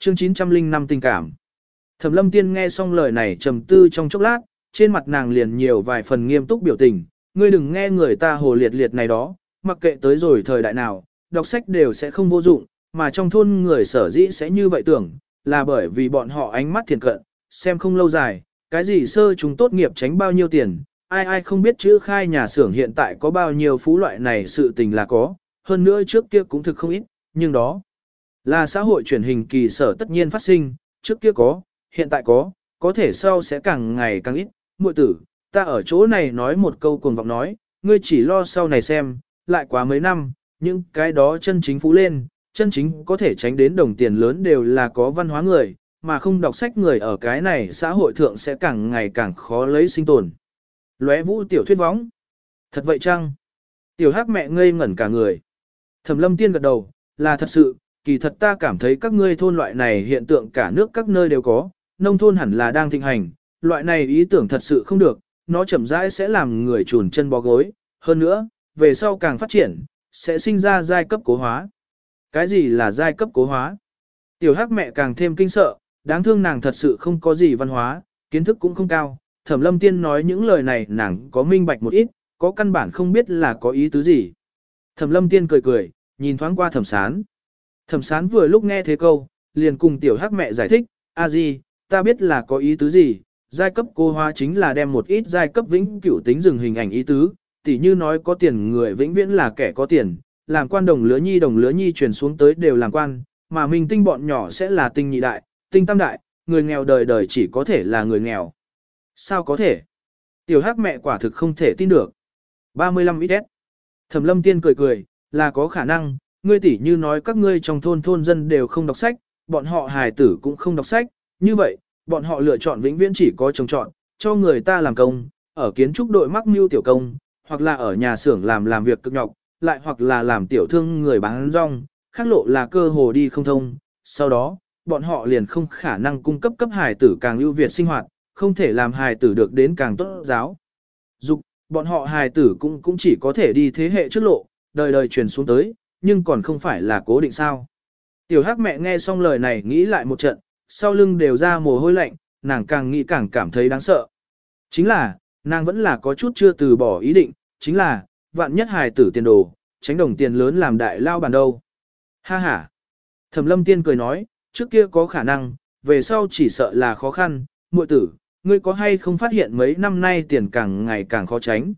Chương 905 tình cảm. Thẩm lâm tiên nghe xong lời này trầm tư trong chốc lát, trên mặt nàng liền nhiều vài phần nghiêm túc biểu tình, ngươi đừng nghe người ta hồ liệt liệt này đó, mặc kệ tới rồi thời đại nào, đọc sách đều sẽ không vô dụng, mà trong thôn người sở dĩ sẽ như vậy tưởng, là bởi vì bọn họ ánh mắt thiền cận, xem không lâu dài, cái gì sơ chúng tốt nghiệp tránh bao nhiêu tiền, ai ai không biết chữ khai nhà xưởng hiện tại có bao nhiêu phú loại này sự tình là có, hơn nữa trước kia cũng thực không ít, nhưng đó là xã hội truyền hình kỳ sở tất nhiên phát sinh, trước kia có, hiện tại có, có thể sau sẽ càng ngày càng ít. Muội tử, ta ở chỗ này nói một câu cuồng vọng nói, ngươi chỉ lo sau này xem, lại quá mấy năm, những cái đó chân chính phú lên, chân chính có thể tránh đến đồng tiền lớn đều là có văn hóa người, mà không đọc sách người ở cái này xã hội thượng sẽ càng ngày càng khó lấy sinh tồn. Lóe vũ tiểu thuyết võng. Thật vậy chăng? Tiểu hắc mẹ ngây ngẩn cả người. Thẩm lâm tiên gật đầu, là thật sự, kỳ thật ta cảm thấy các ngươi thôn loại này hiện tượng cả nước các nơi đều có, nông thôn hẳn là đang thịnh hành, loại này ý tưởng thật sự không được, nó chậm rãi sẽ làm người chuồn chân bó gối, hơn nữa, về sau càng phát triển, sẽ sinh ra giai cấp cố hóa. Cái gì là giai cấp cố hóa? Tiểu hắc mẹ càng thêm kinh sợ, đáng thương nàng thật sự không có gì văn hóa, kiến thức cũng không cao, thẩm lâm tiên nói những lời này nàng có minh bạch một ít, có căn bản không biết là có ý tứ gì. Thẩm lâm tiên cười cười, nhìn thoáng qua thẩm sán. Thẩm sán vừa lúc nghe thế câu, liền cùng tiểu hắc mẹ giải thích, a di, ta biết là có ý tứ gì, giai cấp cô hóa chính là đem một ít giai cấp vĩnh cửu tính dừng hình ảnh ý tứ, tỉ như nói có tiền người vĩnh viễn là kẻ có tiền, làm quan đồng lứa nhi đồng lứa nhi truyền xuống tới đều làm quan, mà mình tinh bọn nhỏ sẽ là tinh nhị đại, tinh tam đại, người nghèo đời đời chỉ có thể là người nghèo. Sao có thể? Tiểu hắc mẹ quả thực không thể tin được. 35 ít Thẩm lâm tiên cười cười, là có khả năng, ngươi tỷ như nói các ngươi trong thôn thôn dân đều không đọc sách, bọn họ hài tử cũng không đọc sách, như vậy, bọn họ lựa chọn vĩnh viễn chỉ có trồng chọn, cho người ta làm công, ở kiến trúc đội mắc mưu tiểu công, hoặc là ở nhà xưởng làm làm việc cực nhọc, lại hoặc là làm tiểu thương người bán rong, khác lộ là cơ hồ đi không thông. Sau đó, bọn họ liền không khả năng cung cấp cấp hài tử càng ưu việt sinh hoạt, không thể làm hài tử được đến càng tốt giáo. Dục, bọn họ hài tử cũng cũng chỉ có thể đi thế hệ trước lộ, đời đời truyền xuống tới, nhưng còn không phải là cố định sao. Tiểu hắc mẹ nghe xong lời này nghĩ lại một trận, sau lưng đều ra mồ hôi lạnh, nàng càng nghĩ càng cảm thấy đáng sợ. Chính là, nàng vẫn là có chút chưa từ bỏ ý định, chính là, vạn nhất hài tử tiền đồ, tránh đồng tiền lớn làm đại lao bàn đâu. Ha ha. Thẩm lâm tiên cười nói, trước kia có khả năng, về sau chỉ sợ là khó khăn, muội tử, ngươi có hay không phát hiện mấy năm nay tiền càng ngày càng khó tránh.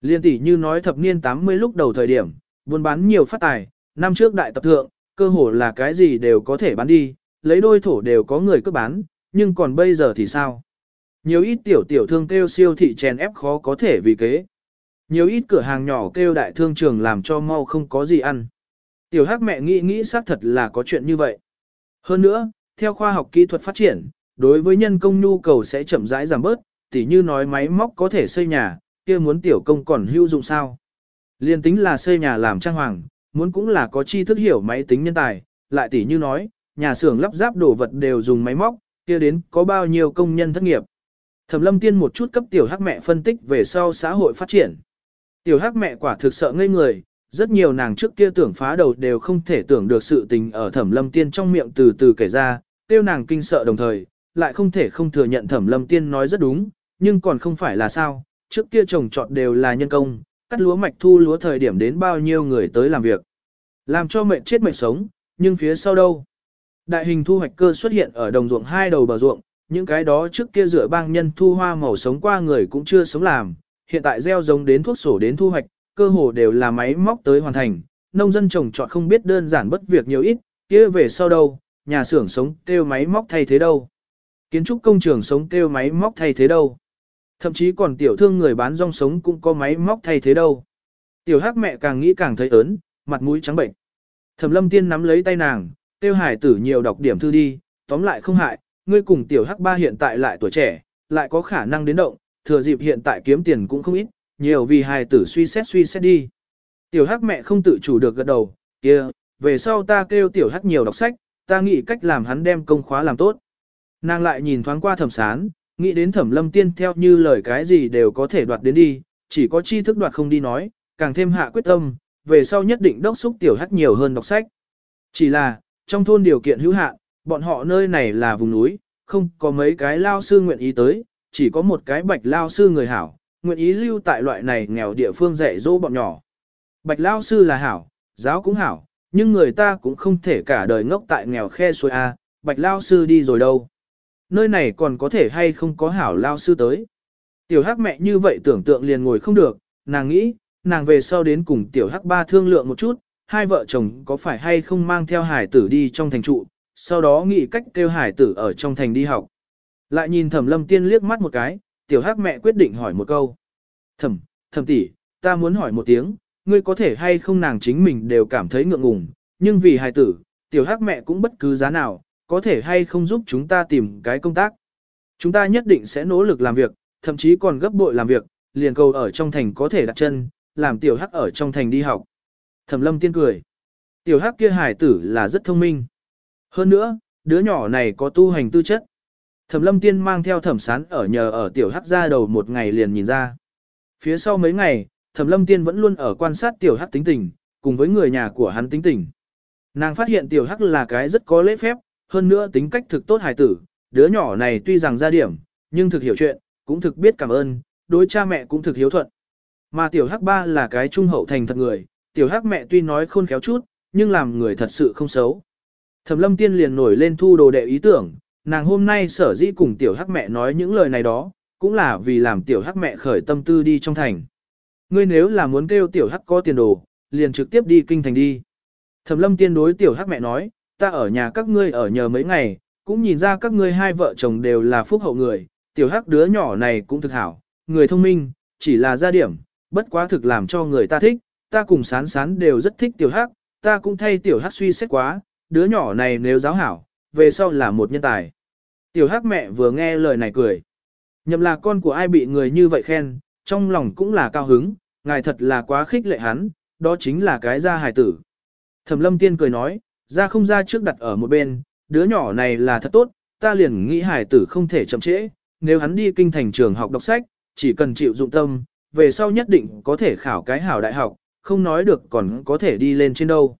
Liên tỷ như nói thập niên 80 lúc đầu thời điểm, buôn bán nhiều phát tài, năm trước đại tập thượng, cơ hồ là cái gì đều có thể bán đi, lấy đôi thổ đều có người cướp bán, nhưng còn bây giờ thì sao? Nhiều ít tiểu tiểu thương kêu siêu thị chèn ép khó có thể vì kế. Nhiều ít cửa hàng nhỏ kêu đại thương trường làm cho mau không có gì ăn. Tiểu hắc mẹ nghĩ nghĩ xác thật là có chuyện như vậy. Hơn nữa, theo khoa học kỹ thuật phát triển, đối với nhân công nhu cầu sẽ chậm rãi giảm bớt, tỉ như nói máy móc có thể xây nhà, kia muốn tiểu công còn hữu dụng sao. Liên tính là xây nhà làm trang hoàng, muốn cũng là có chi thức hiểu máy tính nhân tài, lại tỉ như nói, nhà xưởng lắp ráp đồ vật đều dùng máy móc, kia đến có bao nhiêu công nhân thất nghiệp. Thẩm lâm tiên một chút cấp tiểu hắc mẹ phân tích về sau xã hội phát triển. Tiểu hắc mẹ quả thực sợ ngây người, rất nhiều nàng trước kia tưởng phá đầu đều không thể tưởng được sự tình ở thẩm lâm tiên trong miệng từ từ kể ra, tiêu nàng kinh sợ đồng thời, lại không thể không thừa nhận thẩm lâm tiên nói rất đúng, nhưng còn không phải là sao, trước kia trồng trọt đều là nhân công, cắt lúa mạch thu lúa thời điểm đến bao nhiêu người tới làm việc. Làm cho mệnh chết mệnh sống, nhưng phía sau đâu? Đại hình thu hoạch cơ xuất hiện ở đồng ruộng hai đầu bờ ruộng, những cái đó trước kia rửa bang nhân thu hoa màu sống qua người cũng chưa sống làm, hiện tại gieo giống đến thuốc sổ đến thu hoạch, cơ hồ đều là máy móc tới hoàn thành, nông dân trồng trọt không biết đơn giản bất việc nhiều ít, kia về sau đâu, nhà xưởng sống kêu máy móc thay thế đâu. Kiến trúc công trường sống kêu máy móc thay thế đâu. Thậm chí còn tiểu thương người bán rong sống cũng có máy móc thay thế đâu. Tiểu hắc mẹ càng nghĩ càng thấy ớn, mặt mũi trắng bệnh. Thẩm lâm tiên nắm lấy tay nàng, tiêu hải tử nhiều đọc điểm thư đi, tóm lại không hại, ngươi cùng tiểu hắc ba hiện tại lại tuổi trẻ, lại có khả năng đến động, thừa dịp hiện tại kiếm tiền cũng không ít, nhiều vì hài tử suy xét suy xét đi. Tiểu hắc mẹ không tự chủ được gật đầu, kia, về sau ta kêu tiểu hắc nhiều đọc sách, ta nghĩ cách làm hắn đem công khóa làm tốt. Nàng lại nhìn thoáng qua thẩm sán, nghĩ đến thẩm lâm tiên theo như lời cái gì đều có thể đoạt đến đi, chỉ có tri thức đoạt không đi nói, càng thêm hạ quyết tâm, về sau nhất định đốc xúc tiểu hắc nhiều hơn đọc sách. Chỉ là, trong thôn điều kiện hữu hạn, bọn họ nơi này là vùng núi, không có mấy cái lao sư nguyện ý tới, chỉ có một cái bạch lao sư người hảo, nguyện ý lưu tại loại này nghèo địa phương dạy dỗ bọn nhỏ. Bạch lao sư là hảo, giáo cũng hảo, nhưng người ta cũng không thể cả đời ngốc tại nghèo khe suối A, bạch lao sư đi rồi đâu. Nơi này còn có thể hay không có hảo lao sư tới. Tiểu hắc mẹ như vậy tưởng tượng liền ngồi không được, nàng nghĩ, nàng về sau đến cùng tiểu hắc ba thương lượng một chút, hai vợ chồng có phải hay không mang theo hải tử đi trong thành trụ, sau đó nghĩ cách kêu hải tử ở trong thành đi học. Lại nhìn thẩm lâm tiên liếc mắt một cái, tiểu hắc mẹ quyết định hỏi một câu. Thẩm, thẩm tỷ, ta muốn hỏi một tiếng, ngươi có thể hay không nàng chính mình đều cảm thấy ngượng ngùng, nhưng vì hài tử, tiểu hắc mẹ cũng bất cứ giá nào, có thể hay không giúp chúng ta tìm cái công tác. Chúng ta nhất định sẽ nỗ lực làm việc, thậm chí còn gấp bội làm việc, liền cầu ở trong thành có thể đặt chân, làm tiểu hắc ở trong thành đi học. Thẩm lâm tiên cười. Tiểu hắc kia hải tử là rất thông minh. Hơn nữa, đứa nhỏ này có tu hành tư chất. Thẩm lâm tiên mang theo thẩm sán ở nhờ ở tiểu hắc ra đầu một ngày liền nhìn ra. Phía sau mấy ngày, thẩm lâm tiên vẫn luôn ở quan sát tiểu hắc tính tình, cùng với người nhà của hắn tính tình. Nàng phát hiện tiểu hắc là cái rất có lễ phép, hơn nữa tính cách thực tốt hài tử, đứa nhỏ này tuy rằng ra điểm, nhưng thực hiểu chuyện, cũng thực biết cảm ơn, đối cha mẹ cũng thực hiếu thuận. Mà tiểu hắc ba là cái trung hậu thành thật người, tiểu hắc mẹ tuy nói khôn khéo chút, nhưng làm người thật sự không xấu. Thẩm lâm tiên liền nổi lên thu đồ đệ ý tưởng, nàng hôm nay sở dĩ cùng tiểu hắc mẹ nói những lời này đó, cũng là vì làm tiểu hắc mẹ khởi tâm tư đi trong thành. Ngươi nếu là muốn kêu tiểu hắc có tiền đồ, liền trực tiếp đi kinh thành đi. Thẩm lâm tiên đối tiểu hắc mẹ nói, ta ở nhà các ngươi ở nhờ mấy ngày, cũng nhìn ra các ngươi hai vợ chồng đều là phúc hậu người, tiểu hắc đứa nhỏ này cũng thực hảo, người thông minh, chỉ là gia điểm, bất quá thực làm cho người ta thích, ta cùng sán sán đều rất thích tiểu hắc, ta cũng thay tiểu hắc suy xét quá, đứa nhỏ này nếu giáo hảo, về sau là một nhân tài. Tiểu hắc mẹ vừa nghe lời này cười. Nhậm là con của ai bị người như vậy khen, trong lòng cũng là cao hứng, ngài thật là quá khích lệ hắn, đó chính là cái gia hài tử. Thẩm lâm tiên cười nói, ra không ra trước đặt ở một bên, đứa nhỏ này là thật tốt, ta liền nghĩ hải tử không thể chậm trễ, nếu hắn đi kinh thành trường học đọc sách, chỉ cần chịu dụng tâm, về sau nhất định có thể khảo cái hảo đại học, không nói được còn có thể đi lên trên đâu.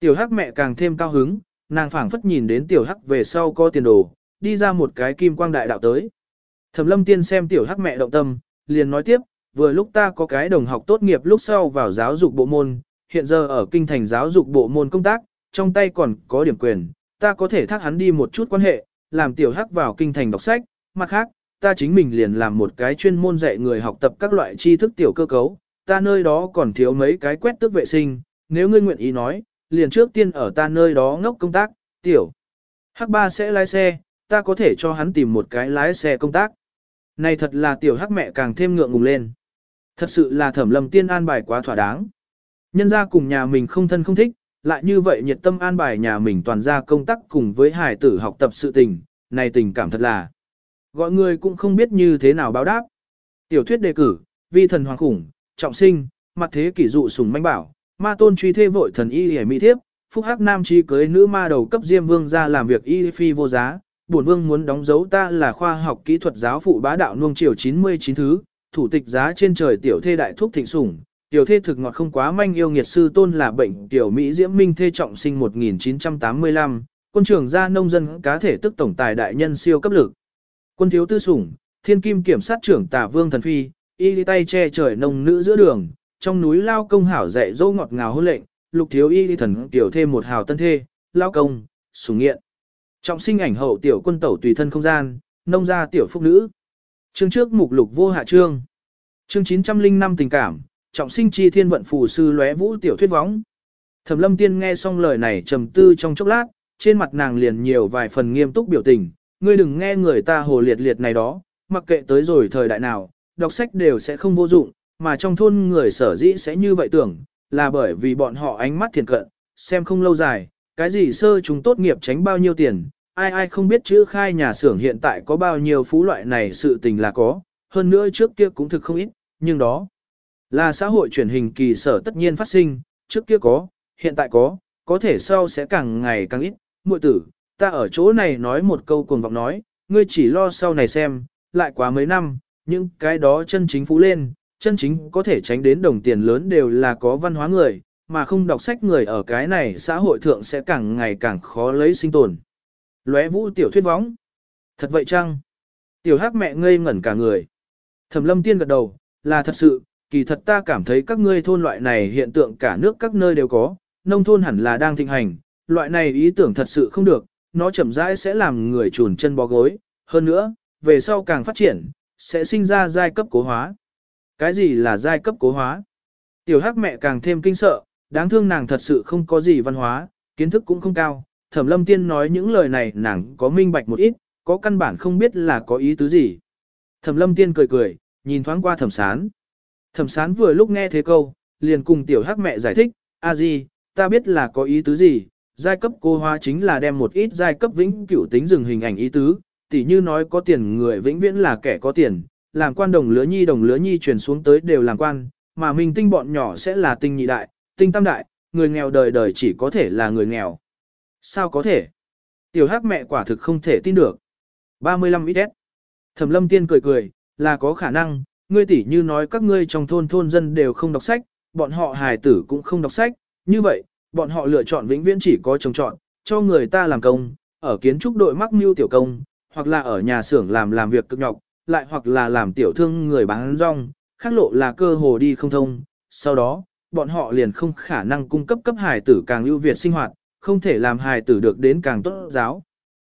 Tiểu hắc mẹ càng thêm cao hứng, nàng phảng phất nhìn đến tiểu hắc về sau có tiền đồ, đi ra một cái kim quang đại đạo tới. Thẩm lâm tiên xem tiểu hắc mẹ động tâm, liền nói tiếp, vừa lúc ta có cái đồng học tốt nghiệp lúc sau vào giáo dục bộ môn, hiện giờ ở kinh thành giáo dục bộ môn công tác, trong tay còn có điểm quyền, ta có thể thác hắn đi một chút quan hệ, làm tiểu hắc vào kinh thành đọc sách, mặt khác, ta chính mình liền làm một cái chuyên môn dạy người học tập các loại tri thức tiểu cơ cấu, ta nơi đó còn thiếu mấy cái quét tước vệ sinh, nếu ngươi nguyện ý nói, liền trước tiên ở ta nơi đó ngốc công tác, tiểu. Hắc ba sẽ lái xe, ta có thể cho hắn tìm một cái lái xe công tác. Này thật là tiểu hắc mẹ càng thêm ngượng ngùng lên. Thật sự là thẩm lầm tiên an bài quá thỏa đáng. Nhân ra cùng nhà mình không thân không thích, lại như vậy nhiệt tâm an bài nhà mình toàn ra công tác cùng với hải tử học tập sự tình, này tình cảm thật là. Gọi người cũng không biết như thế nào báo đáp. Tiểu thuyết đề cử, vi thần hoàng khủng, trọng sinh, mặt thế kỷ dụ sùng manh bảo, ma tôn truy thê vội thần y hề mỹ thiếp, phúc hắc nam chi cưới nữ ma đầu cấp diêm vương ra làm việc y phi vô giá. Bổn vương muốn đóng dấu ta là khoa học kỹ thuật giáo phụ bá đạo nuông chiều 99 thứ, thủ tịch giá trên trời tiểu thê đại thúc thịnh sủng, tiểu thê thực ngọt không quá manh yêu nghiệt sư tôn là bệnh tiểu Mỹ diễm minh thê trọng sinh 1985, quân trưởng gia nông dân cá thể tức tổng tài đại nhân siêu cấp lực. Quân thiếu tư sủng, thiên kim kiểm sát trưởng tả vương thần phi, y tay che trời nông nữ giữa đường, trong núi lao công hảo dạy dỗ ngọt ngào hôn lệnh, lục thiếu y thần tiểu thêm một hào tân thê, lao công, sủng nghiện. Trọng sinh ảnh hậu tiểu quân tẩu tùy thân không gian, nông gia tiểu phúc nữ. Chương trước mục lục vô hạ chương. Chương 905 tình cảm, trọng sinh chi thiên vận phù sư lóe vũ tiểu thuyết võng. Thẩm lâm tiên nghe xong lời này trầm tư trong chốc lát, trên mặt nàng liền nhiều vài phần nghiêm túc biểu tình, ngươi đừng nghe người ta hồ liệt liệt này đó, mặc kệ tới rồi thời đại nào, đọc sách đều sẽ không vô dụng, mà trong thôn người sở dĩ sẽ như vậy tưởng, là bởi vì bọn họ ánh mắt thiền cận, xem không lâu dài, cái gì sơ chúng tốt nghiệp tránh bao nhiêu tiền, ai ai không biết chữ khai nhà xưởng hiện tại có bao nhiêu phú loại này sự tình là có, hơn nữa trước kia cũng thực không ít, nhưng đó là xã hội truyền hình kỳ sở tất nhiên phát sinh, trước kia có, hiện tại có, có thể sau sẽ càng ngày càng ít. Muội tử, ta ở chỗ này nói một câu cuồng vọng nói, ngươi chỉ lo sau này xem, lại quá mấy năm, những cái đó chân chính phú lên, chân chính có thể tránh đến đồng tiền lớn đều là có văn hóa người, mà không đọc sách người ở cái này xã hội thượng sẽ càng ngày càng khó lấy sinh tồn. Lóe vũ tiểu thuyết võng. Thật vậy chăng? Tiểu hắc mẹ ngây ngẩn cả người. Thẩm lâm tiên gật đầu, là thật sự, kỳ thật ta cảm thấy các ngươi thôn loại này hiện tượng cả nước các nơi đều có, nông thôn hẳn là đang thịnh hành, loại này ý tưởng thật sự không được, nó chậm rãi sẽ làm người chuồn chân bó gối, hơn nữa, về sau càng phát triển, sẽ sinh ra giai cấp cố hóa. Cái gì là giai cấp cố hóa? Tiểu hắc mẹ càng thêm kinh sợ, đáng thương nàng thật sự không có gì văn hóa, kiến thức cũng không cao. Thẩm lâm tiên nói những lời này nàng có minh bạch một ít, có căn bản không biết là có ý tứ gì. Thẩm lâm tiên cười cười, nhìn thoáng qua thẩm sán. Thẩm sán vừa lúc nghe thế câu, liền cùng tiểu hắc mẹ giải thích, a Di, ta biết là có ý tứ gì, giai cấp cô hóa chính là đem một ít giai cấp vĩnh cửu tính dừng hình ảnh ý tứ, tỉ như nói có tiền người vĩnh viễn là kẻ có tiền, làm quan đồng lứa nhi đồng lứa nhi truyền xuống tới đều làm quan, mà mình tinh bọn nhỏ sẽ là tinh nhị đại, tinh tam đại, người nghèo đời đời chỉ có thể là người nghèo. Sao có thể? Tiểu hắc mẹ quả thực không thể tin được. 35 ít Thẩm lâm tiên cười cười, là có khả năng, ngươi tỷ như nói các ngươi trong thôn thôn dân đều không đọc sách, bọn họ hài tử cũng không đọc sách, như vậy, bọn họ lựa chọn vĩnh viễn chỉ có trồng chọn cho người ta làm công, ở kiến trúc đội mắc mưu tiểu công, hoặc là ở nhà xưởng làm làm việc cực nhọc, lại hoặc là làm tiểu thương người bán rong, khác lộ là cơ hồ đi không thông. Sau đó, bọn họ liền không khả năng cung cấp cấp hài tử càng ưu việt sinh hoạt, không thể làm hài tử được đến càng tốt giáo.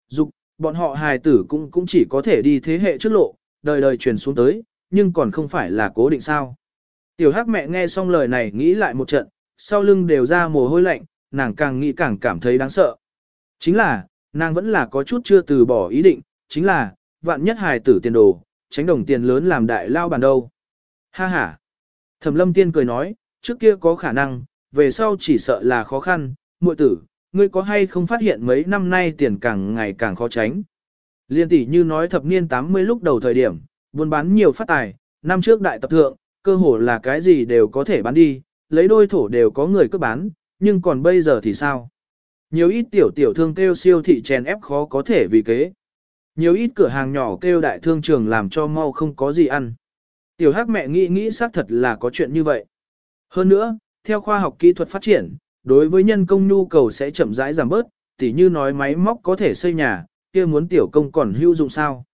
Dục, bọn họ hài tử cũng cũng chỉ có thể đi thế hệ trước lộ, đời đời truyền xuống tới, nhưng còn không phải là cố định sao. Tiểu hắc mẹ nghe xong lời này nghĩ lại một trận, sau lưng đều ra mồ hôi lạnh, nàng càng nghĩ càng cảm thấy đáng sợ. Chính là, nàng vẫn là có chút chưa từ bỏ ý định, chính là, vạn nhất hài tử tiền đồ, tránh đồng tiền lớn làm đại lao bàn đâu. Ha ha. Thẩm lâm tiên cười nói, trước kia có khả năng, về sau chỉ sợ là khó khăn, muội tử, ngươi có hay không phát hiện mấy năm nay tiền càng ngày càng khó tránh. Liên tỷ như nói thập niên 80 lúc đầu thời điểm, buôn bán nhiều phát tài, năm trước đại tập thượng, cơ hồ là cái gì đều có thể bán đi, lấy đôi thổ đều có người cứ bán, nhưng còn bây giờ thì sao? Nhiều ít tiểu tiểu thương kêu siêu thị chèn ép khó có thể vì kế. Nhiều ít cửa hàng nhỏ kêu đại thương trường làm cho mau không có gì ăn. Tiểu hắc mẹ nghĩ nghĩ xác thật là có chuyện như vậy. Hơn nữa, theo khoa học kỹ thuật phát triển, đối với nhân công nhu cầu sẽ chậm rãi giảm bớt, tỉ như nói máy móc có thể xây nhà, kia muốn tiểu công còn hữu dụng sao.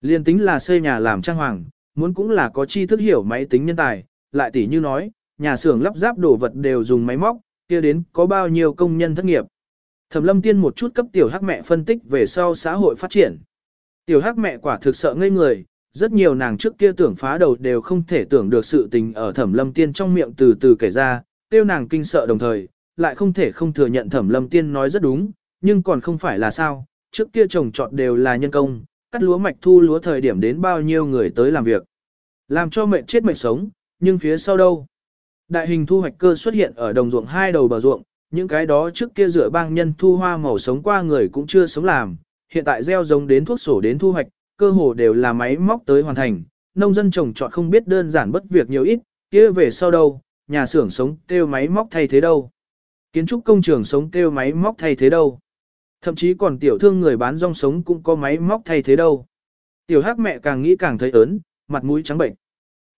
Liên tính là xây nhà làm trang hoàng, muốn cũng là có chi thức hiểu máy tính nhân tài, lại tỉ như nói, nhà xưởng lắp ráp đồ vật đều dùng máy móc, kia đến có bao nhiêu công nhân thất nghiệp. Thẩm lâm tiên một chút cấp tiểu hắc mẹ phân tích về sau xã hội phát triển. Tiểu hắc mẹ quả thực sợ ngây người, rất nhiều nàng trước kia tưởng phá đầu đều không thể tưởng được sự tình ở thẩm lâm tiên trong miệng từ từ kể ra, tiêu nàng kinh sợ đồng thời, lại không thể không thừa nhận thẩm lâm tiên nói rất đúng, nhưng còn không phải là sao, trước kia trồng trọt đều là nhân công, cắt lúa mạch thu lúa thời điểm đến bao nhiêu người tới làm việc. Làm cho mệt chết mệt sống, nhưng phía sau đâu? Đại hình thu hoạch cơ xuất hiện ở đồng ruộng hai đầu bờ ruộng, những cái đó trước kia rửa bang nhân thu hoa màu sống qua người cũng chưa sống làm, hiện tại gieo giống đến thuốc sổ đến thu hoạch, cơ hồ đều là máy móc tới hoàn thành, nông dân trồng trọt không biết đơn giản bất việc nhiều ít, kia về sau đâu, nhà xưởng sống kêu máy móc thay thế đâu. Kiến trúc công trường sống kêu máy móc thay thế đâu. Thậm chí còn tiểu thương người bán rong sống cũng có máy móc thay thế đâu. Tiểu hắc mẹ càng nghĩ càng thấy ớn, mặt mũi trắng bệnh.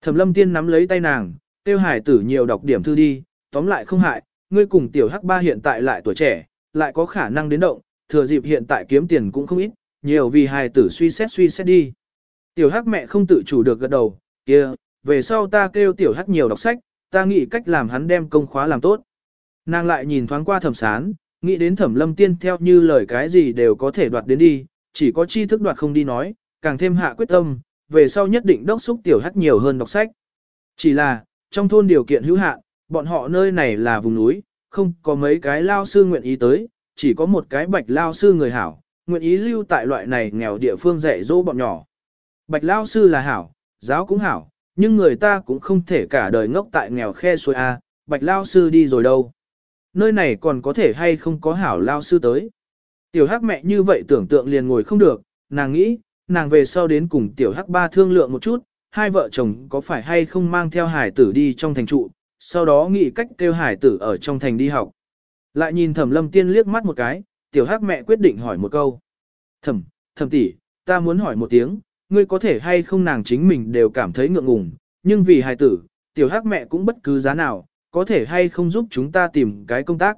Thẩm lâm tiên nắm lấy tay nàng, tiêu hải tử nhiều đọc điểm thư đi, tóm lại không hại, ngươi cùng tiểu hắc ba hiện tại lại tuổi trẻ, lại có khả năng đến động, thừa dịp hiện tại kiếm tiền cũng không ít, nhiều vì hài tử suy xét suy xét đi. Tiểu hắc mẹ không tự chủ được gật đầu, kia, về sau ta kêu tiểu hắc nhiều đọc sách, ta nghĩ cách làm hắn đem công khóa làm tốt. Nàng lại nhìn thoáng qua thẩm sán, nghĩ đến thẩm lâm tiên theo như lời cái gì đều có thể đoạt đến đi, chỉ có tri thức đoạt không đi nói, càng thêm hạ quyết tâm, về sau nhất định đốc xúc tiểu hắc nhiều hơn đọc sách. Chỉ là, trong thôn điều kiện hữu hạn, bọn họ nơi này là vùng núi, không có mấy cái lao sư nguyện ý tới, chỉ có một cái bạch lao sư người hảo, nguyện ý lưu tại loại này nghèo địa phương dạy dỗ bọn nhỏ. Bạch lao sư là hảo, giáo cũng hảo, nhưng người ta cũng không thể cả đời ngốc tại nghèo khe suối A, bạch lao sư đi rồi đâu. Nơi này còn có thể hay không có hảo lao sư tới. Tiểu hắc mẹ như vậy tưởng tượng liền ngồi không được, nàng nghĩ, nàng về sau đến cùng tiểu hắc ba thương lượng một chút, hai vợ chồng có phải hay không mang theo hải tử đi trong thành trụ, sau đó nghĩ cách kêu hải tử ở trong thành đi học. Lại nhìn thẩm lâm tiên liếc mắt một cái, tiểu hắc mẹ quyết định hỏi một câu. Thẩm, thẩm tỷ, ta muốn hỏi một tiếng, ngươi có thể hay không nàng chính mình đều cảm thấy ngượng ngùng, nhưng vì hài tử, tiểu hắc mẹ cũng bất cứ giá nào, có thể hay không giúp chúng ta tìm cái công tác.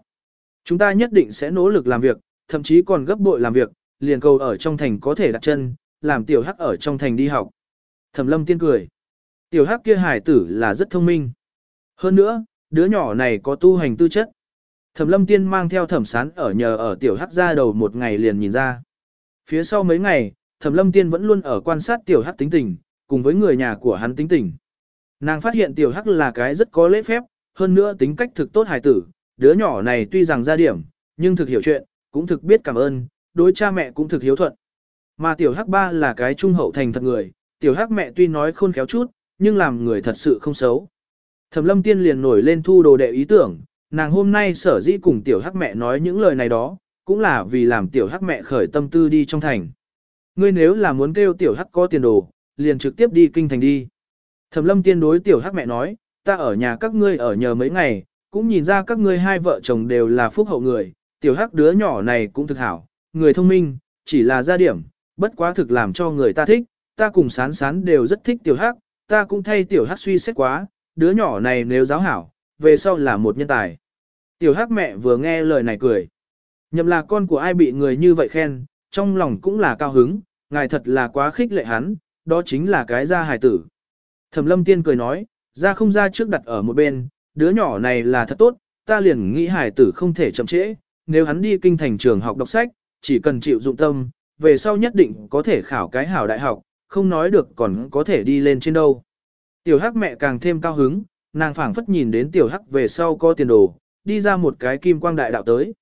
Chúng ta nhất định sẽ nỗ lực làm việc, thậm chí còn gấp bội làm việc, liền cầu ở trong thành có thể đặt chân, làm tiểu hắc ở trong thành đi học. Thẩm lâm tiên cười. Tiểu hắc kia hải tử là rất thông minh. Hơn nữa, đứa nhỏ này có tu hành tư chất. Thẩm lâm tiên mang theo thẩm sán ở nhờ ở tiểu hắc ra đầu một ngày liền nhìn ra. Phía sau mấy ngày, thẩm lâm tiên vẫn luôn ở quan sát tiểu hắc tính tình, cùng với người nhà của hắn tính tình. Nàng phát hiện tiểu hắc là cái rất có lễ phép, hơn nữa tính cách thực tốt hài tử, đứa nhỏ này tuy rằng ra điểm, nhưng thực hiểu chuyện, cũng thực biết cảm ơn, đối cha mẹ cũng thực hiếu thuận. Mà tiểu hắc ba là cái trung hậu thành thật người, tiểu hắc mẹ tuy nói khôn khéo chút, nhưng làm người thật sự không xấu. Thẩm lâm tiên liền nổi lên thu đồ đệ ý tưởng, nàng hôm nay sở dĩ cùng tiểu hắc mẹ nói những lời này đó, cũng là vì làm tiểu hắc mẹ khởi tâm tư đi trong thành. Ngươi nếu là muốn kêu tiểu hắc có tiền đồ, liền trực tiếp đi kinh thành đi. Thẩm lâm tiên đối tiểu hắc mẹ nói, ta ở nhà các ngươi ở nhờ mấy ngày, cũng nhìn ra các ngươi hai vợ chồng đều là phúc hậu người, tiểu hắc đứa nhỏ này cũng thực hảo, người thông minh, chỉ là gia điểm, bất quá thực làm cho người ta thích, ta cùng sán sán đều rất thích tiểu hắc, ta cũng thay tiểu hắc suy xét quá, đứa nhỏ này nếu giáo hảo, về sau là một nhân tài. Tiểu hắc mẹ vừa nghe lời này cười. Nhậm là con của ai bị người như vậy khen, trong lòng cũng là cao hứng, ngài thật là quá khích lệ hắn, đó chính là cái gia hài tử. Thẩm lâm tiên cười nói, ra không ra trước đặt ở một bên, đứa nhỏ này là thật tốt, ta liền nghĩ hải tử không thể chậm trễ, nếu hắn đi kinh thành trường học đọc sách, chỉ cần chịu dụng tâm, về sau nhất định có thể khảo cái hảo đại học, không nói được còn có thể đi lên trên đâu. Tiểu hắc mẹ càng thêm cao hứng, nàng phảng phất nhìn đến tiểu hắc về sau có tiền đồ, đi ra một cái kim quang đại đạo tới.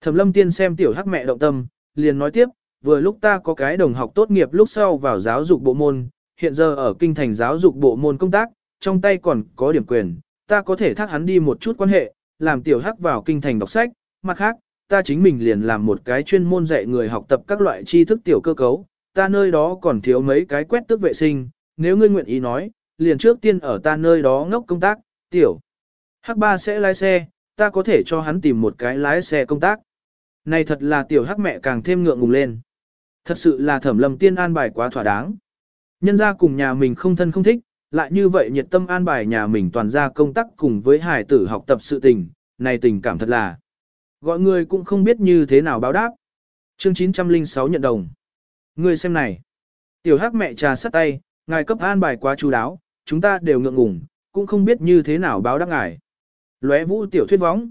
Thẩm lâm tiên xem tiểu hắc mẹ động tâm, liền nói tiếp, vừa lúc ta có cái đồng học tốt nghiệp lúc sau vào giáo dục bộ môn, hiện giờ ở kinh thành giáo dục bộ môn công tác, trong tay còn có điểm quyền, ta có thể thác hắn đi một chút quan hệ, làm tiểu hắc vào kinh thành đọc sách, mặt khác, ta chính mình liền làm một cái chuyên môn dạy người học tập các loại tri thức tiểu cơ cấu, ta nơi đó còn thiếu mấy cái quét tước vệ sinh, nếu ngươi nguyện ý nói, liền trước tiên ở ta nơi đó ngốc công tác, tiểu. Hắc ba sẽ lái xe, ta có thể cho hắn tìm một cái lái xe công tác. Này thật là tiểu hắc mẹ càng thêm ngượng ngùng lên. Thật sự là thẩm lầm tiên an bài quá thỏa đáng. Nhân ra cùng nhà mình không thân không thích, lại như vậy nhiệt tâm an bài nhà mình toàn ra công tác cùng với hải tử học tập sự tình, này tình cảm thật là. Gọi người cũng không biết như thế nào báo đáp. Chương 906 nhận đồng. Người xem này. Tiểu hắc mẹ trà sắt tay, ngài cấp an bài quá chú đáo, chúng ta đều ngượng ngùng, cũng không biết như thế nào báo đáp ngài. Lóe vũ tiểu thuyết võng.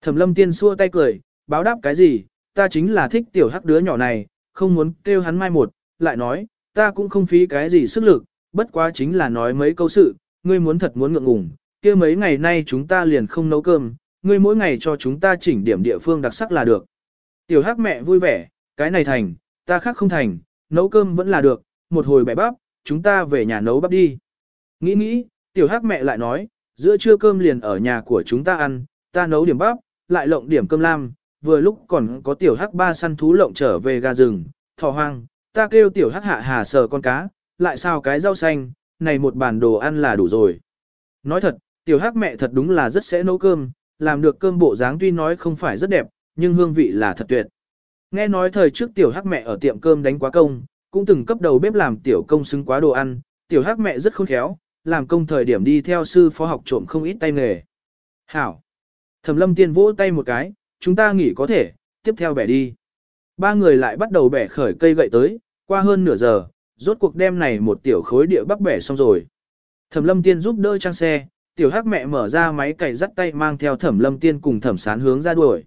Thẩm lâm tiên xua tay cười, báo đáp cái gì, ta chính là thích tiểu hắc đứa nhỏ này, không muốn kêu hắn mai một, lại nói, ta cũng không phí cái gì sức lực, bất quá chính là nói mấy câu sự, ngươi muốn thật muốn ngượng ngùng, kia mấy ngày nay chúng ta liền không nấu cơm, ngươi mỗi ngày cho chúng ta chỉnh điểm địa phương đặc sắc là được. Tiểu hắc mẹ vui vẻ, cái này thành, ta khác không thành, nấu cơm vẫn là được, một hồi bẻ bắp, chúng ta về nhà nấu bắp đi. Nghĩ nghĩ, tiểu hắc mẹ lại nói, giữa trưa cơm liền ở nhà của chúng ta ăn, ta nấu điểm bắp, lại lộng điểm cơm lam, vừa lúc còn có tiểu hắc ba săn thú lộng trở về gà rừng, thỏ hoang, ta kêu tiểu hắc hạ hà sờ con cá, lại sao cái rau xanh, này một bản đồ ăn là đủ rồi. Nói thật, tiểu hắc mẹ thật đúng là rất sẽ nấu cơm, làm được cơm bộ dáng tuy nói không phải rất đẹp, nhưng hương vị là thật tuyệt. Nghe nói thời trước tiểu hắc mẹ ở tiệm cơm đánh quá công, cũng từng cấp đầu bếp làm tiểu công xứng quá đồ ăn, tiểu hắc mẹ rất khôn khéo, làm công thời điểm đi theo sư phó học trộm không ít tay nghề. Hảo! Thẩm lâm tiên vỗ tay một cái, chúng ta nghỉ có thể, tiếp theo bẻ đi. Ba người lại bắt đầu bẻ khởi cây gậy tới, qua hơn nửa giờ, rốt cuộc đêm này một tiểu khối địa bắc bẻ xong rồi. Thẩm lâm tiên giúp đỡ trang xe, tiểu hắc mẹ mở ra máy cày dắt tay mang theo thẩm lâm tiên cùng thẩm sán hướng ra đuổi.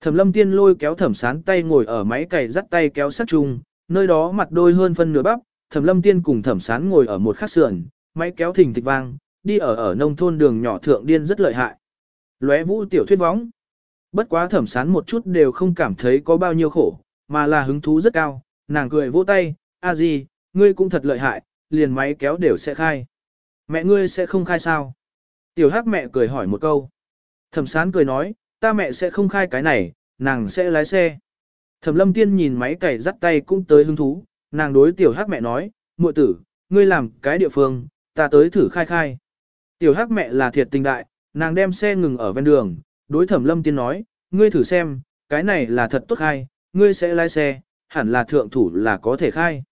Thẩm lâm tiên lôi kéo thẩm sán tay ngồi ở máy cày dắt tay kéo sát chung, nơi đó mặt đôi hơn phân nửa bắp, thẩm lâm tiên cùng thẩm sán ngồi ở một khắc sườn, máy kéo thình thịch vang, đi ở ở nông thôn đường nhỏ thượng điên rất lợi hại. Lóe vũ tiểu thuyết võng. Bất quá thẩm sán một chút đều không cảm thấy có bao nhiêu khổ, mà là hứng thú rất cao, nàng cười vỗ tay, a gì, ngươi cũng thật lợi hại, liền máy kéo đều sẽ khai. Mẹ ngươi sẽ không khai sao? Tiểu hắc mẹ cười hỏi một câu. Thẩm sán cười nói, ta mẹ sẽ không khai cái này, nàng sẽ lái xe. Thẩm lâm tiên nhìn máy cày dắt tay cũng tới hứng thú, nàng đối tiểu hắc mẹ nói, muội tử, ngươi làm cái địa phương, ta tới thử khai khai. Tiểu hắc mẹ là thiệt tình đại, nàng đem xe ngừng ở ven đường, đối thẩm lâm tiên nói, ngươi thử xem, cái này là thật tốt khai, ngươi sẽ lái xe, hẳn là thượng thủ là có thể khai.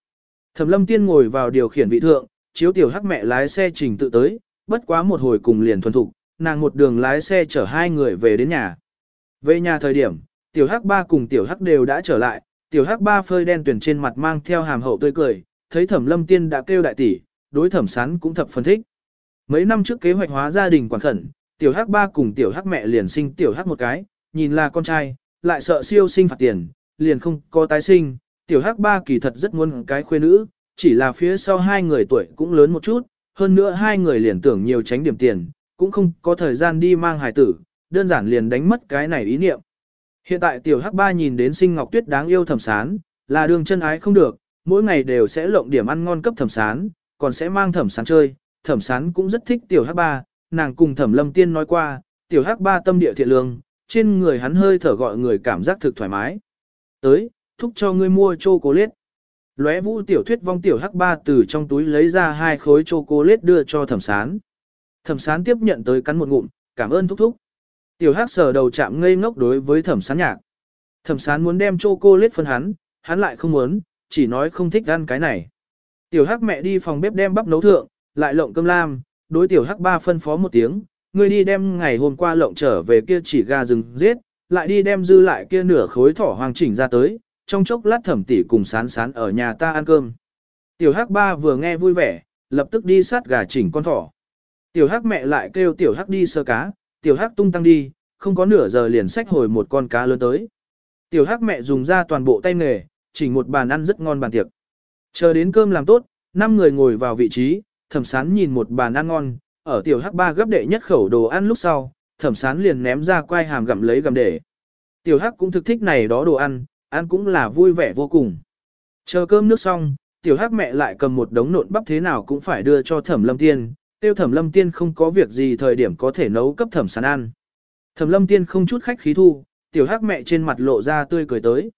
Thẩm lâm tiên ngồi vào điều khiển vị thượng, chiếu tiểu hắc mẹ lái xe trình tự tới, bất quá một hồi cùng liền thuần thục, nàng một đường lái xe chở hai người về đến nhà. Về nhà thời điểm, tiểu hắc ba cùng tiểu hắc đều đã trở lại, tiểu hắc ba phơi đen tuyển trên mặt mang theo hàm hậu tươi cười, thấy thẩm lâm tiên đã kêu đại tỷ, đối thẩm sán cũng thập phân thích. Mấy năm trước kế hoạch hóa gia đình quản khẩn, tiểu hắc ba cùng tiểu hắc mẹ liền sinh tiểu hắc một cái, nhìn là con trai, lại sợ siêu sinh phạt tiền, liền không có tái sinh, tiểu hắc ba kỳ thật rất muốn cái khuê nữ, chỉ là phía sau hai người tuổi cũng lớn một chút, hơn nữa hai người liền tưởng nhiều tránh điểm tiền, cũng không có thời gian đi mang hài tử, đơn giản liền đánh mất cái này ý niệm. Hiện tại tiểu hắc ba nhìn đến sinh ngọc tuyết đáng yêu thẩm sán, là đường chân ái không được, mỗi ngày đều sẽ lộng điểm ăn ngon cấp thẩm sán, còn sẽ mang thẩm sán chơi, thẩm sán cũng rất thích tiểu hắc ba, nàng cùng thẩm lâm tiên nói qua, tiểu hắc ba tâm địa thiện lương, trên người hắn hơi thở gọi người cảm giác thực thoải mái. Tới, thúc cho ngươi mua chocolate. Lóe vũ tiểu thuyết vong tiểu hắc ba từ trong túi lấy ra hai khối chocolate đưa cho thẩm sán. Thẩm sán tiếp nhận tới cắn một ngụm, cảm ơn thúc thúc. Tiểu hắc sờ đầu chạm ngây ngốc đối với thẩm sán nhạc. Thẩm sán muốn đem chocolate phân hắn, hắn lại không muốn, chỉ nói không thích ăn cái này. Tiểu hắc mẹ đi phòng bếp đem bắp nấu thượng, lại lộng cơm lam, đối tiểu hắc ba phân phó một tiếng, ngươi đi đem ngày hôm qua lộng trở về kia chỉ gà rừng giết, lại đi đem dư lại kia nửa khối thỏ hoàng chỉnh ra tới, trong chốc lát thẩm tỷ cùng sán sán ở nhà ta ăn cơm. Tiểu hắc ba vừa nghe vui vẻ, lập tức đi sát gà chỉnh con thỏ. Tiểu hắc mẹ lại kêu tiểu hắc đi sơ cá, tiểu hắc tung tăng đi, không có nửa giờ liền xách hồi một con cá lớn tới. Tiểu hắc mẹ dùng ra toàn bộ tay nghề, chỉnh một bàn ăn rất ngon bàn tiệc. Chờ đến cơm làm tốt, năm người ngồi vào vị trí, thẩm sán nhìn một bàn ăn ngon, ở tiểu hắc ba gấp đệ nhất khẩu đồ ăn lúc sau, thẩm sán liền ném ra quai hàm gặm lấy gặm để. Tiểu hắc cũng thực thích này đó đồ ăn, ăn cũng là vui vẻ vô cùng. Chờ cơm nước xong, tiểu hắc mẹ lại cầm một đống nộn bắp thế nào cũng phải đưa cho thẩm lâm tiên, tiêu thẩm lâm tiên không có việc gì thời điểm có thể nấu cấp thẩm sán ăn. Thẩm lâm tiên không chút khách khí thu, tiểu hắc mẹ trên mặt lộ ra tươi cười tới.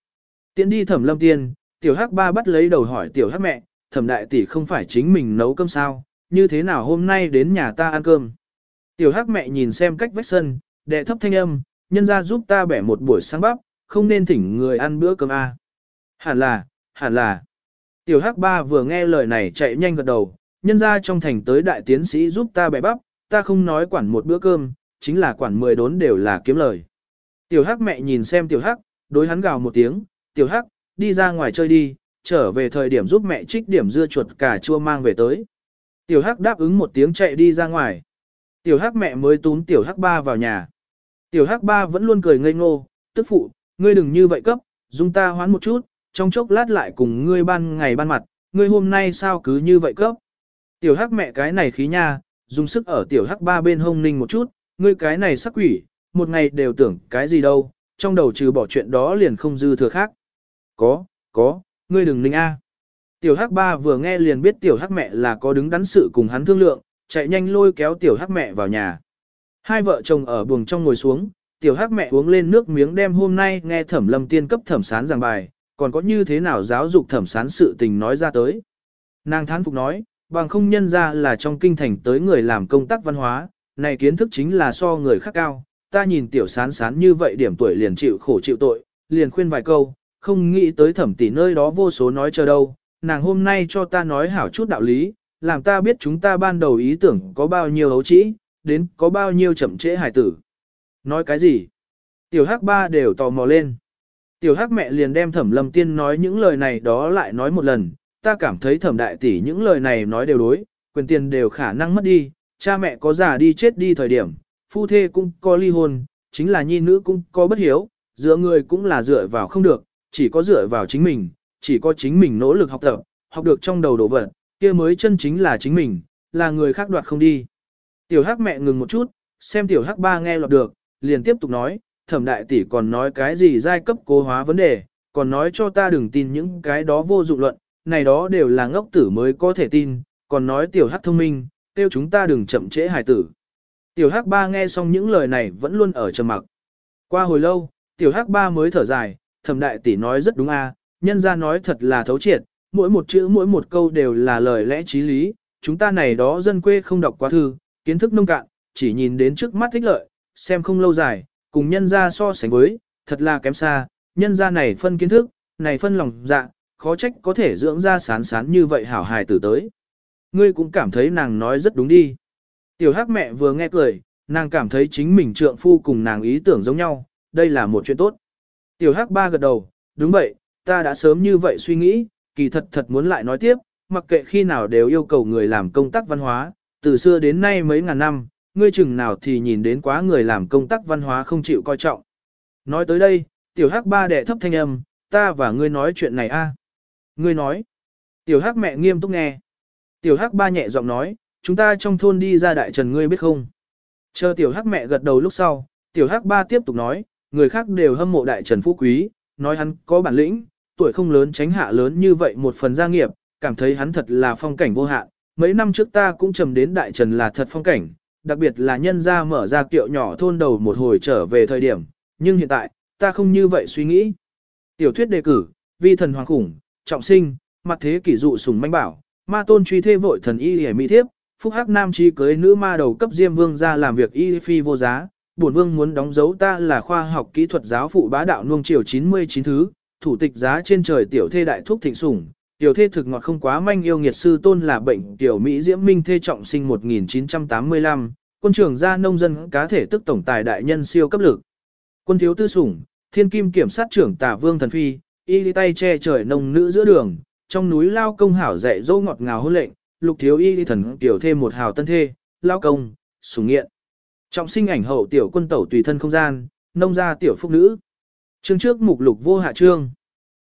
Tiến đi thẩm lâm tiên, tiểu hắc ba bắt lấy đầu hỏi tiểu hắc mẹ, thẩm đại tỷ không phải chính mình nấu cơm sao, như thế nào hôm nay đến nhà ta ăn cơm. Tiểu hắc mẹ nhìn xem cách vách sân, đệ thấp thanh âm, nhân ra giúp ta bẻ một buổi sáng bắp, không nên thỉnh người ăn bữa cơm à. Hẳn là, hẳn là. Tiểu hắc ba vừa nghe lời này chạy nhanh gật đầu, nhân ra trong thành tới đại tiến sĩ giúp ta bẻ bắp, ta không nói quản một bữa cơm, chính là quản mười đốn đều là kiếm lời. Tiểu hắc mẹ nhìn xem tiểu hắc, đối hắn gào một tiếng, tiểu hắc, đi ra ngoài chơi đi, trở về thời điểm giúp mẹ trích điểm dưa chuột cà chua mang về tới. Tiểu hắc đáp ứng một tiếng chạy đi ra ngoài. Tiểu hắc mẹ mới túm tiểu hắc ba vào nhà. Tiểu hắc ba vẫn luôn cười ngây ngô, tức phụ, ngươi đừng như vậy cấp, dùng ta hoán một chút, trong chốc lát lại cùng ngươi ban ngày ban mặt, ngươi hôm nay sao cứ như vậy cấp. Tiểu hắc mẹ cái này khí nha, dùng sức ở tiểu hắc ba bên hông ninh một chút, ngươi cái này sắc quỷ, một ngày đều tưởng cái gì đâu, trong đầu trừ bỏ chuyện đó liền không dư thừa khác. Có, có, ngươi đừng ninh a. Tiểu hắc ba vừa nghe liền biết tiểu hắc mẹ là có đứng đắn sự cùng hắn thương lượng, chạy nhanh lôi kéo tiểu hắc mẹ vào nhà. Hai vợ chồng ở buồng trong ngồi xuống, tiểu hắc mẹ uống lên nước miếng đem hôm nay nghe thẩm lâm tiên cấp thẩm sán giảng bài, còn có như thế nào giáo dục thẩm sán sự tình nói ra tới. Nàng thán phục nói, bằng không nhân ra là trong kinh thành tới người làm công tác văn hóa, này kiến thức chính là so người khác cao, ta nhìn tiểu sán sán như vậy điểm tuổi liền chịu khổ chịu tội, liền khuyên vài câu, không nghĩ tới thẩm tỷ nơi đó vô số nói chờ đâu, nàng hôm nay cho ta nói hảo chút đạo lý, làm ta biết chúng ta ban đầu ý tưởng có bao nhiêu hấu trĩ, đến có bao nhiêu chậm trễ hải tử. Nói cái gì? Tiểu hắc ba đều tò mò lên. Tiểu hắc mẹ liền đem thẩm lâm tiên nói những lời này đó lại nói một lần, ta cảm thấy thẩm đại tỷ những lời này nói đều đối, quyền tiền đều khả năng mất đi, cha mẹ có già đi chết đi thời điểm, phu thê cũng có ly hôn, chính là nhi nữ cũng có bất hiếu, dựa người cũng là dựa vào không được, chỉ có dựa vào chính mình, chỉ có chính mình nỗ lực học tập, học được trong đầu đồ vật, kia mới chân chính là chính mình, là người khác đoạt không đi. Tiểu hắc mẹ ngừng một chút, xem tiểu hắc ba nghe lọt được, liền tiếp tục nói, thẩm đại tỷ còn nói cái gì giai cấp cố hóa vấn đề, còn nói cho ta đừng tin những cái đó vô dụng luận, này đó đều là ngốc tử mới có thể tin, còn nói tiểu hắc thông minh, kêu chúng ta đừng chậm trễ hài tử. Tiểu hắc ba nghe xong những lời này vẫn luôn ở trầm mặc. Qua hồi lâu, tiểu hắc ba mới thở dài, thẩm đại tỷ nói rất đúng a, nhân ra nói thật là thấu triệt, mỗi một chữ mỗi một câu đều là lời lẽ trí lý, chúng ta này đó dân quê không đọc quá thư, kiến thức nông cạn, chỉ nhìn đến trước mắt thích lợi, xem không lâu dài, cùng nhân ra so sánh với, thật là kém xa, nhân ra này phân kiến thức, này phân lòng dạ, khó trách có thể dưỡng ra sán sán như vậy hảo hài tử tới. Ngươi cũng cảm thấy nàng nói rất đúng đi. Tiểu hắc mẹ vừa nghe cười, nàng cảm thấy chính mình trượng phu cùng nàng ý tưởng giống nhau, đây là một chuyện tốt. Tiểu hắc ba gật đầu, đúng vậy, ta đã sớm như vậy suy nghĩ, kỳ thật thật muốn lại nói tiếp, mặc kệ khi nào đều yêu cầu người làm công tác văn hóa, từ xưa đến nay mấy ngàn năm, ngươi chừng nào thì nhìn đến quá người làm công tác văn hóa không chịu coi trọng. Nói tới đây, tiểu hắc ba đệ thấp thanh âm, ta và ngươi nói chuyện này a. Ngươi nói. Tiểu hắc mẹ nghiêm túc nghe. Tiểu hắc ba nhẹ giọng nói, chúng ta trong thôn đi ra đại trần ngươi biết không? Chờ tiểu hắc mẹ gật đầu lúc sau, tiểu hắc ba tiếp tục nói, người khác đều hâm mộ đại trần phú quý, nói hắn có bản lĩnh, tuổi không lớn tránh hạ lớn như vậy một phần gia nghiệp, cảm thấy hắn thật là phong cảnh vô hạn. Mấy năm trước ta cũng trầm đến đại trần là thật phong cảnh, đặc biệt là nhân gia mở ra tiệu nhỏ thôn đầu một hồi trở về thời điểm, nhưng hiện tại, ta không như vậy suy nghĩ. Tiểu thuyết đề cử, vi thần hoàng khủng, trọng sinh, mặt thế kỷ dụ sùng manh bảo, ma tôn truy thê vội thần y hề mỹ thiếp, phúc hắc nam chi cưới nữ ma đầu cấp diêm vương ra làm việc y phi vô giá, bổn vương muốn đóng dấu ta là khoa học kỹ thuật giáo phụ bá đạo nuông chiều 99 thứ, thủ tịch giá trên trời tiểu thê đại thúc thịnh sủng, tiểu thê thực ngọt không quá manh yêu nghiệt sư tôn là bệnh tiểu Mỹ diễm minh thê trọng sinh 1985, quân trưởng gia nông dân cá thể tức tổng tài đại nhân siêu cấp lực. Quân thiếu tư sủng, thiên kim kiểm sát trưởng tả vương thần phi, y tay che trời nông nữ giữa đường, trong núi lao công hảo dạy dỗ ngọt ngào hôn lệnh, lục thiếu y thần tiểu thêm một hào tân thê, lao công, sủng nghiện. Trọng sinh ảnh hậu tiểu quân tẩu tùy thân không gian, nông gia tiểu phúc nữ. Chương trước mục lục vô hạ chương.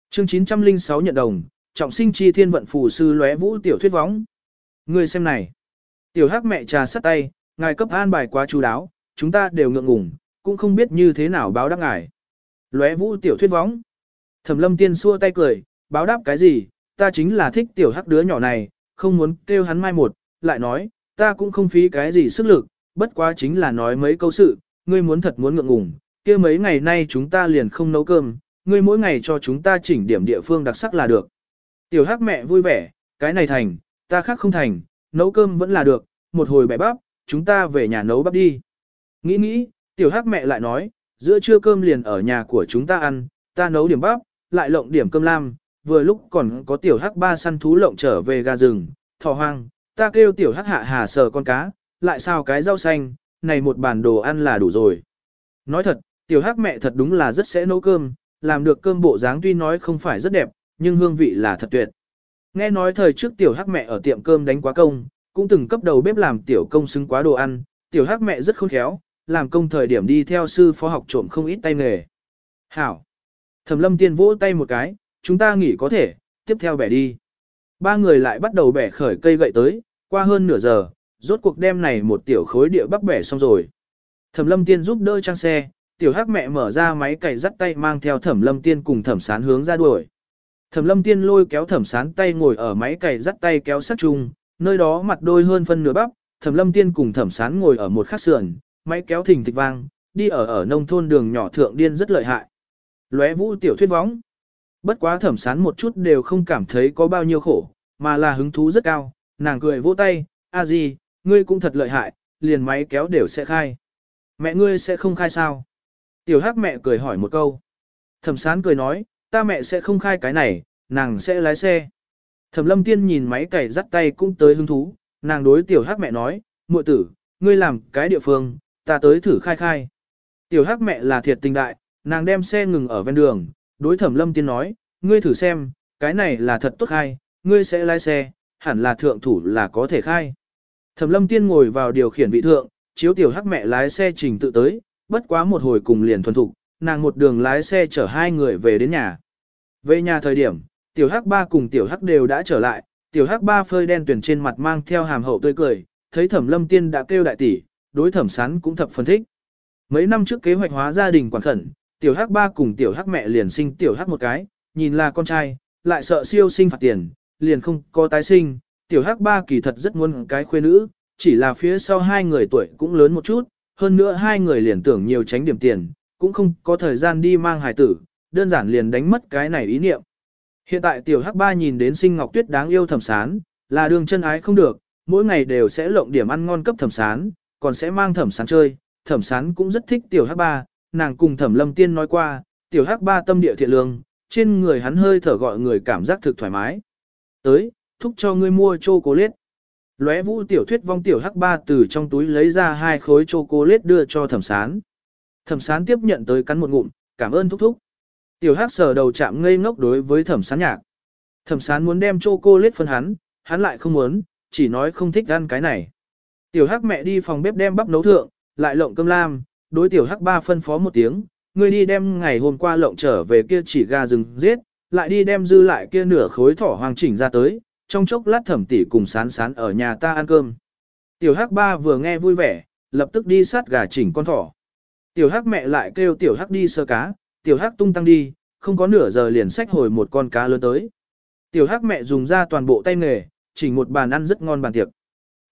Chương 906 nhận đồng, trọng sinh chi thiên vận phù sư lóe vũ tiểu thuyết võng. Người xem này. Tiểu hắc mẹ trà sắt tay, ngài cấp an bài quá chú đáo, chúng ta đều ngượng ngùng, cũng không biết như thế nào báo đáp ngài. Lóe vũ tiểu thuyết võng. Thẩm lâm tiên xua tay cười, báo đáp cái gì, ta chính là thích tiểu hắc đứa nhỏ này, không muốn kêu hắn mai một, lại nói, ta cũng không phí cái gì sức lực, bất quá chính là nói mấy câu sự, ngươi muốn thật muốn ngượng ngùng, kia mấy ngày nay chúng ta liền không nấu cơm, ngươi mỗi ngày cho chúng ta chỉnh điểm địa phương đặc sắc là được. Tiểu hắc mẹ vui vẻ, cái này thành, ta khác không thành, nấu cơm vẫn là được, một hồi bẻ bắp, chúng ta về nhà nấu bắp đi. Nghĩ nghĩ, tiểu hắc mẹ lại nói, giữa trưa cơm liền ở nhà của chúng ta ăn, ta nấu điểm bắp, lại lộng điểm cơm lam, vừa lúc còn có tiểu hắc ba săn thú lộng trở về gà rừng, thỏ hoang, ta kêu tiểu hắc hạ hà sờ con cá, lại sao cái rau xanh, này một bàn đồ ăn là đủ rồi. Nói thật, tiểu hắc mẹ thật đúng là rất sẽ nấu cơm, làm được cơm bộ dáng tuy nói không phải rất đẹp, nhưng hương vị là thật tuyệt. Nghe nói thời trước tiểu hắc mẹ ở tiệm cơm đánh quá công, cũng từng cấp đầu bếp làm tiểu công xứng quá đồ ăn, tiểu hắc mẹ rất khôn khéo, làm công thời điểm đi theo sư phó học trộm không ít tay nghề. Hảo! Thẩm lâm tiên vỗ tay một cái, chúng ta nghỉ có thể, tiếp theo bẻ đi. Ba người lại bắt đầu bẻ khởi cây gậy tới, qua hơn nửa giờ, rốt cuộc đêm này một tiểu khối địa bắc bẻ xong rồi. Thẩm lâm tiên giúp đỡ trang xe, tiểu hắc mẹ mở ra máy cày dắt tay mang theo thẩm lâm tiên cùng thẩm sán hướng ra đuổi. Thẩm lâm tiên lôi kéo thẩm sán tay ngồi ở máy cày dắt tay kéo sát chung, nơi đó mặt đôi hơn phân nửa bắp, thẩm lâm tiên cùng thẩm sán ngồi ở một khắc sườn, máy kéo thình thịch vang, đi ở ở nông thôn đường nhỏ thượng điên rất lợi hại. Lóe vũ tiểu thuyết võng. Bất quá thẩm sán một chút đều không cảm thấy có bao nhiêu khổ, mà là hứng thú rất cao, nàng cười vỗ tay, a gì, ngươi cũng thật lợi hại, liền máy kéo đều sẽ khai. Mẹ ngươi sẽ không khai sao? Tiểu hắc mẹ cười hỏi một câu. Thẩm sán cười nói, ta mẹ sẽ không khai cái này, nàng sẽ lái xe. Thẩm lâm tiên nhìn máy cày dắt tay cũng tới hứng thú, nàng đối tiểu hắc mẹ nói, muội tử, ngươi làm cái địa phương, ta tới thử khai khai. Tiểu hắc mẹ là thiệt tình đại, nàng đem xe ngừng ở ven đường, đối thẩm lâm tiên nói, ngươi thử xem, cái này là thật tốt khai, ngươi sẽ lái xe, hẳn là thượng thủ là có thể khai. Thẩm lâm tiên ngồi vào điều khiển vị thượng, chiếu tiểu hắc mẹ lái xe trình tự tới, bất quá một hồi cùng liền thuần thục, nàng một đường lái xe chở hai người về đến nhà. Về nhà thời điểm, tiểu hắc ba cùng tiểu hắc đều đã trở lại, tiểu hắc ba phơi đen tuyển trên mặt mang theo hàm hậu tươi cười, thấy thẩm lâm tiên đã kêu đại tỷ, đối thẩm sán cũng thập phân thích. Mấy năm trước kế hoạch hóa gia đình quản khẩn, tiểu hắc ba cùng tiểu hắc mẹ liền sinh tiểu hắc một cái, nhìn là con trai, lại sợ siêu sinh phạt tiền, liền không có tái sinh, tiểu hắc ba kỳ thật rất muốn cái khuê nữ, chỉ là phía sau hai người tuổi cũng lớn một chút, hơn nữa hai người liền tưởng nhiều tránh điểm tiền, cũng không có thời gian đi mang hài tử, đơn giản liền đánh mất cái này ý niệm. Hiện tại tiểu hắc ba nhìn đến sinh ngọc tuyết đáng yêu thẩm sán, là đường chân ái không được, mỗi ngày đều sẽ lộng điểm ăn ngon cấp thẩm sán, còn sẽ mang thẩm sán chơi, thẩm sán cũng rất thích tiểu hắc ba, nàng cùng thẩm lâm tiên nói qua, tiểu hắc ba tâm địa thiện lương, trên người hắn hơi thở gọi người cảm giác thực thoải mái. Tới, thúc cho ngươi mua chocolate. Lóe vũ tiểu thuyết vong tiểu hắc ba từ trong túi lấy ra hai khối chocolate đưa cho thẩm sán. Thẩm sán tiếp nhận tới cắn một ngụm, cảm ơn thúc thúc. Tiểu hắc sờ đầu chạm ngây ngốc đối với thẩm sán nhạc. Thẩm sán muốn đem chocolate phân hắn, hắn lại không muốn, chỉ nói không thích ăn cái này. Tiểu hắc mẹ đi phòng bếp đem bắp nấu thượng, lại lộng cơm lam, đối tiểu hắc ba phân phó một tiếng, ngươi đi đem ngày hôm qua lộng trở về kia chỉ gà rừng giết, lại đi đem dư lại kia nửa khối thỏ hoàng chỉnh ra tới, trong chốc lát thẩm tỷ cùng sán sán ở nhà ta ăn cơm. Tiểu hắc ba vừa nghe vui vẻ, lập tức đi sát gà chỉnh con thỏ. Tiểu hắc mẹ lại kêu tiểu hắc đi sơ cá, tiểu hắc tung tăng đi, không có nửa giờ liền sách hồi một con cá lớn tới. Tiểu hắc mẹ dùng ra toàn bộ tay nghề, chỉnh một bàn ăn rất ngon bàn tiệc.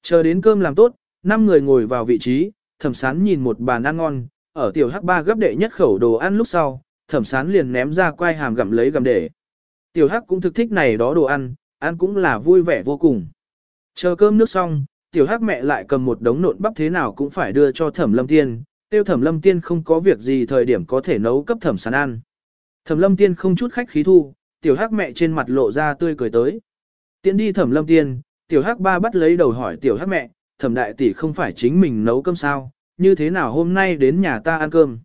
Chờ đến cơm làm tốt, năm người ngồi vào vị trí, thẩm sán nhìn một bàn ăn ngon, ở tiểu hắc ba gấp đệ nhất khẩu đồ ăn lúc sau, thẩm sán liền ném ra quai hàm gặm lấy gặm để. Tiểu hắc cũng thực thích này đó đồ ăn, ăn cũng là vui vẻ vô cùng. Chờ cơm nước xong, tiểu hắc mẹ lại cầm một đống nộn bắp thế nào cũng phải đưa cho thẩm lâm tiên, tiêu thẩm lâm tiên không có việc gì thời điểm có thể nấu cấp thẩm sán ăn. Thẩm lâm tiên không chút khách khí thu, tiểu hắc mẹ trên mặt lộ ra tươi cười tới. Tiến đi thẩm lâm tiên, tiểu hắc ba bắt lấy đầu hỏi tiểu hắc mẹ, thẩm đại tỷ không phải chính mình nấu cơm sao, như thế nào hôm nay đến nhà ta ăn cơm.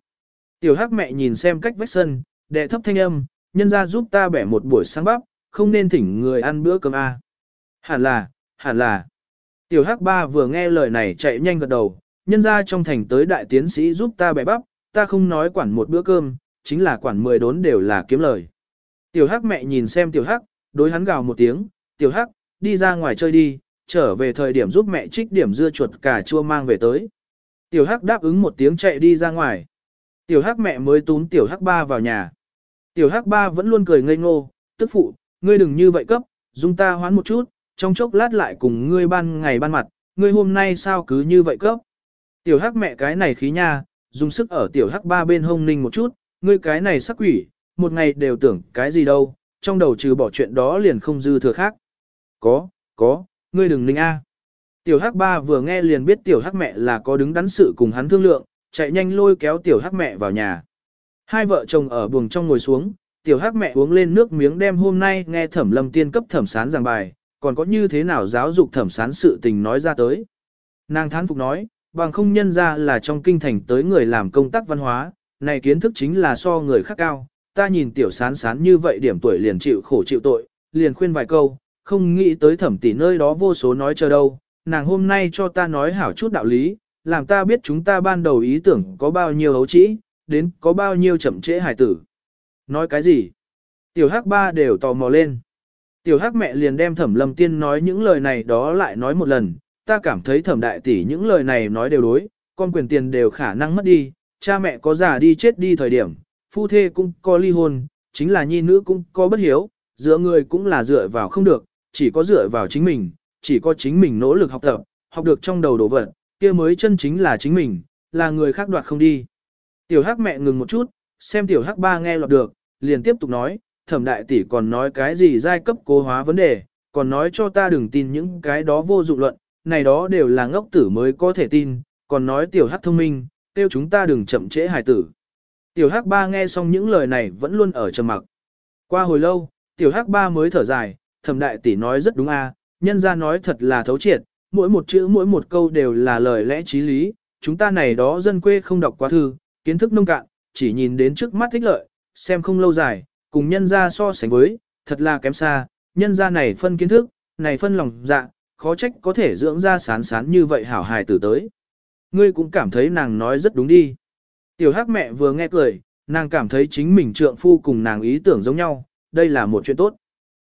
Tiểu hắc mẹ nhìn xem cách vách sân, đệ thấp thanh âm, nhân ra giúp ta bẻ một buổi sáng bắp, không nên thỉnh người ăn bữa cơm a. À. Hẳn là, hẳn là. Tiểu hắc ba vừa nghe lời này chạy nhanh gật đầu, nhân ra trong thành tới đại tiến sĩ giúp ta bẻ bắp, ta không nói quản một bữa cơm, chính là quản mười đốn đều là kiếm lời. Tiểu hắc mẹ nhìn xem tiểu hắc, đối hắn gào một tiếng, tiểu hắc, đi ra ngoài chơi đi, trở về thời điểm giúp mẹ trích điểm dưa chuột cà chua mang về tới. Tiểu hắc đáp ứng một tiếng chạy đi ra ngoài. Tiểu hắc mẹ mới túm tiểu hắc ba vào nhà. Tiểu hắc ba vẫn luôn cười ngây ngô, tức phụ, ngươi đừng như vậy cấp, dùng ta hoán một chút, trong chốc lát lại cùng ngươi ban ngày ban mặt, ngươi hôm nay sao cứ như vậy cấp. Tiểu hắc mẹ cái này khí nha, dùng sức ở tiểu hắc ba bên hông ninh một chút, ngươi cái này sắc quỷ, một ngày đều tưởng cái gì đâu, trong đầu trừ bỏ chuyện đó liền không dư thừa khác. Có, có, ngươi đừng ninh a. Tiểu hắc ba vừa nghe liền biết tiểu hắc mẹ là có đứng đắn sự cùng hắn thương lượng, chạy nhanh lôi kéo tiểu hắc mẹ vào nhà. Hai vợ chồng ở buồng trong ngồi xuống, tiểu hắc mẹ uống lên nước miếng đem hôm nay nghe thẩm lâm tiên cấp thẩm sán giảng bài, còn có như thế nào giáo dục thẩm sán sự tình nói ra tới. Nàng thán phục nói, bằng không nhân ra là trong kinh thành tới người làm công tác văn hóa, này kiến thức chính là so người khác cao, ta nhìn tiểu sán sán như vậy điểm tuổi liền chịu khổ chịu tội, liền khuyên vài câu, không nghĩ tới thẩm tỷ nơi đó vô số nói chờ đâu, nàng hôm nay cho ta nói hảo chút đạo lý, làm ta biết chúng ta ban đầu ý tưởng có bao nhiêu hấu trĩ, đến có bao nhiêu chậm trễ hài tử. Nói cái gì? Tiểu hắc ba đều tò mò lên. Tiểu hắc mẹ liền đem thẩm lâm tiên nói những lời này đó lại nói một lần, ta cảm thấy thẩm đại tỷ những lời này nói đều đối, con quyền tiền đều khả năng mất đi, cha mẹ có già đi chết đi thời điểm, phu thê cũng có ly hôn, chính là nhi nữ cũng có bất hiếu, dựa người cũng là dựa vào không được, chỉ có dựa vào chính mình, chỉ có chính mình nỗ lực học tập, học được trong đầu đồ vật, kia mới chân chính là chính mình, là người khác đoạt không đi. Tiểu hắc mẹ ngừng một chút, xem tiểu hắc ba nghe lọt được, liền tiếp tục nói, thẩm đại tỷ còn nói cái gì giai cấp cố hóa vấn đề, còn nói cho ta đừng tin những cái đó vô dụng luận, này đó đều là ngốc tử mới có thể tin, còn nói tiểu hắc thông minh, kêu chúng ta đừng chậm trễ hài tử. Tiểu hắc ba nghe xong những lời này vẫn luôn ở trầm mặc. Qua hồi lâu, tiểu hắc ba mới thở dài, thẩm đại tỷ nói rất đúng a, nhân ra nói thật là thấu triệt, mỗi một chữ mỗi một câu đều là lời lẽ trí lý, chúng ta này đó dân quê không đọc quá thư, kiến thức nông cạn, chỉ nhìn đến trước mắt thích lợi, xem không lâu dài, cùng nhân ra so sánh với, thật là kém xa, nhân ra này phân kiến thức, này phân lòng dạ, khó trách có thể dưỡng ra sán sán như vậy hảo hài tử tới. Ngươi cũng cảm thấy nàng nói rất đúng đi. Tiểu hắc mẹ vừa nghe cười, nàng cảm thấy chính mình trượng phu cùng nàng ý tưởng giống nhau, đây là một chuyện tốt.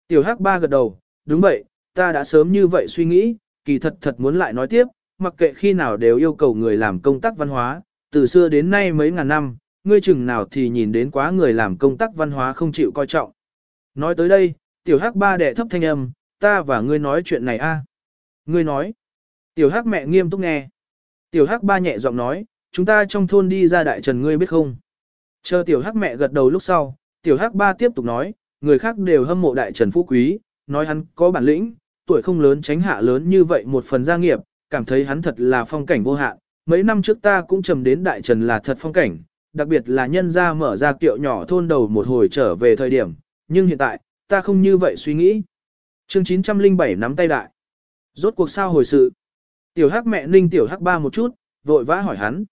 Tiểu hắc ba gật đầu, đúng vậy, ta đã sớm như vậy suy nghĩ, kỳ thật thật muốn lại nói tiếp, mặc kệ khi nào đều yêu cầu người làm công tác văn hóa, từ xưa đến nay mấy ngàn năm, ngươi chừng nào thì nhìn đến quá người làm công tác văn hóa không chịu coi trọng. Nói tới đây, tiểu hắc ba đệ thấp thanh âm, ta và ngươi nói chuyện này a. Ngươi nói. Tiểu hắc mẹ nghiêm túc nghe. Tiểu hắc ba nhẹ giọng nói, chúng ta trong thôn đi ra đại trần ngươi biết không? Chờ tiểu hắc mẹ gật đầu lúc sau, tiểu hắc ba tiếp tục nói, người khác đều hâm mộ đại trần phú quý, nói hắn có bản lĩnh, tuổi không lớn tránh hạ lớn như vậy một phần gia nghiệp, cảm thấy hắn thật là phong cảnh vô hạn. Mấy năm trước ta cũng trầm đến đại trần là thật phong cảnh, đặc biệt là nhân ra mở ra kiệu nhỏ thôn đầu một hồi trở về thời điểm, nhưng hiện tại, ta không như vậy suy nghĩ. Chương 907 nắm tay đại. Rốt cuộc sao hồi sự. Tiểu hắc mẹ ninh tiểu hắc ba một chút, vội vã hỏi hắn.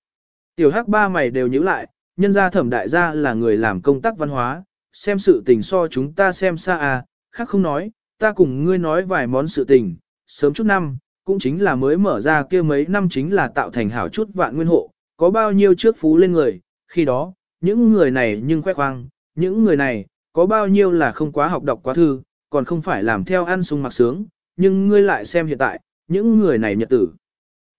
Tiểu hắc ba mày đều nhíu lại, nhân gia thẩm đại gia là người làm công tác văn hóa, xem sự tình so chúng ta xem xa à, khác không nói, ta cùng ngươi nói vài món sự tình, sớm chút năm, cũng chính là mới mở ra kia mấy năm chính là tạo thành hảo chút vạn nguyên hộ, có bao nhiêu trước phú lên người, khi đó, những người này nhưng khoe khoang, những người này, có bao nhiêu là không quá học đọc quá thư, còn không phải làm theo ăn sung mặc sướng, nhưng ngươi lại xem hiện tại, những người này nhật tử.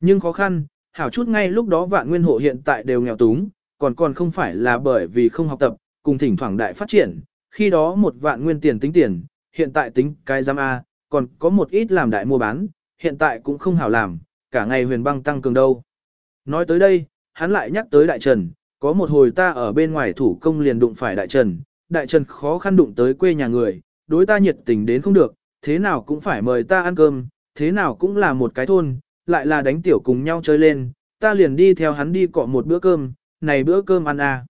Nhưng khó khăn, hảo chút ngay lúc đó vạn nguyên hộ hiện tại đều nghèo túng, còn còn không phải là bởi vì không học tập, cùng thỉnh thoảng đại phát triển, khi đó một vạn nguyên tiền tính tiền, hiện tại tính cái giam A, còn có một ít làm đại mua bán, hiện tại cũng không hảo làm, cả ngày huyền băng tăng cường đâu. Nói tới đây, hắn lại nhắc tới đại trần, có một hồi ta ở bên ngoài thủ công liền đụng phải đại trần, đại trần khó khăn đụng tới quê nhà người, đối ta nhiệt tình đến không được, thế nào cũng phải mời ta ăn cơm, thế nào cũng là một cái thôn, lại là đánh tiểu cùng nhau chơi lên, ta liền đi theo hắn đi cọ một bữa cơm, này bữa cơm ăn à.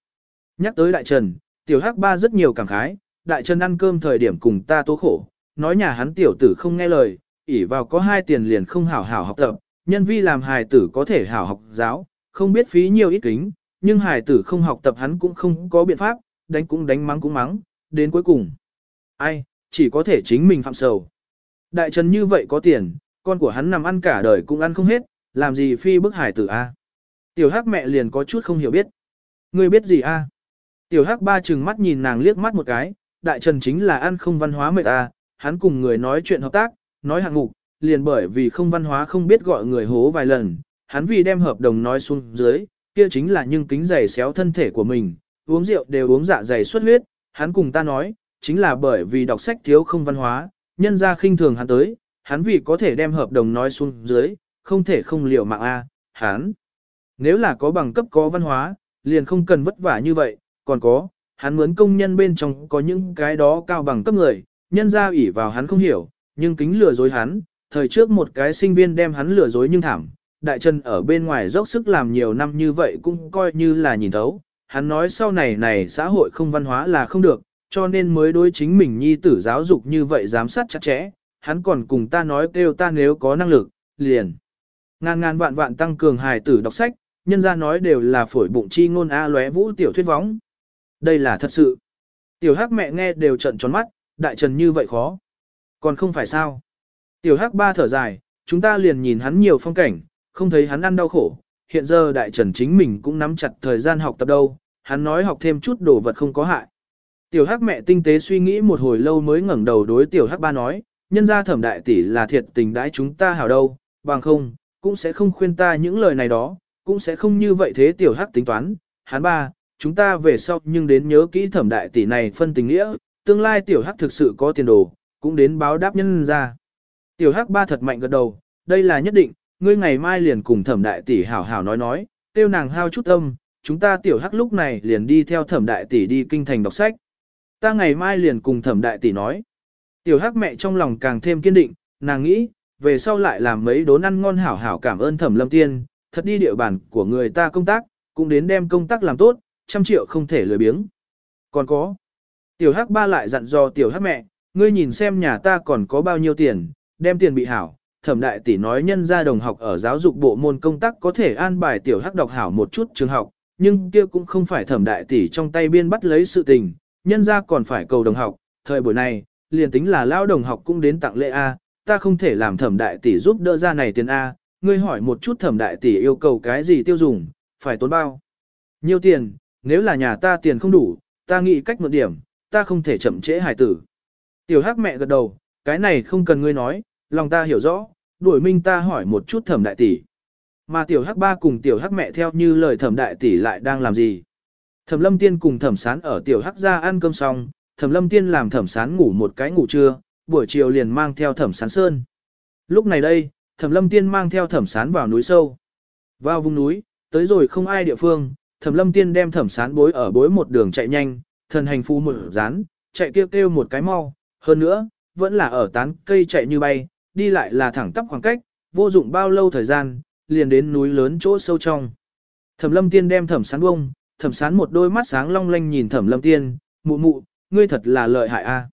Nhắc tới đại trần, tiểu hắc ba rất nhiều cảm khái, đại trần ăn cơm thời điểm cùng ta tố khổ, nói nhà hắn tiểu tử không nghe lời, ỉ vào có hai tiền liền không hảo hảo học tập, nhân vi làm hài tử có thể hảo học giáo, không biết phí nhiều ít kính, nhưng hài tử không học tập hắn cũng không có biện pháp, đánh cũng đánh mắng cũng mắng, đến cuối cùng. Ai, chỉ có thể chính mình phạm sầu. Đại trần như vậy có tiền, con của hắn nằm ăn cả đời cũng ăn không hết, làm gì phi bức hải tử a? Tiểu hắc mẹ liền có chút không hiểu biết. Ngươi biết gì a? Tiểu hắc ba chừng mắt nhìn nàng liếc mắt một cái, đại trần chính là ăn không văn hóa mệt a, hắn cùng người nói chuyện hợp tác, nói hạng mục, liền bởi vì không văn hóa không biết gọi người hố vài lần, hắn vì đem hợp đồng nói xuống dưới, kia chính là nhưng kính giày xéo thân thể của mình, uống rượu đều uống dạ dày xuất huyết, hắn cùng ta nói, chính là bởi vì đọc sách thiếu không văn hóa, nhân ra khinh thường hắn tới, hắn vì có thể đem hợp đồng nói xuống dưới, không thể không liều mạng a, hắn. Nếu là có bằng cấp có văn hóa, liền không cần vất vả như vậy, còn có, hắn muốn công nhân bên trong có những cái đó cao bằng cấp người, nhân ra ủy vào hắn không hiểu, nhưng kính lừa dối hắn, thời trước một cái sinh viên đem hắn lừa dối nhưng thảm, đại chân ở bên ngoài dốc sức làm nhiều năm như vậy cũng coi như là nhìn thấu, hắn nói sau này này xã hội không văn hóa là không được, cho nên mới đối chính mình nhi tử giáo dục như vậy giám sát chặt chẽ, hắn còn cùng ta nói kêu ta nếu có năng lực, liền. Ngàn ngàn vạn vạn tăng cường hài tử đọc sách, nhân ra nói đều là phổi bụng chi ngôn A lóe vũ tiểu thuyết võng. Đây là thật sự. Tiểu hắc mẹ nghe đều trận tròn mắt, đại trần như vậy khó. Còn không phải sao. Tiểu hắc ba thở dài, chúng ta liền nhìn hắn nhiều phong cảnh, không thấy hắn ăn đau khổ. Hiện giờ đại trần chính mình cũng nắm chặt thời gian học tập đâu, hắn nói học thêm chút đồ vật không có hại. Tiểu hắc mẹ tinh tế suy nghĩ một hồi lâu mới ngẩng đầu đối tiểu hắc ba nói, nhân ra thẩm đại tỷ là thiệt tình đãi chúng ta hảo đâu, bằng không, cũng sẽ không khuyên ta những lời này đó, cũng sẽ không như vậy thế tiểu hắc tính toán, hắn ba, chúng ta về sau nhưng đến nhớ kỹ thẩm đại tỷ này phân tình nghĩa, tương lai tiểu hắc thực sự có tiền đồ, cũng đến báo đáp nhân ra. Tiểu hắc ba thật mạnh gật đầu, đây là nhất định, ngươi ngày mai liền cùng thẩm đại tỷ hảo hảo nói nói, tiêu nàng hao chút tâm, chúng ta tiểu hắc lúc này liền đi theo thẩm đại tỷ đi kinh thành đọc sách. Ta ngày mai liền cùng thẩm đại tỷ nói. Tiểu hắc mẹ trong lòng càng thêm kiên định, nàng nghĩ, về sau lại làm mấy đốn ăn ngon hảo hảo cảm ơn thẩm lâm tiên, thật đi địa bàn của người ta công tác, cũng đến đem công tác làm tốt, trăm triệu không thể lười biếng. Còn có, tiểu hắc ba lại dặn dò tiểu hắc mẹ, ngươi nhìn xem nhà ta còn có bao nhiêu tiền, đem tiền bị hảo. Thẩm đại tỷ nói nhân gia đồng học ở giáo dục bộ môn công tác có thể an bài tiểu hắc đọc hảo một chút trường học, nhưng kia cũng không phải thẩm đại tỷ trong tay biên bắt lấy sự tình, nhân gia còn phải cầu đồng học, thời buổi này, liền tính là lao đồng học cũng đến tặng lễ A, ta không thể làm thẩm đại tỷ giúp đỡ ra này tiền A, ngươi hỏi một chút thẩm đại tỷ yêu cầu cái gì tiêu dùng, phải tốn bao. Nhiều tiền, nếu là nhà ta tiền không đủ, ta nghĩ cách một điểm, ta không thể chậm trễ hải tử. Tiểu hắc mẹ gật đầu, cái này không cần ngươi nói, lòng ta hiểu rõ, đuổi minh ta hỏi một chút thẩm đại tỷ. Mà tiểu hắc ba cùng tiểu hắc mẹ theo như lời thẩm đại tỷ lại đang làm gì. Thẩm lâm tiên cùng thẩm sán ở tiểu hắc Gia ăn cơm xong, thẩm lâm tiên làm thẩm sán ngủ một cái ngủ trưa, buổi chiều liền mang theo thẩm sán sơn. Lúc này đây, thẩm lâm tiên mang theo thẩm sán vào núi sâu. Vào vùng núi, tới rồi không ai địa phương, thẩm lâm tiên đem thẩm sán bối ở bối một đường chạy nhanh, thần hành phu một rán, chạy kêu kêu một cái mau, hơn nữa, vẫn là ở tán cây chạy như bay, đi lại là thẳng tắp khoảng cách, vô dụng bao lâu thời gian, liền đến núi lớn chỗ sâu trong. Thẩm lâm tiên đem thẩm sán bông, thẩm sán một đôi mắt sáng long lanh nhìn thẩm lâm tiên, mụ mụ, ngươi thật là lợi hại a.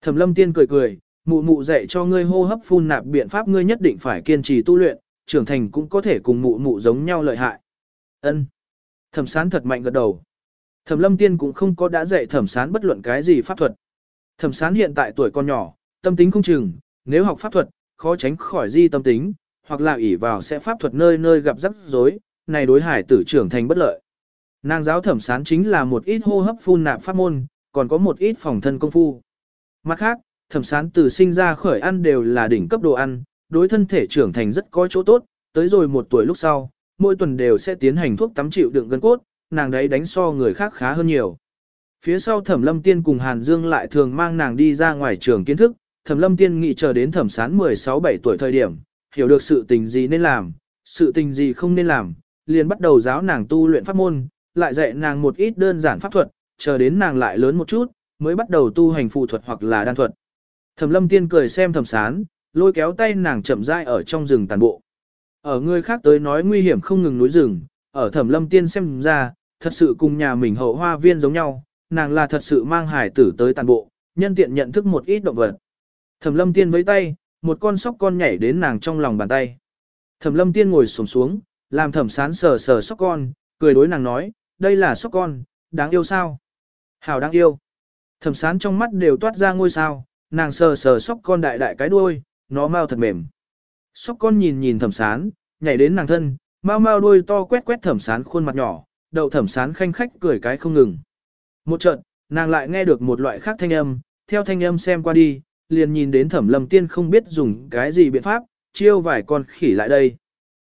Thẩm lâm tiên cười cười, mụ mụ dạy cho ngươi hô hấp phun nạp biện pháp ngươi nhất định phải kiên trì tu luyện, trưởng thành cũng có thể cùng mụ mụ giống nhau lợi hại. Ân. Thẩm sán thật mạnh gật đầu. Thẩm lâm tiên cũng không có đã dạy thẩm sán bất luận cái gì pháp thuật. Thẩm sán hiện tại tuổi còn nhỏ, tâm tính không chừng, nếu học pháp thuật, khó tránh khỏi di tâm tính, hoặc là ỷ vào sẽ pháp thuật nơi nơi gặp rắc rối, này đối hải tử trưởng thành bất lợi. Nàng giáo thẩm sán chính là một ít hô hấp phun nạp pháp môn, còn có một ít phòng thân công phu. Mặt khác, thẩm sán từ sinh ra khởi ăn đều là đỉnh cấp đồ ăn, đối thân thể trưởng thành rất có chỗ tốt, tới rồi một tuổi lúc sau, mỗi tuần đều sẽ tiến hành thuốc tắm chịu đựng gân cốt, nàng đấy đánh so người khác khá hơn nhiều. Phía sau thẩm lâm tiên cùng Hàn Dương lại thường mang nàng đi ra ngoài trường kiến thức, thẩm lâm tiên nghĩ chờ đến thẩm sán 16-17 tuổi thời điểm, hiểu được sự tình gì nên làm, sự tình gì không nên làm, liền bắt đầu giáo nàng tu luyện pháp môn, lại dạy nàng một ít đơn giản pháp thuật, chờ đến nàng lại lớn một chút, mới bắt đầu tu hành phù thuật hoặc là đan thuật. Thẩm lâm tiên cười xem thẩm sán, lôi kéo tay nàng chậm rãi ở trong rừng tàn bộ. Ở người khác tới nói nguy hiểm không ngừng núi rừng, ở thẩm lâm tiên xem ra, thật sự cùng nhà mình hậu hoa viên giống nhau, nàng là thật sự mang hải tử tới tàn bộ, nhân tiện nhận thức một ít động vật. Thẩm lâm tiên với tay, một con sóc con nhảy đến nàng trong lòng bàn tay. Thẩm lâm tiên ngồi xổm xuống, làm thẩm sán sờ sờ sóc con, cười đối nàng nói, đây là sóc con, đáng yêu sao? Hảo đáng yêu. Thẩm sán trong mắt đều toát ra ngôi sao, nàng sờ sờ sóc con đại đại cái đuôi, nó mau thật mềm. Sóc con nhìn nhìn thẩm sán, nhảy đến nàng thân, mau mau đuôi to quét quét thẩm sán khuôn mặt nhỏ, đậu thẩm sán khanh khách cười cái không ngừng. Một trận, nàng lại nghe được một loại khác thanh âm, theo thanh âm xem qua đi, liền nhìn đến thẩm lâm tiên không biết dùng cái gì biện pháp, chiêu vài con khỉ lại đây.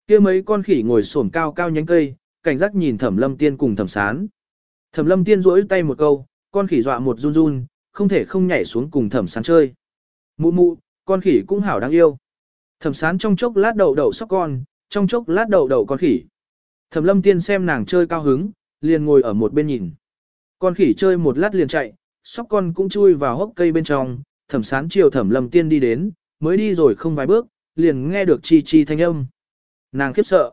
kia mấy con khỉ ngồi xổm cao cao nhánh cây, cảnh giác nhìn thẩm lâm tiên cùng thẩm sán. Thẩm lâm tiên rỗi tay một câu, con khỉ dọa một run run, không thể không nhảy xuống cùng thẩm sán chơi. Mụ mụ, con khỉ cũng hảo đáng yêu. Thẩm sán trong chốc lát đầu đầu sóc con, trong chốc lát đầu đầu con khỉ. Thẩm lâm tiên xem nàng chơi cao hứng, liền ngồi ở một bên nhìn. Con khỉ chơi một lát liền chạy, sóc con cũng chui vào hốc cây bên trong, thẩm sán chiều thẩm lâm tiên đi đến, mới đi rồi không vài bước, liền nghe được chi chi thanh âm. Nàng khiếp sợ.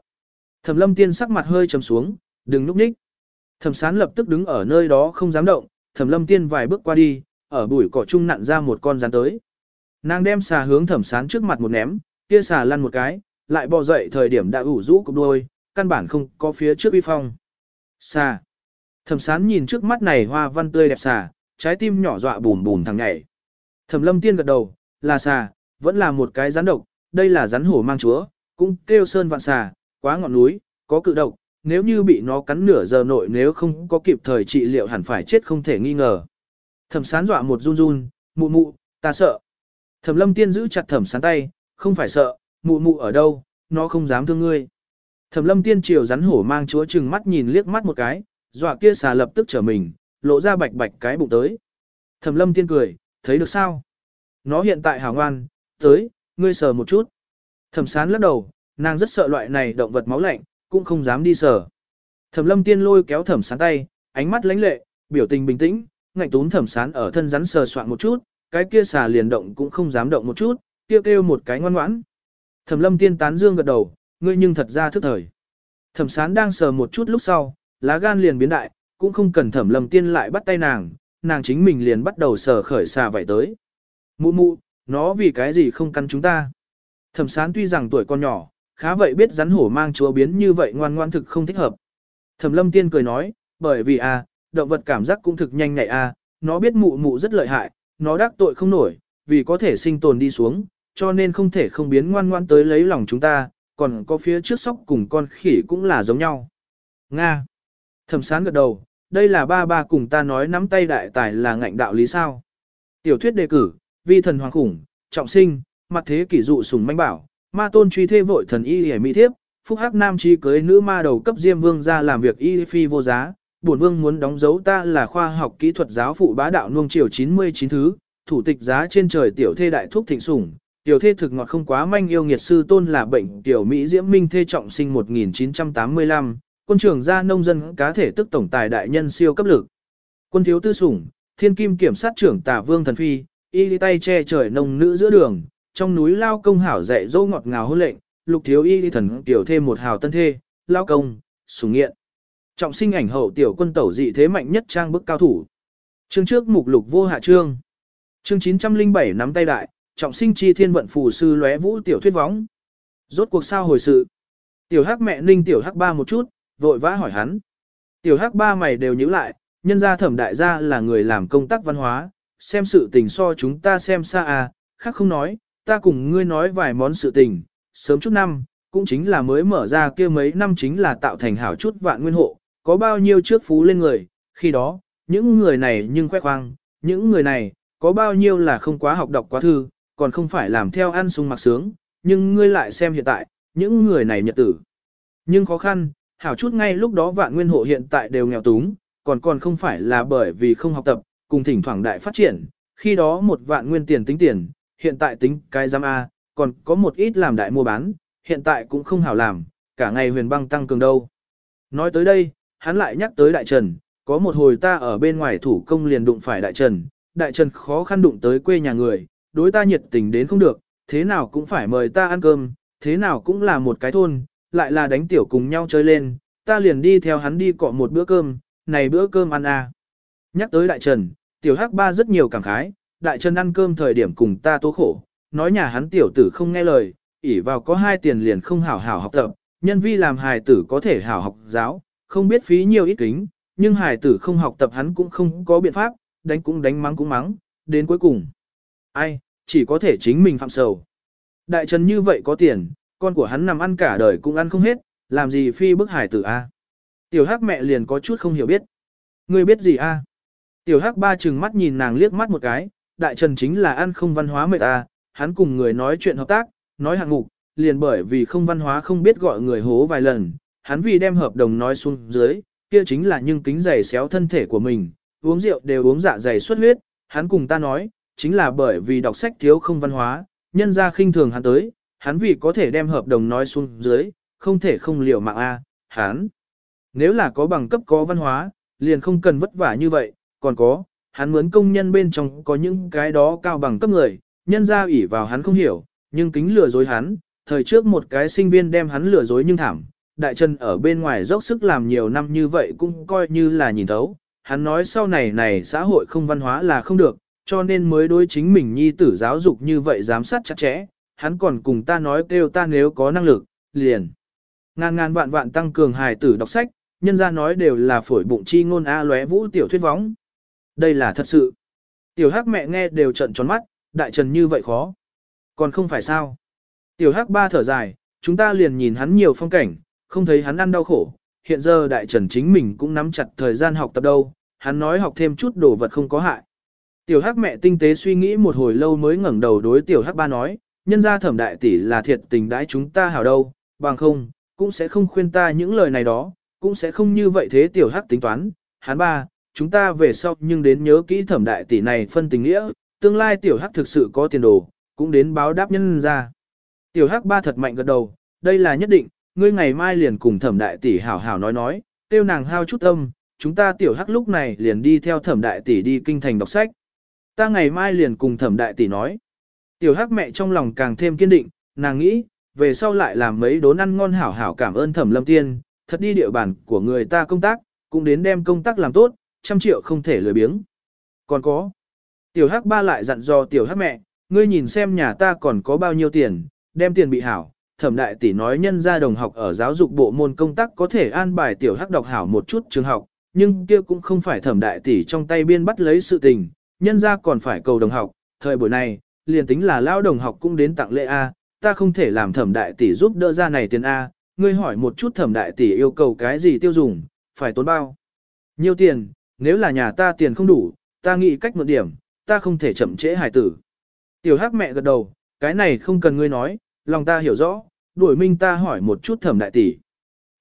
Thẩm lâm tiên sắc mặt hơi trầm xuống, đừng núp ních. Thẩm sán lập tức đứng ở nơi đó không dám động, thẩm lâm tiên vài bước qua đi, ở bụi cỏ chung nặn ra một con rắn tới. Nàng đem xà hướng thẩm sán trước mặt một ném, kia xà lăn một cái, lại bò dậy thời điểm đã ủ rũ cục đôi, căn bản không có phía trước uy phong. Xà. Thẩm sán nhìn trước mắt này hoa văn tươi đẹp xà, trái tim nhỏ dọa bùn bùn thằng nhảy. Thẩm lâm tiên gật đầu, là xà, vẫn là một cái rắn độc, đây là rắn hổ mang chúa, cũng kêu sơn vạn xà, quá ngọn núi, có cự độc, nếu như bị nó cắn nửa giờ nội nếu không có kịp thời trị liệu hẳn phải chết không thể nghi ngờ. Thẩm sán dọa một run run, mụ mụ, ta sợ. Thẩm lâm tiên giữ chặt thẩm sán tay, không phải sợ, mụ mụ ở đâu, nó không dám thương ngươi. Thẩm lâm tiên triều rắn hổ mang chúa chừng mắt nhìn liếc mắt một cái, dọa kia xà lập tức trở mình, lộ ra bạch bạch cái bụng tới. Thẩm lâm tiên cười, thấy được sao? Nó hiện tại hào ngoan, tới, ngươi sờ một chút. Thẩm sán lắc đầu, nàng rất sợ loại này động vật máu lạnh, cũng không dám đi sờ. Thẩm lâm tiên lôi kéo thẩm sán tay, ánh mắt lãnh lệ, biểu tình bình tĩnh, ngạnh tún thẩm sán ở thân rắn sờ soạn một chút, cái kia xà liền động cũng không dám động một chút, kêu kêu một cái ngoan ngoãn. Thẩm lâm tiên tán dương gật đầu, ngươi nhưng thật ra thức thời. Thẩm sán đang sờ một chút lúc sau, lá gan liền biến đại, cũng không cần thẩm lâm tiên lại bắt tay nàng, nàng chính mình liền bắt đầu sờ khởi xà vậy tới. Mụ mụ, nó vì cái gì không căn chúng ta. Thẩm sán tuy rằng tuổi còn nhỏ, khá vậy biết rắn hổ mang chúa biến như vậy ngoan ngoan thực không thích hợp. Thẩm lâm tiên cười nói, bởi vì a, à, động vật cảm giác cũng thực nhanh nhạy a, à, nó biết mụ mụ rất lợi hại, nó đắc tội không nổi, vì có thể sinh tồn đi xuống, cho nên không thể không biến ngoan ngoan tới lấy lòng chúng ta, còn có phía trước sóc cùng con khỉ cũng là giống nhau. Nga. Thẩm sán gật đầu, đây là ba ba cùng ta nói nắm tay đại tài là ngạnh đạo lý sao. Tiểu thuyết đề cử, vi thần hoàng khủng, trọng sinh, mặt thế kỷ dụ sùng manh bảo, ma tôn truy thê vội thần y hề mỹ thiếp, phúc hắc nam chi cưới nữ ma đầu cấp diêm vương ra làm việc y phi vô giá. Bổn vương muốn đóng dấu ta là khoa học kỹ thuật giáo phụ bá đạo nuông triều 99 thứ, thủ tịch giá trên trời tiểu thê đại thúc thịnh sủng, tiểu thê thực ngọt không quá manh yêu nghiệt sư tôn là bệnh tiểu Mỹ diễm minh thê trọng sinh 1985, quân trưởng gia nông dân cá thể tức tổng tài đại nhân siêu cấp lực. Quân thiếu tư sủng, thiên kim kiểm sát trưởng tả vương thần phi, y tay che trời nông nữ giữa đường, trong núi lao công hảo dạy dỗ ngọt ngào hôn lệnh, lục thiếu y thần tiểu thêm một hào tân thê, lao công, sùng nghiện. Trọng sinh ảnh hậu tiểu quân tẩu dị thế mạnh nhất trang bức cao thủ. Chương trước mục lục vô hạ chương. Chương 907 nắm tay đại, trọng sinh chi thiên vận phù sư lóe vũ tiểu thuyết võng. Rốt cuộc sao hồi sự. Tiểu hắc mẹ ninh tiểu hắc ba một chút, vội vã hỏi hắn. Tiểu hắc ba mày đều nhíu lại, nhân gia thẩm đại gia là người làm công tác văn hóa, xem sự tình so chúng ta xem xa à, khác không nói, ta cùng ngươi nói vài món sự tình, sớm chút năm, cũng chính là mới mở ra kia mấy năm chính là tạo thành hảo chút vạn nguyên hộ, có bao nhiêu trước phú lên người, khi đó, những người này nhưng khoe khoang, những người này, có bao nhiêu là không quá học đọc quá thư, còn không phải làm theo ăn sung mặc sướng, nhưng ngươi lại xem hiện tại, những người này nhật tử. Nhưng khó khăn, hảo chút ngay lúc đó vạn nguyên hộ hiện tại đều nghèo túng, còn còn không phải là bởi vì không học tập, cùng thỉnh thoảng đại phát triển, khi đó một vạn nguyên tiền tính tiền, hiện tại tính cái giam A, còn có một ít làm đại mua bán, hiện tại cũng không hảo làm, cả ngày huyền băng tăng cường đâu. Nói tới đây, hắn lại nhắc tới đại trần, có một hồi ta ở bên ngoài thủ công liền đụng phải đại trần, đại trần khó khăn đụng tới quê nhà người, đối ta nhiệt tình đến không được, thế nào cũng phải mời ta ăn cơm, thế nào cũng là một cái thôn, lại là đánh tiểu cùng nhau chơi lên, ta liền đi theo hắn đi cọ một bữa cơm, này bữa cơm ăn à. Nhắc tới đại trần, tiểu hắc ba rất nhiều cảm khái, đại trần ăn cơm thời điểm cùng ta tố khổ, nói nhà hắn tiểu tử không nghe lời, ỉ vào có hai tiền liền không hảo hảo học tập, nhân vi làm hài tử có thể hảo học giáo, không biết phí nhiều ít kính, nhưng hài tử không học tập hắn cũng không có biện pháp, đánh cũng đánh mắng cũng mắng, đến cuối cùng. Ai, chỉ có thể chính mình phạm sầu. Đại trần như vậy có tiền, con của hắn nằm ăn cả đời cũng ăn không hết, làm gì phi bức hài tử a? Tiểu hắc mẹ liền có chút không hiểu biết. Ngươi biết gì a? Tiểu hắc ba chừng mắt nhìn nàng liếc mắt một cái, đại trần chính là ăn không văn hóa mệt à, hắn cùng người nói chuyện hợp tác, nói hạng mục, liền bởi vì không văn hóa không biết gọi người hố vài lần, hắn vì đem hợp đồng nói xuống dưới, kia chính là nhưng kính giày xéo thân thể của mình, uống rượu đều uống dạ dày xuất huyết, hắn cùng ta nói, chính là bởi vì đọc sách thiếu không văn hóa, nhân ra khinh thường hắn tới, hắn vì có thể đem hợp đồng nói xuống dưới, không thể không liều mạng a, hắn. Nếu là có bằng cấp có văn hóa, liền không cần vất vả như vậy, còn có, hắn muốn công nhân bên trong có những cái đó cao bằng cấp người, nhân ra ủy vào hắn không hiểu, nhưng kính lừa dối hắn, thời trước một cái sinh viên đem hắn lừa dối nhưng thảm, đại chân ở bên ngoài dốc sức làm nhiều năm như vậy cũng coi như là nhìn thấu, hắn nói sau này này xã hội không văn hóa là không được, cho nên mới đối chính mình nhi tử giáo dục như vậy giám sát chặt chẽ, hắn còn cùng ta nói kêu ta nếu có năng lực, liền. Ngàn ngàn vạn vạn tăng cường hài tử đọc sách, nhân ra nói đều là phổi bụng chi ngôn A lóe vũ tiểu thuyết võng. Đây là thật sự. Tiểu hắc mẹ nghe đều trận tròn mắt, đại trần như vậy khó. Còn không phải sao. Tiểu hắc ba thở dài, chúng ta liền nhìn hắn nhiều phong cảnh, không thấy hắn ăn đau khổ. Hiện giờ đại trần chính mình cũng nắm chặt thời gian học tập đâu, hắn nói học thêm chút đồ vật không có hại. Tiểu hắc mẹ tinh tế suy nghĩ một hồi lâu mới ngẩng đầu đối tiểu hắc ba nói, nhân gia thẩm đại tỷ là thiệt tình đãi chúng ta hảo đâu, bằng không, cũng sẽ không khuyên ta những lời này đó, cũng sẽ không như vậy thế tiểu hắc tính toán, hắn ba, chúng ta về sau nhưng đến nhớ kỹ thẩm đại tỷ này phân tình nghĩa, tương lai tiểu hắc thực sự có tiền đồ, cũng đến báo đáp nhân ra. Tiểu hắc ba thật mạnh gật đầu, đây là nhất định, ngươi ngày mai liền cùng thẩm đại tỷ hảo hảo nói nói, tiêu nàng hao chút tâm, chúng ta tiểu hắc lúc này liền đi theo thẩm đại tỷ đi kinh thành đọc sách. Ta ngày mai liền cùng thẩm đại tỷ nói. Tiểu hắc mẹ trong lòng càng thêm kiên định, nàng nghĩ, về sau lại làm mấy đốn ăn ngon hảo hảo cảm ơn thẩm lâm tiên, thật đi địa bàn của người ta công tác, cũng đến đem công tác làm tốt, trăm triệu không thể lười biếng. Còn có, tiểu hắc ba lại dặn dò tiểu hắc mẹ, ngươi nhìn xem nhà ta còn có bao nhiêu tiền, đem tiền bị hảo. Thẩm đại tỷ nói nhân gia đồng học ở giáo dục bộ môn công tác có thể an bài tiểu hắc đọc hảo một chút trường học, nhưng kia cũng không phải thẩm đại tỷ trong tay biên bắt lấy sự tình, nhân gia còn phải cầu đồng học, thời buổi này, liền tính là lao đồng học cũng đến tặng lễ A, ta không thể làm thẩm đại tỷ giúp đỡ ra này tiền A, ngươi hỏi một chút thẩm đại tỷ yêu cầu cái gì tiêu dùng, phải tốn bao. Nhiêu tiền, nếu là nhà ta tiền không đủ, ta nghĩ cách một điểm, ta không thể chậm trễ hải tử. Tiểu hắc mẹ gật đầu, cái này không cần ngươi nói, lòng ta hiểu rõ, đuổi minh ta hỏi một chút thẩm đại tỷ.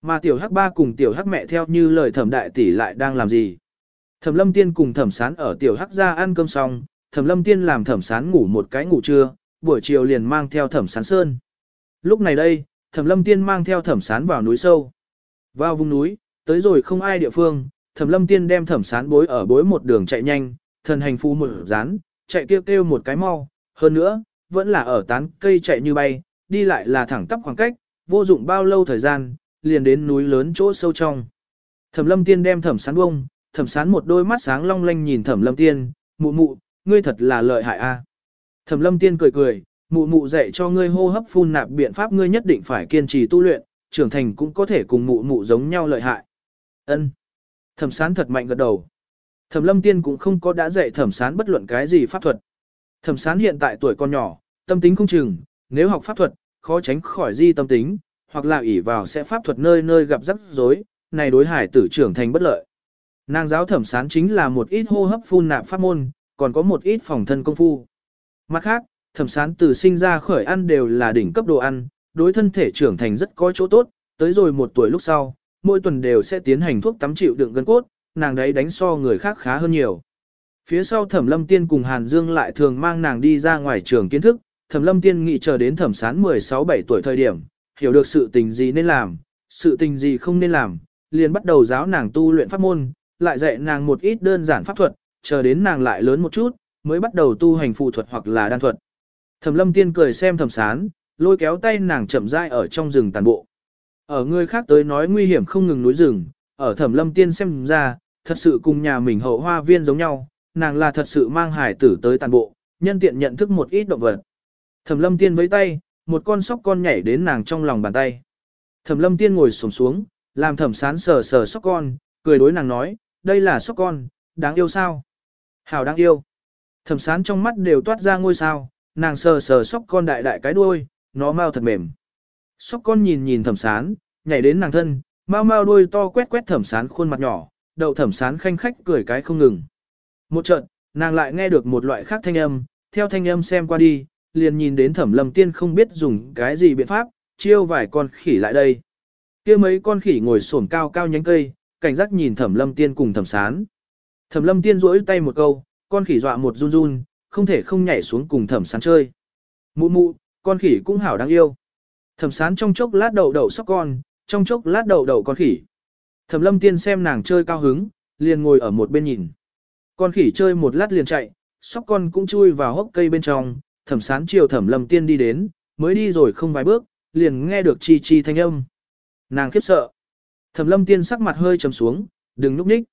Mà tiểu hắc ba cùng tiểu hắc mẹ theo như lời thẩm đại tỷ lại đang làm gì. Thẩm lâm tiên cùng thẩm sán ở tiểu hắc ra ăn cơm xong, thẩm lâm tiên làm thẩm sán ngủ một cái ngủ trưa, buổi chiều liền mang theo thẩm sán sơn. Lúc này đây, thẩm lâm tiên mang theo thẩm sán vào núi sâu. Vào vùng núi, tới rồi không ai địa phương, thẩm lâm tiên đem thẩm sán bối ở bối một đường chạy nhanh, thần hành phu một rán, chạy kêu kêu một cái mau, hơn nữa, vẫn là ở tán cây chạy như bay, đi lại là thẳng tắp khoảng cách, vô dụng bao lâu thời gian, liền đến núi lớn chỗ sâu trong. Thẩm lâm tiên đem thẩm sán bông, thẩm sán một đôi mắt sáng long lanh nhìn thẩm lâm tiên, mụ mụ, ngươi thật là lợi hại a. À. Thẩm lâm tiên cười cười, mụ mụ dạy cho ngươi hô hấp phun nạp biện pháp ngươi nhất định phải kiên trì tu luyện, trưởng thành cũng có thể cùng mụ mụ giống nhau lợi hại. Ân. Thẩm sán thật mạnh gật đầu. Thẩm lâm tiên cũng không có đã dạy thẩm sán bất luận cái gì pháp thuật. Thẩm sán hiện tại tuổi còn nhỏ, tâm tính không chừng, nếu học pháp thuật, khó tránh khỏi di tâm tính, hoặc là ỷ vào sẽ pháp thuật nơi nơi gặp rắc rối, này đối hải tử trưởng thành bất lợi. Nàng giáo thẩm sán chính là một ít hô hấp phun nạp pháp môn, còn có một ít phòng thân công phu. Mặt khác, thẩm sán từ sinh ra khởi ăn đều là đỉnh cấp đồ ăn, đối thân thể trưởng thành rất có chỗ tốt, tới rồi một tuổi lúc sau, mỗi tuần đều sẽ tiến hành thuốc tắm chịu đựng gân cốt, nàng đấy đánh so người khác khá hơn nhiều. Phía sau thẩm lâm tiên cùng Hàn Dương lại thường mang nàng đi ra ngoài trường kiến thức, thẩm lâm tiên nghĩ chờ đến thẩm sán 16-17 tuổi thời điểm, hiểu được sự tình gì nên làm, sự tình gì không nên làm, liền bắt đầu giáo nàng tu luyện pháp môn, lại dạy nàng một ít đơn giản pháp thuật, chờ đến nàng lại lớn một chút, mới bắt đầu tu hành phù thuật hoặc là đan thuật. Thẩm lâm tiên cười xem thẩm sán, lôi kéo tay nàng chậm rãi ở trong rừng tàn bộ. Ở người khác tới nói nguy hiểm không ngừng núi rừng, ở thẩm lâm tiên xem ra, thật sự cùng nhà mình hậu hoa viên giống nhau, nàng là thật sự mang hải tử tới tàn bộ, nhân tiện nhận thức một ít động vật. Thẩm lâm tiên với tay, một con sóc con nhảy đến nàng trong lòng bàn tay. Thẩm lâm tiên ngồi xổm xuống, làm thẩm sán sờ sờ sóc con, cười đối nàng nói, đây là sóc con, đáng yêu sao? Hảo đáng yêu. Thẩm sán trong mắt đều toát ra ngôi sao, nàng sờ sờ sóc con đại đại cái đuôi, nó mau thật mềm. Sóc con nhìn nhìn thẩm sán, nhảy đến nàng thân, mau mau đuôi to quét quét thẩm sán khuôn mặt nhỏ, đậu thẩm sán khanh khách cười cái không ngừng. Một trận, nàng lại nghe được một loại khác thanh âm, theo thanh âm xem qua đi, liền nhìn đến thẩm lâm tiên không biết dùng cái gì biện pháp, chiêu vài con khỉ lại đây. kia mấy con khỉ ngồi xổm cao cao nhánh cây, cảnh giác nhìn thẩm lâm tiên cùng thẩm sán. Thẩm lâm tiên rỗi tay một câu, con khỉ dọa một run run, không thể không nhảy xuống cùng thẩm sán chơi. Mụ mụ, con khỉ cũng hảo đáng yêu. Thẩm sán trong chốc lát đầu đầu sóc con, trong chốc lát đầu đầu con khỉ. Thẩm lâm tiên xem nàng chơi cao hứng, liền ngồi ở một bên nhìn. Con khỉ chơi một lát liền chạy, sóc con cũng chui vào hốc cây bên trong, thẩm sán chiều thẩm lâm tiên đi đến, mới đi rồi không vài bước, liền nghe được chi chi thanh âm. Nàng khiếp sợ. Thẩm lâm tiên sắc mặt hơi trầm xuống, đừng núp ních.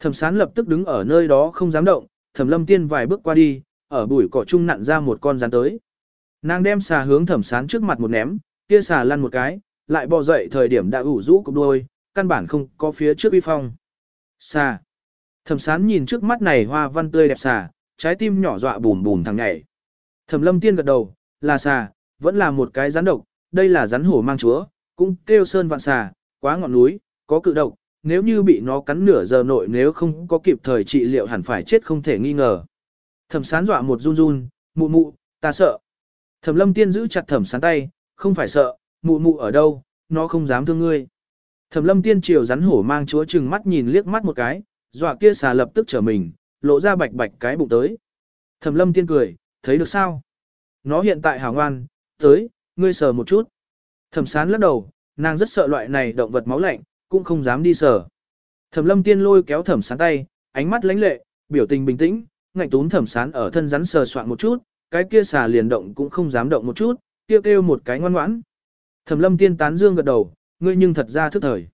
Thẩm sán lập tức đứng ở nơi đó không dám động, thẩm lâm tiên vài bước qua đi, ở bụi cỏ chung nặn ra một con rắn tới. Nàng đem xà hướng thẩm sán trước mặt một ném, kia xà lăn một cái, lại bò dậy thời điểm đã ủ rũ cục đôi, căn bản không có phía trước uy phong. Xà. Thẩm sán nhìn trước mắt này hoa văn tươi đẹp xà, trái tim nhỏ dọa bùm bùm thằng nhảy. Thẩm lâm tiên gật đầu, là xà, vẫn là một cái rắn độc, đây là rắn hổ mang chúa, cũng kêu sơn vạn xà, quá ngọn núi, có cự độc, nếu như bị nó cắn nửa giờ nội nếu không có kịp thời trị liệu hẳn phải chết không thể nghi ngờ. Thẩm sán dọa một run run, mụ mụ, ta sợ. Thẩm lâm tiên giữ chặt thẩm sán tay, không phải sợ, mụ mụ ở đâu, nó không dám thương ngươi. Thẩm lâm tiên triều rắn hổ mang chúa chừng mắt nhìn liếc mắt một cái, dọa kia xà lập tức trở mình, lộ ra bạch bạch cái bụng tới. Thẩm lâm tiên cười, thấy được sao? Nó hiện tại hào ngoan, tới, ngươi sờ một chút. Thẩm sán lắc đầu, nàng rất sợ loại này động vật máu lạnh, cũng không dám đi sờ. Thẩm lâm tiên lôi kéo thẩm sán tay, ánh mắt lãnh lệ, biểu tình bình tĩnh, ngạnh tún thẩm sán ở thân rắn sờ soạn một chút, cái kia xà liền động cũng không dám động một chút, kêu kêu một cái ngoan ngoãn. Thẩm lâm tiên tán dương gật đầu, ngươi nhưng thật ra thức thời.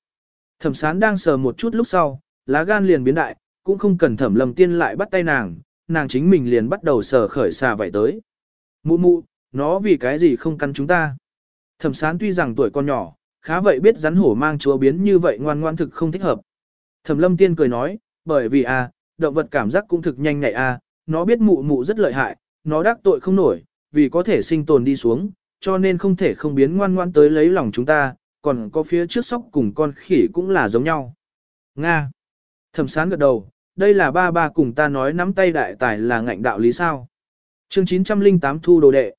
Thẩm sán đang sờ một chút lúc sau, lá gan liền biến đại, cũng không cần thẩm lâm tiên lại bắt tay nàng, nàng chính mình liền bắt đầu sờ khởi xà vậy tới. Mụ mụ, nó vì cái gì không cắn chúng ta. Thẩm sán tuy rằng tuổi còn nhỏ, khá vậy biết rắn hổ mang chúa biến như vậy ngoan ngoan thực không thích hợp. Thẩm lâm tiên cười nói, bởi vì à, động vật cảm giác cũng thực nhanh nhạy à, nó biết mụ mụ rất lợi hại, nó đắc tội không nổi, vì có thể sinh tồn đi xuống, cho nên không thể không biến ngoan ngoan tới lấy lòng chúng ta, còn có phía trước sóc cùng con khỉ cũng là giống nhau. Nga. Thẩm sán gật đầu, đây là ba ba cùng ta nói nắm tay đại tài là ngạnh đạo lý sao. Chương 908 thu đồ đệ.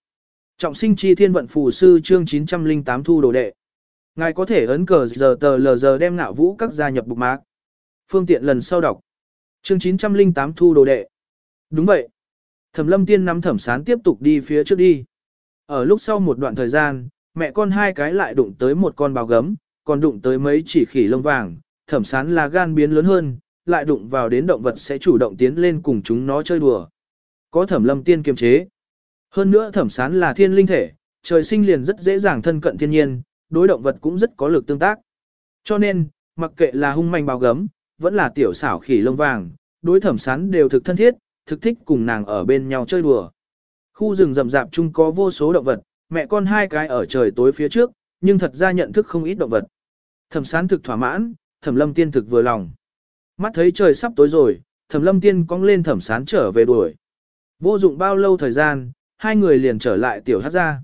Trọng sinh chi thiên vận phù sư chương 908 thu đồ đệ. Ngài có thể ấn cờ giờ tờ lờ giờ đem ngạo vũ các gia nhập bục mạc. Phương tiện lần sau đọc. Chương 908 thu đồ đệ. Đúng vậy. Thẩm lâm tiên nắm thẩm sán tiếp tục đi phía trước đi. Ở lúc sau một đoạn thời gian, mẹ con hai cái lại đụng tới một con bào gấm, còn đụng tới mấy chỉ khỉ lông vàng, thẩm sán là gan biến lớn hơn, lại đụng vào đến động vật sẽ chủ động tiến lên cùng chúng nó chơi đùa. Có thẩm lâm tiên kiềm chế. Hơn nữa thẩm sán là thiên linh thể, trời sinh liền rất dễ dàng thân cận thiên nhiên, đối động vật cũng rất có lực tương tác. Cho nên, mặc kệ là hung manh bào gấm, vẫn là tiểu xảo khỉ lông vàng, đối thẩm sán đều thực thân thiết, thực thích cùng nàng ở bên nhau chơi đùa. Khu rừng rậm rạp chung có vô số động vật, mẹ con hai cái ở trời tối phía trước, nhưng thật ra nhận thức không ít động vật. Thẩm sán thực thỏa mãn, thẩm lâm tiên thực vừa lòng. Mắt thấy trời sắp tối rồi, thẩm lâm tiên cong lên thẩm sán trở về đuổi. Vô dụng bao lâu thời gian, hai người liền trở lại tiểu hắc gia.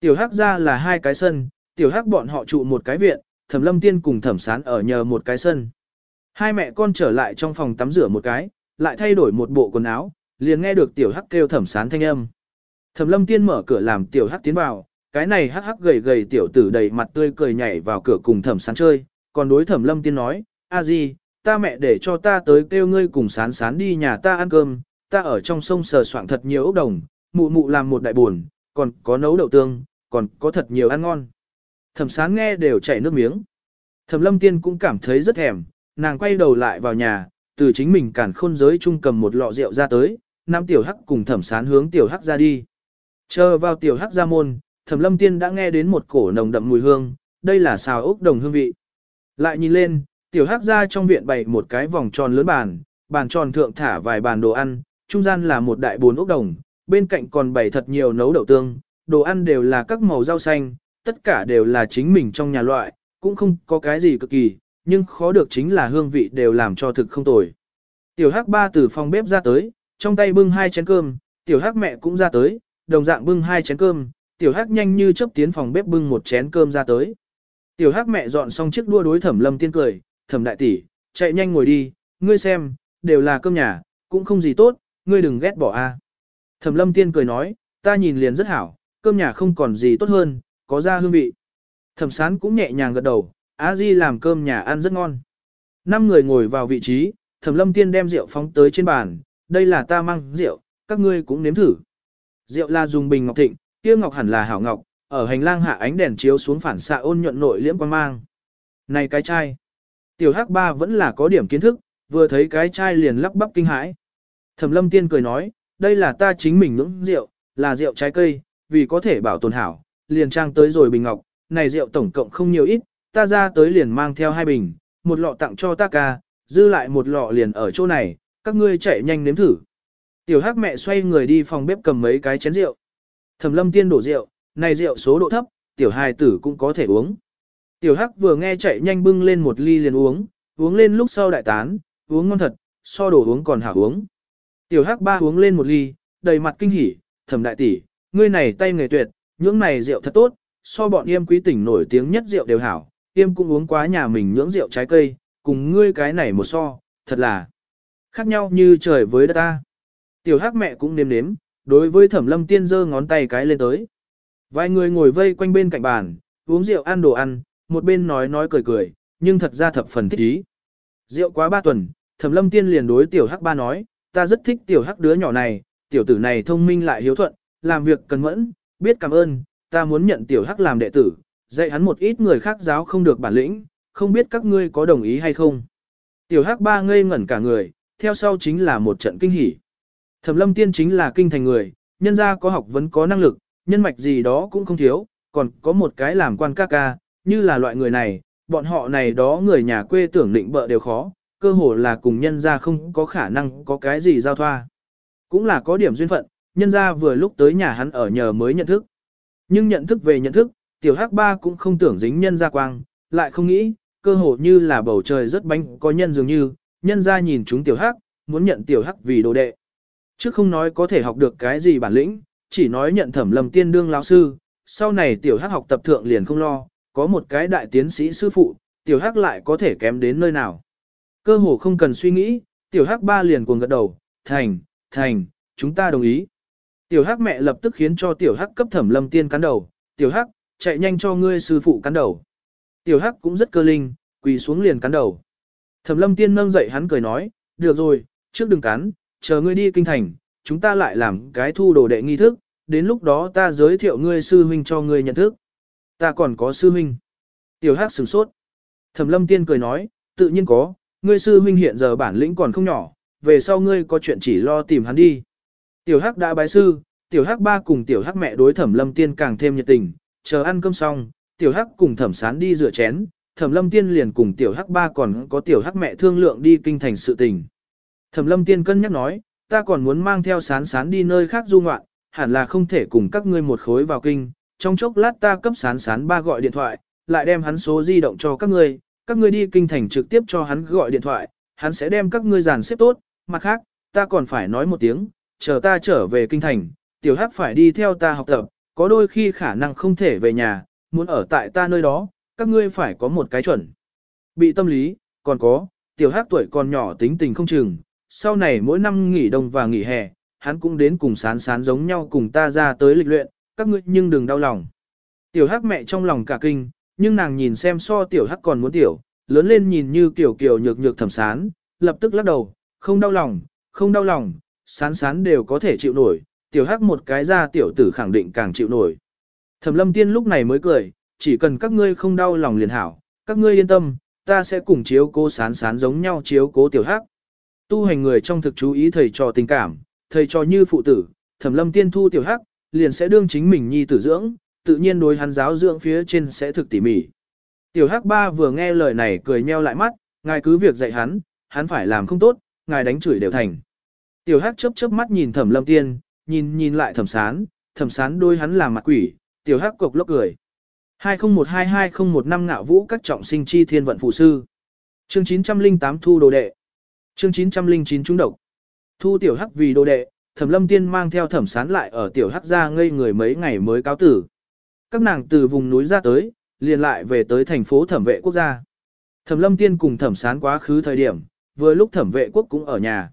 Tiểu hắc gia là hai cái sân, tiểu hắc bọn họ trụ một cái viện, thẩm lâm tiên cùng thẩm sán ở nhờ một cái sân. Hai mẹ con trở lại trong phòng tắm rửa một cái, lại thay đổi một bộ quần áo, liền nghe được tiểu hắc kêu thẩm sán thanh âm. Thẩm lâm tiên mở cửa làm tiểu hắc tiến vào, cái này hắc hắc gầy gầy tiểu tử đầy mặt tươi cười nhảy vào cửa cùng thẩm sán chơi, còn đối thẩm lâm tiên nói, a di, ta mẹ để cho ta tới kêu ngươi cùng sán sán đi nhà ta ăn cơm, ta ở trong sông sờ soạn thật nhiều ốc đồng, mụ mụ làm một đại buồn, còn có nấu đậu tương, còn có thật nhiều ăn ngon. Thẩm sán nghe đều chảy nước miếng. Thẩm lâm tiên cũng cảm thấy rất thèm, nàng quay đầu lại vào nhà, từ chính mình cản khôn giới chung cầm một lọ rượu ra tới, nam tiểu hắc cùng thẩm sán hướng tiểu hắc ra đi. Chờ vào tiểu hắc gia môn, thẩm lâm tiên đã nghe đến một cổ nồng đậm mùi hương, đây là xào ốc đồng hương vị. Lại nhìn lên, tiểu hắc gia trong viện bày một cái vòng tròn lớn bàn, bàn tròn thượng thả vài bàn đồ ăn, trung gian là một đại bốn ốc đồng, bên cạnh còn bày thật nhiều nấu đậu tương, đồ ăn đều là các màu rau xanh, tất cả đều là chính mình trong nhà loại, cũng không có cái gì cực kỳ, nhưng khó được chính là hương vị đều làm cho thực không tồi. Tiểu hắc ba từ phòng bếp ra tới, trong tay bưng hai chén cơm, tiểu hắc mẹ cũng ra tới, đồng dạng bưng hai chén cơm, tiểu hắc nhanh như chớp tiến phòng bếp bưng một chén cơm ra tới. Tiểu hắc mẹ dọn xong chiếc đua đối thẩm lâm tiên cười, thẩm đại tỷ, chạy nhanh ngồi đi, ngươi xem, đều là cơm nhà, cũng không gì tốt, ngươi đừng ghét bỏ a. Thẩm lâm tiên cười nói, ta nhìn liền rất hảo, cơm nhà không còn gì tốt hơn, có ra hương vị. Thẩm sán cũng nhẹ nhàng gật đầu, á di làm cơm nhà ăn rất ngon. Năm người ngồi vào vị trí, thẩm lâm tiên đem rượu phóng tới trên bàn, đây là ta mang rượu, các ngươi cũng nếm thử. Rượu là dùng bình ngọc thịnh, kia ngọc hẳn là hảo ngọc, ở hành lang hạ ánh đèn chiếu xuống phản xạ ôn nhuận nội liễm quan mang. Này cái chai, tiểu hắc ba vẫn là có điểm kiến thức, vừa thấy cái chai liền lắp bắp kinh hãi. Thẩm lâm tiên cười nói, đây là ta chính mình nhưỡng rượu, là rượu trái cây, vì có thể bảo tồn hảo, liền trang tới rồi bình ngọc, này rượu tổng cộng không nhiều ít, ta ra tới liền mang theo hai bình, một lọ tặng cho ta ca, dư lại một lọ liền ở chỗ này, các ngươi chạy nhanh nếm thử. Tiểu hắc mẹ xoay người đi phòng bếp cầm mấy cái chén rượu. Thẩm lâm tiên đổ rượu, này rượu số độ thấp, tiểu hài tử cũng có thể uống. Tiểu hắc vừa nghe chạy nhanh bưng lên một ly liền uống, uống lên lúc sau đại tán, uống ngon thật, so đồ uống còn hảo uống. Tiểu hắc ba uống lên một ly, đầy mặt kinh hỉ, thẩm đại tỷ, ngươi này tay nghề tuyệt, nhưỡng này rượu thật tốt, so bọn yêm quý tỉnh nổi tiếng nhất rượu đều hảo, yêm cũng uống quá nhà mình nhưỡng rượu trái cây, cùng ngươi cái này một so, thật là khác nhau như trời với đất ta. Tiểu hắc mẹ cũng nếm nếm, đối với thẩm lâm tiên giơ ngón tay cái lên tới. Vài người ngồi vây quanh bên cạnh bàn, uống rượu ăn đồ ăn, một bên nói nói cười cười, nhưng thật ra thập phần thích ý. Rượu quá ba tuần, thẩm lâm tiên liền đối tiểu hắc ba nói, ta rất thích tiểu hắc đứa nhỏ này, tiểu tử này thông minh lại hiếu thuận, làm việc cần mẫn, biết cảm ơn, ta muốn nhận tiểu hắc làm đệ tử, dạy hắn một ít người khác giáo không được bản lĩnh, không biết các ngươi có đồng ý hay không. Tiểu hắc ba ngây ngẩn cả người, theo sau chính là một trận kinh hỉ. Thẩm lâm tiên chính là kinh thành người, nhân gia có học vấn có năng lực, nhân mạch gì đó cũng không thiếu, còn có một cái làm quan ca ca, như là loại người này, bọn họ này đó người nhà quê tưởng định bợ đều khó, cơ hồ là cùng nhân gia không có khả năng có cái gì giao thoa. Cũng là có điểm duyên phận, nhân gia vừa lúc tới nhà hắn ở nhờ mới nhận thức. Nhưng nhận thức về nhận thức, tiểu hắc ba cũng không tưởng dính nhân gia quang, lại không nghĩ, cơ hồ như là bầu trời rất bánh có nhân dường như, nhân gia nhìn chúng tiểu hắc, muốn nhận tiểu hắc vì đồ đệ. Chứ không nói có thể học được cái gì bản lĩnh, chỉ nói nhận thẩm lầm tiên đương lão sư, sau này tiểu hắc học tập thượng liền không lo, có một cái đại tiến sĩ sư phụ, tiểu hắc lại có thể kém đến nơi nào. Cơ hồ không cần suy nghĩ, tiểu hắc ba liền cuồng gật đầu, thành, thành, chúng ta đồng ý. Tiểu hắc mẹ lập tức khiến cho tiểu hắc cấp thẩm lâm tiên cắn đầu, tiểu hắc, chạy nhanh cho ngươi sư phụ cắn đầu. Tiểu hắc cũng rất cơ linh, quỳ xuống liền cắn đầu. Thẩm lâm tiên nâng dậy hắn cười nói, được rồi, trước đừng cắn, chờ ngươi đi kinh thành, chúng ta lại làm cái thu đồ đệ nghi thức, đến lúc đó ta giới thiệu ngươi sư huynh cho ngươi nhận thức. Ta còn có sư huynh. Tiểu hắc sửng sốt. Thẩm lâm tiên cười nói, tự nhiên có, ngươi sư huynh hiện giờ bản lĩnh còn không nhỏ, về sau ngươi có chuyện chỉ lo tìm hắn đi. Tiểu hắc đã bái sư, tiểu hắc ba cùng tiểu hắc mẹ đối thẩm lâm tiên càng thêm nhiệt tình, chờ ăn cơm xong, tiểu hắc cùng thẩm sán đi rửa chén, thẩm lâm tiên liền cùng tiểu hắc ba còn có tiểu hắc mẹ thương lượng đi kinh thành sự tình. Thẩm lâm tiên cân nhắc nói, ta còn muốn mang theo sán sán đi nơi khác du ngoạn, hẳn là không thể cùng các ngươi một khối vào kinh, trong chốc lát ta cấp sán sán ba gọi điện thoại, lại đem hắn số di động cho các ngươi, các ngươi đi kinh thành trực tiếp cho hắn gọi điện thoại, hắn sẽ đem các ngươi dàn xếp tốt, mặt khác, ta còn phải nói một tiếng, chờ ta trở về kinh thành, tiểu hắc phải đi theo ta học tập, có đôi khi khả năng không thể về nhà, muốn ở tại ta nơi đó, các ngươi phải có một cái chuẩn. Bị tâm lý, còn có, tiểu hắc tuổi còn nhỏ tính tình không chừng, sau này mỗi năm nghỉ đông và nghỉ hè, hắn cũng đến cùng sán sán giống nhau cùng ta ra tới lịch luyện, các ngươi nhưng đừng đau lòng. Tiểu hắc mẹ trong lòng cả kinh, nhưng nàng nhìn xem so tiểu hắc còn muốn tiểu, lớn lên nhìn như kiểu kiểu nhược nhược thẩm sán, lập tức lắc đầu, không đau lòng, không đau lòng, sán sán đều có thể chịu nổi, tiểu hắc một cái ra tiểu tử khẳng định càng chịu nổi. Thẩm lâm tiên lúc này mới cười, chỉ cần các ngươi không đau lòng liền hảo, các ngươi yên tâm, ta sẽ cùng chiếu cố sán sán giống nhau chiếu cố tiểu hắc. Tu hành người trong thực chú ý thầy trò tình cảm, thầy trò như phụ tử, thẩm lâm tiên thu tiểu hắc, liền sẽ đương chính mình nhi tử dưỡng, tự nhiên đối hắn giáo dưỡng phía trên sẽ thực tỉ mỉ. Tiểu hắc ba vừa nghe lời này cười nheo lại mắt, ngài cứ việc dạy hắn, hắn phải làm không tốt, ngài đánh chửi đều thành. Tiểu hắc chớp chớp mắt nhìn thẩm lâm tiên, nhìn nhìn lại thẩm sán, thẩm sán đôi hắn làm mặt quỷ, tiểu hắc cộc lốc cười. 2012-2015 ngạo vũ các trọng sinh chi thiên vận phụ sư. Chương 908 thu đồ đệ. Chương 909 trung độc. Thu tiểu hắc vì đồ đệ, thẩm lâm tiên mang theo thẩm sán lại ở tiểu hắc ra ngây người mấy ngày mới cáo tử. Các nàng từ vùng núi ra tới, liền lại về tới thành phố thẩm vệ quốc gia. Thẩm lâm tiên cùng thẩm sán quá khứ thời điểm, vừa lúc thẩm vệ quốc cũng ở nhà.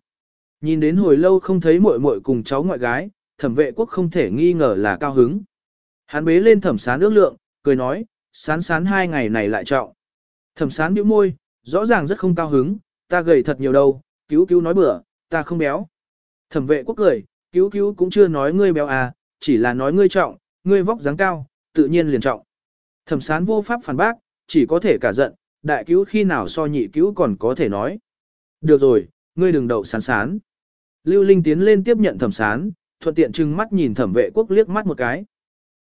Nhìn đến hồi lâu không thấy muội muội cùng cháu ngoại gái, thẩm vệ quốc không thể nghi ngờ là cao hứng. Hắn bế lên thẩm sán ước lượng, cười nói, sán sán hai ngày này lại trọng. Thẩm sán bĩu môi, rõ ràng rất không cao hứng, ta gầy thật nhiều đâu, cứu cứu nói bữa, ta không béo. Thẩm vệ quốc cười, cứu cứu cũng chưa nói ngươi béo à, chỉ là nói ngươi trọng, ngươi vóc dáng cao, tự nhiên liền trọng. Thẩm sán vô pháp phản bác, chỉ có thể cả giận, đại cứu khi nào so nhị cứu còn có thể nói. Được rồi, ngươi đừng đậu sán sán. Lưu Linh tiến lên tiếp nhận thẩm sán, thuận tiện trừng mắt nhìn thẩm vệ quốc liếc mắt một cái.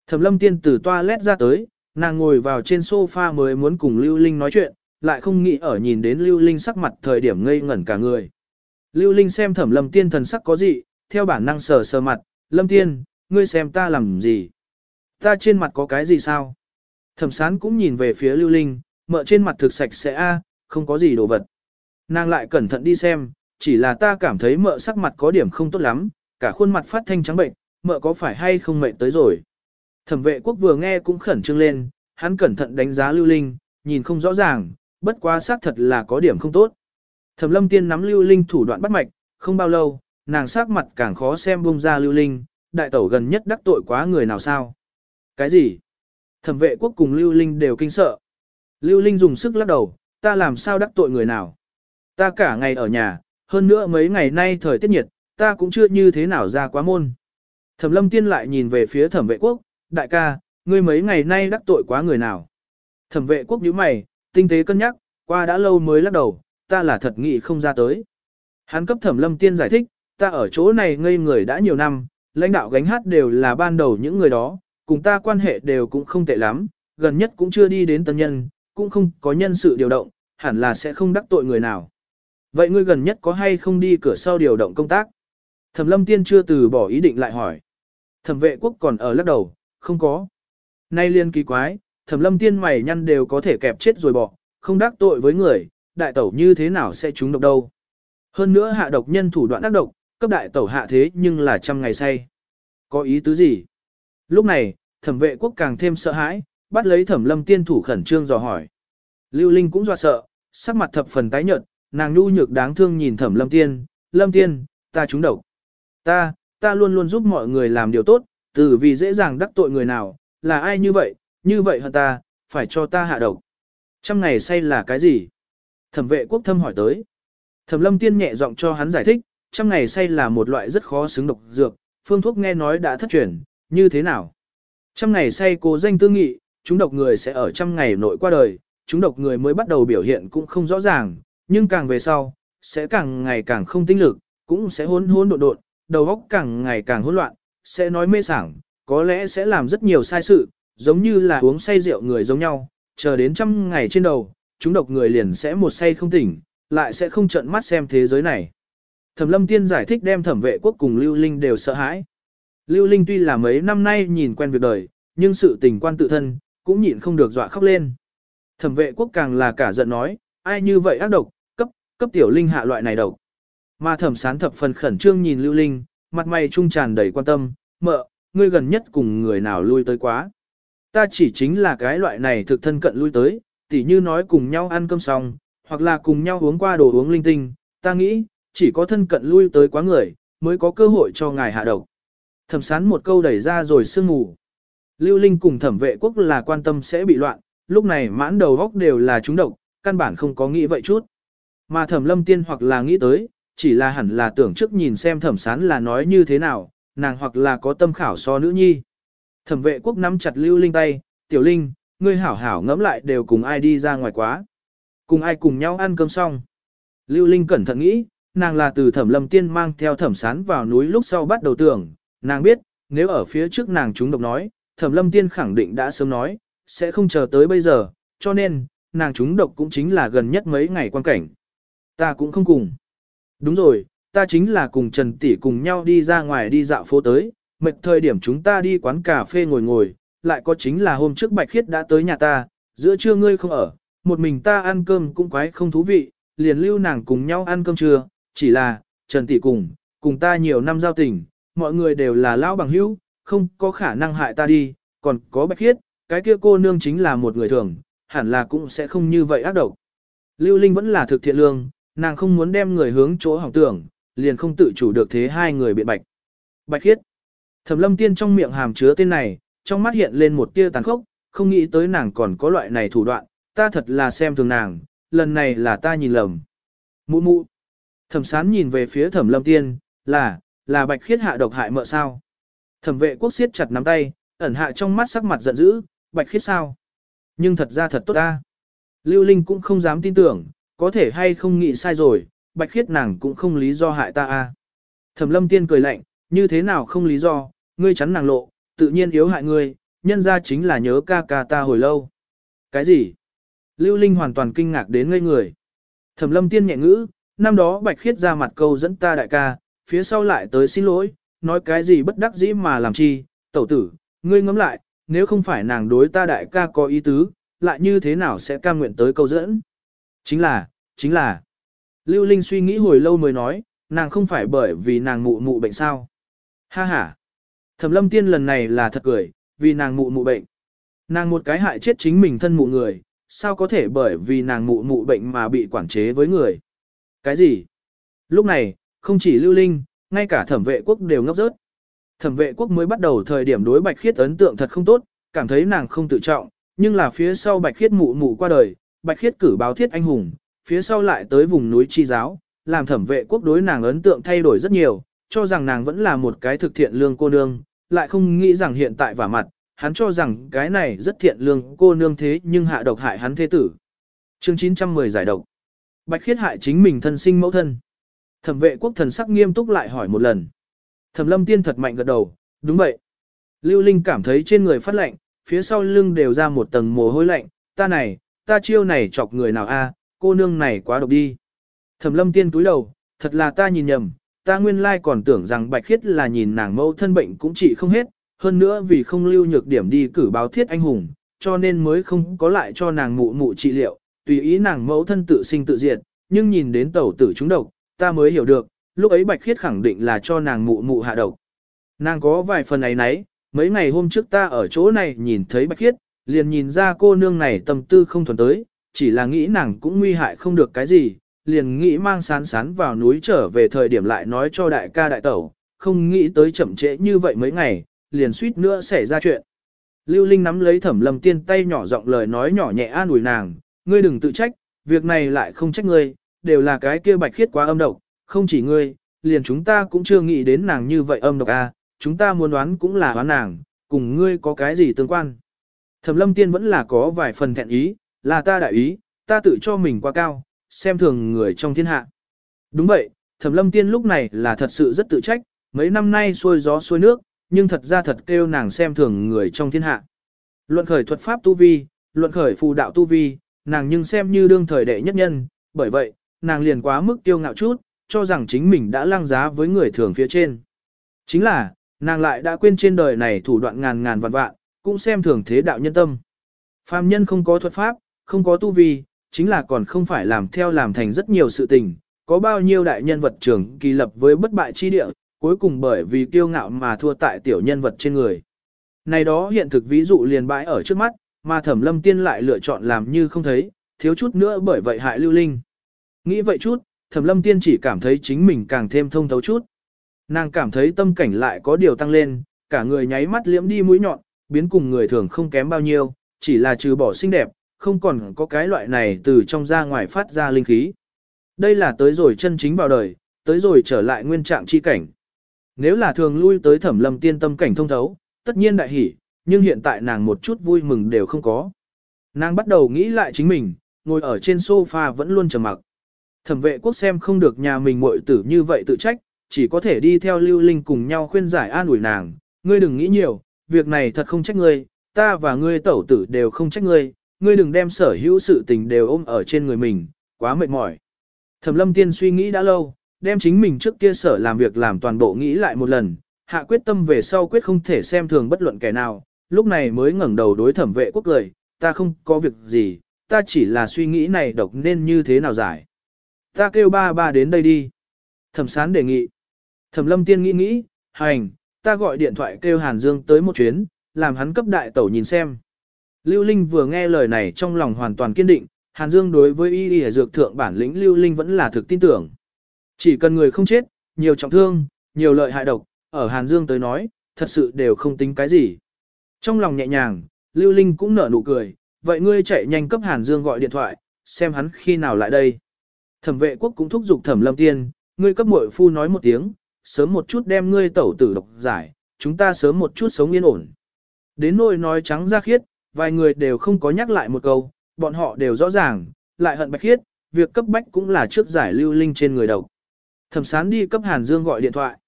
Thẩm lâm tiên từ toilet ra tới, nàng ngồi vào trên sofa mới muốn cùng Lưu Linh nói chuyện, lại không nghĩ ở nhìn đến Lưu Linh sắc mặt thời điểm ngây ngẩn cả người. Lưu Linh xem thẩm lâm tiên thần sắc có gì, theo bản năng sờ sờ mặt, lâm tiên, ngươi xem ta làm gì? Ta trên mặt có cái gì sao? Thẩm sán cũng nhìn về phía Lưu Linh, mợ trên mặt thực sạch sẽ a, không có gì đồ vật. Nàng lại cẩn thận đi xem, chỉ là ta cảm thấy mợ sắc mặt có điểm không tốt lắm, cả khuôn mặt phát thanh trắng bệnh, mợ có phải hay không mệt tới rồi. Thẩm vệ quốc vừa nghe cũng khẩn trương lên, hắn cẩn thận đánh giá Lưu Linh, nhìn không rõ ràng, bất quá xác thật là có điểm không tốt. Thẩm lâm tiên nắm Lưu Linh thủ đoạn bắt mạch, không bao lâu, nàng sắc mặt càng khó xem buông ra Lưu Linh, đại tẩu gần nhất đắc tội quá người nào sao. Cái gì? Thẩm vệ quốc cùng Lưu Linh đều kinh sợ. Lưu Linh dùng sức lắc đầu, ta làm sao đắc tội người nào? Ta cả ngày ở nhà, hơn nữa mấy ngày nay thời tiết nhiệt, ta cũng chưa như thế nào ra quá môn. Thẩm lâm tiên lại nhìn về phía thẩm vệ quốc, đại ca, ngươi mấy ngày nay đắc tội quá người nào. Thẩm vệ quốc nhíu mày, tinh tế cân nhắc, qua đã lâu mới lắc đầu, ta là thật nghĩ không ra tới. Hắn cấp thẩm lâm tiên giải thích, ta ở chỗ này ngây người đã nhiều năm, lãnh đạo gánh hát đều là ban đầu những người đó, cùng ta quan hệ đều cũng không tệ lắm, gần nhất cũng chưa đi đến tân nhân, cũng không có nhân sự điều động, hẳn là sẽ không đắc tội người nào. Vậy ngươi gần nhất có hay không đi cửa sau điều động công tác? Thẩm lâm tiên chưa từ bỏ ý định lại hỏi. Thẩm vệ quốc còn ở lắc đầu, không có. Nay liên kỳ quái, thẩm lâm tiên mày nhăn đều có thể kẹp chết rồi bỏ, không đắc tội với người, đại tẩu như thế nào sẽ trúng độc đâu. Hơn nữa hạ độc nhân thủ đoạn đắc độc, cấp đại tẩu hạ thế nhưng là trăm ngày say. Có ý tứ gì? Lúc này, thẩm vệ quốc càng thêm sợ hãi, bắt lấy thẩm lâm tiên thủ khẩn trương dò hỏi. Lưu Linh cũng dọa sợ, sắc mặt thập phần tái nhợt, nàng nhu nhược đáng thương nhìn thẩm lâm tiên, lâm tiên, ta trúng độc. Ta, ta luôn luôn giúp mọi người làm điều tốt, từ vì dễ dàng đắc tội người nào, là ai như vậy, như vậy hả ta, phải cho ta hạ độc. Trăm ngày say là cái gì? Thẩm vệ quốc thâm hỏi tới. Thẩm lâm tiên nhẹ giọng cho hắn giải thích, trăm ngày say là một loại rất khó xứng độc dược, phương thuốc nghe nói đã thất truyền, như thế nào? Trăm ngày say cố danh tư nghị, chúng độc người sẽ ở trăm ngày nội qua đời, chúng độc người mới bắt đầu biểu hiện cũng không rõ ràng, nhưng càng về sau, sẽ càng ngày càng không tinh lực, cũng sẽ hỗn hỗn độn độn, đầu óc càng ngày càng hỗn loạn, sẽ nói mê sảng, có lẽ sẽ làm rất nhiều sai sự, giống như là uống say rượu người giống nhau, chờ đến trăm ngày trên đầu, chúng độc người liền sẽ một say không tỉnh, lại sẽ không trợn mắt xem thế giới này. Thẩm lâm tiên giải thích đem thẩm vệ quốc cùng Lưu Linh đều sợ hãi. Lưu Linh tuy là mấy năm nay nhìn quen việc đời, nhưng sự tình quan tự thân, cũng nhịn không được dọa khóc lên. Thẩm vệ quốc càng là cả giận nói, ai như vậy ác độc, cấp, cấp tiểu linh hạ loại này độc. Mà thẩm sán thập phần khẩn trương nhìn Lưu Linh, mặt mày trung tràn đầy quan tâm, mợ, ngươi gần nhất cùng người nào lui tới quá. Ta chỉ chính là cái loại này thực thân cận lui tới, tỉ như nói cùng nhau ăn cơm xong, hoặc là cùng nhau uống qua đồ uống linh tinh, ta nghĩ, chỉ có thân cận lui tới quá người, mới có cơ hội cho ngài hạ độc. Thẩm sán một câu đẩy ra rồi sương ngủ. Lưu Linh cùng thẩm vệ quốc là quan tâm sẽ bị loạn, lúc này mãn đầu góc đều là trúng độc, căn bản không có nghĩ vậy chút. Mà thẩm lâm tiên hoặc là nghĩ tới, chỉ là hẳn là tưởng trước nhìn xem thẩm sán là nói như thế nào, nàng hoặc là có tâm khảo so nữ nhi. Thẩm vệ quốc nắm chặt Lưu Linh tay, tiểu Linh, ngươi hảo hảo ngẫm lại đều cùng ai đi ra ngoài quá. Cùng ai cùng nhau ăn cơm xong. Lưu Linh cẩn thận nghĩ, nàng là từ thẩm lâm tiên mang theo thẩm sán vào núi lúc sau bắt đầu tưởng, nàng biết, nếu ở phía trước nàng chúng độc nói, thẩm lâm tiên khẳng định đã sớm nói, sẽ không chờ tới bây giờ, cho nên, nàng chúng độc cũng chính là gần nhất mấy ngày quan cảnh. Ta cũng không cùng. Đúng rồi, ta chính là cùng Trần Tỷ cùng nhau đi ra ngoài đi dạo phố tới, mệt thời điểm chúng ta đi quán cà phê ngồi ngồi, lại có chính là hôm trước Bạch Khiết đã tới nhà ta, giữa trưa ngươi không ở, một mình ta ăn cơm cũng quái không thú vị, liền lưu nàng cùng nhau ăn cơm trưa, chỉ là, Trần Tỷ cùng, cùng ta nhiều năm giao tình, mọi người đều là lão bằng hữu, không có khả năng hại ta đi, còn có Bạch Khiết, cái kia cô nương chính là một người thường, hẳn là cũng sẽ không như vậy ác độc. Lưu Linh vẫn là thực thiện lương, nàng không muốn đem người hướng chỗ hỏng tưởng, liền không tự chủ được thế hai người biện bạch. Bạch khiết. Thẩm lâm tiên trong miệng hàm chứa tên này, trong mắt hiện lên một tia tàn khốc, không nghĩ tới nàng còn có loại này thủ đoạn, ta thật là xem thường nàng, lần này là ta nhìn lầm. Mụ mụ. Thẩm sán nhìn về phía thẩm lâm tiên, là, là bạch khiết hạ độc hại mợ sao. Thẩm vệ quốc siết chặt nắm tay, ẩn hạ trong mắt sắc mặt giận dữ, bạch khiết sao. Nhưng thật ra thật tốt ta. Lưu Linh cũng không dám tin tưởng, có thể hay không nghĩ sai rồi, bạch khiết nàng cũng không lý do hại ta a. Thẩm lâm tiên cười lạnh, như thế nào không lý do, ngươi chắn nàng lộ, tự nhiên yếu hại ngươi, nhân ra chính là nhớ ca ca ta hồi lâu. Cái gì? Lưu Linh hoàn toàn kinh ngạc đến ngây người. Thẩm lâm tiên nhẹ ngữ, năm đó bạch khiết ra mặt câu dẫn ta đại ca, phía sau lại tới xin lỗi, nói cái gì bất đắc dĩ mà làm chi, tẩu tử, ngươi ngẫm lại, nếu không phải nàng đối ta đại ca có ý tứ, lại như thế nào sẽ cam nguyện tới câu dẫn? Chính là, chính là. Lưu Linh suy nghĩ hồi lâu mới nói, nàng không phải bởi vì nàng mụ mụ bệnh sao. Ha ha. Thẩm lâm tiên lần này là thật cười, vì nàng mụ mụ bệnh. Nàng một cái hại chết chính mình thân mụ người, sao có thể bởi vì nàng mụ mụ bệnh mà bị quản chế với người. Cái gì? Lúc này, không chỉ Lưu Linh, ngay cả thẩm vệ quốc đều ngốc rớt. Thẩm vệ quốc mới bắt đầu thời điểm đối bạch khiết ấn tượng thật không tốt, cảm thấy nàng không tự trọng, nhưng là phía sau bạch khiết mụ mụ qua đời, bạch khiết cử báo thiết anh hùng, phía sau lại tới vùng núi chi giáo, làm thẩm vệ quốc đối nàng ấn tượng thay đổi rất nhiều, cho rằng nàng vẫn là một cái thực thiện lương cô nương, lại không nghĩ rằng hiện tại vả mặt, hắn cho rằng cái này rất thiện lương cô nương thế nhưng hạ độc hại hắn thế tử. Chương 910 giải độc. Bạch khiết hại chính mình thân sinh mẫu thân. Thẩm vệ quốc thần sắc nghiêm túc lại hỏi một lần. Thẩm lâm tiên thật mạnh gật đầu, đúng vậy. Lưu Linh cảm thấy trên người phát lạnh, phía sau lưng đều ra một tầng mồ hôi lạnh, ta này, ta chiêu này chọc người nào a, cô nương này quá độc đi. Thẩm lâm tiên túi đầu, thật là ta nhìn nhầm, ta nguyên lai còn tưởng rằng bạch khiết là nhìn nàng mẫu thân bệnh cũng trị không hết, hơn nữa vì không lưu nhược điểm đi cử báo thiết anh hùng, cho nên mới không có lại cho nàng mụ mụ trị liệu, tùy ý nàng mẫu thân tự sinh tự diệt, nhưng nhìn đến tẩu tử chúng độc, ta mới hiểu được, lúc ấy bạch khiết khẳng định là cho nàng mụ mụ hạ độc. Nàng có vài phần ấy nấy, mấy ngày hôm trước ta ở chỗ này nhìn thấy bạch khiết, liền nhìn ra cô nương này tâm tư không thuần tới, chỉ là nghĩ nàng cũng nguy hại không được cái gì, liền nghĩ mang sán sán vào núi trở về thời điểm lại nói cho đại ca đại tẩu, không nghĩ tới chậm trễ như vậy mấy ngày, liền suýt nữa xảy ra chuyện. Lưu Linh nắm lấy thẩm lâm tiên tay nhỏ giọng lời nói nhỏ nhẹ an ủi nàng, ngươi đừng tự trách, việc này lại không trách ngươi, đều là cái kia bạch khiết quá âm độc, không chỉ ngươi, liền chúng ta cũng chưa nghĩ đến nàng như vậy âm độc a, à, chúng ta muốn đoán cũng là đoán nàng, cùng ngươi có cái gì tương quan. Thẩm lâm tiên vẫn là có vài phần thẹn ý, là ta đại ý, ta tự cho mình quá cao, xem thường người trong thiên hạ. Đúng vậy, thẩm lâm tiên lúc này là thật sự rất tự trách, mấy năm nay xuôi gió xuôi nước, nhưng thật ra thật kêu nàng xem thường người trong thiên hạ. Luận khởi thuật pháp tu vi, luận khởi phù đạo tu vi, nàng nhưng xem như đương thời đệ nhất nhân, bởi vậy, nàng liền quá mức tiêu ngạo chút, cho rằng chính mình đã lăng giá với người thường phía trên. Chính là, nàng lại đã quên trên đời này thủ đoạn ngàn ngàn vạn vạn, cũng xem thường thế đạo nhân tâm. Phàm nhân không có thuật pháp, không có tu vi, chính là còn không phải làm theo làm thành rất nhiều sự tình, có bao nhiêu đại nhân vật trưởng kỳ lập với bất bại chi địa, cuối cùng bởi vì kiêu ngạo mà thua tại tiểu nhân vật trên người. Này đó hiện thực ví dụ liền bãi ở trước mắt, mà thẩm lâm tiên lại lựa chọn làm như không thấy, thiếu chút nữa bởi vậy hại lưu linh. Nghĩ vậy chút, thẩm lâm tiên chỉ cảm thấy chính mình càng thêm thông thấu chút. Nàng cảm thấy tâm cảnh lại có điều tăng lên, cả người nháy mắt liễm đi mũi nhọn, biến cùng người thường không kém bao nhiêu, chỉ là trừ bỏ xinh đẹp, không còn có cái loại này từ trong ra ngoài phát ra linh khí. Đây là tới rồi chân chính vào đời, tới rồi trở lại nguyên trạng chi cảnh. Nếu là thường lui tới thẩm lâm tiên tâm cảnh thông thấu, tất nhiên đại hỉ, nhưng hiện tại nàng một chút vui mừng đều không có. Nàng bắt đầu nghĩ lại chính mình, ngồi ở trên sofa vẫn luôn trầm mặc. Thẩm vệ quốc xem không được nhà mình muội tử như vậy tự trách, chỉ có thể đi theo lưu linh cùng nhau khuyên giải an ủi nàng, ngươi đừng nghĩ nhiều, việc này thật không trách ngươi, ta và ngươi tẩu tử đều không trách ngươi, ngươi đừng đem sở hữu sự tình đều ôm ở trên người mình, quá mệt mỏi. Thẩm lâm tiên suy nghĩ đã lâu, đem chính mình trước kia sở làm việc làm toàn bộ nghĩ lại một lần, hạ quyết tâm về sau quyết không thể xem thường bất luận kẻ nào, lúc này mới ngẩng đầu đối thẩm vệ quốc cười, ta không có việc gì, ta chỉ là suy nghĩ này độc nên như thế nào giải. Ta kêu ba ba đến đây đi. Thẩm sán đề nghị. Thẩm lâm tiên nghĩ nghĩ, hành, ta gọi điện thoại kêu Hàn Dương tới một chuyến, làm hắn cấp đại tẩu nhìn xem. Lưu Linh vừa nghe lời này trong lòng hoàn toàn kiên định, Hàn Dương đối với y y dược thượng bản lĩnh Lưu Linh vẫn là thực tin tưởng. Chỉ cần người không chết, nhiều trọng thương, nhiều lợi hại độc, ở Hàn Dương tới nói, thật sự đều không tính cái gì. Trong lòng nhẹ nhàng, Lưu Linh cũng nở nụ cười, vậy ngươi chạy nhanh cấp Hàn Dương gọi điện thoại, xem hắn khi nào lại đây. Thẩm vệ quốc cũng thúc giục thẩm lâm tiên, ngươi cấp muội phu nói một tiếng, sớm một chút đem ngươi tẩu tử độc giải, chúng ta sớm một chút sống yên ổn. Đến nỗi nói trắng ra khiết, vài người đều không có nhắc lại một câu, bọn họ đều rõ ràng, lại hận bạch khiết, việc cấp bách cũng là trước giải lưu linh trên người độc. Thẩm sán đi cấp Hàn Dương gọi điện thoại.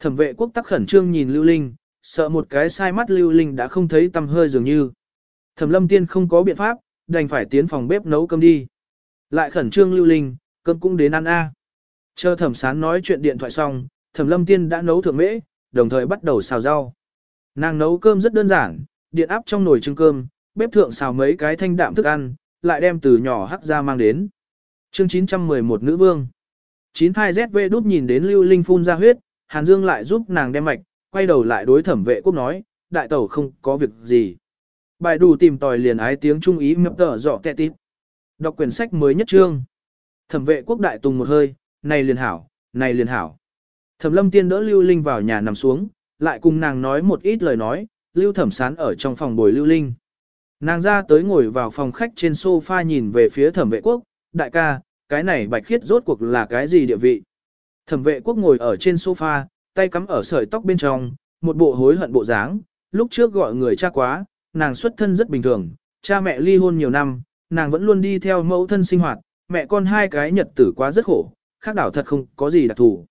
Thẩm vệ quốc tắc khẩn trương nhìn lưu linh, sợ một cái sai mắt lưu linh đã không thấy tâm hơi dường như. Thẩm lâm tiên không có biện pháp, đành phải tiến phòng bếp nấu cơm đi. Lại khẩn trương lưu linh, cơm cũng đến ăn a. Chờ thẩm sán nói chuyện điện thoại xong, thẩm lâm tiên đã nấu thượng mễ, đồng thời bắt đầu xào rau. Nàng nấu cơm rất đơn giản, điện áp trong nồi trưng cơm, bếp thượng xào mấy cái thanh đạm thức ăn, lại đem từ nhỏ hắc ra mang đến. Chương 911 Nữ Vương 92ZV đút nhìn đến Lưu Linh phun ra huyết, Hàn Dương lại giúp nàng đem mạch, quay đầu lại đối thẩm vệ quốc nói, đại tẩu không có việc gì. Bài đủ tìm tòi liền ái tiếng trung ý mập tờ dọ kẹ tít. Đọc quyển sách mới nhất trương. Thẩm vệ quốc đại tùng một hơi, này liền hảo, này liền hảo. Thẩm lâm tiên đỡ Lưu Linh vào nhà nằm xuống, lại cùng nàng nói một ít lời nói, Lưu thẩm sán ở trong phòng bồi Lưu Linh. Nàng ra tới ngồi vào phòng khách trên sofa nhìn về phía thẩm vệ quốc, đại ca, cái này bạch khiết rốt cuộc là cái gì địa vị. Thẩm vệ quốc ngồi ở trên sofa, tay cắm ở sợi tóc bên trong, một bộ hối hận bộ dáng, lúc trước gọi người cha quá, nàng xuất thân rất bình thường, cha mẹ ly hôn nhiều năm, nàng vẫn luôn đi theo mẫu thân sinh hoạt, mẹ con hai cái nhật tử quá rất khổ, khác đảo thật không có gì đặc thù.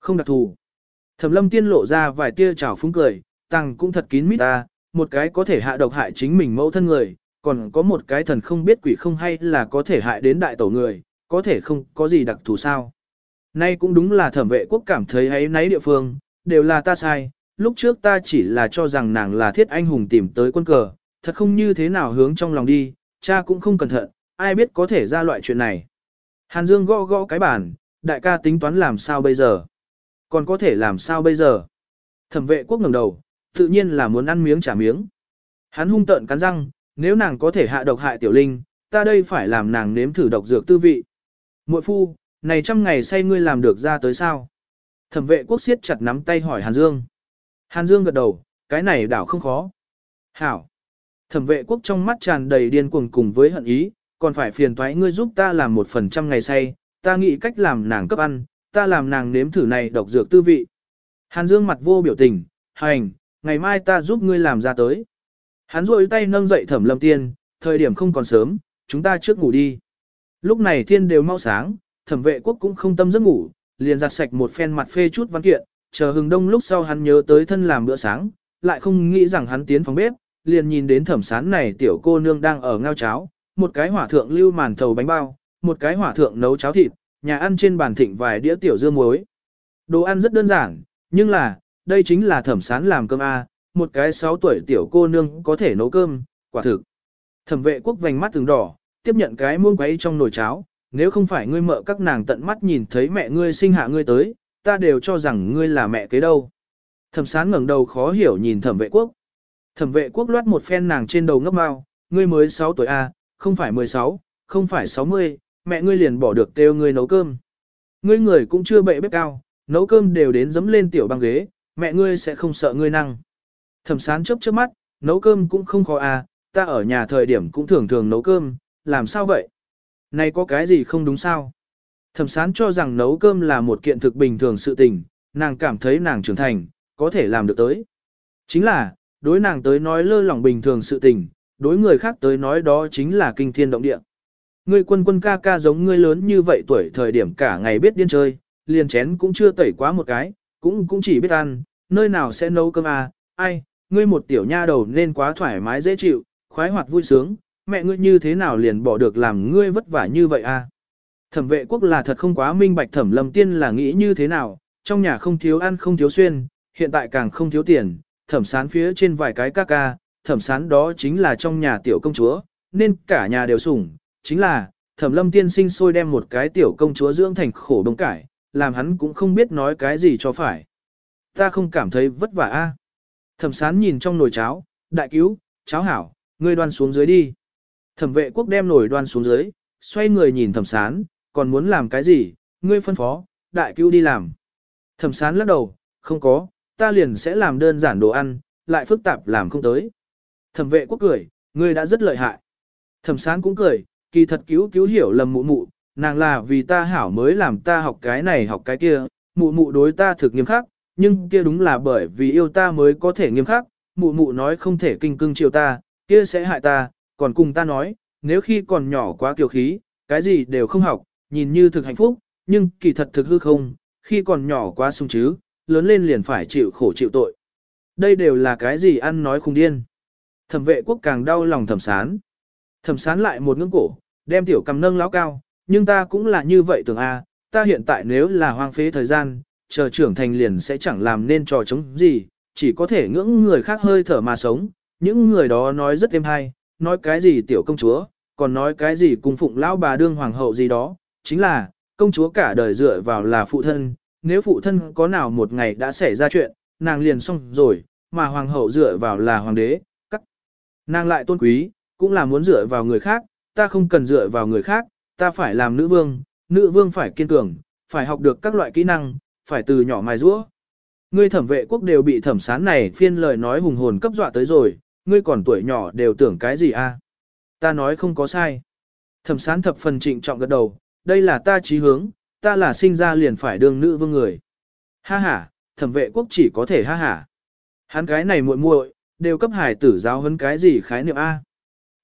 Không đặc thù. Thẩm lâm tiên lộ ra vài tia trào phúng cười, tăng cũng thật kín mít ta, một cái có thể hạ độc hại chính mình mẫu thân người, còn có một cái thần không biết quỷ không hay là có thể hại đến đại tổ người, có thể không có gì đặc thù sao. Nay cũng đúng là thẩm vệ quốc cảm thấy ấy nấy địa phương, đều là ta sai, lúc trước ta chỉ là cho rằng nàng là thiết anh hùng tìm tới quân cờ, thật không như thế nào hướng trong lòng đi, cha cũng không cẩn thận, ai biết có thể ra loại chuyện này. Hàn Dương gõ gõ cái bàn, đại ca tính toán làm sao bây giờ? Còn có thể làm sao bây giờ? Thẩm vệ quốc ngẩng đầu, tự nhiên là muốn ăn miếng trả miếng. Hắn hung tợn cắn răng, nếu nàng có thể hạ độc hại tiểu linh, ta đây phải làm nàng nếm thử độc dược tư vị. Muội phu, này trăm ngày say ngươi làm được ra tới sao? Thẩm vệ quốc siết chặt nắm tay hỏi Hàn Dương. Hàn Dương gật đầu, cái này đảo không khó. Hảo. Thẩm vệ quốc trong mắt tràn đầy điên cuồng cùng với hận ý, còn phải phiền toái ngươi giúp ta làm một phần trăm ngày say, ta nghĩ cách làm nàng cấp ăn, ta làm nàng nếm thử này độc dược tư vị. Hàn Dương mặt vô biểu tình, hành, ngày mai ta giúp ngươi làm ra tới. Hắn rôi tay nâng dậy thẩm lâm tiên, thời điểm không còn sớm, chúng ta trước ngủ đi. Lúc này thiên đều mau sáng, thẩm vệ quốc cũng không tâm giấc ngủ, liền giặt sạch một phen mặt phê chút văn kiện, chờ hừng đông lúc sau hắn nhớ tới thân làm bữa sáng, lại không nghĩ rằng hắn tiến phòng bếp, liền nhìn đến thẩm sán này tiểu cô nương đang ở ngao cháo, một cái hỏa thượng lưu màn thầu bánh bao, một cái hỏa thượng nấu cháo thịt, nhà ăn trên bàn thịnh vài đĩa tiểu dưa muối. Đồ ăn rất đơn giản, nhưng là, đây chính là thẩm sán làm cơm A, một cái 6 tuổi tiểu cô nương có thể nấu cơm, quả thực. Thẩm vệ quốc vành mắt từng đỏ, tiếp nhận cái muông quấy trong nồi cháo, nếu không phải ngươi mợ các nàng tận mắt nhìn thấy mẹ ngươi sinh hạ ngươi tới, ta đều cho rằng ngươi là mẹ kế đâu. Thẩm sán ngẩng đầu khó hiểu nhìn thẩm vệ quốc. Thẩm vệ quốc loát một phen nàng trên đầu ngấp mau, ngươi mới 6 tuổi A, không phải 16, không phải 60, mẹ ngươi liền bỏ được kêu ngươi nấu cơm. Ngươi người cũng chưa bệ bếp cao, nấu cơm đều đến dấm lên tiểu băng ghế, mẹ ngươi sẽ không sợ ngươi năng. Thẩm sán chớp chớp mắt, nấu cơm cũng không khó à, ta ở nhà thời điểm cũng thường thường nấu cơm, làm sao vậy? Này có cái gì không đúng sao? Thẩm sán cho rằng nấu cơm là một kiện thực bình thường sự tình, nàng cảm thấy nàng trưởng thành, có thể làm được tới. Chính là, đối nàng tới nói lơ lỏng bình thường sự tình, đối người khác tới nói đó chính là kinh thiên động địa. Ngươi quân quân ca ca giống ngươi lớn như vậy tuổi thời điểm cả ngày biết điên chơi, liền chén cũng chưa tẩy quá một cái, cũng cũng chỉ biết ăn, nơi nào sẽ nấu cơm à, ai, ngươi một tiểu nha đầu nên quá thoải mái dễ chịu, khoái hoạt vui sướng, mẹ ngươi như thế nào liền bỏ được làm ngươi vất vả như vậy à. Thẩm vệ quốc là thật không quá minh bạch thẩm lâm tiên là nghĩ như thế nào, trong nhà không thiếu ăn không thiếu xuyên, hiện tại càng không thiếu tiền, thẩm sán phía trên vài cái ca ca, thẩm sán đó chính là trong nhà tiểu công chúa, nên cả nhà đều sủng, chính là, thẩm lâm tiên sinh sôi đem một cái tiểu công chúa dưỡng thành khổ đông cải, làm hắn cũng không biết nói cái gì cho phải. Ta không cảm thấy vất vả a. Thẩm sán nhìn trong nồi cháo, đại cứu, cháo hảo, ngươi đoan xuống dưới đi. Thẩm vệ quốc đem nồi đoan xuống dưới, xoay người nhìn thẩm sán, còn muốn làm cái gì, ngươi phân phó, đại cứu đi làm. Thẩm sán lắc đầu, không có, ta liền sẽ làm đơn giản đồ ăn, lại phức tạp làm không tới. Thẩm vệ quốc cười, ngươi đã rất lợi hại. Thẩm sán cũng cười, kỳ thật cứu cứu hiểu lầm mụ mụ, nàng là vì ta hảo mới làm ta học cái này học cái kia, mụ mụ đối ta thực nghiêm khắc, nhưng kia đúng là bởi vì yêu ta mới có thể nghiêm khắc, mụ mụ nói không thể kinh cưng chiều ta, kia sẽ hại ta, còn cùng ta nói, nếu khi còn nhỏ quá kiều khí, cái gì đều không học, nhìn như thực hạnh phúc, nhưng kỳ thật thực hư không, khi còn nhỏ quá sung chứ, lớn lên liền phải chịu khổ chịu tội. Đây đều là cái gì ăn nói khùng điên. Thẩm vệ quốc càng đau lòng thẩm sán. Thẩm sán lại một ngưỡng cổ, đem tiểu cầm nâng lão cao, nhưng ta cũng là như vậy tưởng a, ta hiện tại nếu là hoang phế thời gian, chờ trưởng thành liền sẽ chẳng làm nên trò chống gì, chỉ có thể ngưỡng người khác hơi thở mà sống, những người đó nói rất êm hay, nói cái gì tiểu công chúa, còn nói cái gì cùng phụng lão bà đương hoàng hậu gì đó, chính là, công chúa cả đời dựa vào là phụ thân, nếu phụ thân có nào một ngày đã xảy ra chuyện, nàng liền xong rồi, mà hoàng hậu dựa vào là hoàng đế, cắt. Nàng lại tôn quý, cũng là muốn dựa vào người khác, ta không cần dựa vào người khác, ta phải làm nữ vương, nữ vương phải kiên cường, phải học được các loại kỹ năng, phải từ nhỏ mài rũa. Ngươi thẩm vệ quốc đều bị thẩm sán này phiên lời nói hùng hồn cấp dọa tới rồi, ngươi còn tuổi nhỏ đều tưởng cái gì a? Ta nói không có sai. Thẩm sán thập phần trịnh trọng gật đầu, đây là ta chí hướng, ta là sinh ra liền phải đương nữ vương người. Ha ha, thẩm vệ quốc chỉ có thể ha ha. Hắn cái này muội muội đều cấp hải tử giáo huấn cái gì khái niệm A.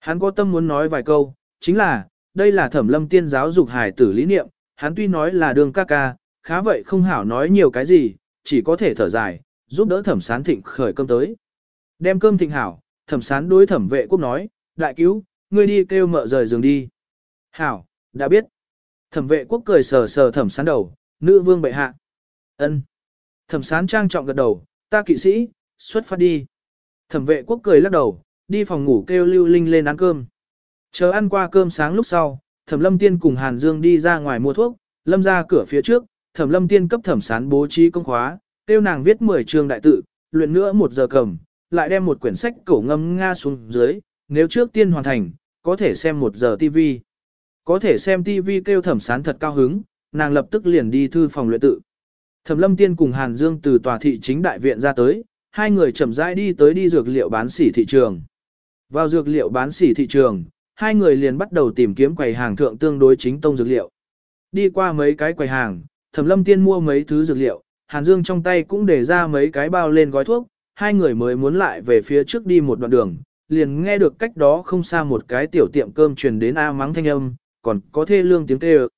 Hắn có tâm muốn nói vài câu, chính là, đây là thẩm lâm tiên giáo dục hải tử lý niệm, hắn tuy nói là đường ca ca, khá vậy không hảo nói nhiều cái gì, chỉ có thể thở dài, giúp đỡ thẩm sán thịnh khởi cơm tới. Đem cơm thịnh hảo, thẩm sán đối thẩm vệ quốc nói, đại cứu, ngươi đi kêu mợ rời giường đi. Hảo, đã biết. Thẩm vệ quốc cười sờ sờ thẩm sán đầu, nữ vương bệ hạ. ân. Thẩm sán trang trọng gật đầu, ta kỵ sĩ, xuất phát đi. Thẩm vệ quốc cười lắc đầu, đi phòng ngủ kêu lưu linh lên ăn cơm. Chờ ăn qua cơm sáng lúc sau, thẩm lâm tiên cùng Hàn Dương đi ra ngoài mua thuốc, lâm ra cửa phía trước, thẩm lâm tiên cấp thẩm sán bố trí công khóa, tiêu nàng viết 10 chương đại tự, luyện nữa một giờ cầm, lại đem một quyển sách cổ ngâm nga xuống dưới, nếu trước tiên hoàn thành, có thể xem một giờ TV. Có thể xem TV kêu thẩm sán thật cao hứng, nàng lập tức liền đi thư phòng luyện tự. Thẩm lâm tiên cùng Hàn Dương từ tòa thị chính đại viện ra tới, hai người chậm rãi đi tới đi dược liệu bán sỉ thị trường. Vào dược liệu bán sỉ thị trường, hai người liền bắt đầu tìm kiếm quầy hàng thượng tương đối chính tông dược liệu. Đi qua mấy cái quầy hàng, Thẩm Lâm Tiên mua mấy thứ dược liệu, Hàn Dương trong tay cũng để ra mấy cái bao lên gói thuốc, hai người mới muốn lại về phía trước đi một đoạn đường, liền nghe được cách đó không xa một cái tiểu tiệm cơm truyền đến a mắng thanh âm, còn có thê lương tiếng kêu.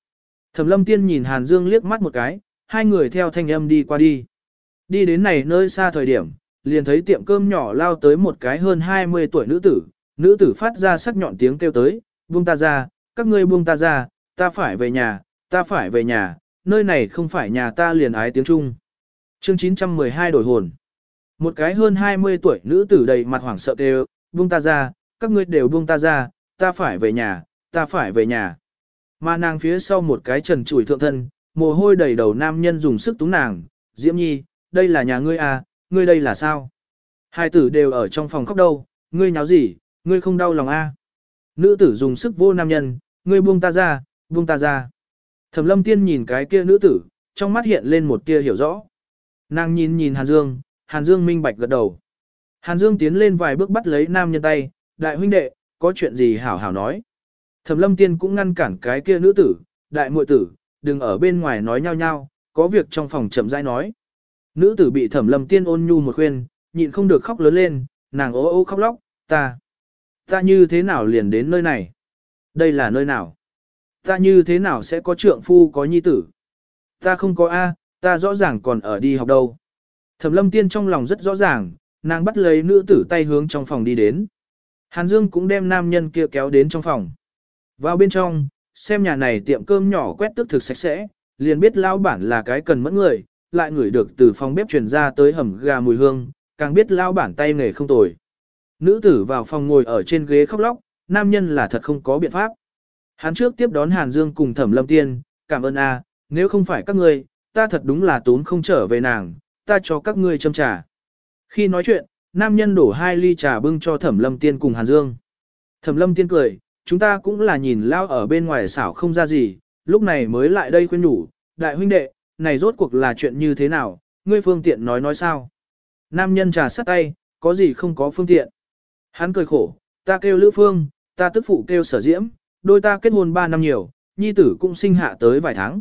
Thẩm Lâm Tiên nhìn Hàn Dương liếc mắt một cái, hai người theo thanh âm đi qua đi. Đi đến này nơi xa thời điểm, liền thấy tiệm cơm nhỏ lao tới một cái hơn 20 tuổi nữ tử, nữ tử phát ra sắc nhọn tiếng kêu tới, buông ta ra, các ngươi buông ta ra, ta phải về nhà, ta phải về nhà, nơi này không phải nhà ta liền ái tiếng Trung. Chương 912 đổi hồn. Một cái hơn 20 tuổi nữ tử đầy mặt hoảng sợ kêu, buông ta ra, các ngươi đều buông ta ra, ta phải về nhà, ta phải về nhà. Mà nàng phía sau một cái trần trụi thượng thân, mồ hôi đầy đầu nam nhân dùng sức túng nàng, Diễm Nhi, đây là nhà ngươi à, ngươi đây là sao? Hai tử đều ở trong phòng khóc đâu, ngươi nháo gì, ngươi không đau lòng a? À? Nữ tử dùng sức vô nam nhân, ngươi buông ta ra, buông ta ra. Thẩm lâm tiên nhìn cái kia nữ tử, trong mắt hiện lên một tia hiểu rõ. Nàng nhìn nhìn Hàn Dương, Hàn Dương minh bạch gật đầu. Hàn Dương tiến lên vài bước bắt lấy nam nhân tay, đại huynh đệ, có chuyện gì hảo hảo nói. Thẩm lâm tiên cũng ngăn cản cái kia nữ tử, đại muội tử, đừng ở bên ngoài nói nhau nhau, có việc trong phòng chậm rãi nói. Nữ tử bị thẩm lâm tiên ôn nhu một khuyên, nhịn không được khóc lớn lên, nàng ố ô khóc lóc, ta, ta như thế nào liền đến nơi này? Đây là nơi nào? Ta như thế nào sẽ có trượng phu có nhi tử? Ta không có A, ta rõ ràng còn ở đi học đâu. Thẩm lâm tiên trong lòng rất rõ ràng, nàng bắt lấy nữ tử tay hướng trong phòng đi đến. Hàn Dương cũng đem nam nhân kia kéo đến trong phòng. Vào bên trong, xem nhà này tiệm cơm nhỏ quét tước thực sạch sẽ, liền biết lao bản là cái cần mẫn người, lại ngửi được từ phòng bếp truyền ra tới hầm gà mùi hương, càng biết lao bản tay nghề không tồi. Nữ tử vào phòng ngồi ở trên ghế khóc lóc, nam nhân là thật không có biện pháp. Hắn trước tiếp đón Hàn Dương cùng Thẩm Lâm Tiên, cảm ơn a, nếu không phải các ngươi, ta thật đúng là tốn không trở về nàng, ta cho các ngươi châm trà. Khi nói chuyện, nam nhân đổ hai ly trà bưng cho Thẩm Lâm Tiên cùng Hàn Dương. Thẩm Lâm Tiên cười, chúng ta cũng là nhìn lao ở bên ngoài xảo không ra gì, lúc này mới lại đây khuyên nhủ, đại huynh đệ, này rốt cuộc là chuyện như thế nào, ngươi phương tiện nói nói sao. Nam nhân trà sắt tay, có gì không có phương tiện. Hắn cười khổ, ta kêu Lữ Phương, ta tức phụ kêu sở diễm, đôi ta kết hôn 3 năm nhiều, nhi tử cũng sinh hạ tới vài tháng.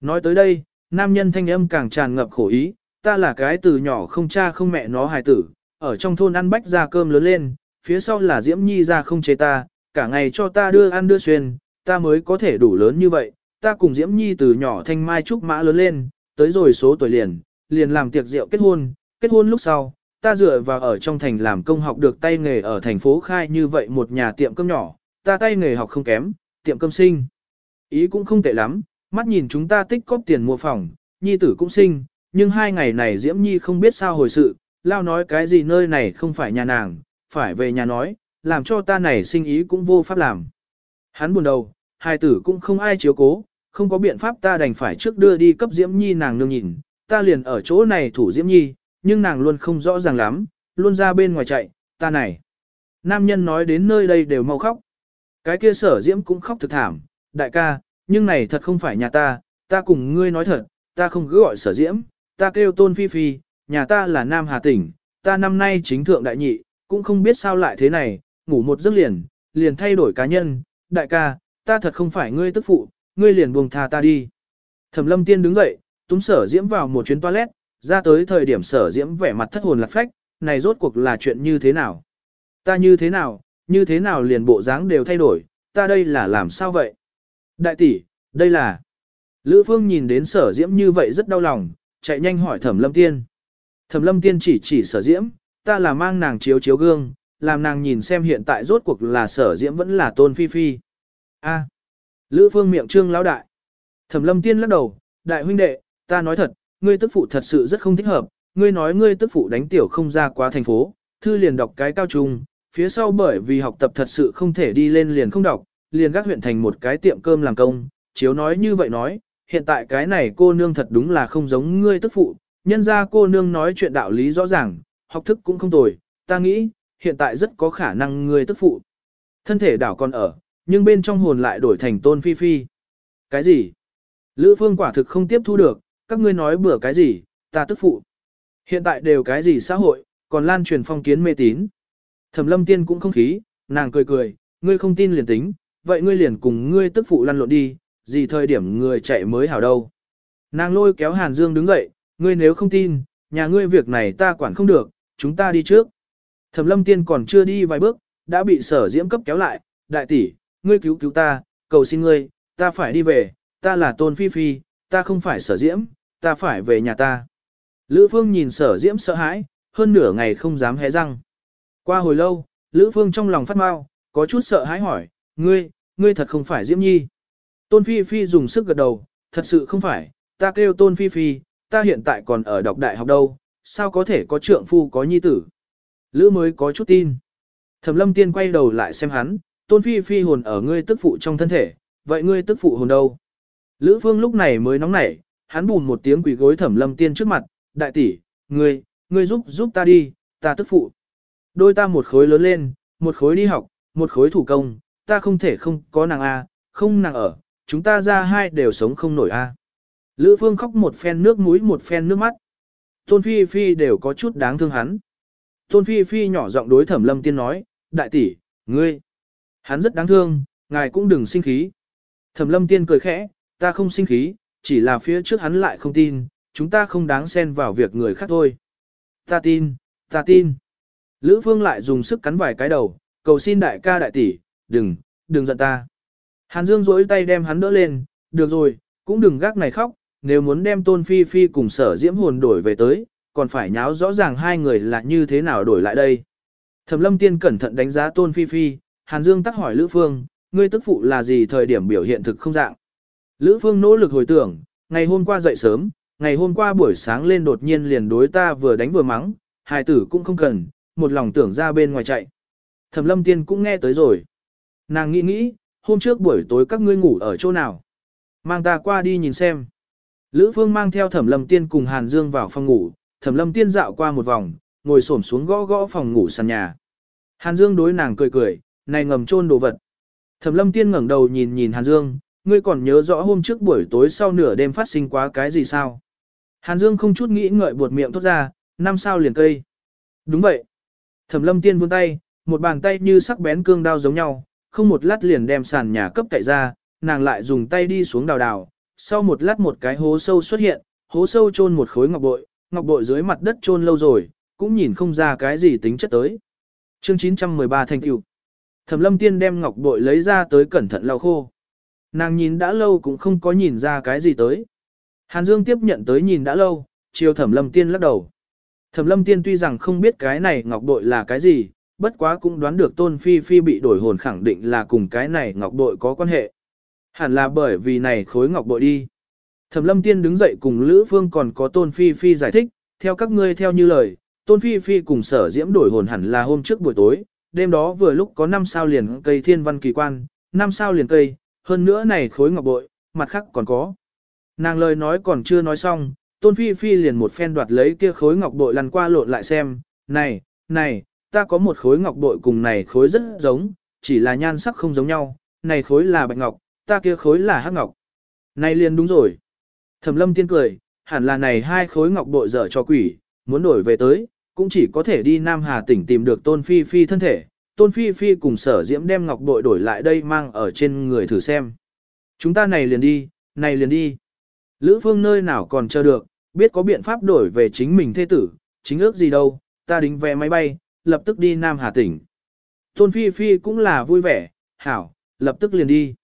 Nói tới đây, nam nhân thanh âm càng tràn ngập khổ ý, ta là cái từ nhỏ không cha không mẹ nó hài tử, ở trong thôn ăn bách ra cơm lớn lên, phía sau là diễm nhi ra không chế ta, cả ngày cho ta đưa ăn đưa xuyên, ta mới có thể đủ lớn như vậy, ta cùng diễm nhi từ nhỏ thanh mai trúc mã lớn lên, tới rồi số tuổi liền, liền làm tiệc rượu kết hôn, kết hôn lúc sau, ta dựa vào ở trong thành làm công học được tay nghề ở thành phố khai như vậy một nhà tiệm cơm nhỏ, ta tay nghề học không kém, tiệm cơm sinh. Ý cũng không tệ lắm, mắt nhìn chúng ta tích cóp tiền mua phòng, nhi tử cũng sinh, nhưng hai ngày này Diễm Nhi không biết sao hồi sự, lao nói cái gì nơi này không phải nhà nàng, phải về nhà nói, làm cho ta này sinh ý cũng vô pháp làm. Hắn buồn đầu, hai tử cũng không ai chiếu cố, không có biện pháp ta đành phải trước đưa đi cấp Diễm Nhi nàng nương nhìn, ta liền ở chỗ này thủ Diễm Nhi, nhưng nàng luôn không rõ ràng lắm, luôn ra bên ngoài chạy, ta này. Nam nhân nói đến nơi đây đều mau khóc. Cái kia sở Diễm cũng khóc thực thảm, đại ca, nhưng này thật không phải nhà ta, ta cùng ngươi nói thật, ta không cứ gọi sở Diễm, ta kêu tôn phi phi, nhà ta là Nam Hà tỉnh, ta năm nay chính thượng đại nhị, cũng không biết sao lại thế này, ngủ một giấc liền, liền thay đổi cá nhân, đại ca, ta thật không phải ngươi tức phụ, ngươi liền buông tha ta đi. Thẩm lâm tiên đứng dậy, túm sở diễm vào một chuyến toilet, ra tới thời điểm sở diễm vẻ mặt thất hồn lạc phách, này rốt cuộc là chuyện như thế nào? Ta như thế nào, như thế nào liền bộ dáng đều thay đổi, ta đây là làm sao vậy? Đại tỷ, đây là... Lữ Phương nhìn đến sở diễm như vậy rất đau lòng, chạy nhanh hỏi thẩm lâm tiên. Thẩm lâm tiên chỉ chỉ sở diễm, ta là mang nàng chiếu chiếu gương, làm nàng nhìn xem hiện tại rốt cuộc là sở diễm vẫn là tôn phi phi. A. Lữ phương miệng trương lão đại. Thẩm lâm tiên lắc đầu, đại huynh đệ, ta nói thật, ngươi tức phụ thật sự rất không thích hợp, ngươi nói ngươi tức phụ đánh tiểu không ra quá thành phố, thư liền đọc cái cao trung, phía sau bởi vì học tập thật sự không thể đi lên liền không đọc, liền gác huyện thành một cái tiệm cơm làm công, chiếu nói như vậy nói, hiện tại cái này cô nương thật đúng là không giống ngươi tức phụ, nhân ra cô nương nói chuyện đạo lý rõ ràng, học thức cũng không tồi, ta nghĩ, hiện tại rất có khả năng ngươi tức phụ. Thân thể đảo còn ở, nhưng bên trong hồn lại đổi thành tôn phi phi. Cái gì? Lữ phương quả thực không tiếp thu được, các ngươi nói bừa cái gì, ta tức phụ. Hiện tại đều cái gì xã hội, còn lan truyền phong kiến mê tín. Thẩm lâm tiên cũng không khí, nàng cười cười, ngươi không tin liền tính, vậy ngươi liền cùng ngươi tức phụ lăn lộn đi, gì thời điểm người chạy mới hảo đâu. Nàng lôi kéo Hàn Dương đứng dậy, ngươi nếu không tin, nhà ngươi việc này ta quản không được, chúng ta đi trước. Thẩm lâm tiên còn chưa đi vài bước, đã bị sở diễm cấp kéo lại, đại tỷ, ngươi cứu cứu ta, cầu xin ngươi, ta phải đi về, ta là tôn phi phi, ta không phải sở diễm, ta phải về nhà ta. Lữ phương nhìn sở diễm sợ hãi, hơn nửa ngày không dám hé răng. Qua hồi lâu, Lữ phương trong lòng phát mau, có chút sợ hãi hỏi, ngươi, ngươi thật không phải diễm nhi. Tôn phi phi dùng sức gật đầu, thật sự không phải, ta kêu tôn phi phi, ta hiện tại còn ở đọc đại học đâu, sao có thể có trượng phu có nhi tử. Lữ mới có chút tin. Thẩm lâm tiên quay đầu lại xem hắn, tôn phi phi hồn ở ngươi tức phụ trong thân thể, vậy ngươi tức phụ hồn đâu? Lữ Phương lúc này mới nóng nảy, hắn bùn một tiếng quỳ gối thẩm lâm tiên trước mặt, đại tỷ, ngươi, ngươi giúp giúp ta đi, ta tức phụ. Đôi ta một khối lớn lên, một khối đi học, một khối thủ công, ta không thể không có nàng A, không nàng ở, chúng ta ra hai đều sống không nổi A. Lữ Phương khóc một phen nước mũi một phen nước mắt. Tôn Phi Phi đều có chút đáng thương hắn. Tôn Phi Phi nhỏ giọng đối thẩm lâm tiên nói, đại tỷ, ngươi, hắn rất đáng thương, ngài cũng đừng sinh khí. Thẩm lâm tiên cười khẽ, ta không sinh khí, chỉ là phía trước hắn lại không tin, chúng ta không đáng xen vào việc người khác thôi. Ta tin, ta tin. Lữ Phương lại dùng sức cắn vài cái đầu, cầu xin đại ca đại tỷ, đừng, đừng giận ta. Hàn Dương rỗi tay đem hắn đỡ lên, được rồi, cũng đừng gác này khóc, nếu muốn đem Tôn Phi Phi cùng sở diễm hồn đổi về tới, còn phải nháo rõ ràng hai người là như thế nào đổi lại đây. Thẩm lâm tiên cẩn thận đánh giá Tôn Phi Phi, Hàn Dương tắc hỏi Lữ Phương, ngươi tức phụ là gì thời điểm biểu hiện thực không dạng. Lữ Phương nỗ lực hồi tưởng, ngày hôm qua dậy sớm, ngày hôm qua buổi sáng lên đột nhiên liền đối ta vừa đánh vừa mắng, hài tử cũng không cần, một lòng tưởng ra bên ngoài chạy. Thẩm lâm tiên cũng nghe tới rồi. Nàng nghĩ nghĩ, hôm trước buổi tối các ngươi ngủ ở chỗ nào. Mang ta qua đi nhìn xem. Lữ Phương mang theo Thẩm Lâm Tiên cùng Hàn Dương vào phòng ngủ, Thẩm Lâm Tiên dạo qua một vòng, ngồi xổm xuống gõ gõ phòng ngủ sàn nhà. Hàn Dương đối nàng cười cười, này ngầm trôn đồ vật. Thẩm Lâm Tiên ngẩng đầu nhìn nhìn Hàn Dương, ngươi còn nhớ rõ hôm trước buổi tối sau nửa đêm phát sinh quá cái gì sao? Hàn Dương không chút nghĩ ngợi buột miệng thốt ra, năm sao liền cây. Đúng vậy. Thẩm Lâm Tiên vươn tay, một bàn tay như sắc bén cương đao giống nhau, không một lát liền đem sàn nhà cấp cậy ra, nàng lại dùng tay đi xuống đào đào, sau một lát một cái hố sâu xuất hiện, hố sâu chôn một khối ngọc bội, ngọc bội dưới mặt đất chôn lâu rồi, cũng nhìn không ra cái gì tính chất tới. Chương 913 thành tựu. Thẩm Lâm Tiên đem ngọc bội lấy ra tới cẩn thận lau khô. Nàng nhìn đã lâu cũng không có nhìn ra cái gì tới. Hàn Dương tiếp nhận tới nhìn đã lâu, chiều Thẩm Lâm Tiên lắc đầu. Thẩm Lâm Tiên tuy rằng không biết cái này ngọc bội là cái gì, bất quá cũng đoán được Tôn Phi Phi bị đổi hồn khẳng định là cùng cái này ngọc bội có quan hệ. Hẳn là bởi vì này khối ngọc bội đi. Thẩm lâm tiên đứng dậy cùng Lữ Phương còn có Tôn Phi Phi giải thích, theo các ngươi theo như lời, Tôn Phi Phi cùng sở diễm đổi hồn hẳn là hôm trước buổi tối, đêm đó vừa lúc có 5 sao liền cây thiên văn kỳ quan, 5 sao liền cây, hơn nữa này khối ngọc bội, mặt khác còn có. Nàng lời nói còn chưa nói xong, Tôn Phi Phi liền một phen đoạt lấy kia khối ngọc bội lăn qua lộn lại xem, này, này, ta có một khối ngọc bội cùng này khối rất giống, chỉ là nhan sắc không giống nhau, này khối là bạch ngọc, ta kia khối là hắc ngọc. Này liền đúng rồi. Thẩm lâm tiên cười, hẳn là này hai khối ngọc bội dở cho quỷ, muốn đổi về tới, cũng chỉ có thể đi Nam Hà tỉnh tìm được Tôn Phi Phi thân thể. Tôn Phi Phi cùng sở diễm đem ngọc bội đổi lại đây mang ở trên người thử xem. Chúng ta này liền đi, này liền đi. Lữ phương nơi nào còn chờ được, biết có biện pháp đổi về chính mình thế tử, chính ước gì đâu, ta đính vé máy bay, lập tức đi Nam Hà tỉnh. Tôn Phi Phi cũng là vui vẻ, hảo, lập tức liền đi.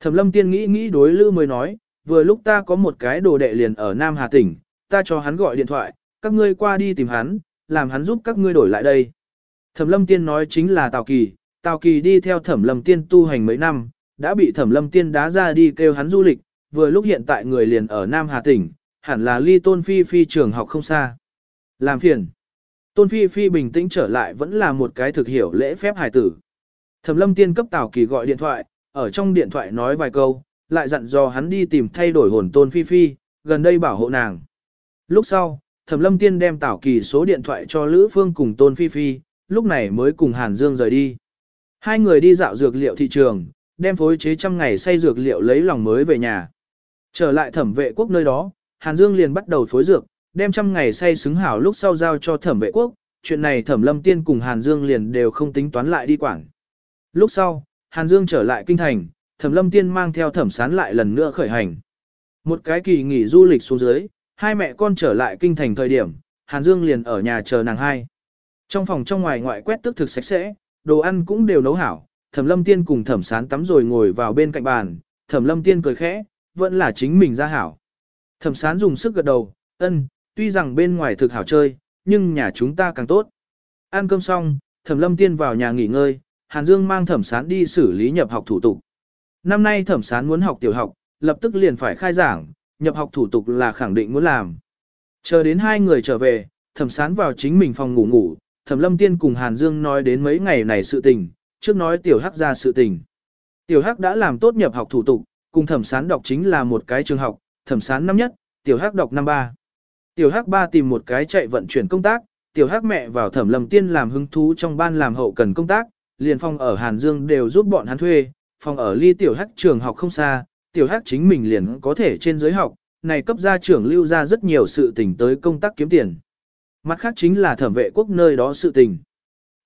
Thẩm lâm tiên nghĩ nghĩ đối Lữ mới nói, vừa lúc ta có một cái đồ đệ liền ở Nam Hà tỉnh, ta cho hắn gọi điện thoại, các ngươi qua đi tìm hắn, làm hắn giúp các ngươi đổi lại đây. Thẩm lâm tiên nói chính là Tào Kỳ, Tào Kỳ đi theo thẩm lâm tiên tu hành mấy năm, đã bị thẩm lâm tiên đá ra đi kêu hắn du lịch, vừa lúc hiện tại người liền ở Nam Hà tỉnh, hẳn là ly tôn phi phi trường học không xa. Làm phiền. Tôn phi phi bình tĩnh trở lại vẫn là một cái thực hiểu lễ phép hài tử. Thẩm lâm tiên cấp Tào Kỳ gọi điện thoại, ở trong điện thoại nói vài câu, lại dặn dò hắn đi tìm thay đổi hồn tôn phi phi, gần đây bảo hộ nàng. Lúc sau, Thẩm Lâm Tiên đem Tảo Kỳ số điện thoại cho Lữ Phương cùng Tôn Phi Phi, lúc này mới cùng Hàn Dương rời đi. Hai người đi dạo dược liệu thị trường, đem phối chế trăm ngày say dược liệu lấy lòng mới về nhà. Trở lại thẩm vệ quốc nơi đó, Hàn Dương liền bắt đầu phối dược, đem trăm ngày say xứng hảo lúc sau giao cho thẩm vệ quốc, chuyện này thẩm lâm tiên cùng Hàn Dương liền đều không tính toán lại đi quảng. Lúc sau, Hàn Dương trở lại kinh thành, Thẩm Lâm Tiên mang theo Thẩm Sán lại lần nữa khởi hành. Một cái kỳ nghỉ du lịch xuống dưới, hai mẹ con trở lại kinh thành thời điểm, Hàn Dương liền ở nhà chờ nàng hai. Trong phòng trong ngoài ngoại quét tức thực sạch sẽ, đồ ăn cũng đều nấu hảo, Thẩm Lâm Tiên cùng Thẩm Sán tắm rồi ngồi vào bên cạnh bàn, Thẩm Lâm Tiên cười khẽ, vẫn là chính mình ra hảo. Thẩm Sán dùng sức gật đầu, ân, tuy rằng bên ngoài thực hảo chơi, nhưng nhà chúng ta càng tốt. Ăn cơm xong, Thẩm Lâm Tiên vào nhà nghỉ ngơi, Hàn Dương mang thẩm sán đi xử lý nhập học thủ tục. Năm nay thẩm sán muốn học tiểu học, lập tức liền phải khai giảng, nhập học thủ tục là khẳng định muốn làm. Chờ đến hai người trở về, thẩm sán vào chính mình phòng ngủ ngủ, thẩm lâm tiên cùng Hàn Dương nói đến mấy ngày này sự tình, trước nói tiểu hắc ra sự tình. Tiểu Hắc đã làm tốt nhập học thủ tục, cùng thẩm sán đọc chính là một cái trường học, thẩm sán năm nhất, tiểu Hắc đọc năm ba. Tiểu Hắc ba tìm một cái chạy vận chuyển công tác, tiểu Hắc mẹ vào thẩm lầm tiên làm hứng thú trong ban làm hậu cần công tác, liền phòng ở Hàn Dương đều giúp bọn hắn thuê, phòng ở ly tiểu Hắc trường học không xa, tiểu Hắc chính mình liền có thể trên giới học, này cấp gia trưởng lưu ra rất nhiều sự tình tới công tác kiếm tiền. Mặt khác chính là thẩm vệ quốc nơi đó sự tình.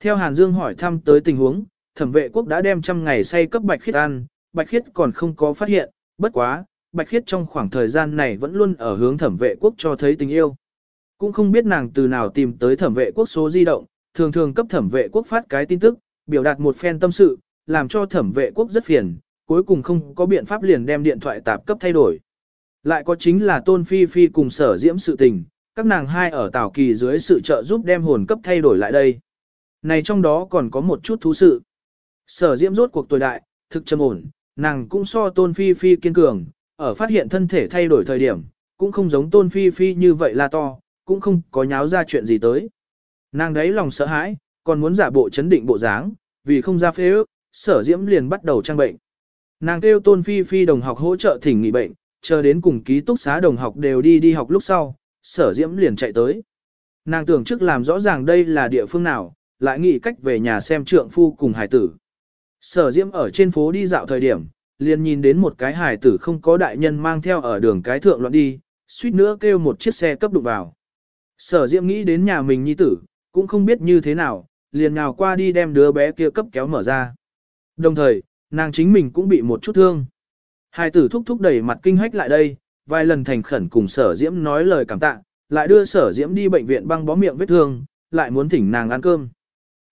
Theo Hàn Dương hỏi thăm tới tình huống, thẩm vệ quốc đã đem trăm ngày say cấp bạch khiết ăn, bạch khiết còn không có phát hiện, bất quá, bạch khiết trong khoảng thời gian này vẫn luôn ở hướng thẩm vệ quốc cho thấy tình yêu. Cũng không biết nàng từ nào tìm tới thẩm vệ quốc số di động, thường thường cấp thẩm vệ quốc phát cái tin tức, biểu đạt một phen tâm sự, làm cho thẩm vệ quốc rất phiền, cuối cùng không có biện pháp liền đem điện thoại tạp cấp thay đổi. Lại có chính là tôn phi phi cùng sở diễm sự tình, các nàng hai ở tảo kỳ dưới sự trợ giúp đem hồn cấp thay đổi lại đây. Này trong đó còn có một chút thú sự. Sở diễm rốt cuộc tuổi đại, thực trầm ổn, nàng cũng so tôn phi phi kiên cường, ở phát hiện thân thể thay đổi thời điểm, cũng không giống tôn phi phi như vậy là to, cũng không có nháo ra chuyện gì tới. Nàng đấy lòng sợ hãi, còn muốn giả bộ chấn định bộ dáng, vì không ra phê ước, sở diễm liền bắt đầu trang bệnh. Nàng kêu tôn phi phi đồng học hỗ trợ thỉnh nghỉ bệnh, chờ đến cùng ký túc xá đồng học đều đi đi học lúc sau, sở diễm liền chạy tới. Nàng tưởng trước làm rõ ràng đây là địa phương nào, lại nghĩ cách về nhà xem trượng phu cùng hải tử. Sở diễm ở trên phố đi dạo thời điểm, liền nhìn đến một cái hài tử không có đại nhân mang theo ở đường cái thượng loạn đi, suýt nữa kêu một chiếc xe cấp đụng vào. Sở diễm nghĩ đến nhà mình nhi tử, cũng không biết như thế nào, liền nhào qua đi đem đứa bé kia cấp kéo mở ra. Đồng thời, nàng chính mình cũng bị một chút thương. Hai tử thúc thúc đẩy mặt kinh hách lại đây, vài lần thành khẩn cùng sở diễm nói lời cảm tạ, lại đưa sở diễm đi bệnh viện băng bó miệng vết thương, lại muốn thỉnh nàng ăn cơm.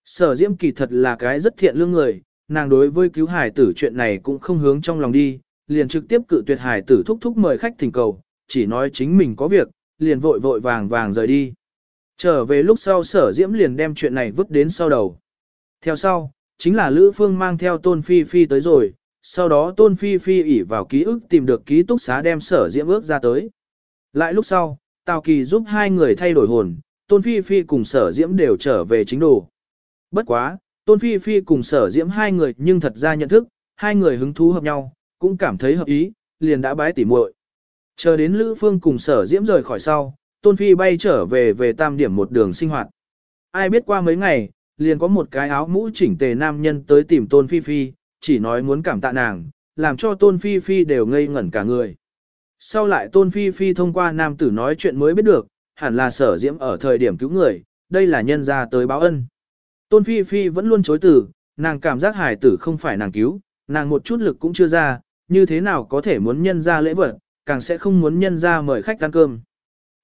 Sở diễm kỳ thật là cái rất thiện lương người, nàng đối với cứu hải tử chuyện này cũng không hướng trong lòng đi, liền trực tiếp cự tuyệt hải tử thúc thúc mời khách thỉnh cầu, chỉ nói chính mình có việc, liền vội vội vàng vàng rời đi. Trở về lúc sau sở diễm liền đem chuyện này vứt đến sau đầu. Theo sau, chính là Lữ Phương mang theo Tôn Phi Phi tới rồi, sau đó Tôn Phi Phi ỉ vào ký ức tìm được ký túc xá đem sở diễm ước ra tới. Lại lúc sau, Tào Kỳ giúp hai người thay đổi hồn, Tôn Phi Phi cùng sở diễm đều trở về chính đồ. Bất quá, Tôn Phi Phi cùng sở diễm hai người nhưng thật ra nhận thức, hai người hứng thú hợp nhau, cũng cảm thấy hợp ý, liền đã bái tỉ muội. Chờ đến Lữ Phương cùng sở diễm rời khỏi sau, Tôn Phi bay trở về về tam điểm một đường sinh hoạt. Ai biết qua mấy ngày, liền có một cái áo mũ chỉnh tề nam nhân tới tìm Tôn Phi Phi, chỉ nói muốn cảm tạ nàng, làm cho Tôn Phi Phi đều ngây ngẩn cả người. Sau lại Tôn Phi Phi thông qua nam tử nói chuyện mới biết được, hẳn là sở diễm ở thời điểm cứu người, đây là nhân ra tới báo ân. Tôn Phi Phi vẫn luôn chối từ, nàng cảm giác hải tử không phải nàng cứu, nàng một chút lực cũng chưa ra, như thế nào có thể muốn nhân ra lễ vật, càng sẽ không muốn nhân ra mời khách ăn cơm.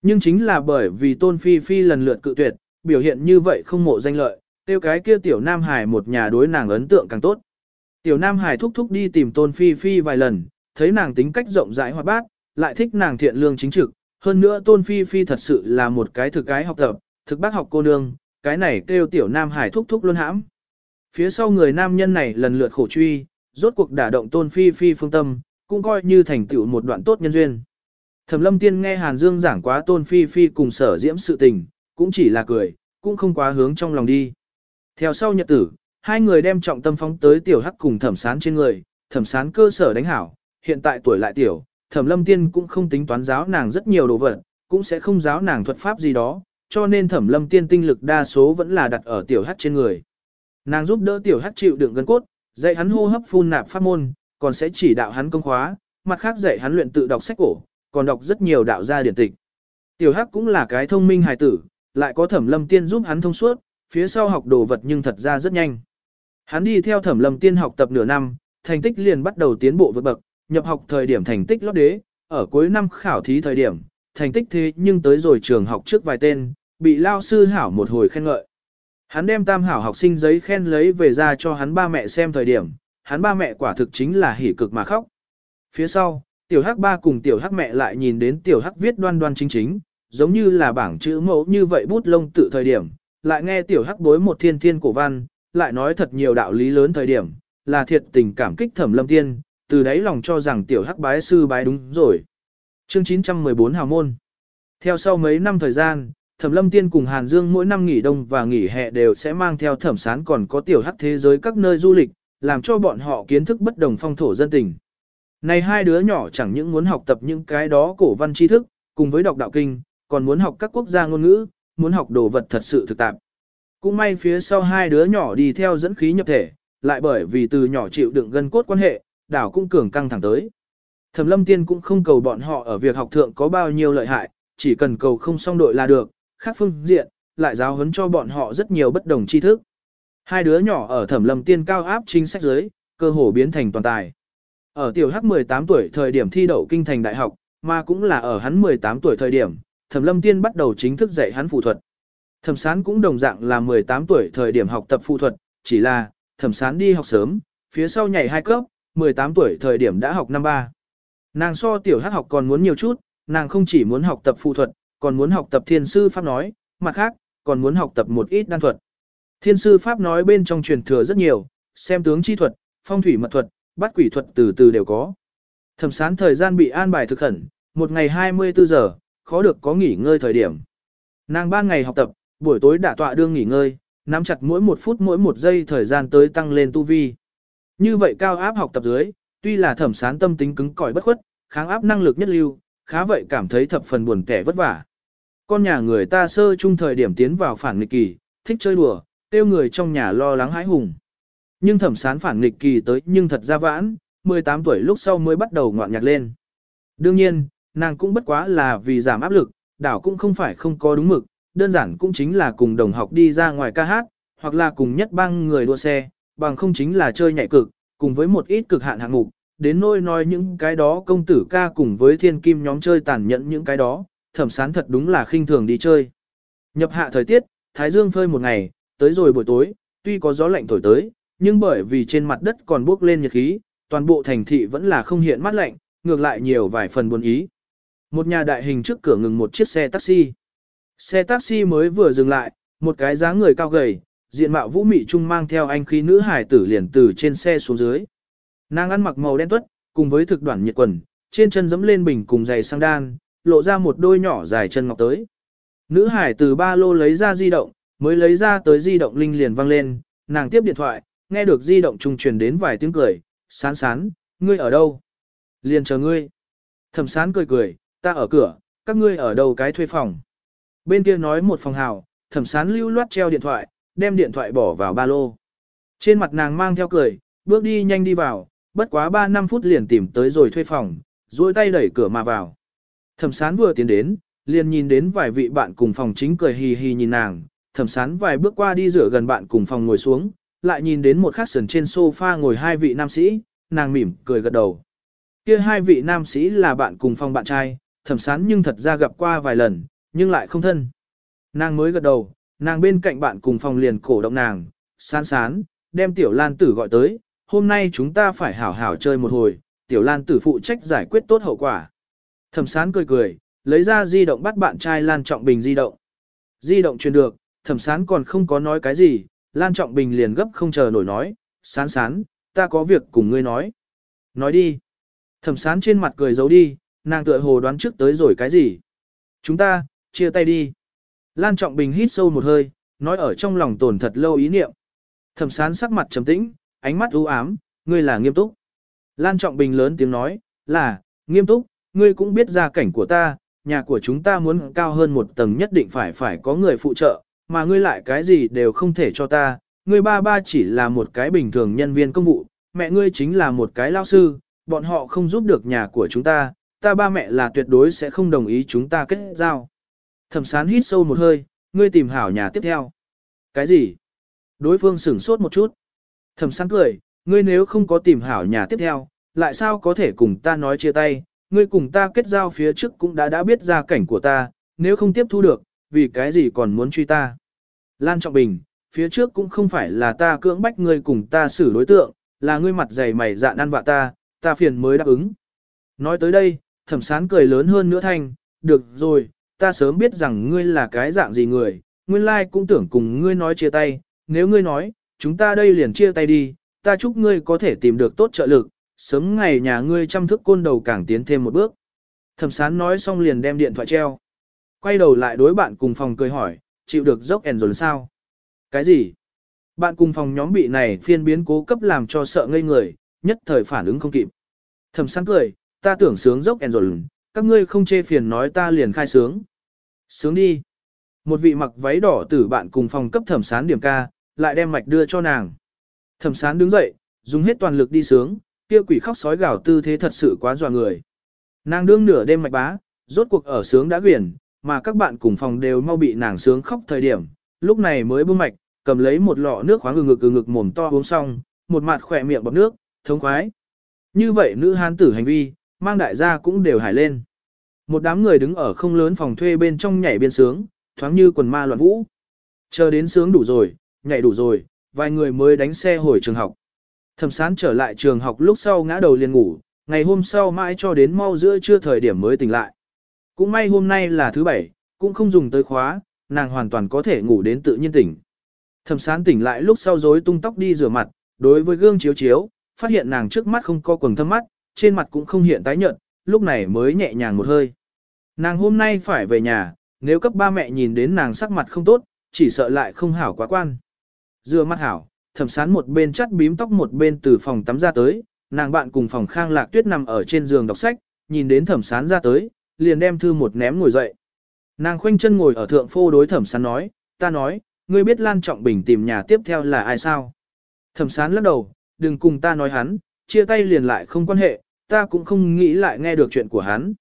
Nhưng chính là bởi vì Tôn Phi Phi lần lượt cự tuyệt, biểu hiện như vậy không mộ danh lợi, tiêu cái kia tiểu Nam Hải một nhà đối nàng ấn tượng càng tốt. Tiểu Nam Hải thúc thúc đi tìm Tôn Phi Phi vài lần, thấy nàng tính cách rộng rãi hoạt bát, lại thích nàng thiện lương chính trực, hơn nữa Tôn Phi Phi thật sự là một cái thực cái học tập, thực bác học cô nương, cái này kêu tiểu Nam Hải thúc thúc luôn hãm. Phía sau người nam nhân này lần lượt khổ truy, rốt cuộc đả động Tôn Phi Phi phương tâm, cũng coi như thành tựu một đoạn tốt nhân duyên. Thẩm Lâm Tiên nghe Hàn Dương giảng quá Tôn Phi Phi cùng sở diễm sự tình, cũng chỉ là cười, cũng không quá hướng trong lòng đi. Theo sau nhật tử, hai người đem trọng tâm phóng tới tiểu hắc cùng thẩm sán trên người, thẩm sán cơ sở đánh hảo, hiện tại tuổi lại tiểu, thẩm lâm tiên cũng không tính toán giáo nàng rất nhiều đồ vật, cũng sẽ không giáo nàng thuật pháp gì đó, cho nên thẩm lâm tiên tinh lực đa số vẫn là đặt ở tiểu hắc trên người. Nàng giúp đỡ tiểu hắc chịu đựng gân cốt, dạy hắn hô hấp phun nạp pháp môn, còn sẽ chỉ đạo hắn công khóa, mặt khác dạy hắn luyện tự đọc sách cổ, còn đọc rất nhiều đạo gia điển tịch. Tiểu hắc cũng là cái thông minh hài tử, lại có thẩm lâm tiên giúp hắn thông suốt, phía sau học đồ vật nhưng thật ra rất nhanh. Hắn đi theo thẩm lâm tiên học tập nửa năm, thành tích liền bắt đầu tiến bộ vượt bậc, nhập học thời điểm thành tích lót đế, ở cuối năm khảo thí thời điểm, thành tích thế nhưng tới rồi trường học trước vài tên, bị lao sư hảo một hồi khen ngợi. Hắn đem tam hảo học sinh giấy khen lấy về ra cho hắn ba mẹ xem thời điểm, hắn ba mẹ quả thực chính là hỉ cực mà khóc. Phía sau, tiểu hắc ba cùng tiểu hắc mẹ lại nhìn đến tiểu hắc viết đoan đoan chính chính, giống như là bảng chữ mẫu như vậy bút lông tự thời điểm, lại nghe tiểu hắc bối một thiên thiên cổ văn, lại nói thật nhiều đạo lý lớn thời điểm, là thiệt tình cảm kích thẩm lâm tiên, từ đấy lòng cho rằng tiểu hắc bái sư bái đúng rồi. Chương 914 Hào Môn Theo sau mấy năm thời gian, Thẩm Lâm Tiên cùng Hàn Dương mỗi năm nghỉ đông và nghỉ hè đều sẽ mang theo thẩm sán còn có tiểu hắc thế giới các nơi du lịch, làm cho bọn họ kiến thức bất đồng phong thổ dân tình. Này hai đứa nhỏ chẳng những muốn học tập những cái đó cổ văn tri thức, cùng với đọc đạo kinh, còn muốn học các quốc gia ngôn ngữ, muốn học đồ vật thật sự thực tạp. Cũng may phía sau hai đứa nhỏ đi theo dẫn khí nhập thể, lại bởi vì từ nhỏ chịu đựng gân cốt quan hệ, đảo cũng cường căng thẳng tới. Thẩm lâm tiên cũng không cầu bọn họ ở việc học thượng có bao nhiêu lợi hại, chỉ cần cầu không song đội là được, khác phương diện, lại giáo huấn cho bọn họ rất nhiều bất đồng tri thức. Hai đứa nhỏ ở thẩm lâm tiên cao áp chính sách dưới, cơ hồ biến thành toàn tài. Ở tiểu hắc 18 tuổi thời điểm thi đậu kinh thành đại học, mà cũng là ở hắn 18 tuổi thời điểm, thẩm lâm tiên bắt đầu chính thức dạy hắn phụ thuật. Thẩm sán cũng đồng dạng là 18 tuổi thời điểm học tập phụ thuật, chỉ là, thẩm sán đi học sớm, phía sau nhảy hai cấp, 18 tuổi thời điểm đã học năm ba. Nàng so tiểu hắc học còn muốn nhiều chút, nàng không chỉ muốn học tập phụ thuật, còn muốn học tập thiên sư pháp nói, mặt khác, còn muốn học tập một ít đan thuật. Thiên sư pháp nói bên trong truyền thừa rất nhiều, xem tướng chi thuật, phong thủy mật thuật, bắt quỷ thuật từ từ đều có. Thẩm sán thời gian bị an bài thực khẩn, một ngày 24 giờ, khó được có nghỉ ngơi thời điểm. Nàng ba ngày học tập, buổi tối đã tọa đương nghỉ ngơi, nắm chặt mỗi một phút mỗi một giây thời gian tới tăng lên tu vi. Như vậy cao áp học tập dưới, tuy là thẩm sán tâm tính cứng cỏi bất khuất, kháng áp năng lực nhất lưu, khá vậy cảm thấy thập phần buồn kẻ vất vả. Con nhà người ta sơ chung thời điểm tiến vào phản nghịch kỳ, thích chơi đùa, tiêu người trong nhà lo lắng hãi hùng. Nhưng thẩm sán phản nghịch kỳ tới nhưng thật ra vãn, 18 tuổi lúc sau mới bắt đầu ngoạn nhạc lên. Đương nhiên, nàng cũng bất quá là vì giảm áp lực, đảo cũng không phải không có đúng mực, đơn giản cũng chính là cùng đồng học đi ra ngoài ca hát, hoặc là cùng nhất bang người đua xe, bằng không chính là chơi nhạy cực, cùng với một ít cực hạn hạng mục, đến nôi nói những cái đó công tử ca cùng với thiên kim nhóm chơi tàn nhẫn những cái đó, thẩm sán thật đúng là khinh thường đi chơi. Nhập hạ thời tiết, thái dương phơi một ngày, tới rồi buổi tối, tuy có gió lạnh thổi tới, nhưng bởi vì trên mặt đất còn bốc lên nhiệt khí, toàn bộ thành thị vẫn là không hiện mát lạnh, ngược lại nhiều vài phần buồn ý. Một nhà đại hình trước cửa ngừng một chiếc xe taxi. Xe taxi mới vừa dừng lại, một cái dáng người cao gầy, diện mạo vũ mị trung mang theo anh khí nữ hải tử liền từ trên xe xuống dưới. Nàng ăn mặc màu đen tuất, cùng với thực đoạn nhiệt quần, trên chân dẫm lên bình cùng giày sang đan, lộ ra một đôi nhỏ dài chân ngọc tới. Nữ hải từ ba lô lấy ra di động, mới lấy ra tới di động linh liền vang lên, nàng tiếp điện thoại, nghe được di động trung truyền đến vài tiếng cười, sán sán, ngươi ở đâu? Liền chờ ngươi. Thẩm sán cười cười, ta ở cửa, các ngươi ở đâu cái thuê phòng? Bên kia nói một phòng hào, thẩm sán lưu loát treo điện thoại, đem điện thoại bỏ vào ba lô. Trên mặt nàng mang theo cười, bước đi nhanh đi vào, bất quá 3 năm phút liền tìm tới rồi thuê phòng, duỗi tay đẩy cửa mà vào. Thẩm sán vừa tiến đến, liền nhìn đến vài vị bạn cùng phòng chính cười hì hì nhìn nàng, thẩm sán vài bước qua đi rửa gần bạn cùng phòng ngồi xuống, lại nhìn đến một khắc sườn trên sofa ngồi hai vị nam sĩ, nàng mỉm cười gật đầu. Kia hai vị nam sĩ là bạn cùng phòng bạn trai, thẩm sán nhưng thật ra gặp qua vài lần, nhưng lại không thân. Nàng mới gật đầu, nàng bên cạnh bạn cùng phòng liền cổ động nàng, sán sán, đem tiểu lan tử gọi tới, hôm nay chúng ta phải hảo hảo chơi một hồi, tiểu lan tử phụ trách giải quyết tốt hậu quả. Thẩm sán cười cười, lấy ra di động bắt bạn trai Lan Trọng Bình di động. Di động truyền được, thẩm sán còn không có nói cái gì, Lan Trọng Bình liền gấp không chờ nổi nói, sán sán, ta có việc cùng ngươi nói. Nói đi. Thẩm sán trên mặt cười giấu đi, nàng tựa hồ đoán trước tới rồi cái gì. Chúng ta, chia tay đi. Lan Trọng Bình hít sâu một hơi, nói ở trong lòng tổn thật lâu ý niệm. Thẩm sán sắc mặt trầm tĩnh, ánh mắt u ám, ngươi là nghiêm túc. Lan Trọng Bình lớn tiếng nói, là, nghiêm túc, ngươi cũng biết gia cảnh của ta, nhà của chúng ta muốn cao hơn một tầng nhất định phải phải có người phụ trợ, mà ngươi lại cái gì đều không thể cho ta, ngươi ba ba chỉ là một cái bình thường nhân viên công vụ, mẹ ngươi chính là một cái lao sư, bọn họ không giúp được nhà của chúng ta, ta ba mẹ là tuyệt đối sẽ không đồng ý chúng ta kết giao. Thẩm sán hít sâu một hơi, ngươi tìm hảo nhà tiếp theo. Cái gì? Đối phương sửng sốt một chút. Thẩm sán cười, ngươi nếu không có tìm hảo nhà tiếp theo, lại sao có thể cùng ta nói chia tay, ngươi cùng ta kết giao phía trước cũng đã đã biết ra cảnh của ta, nếu không tiếp thu được, vì cái gì còn muốn truy ta. Lan Trọng Bình, phía trước cũng không phải là ta cưỡng bách ngươi cùng ta xử đối tượng, là ngươi mặt dày mày dạ ăn vạ ta, ta phiền mới đáp ứng. Nói tới đây, thẩm sán cười lớn hơn nữa thanh, được rồi, ta sớm biết rằng ngươi là cái dạng gì người, nguyên lai cũng tưởng cùng ngươi nói chia tay, nếu ngươi nói, chúng ta đây liền chia tay đi, ta chúc ngươi có thể tìm được tốt trợ lực, sớm ngày nhà ngươi chăm thức côn đầu càng tiến thêm một bước. Thẩm sán nói xong liền đem điện thoại treo. Quay đầu lại đối bạn cùng phòng cười hỏi, chịu được dốc ẻn rồi sao? Cái gì? Bạn cùng phòng nhóm bị này phiên biến cố cấp làm cho sợ ngây người, nhất thời phản ứng không kịp. Thẩm Sán cười, ta tưởng sướng dốc en rồi, các ngươi không chê phiền nói ta liền khai sướng. Sướng đi. Một vị mặc váy đỏ tử bạn cùng phòng cấp thẩm sán điểm ca, lại đem mạch đưa cho nàng. Thẩm sán đứng dậy, dùng hết toàn lực đi sướng, kia quỷ khóc sói gào tư thế thật sự quá dọa người. Nàng đương nửa đêm mạch bá, rốt cuộc ở sướng đã quyển, mà các bạn cùng phòng đều mau bị nàng sướng khóc thời điểm, lúc này mới buông mạch, cầm lấy một lọ nước khoáng ngực ngực ngực mồm to uống xong, một mặt khỏe miệng bọc nước, thống khoái. Như vậy nữ hán tử hành vi, mang đại gia cũng đều hải lên. Một đám người đứng ở không lớn phòng thuê bên trong nhảy biên sướng, thoáng như quần ma loạn vũ. Chờ đến sướng đủ rồi, nhảy đủ rồi, vài người mới đánh xe hồi trường học. Thẩm sán trở lại trường học lúc sau ngã đầu liền ngủ, ngày hôm sau mãi cho đến mau giữa trưa thời điểm mới tỉnh lại. Cũng may hôm nay là thứ bảy, cũng không dùng tới khóa, nàng hoàn toàn có thể ngủ đến tự nhiên tỉnh. Thẩm sán tỉnh lại lúc sau rối tung tóc đi rửa mặt, đối với gương chiếu chiếu, phát hiện nàng trước mắt không có quầng thâm mắt, trên mặt cũng không hiện tái nhợt, lúc này mới nhẹ nhàng một hơi. Nàng hôm nay phải về nhà, nếu cấp ba mẹ nhìn đến nàng sắc mặt không tốt, chỉ sợ lại không hảo quá quan. Rửa mặt hảo, thẩm sán một bên chắt bím tóc một bên từ phòng tắm ra tới, nàng bạn cùng phòng khang lạc tuyết nằm ở trên giường đọc sách, nhìn đến thẩm sán ra tới, liền đem thư một ném ngồi dậy. Nàng khoanh chân ngồi ở thượng phô đối thẩm sán nói, ta nói, ngươi biết Lan Trọng Bình tìm nhà tiếp theo là ai sao? Thẩm sán lắc đầu, đừng cùng ta nói hắn, chia tay liền lại không quan hệ, ta cũng không nghĩ lại nghe được chuyện của hắn.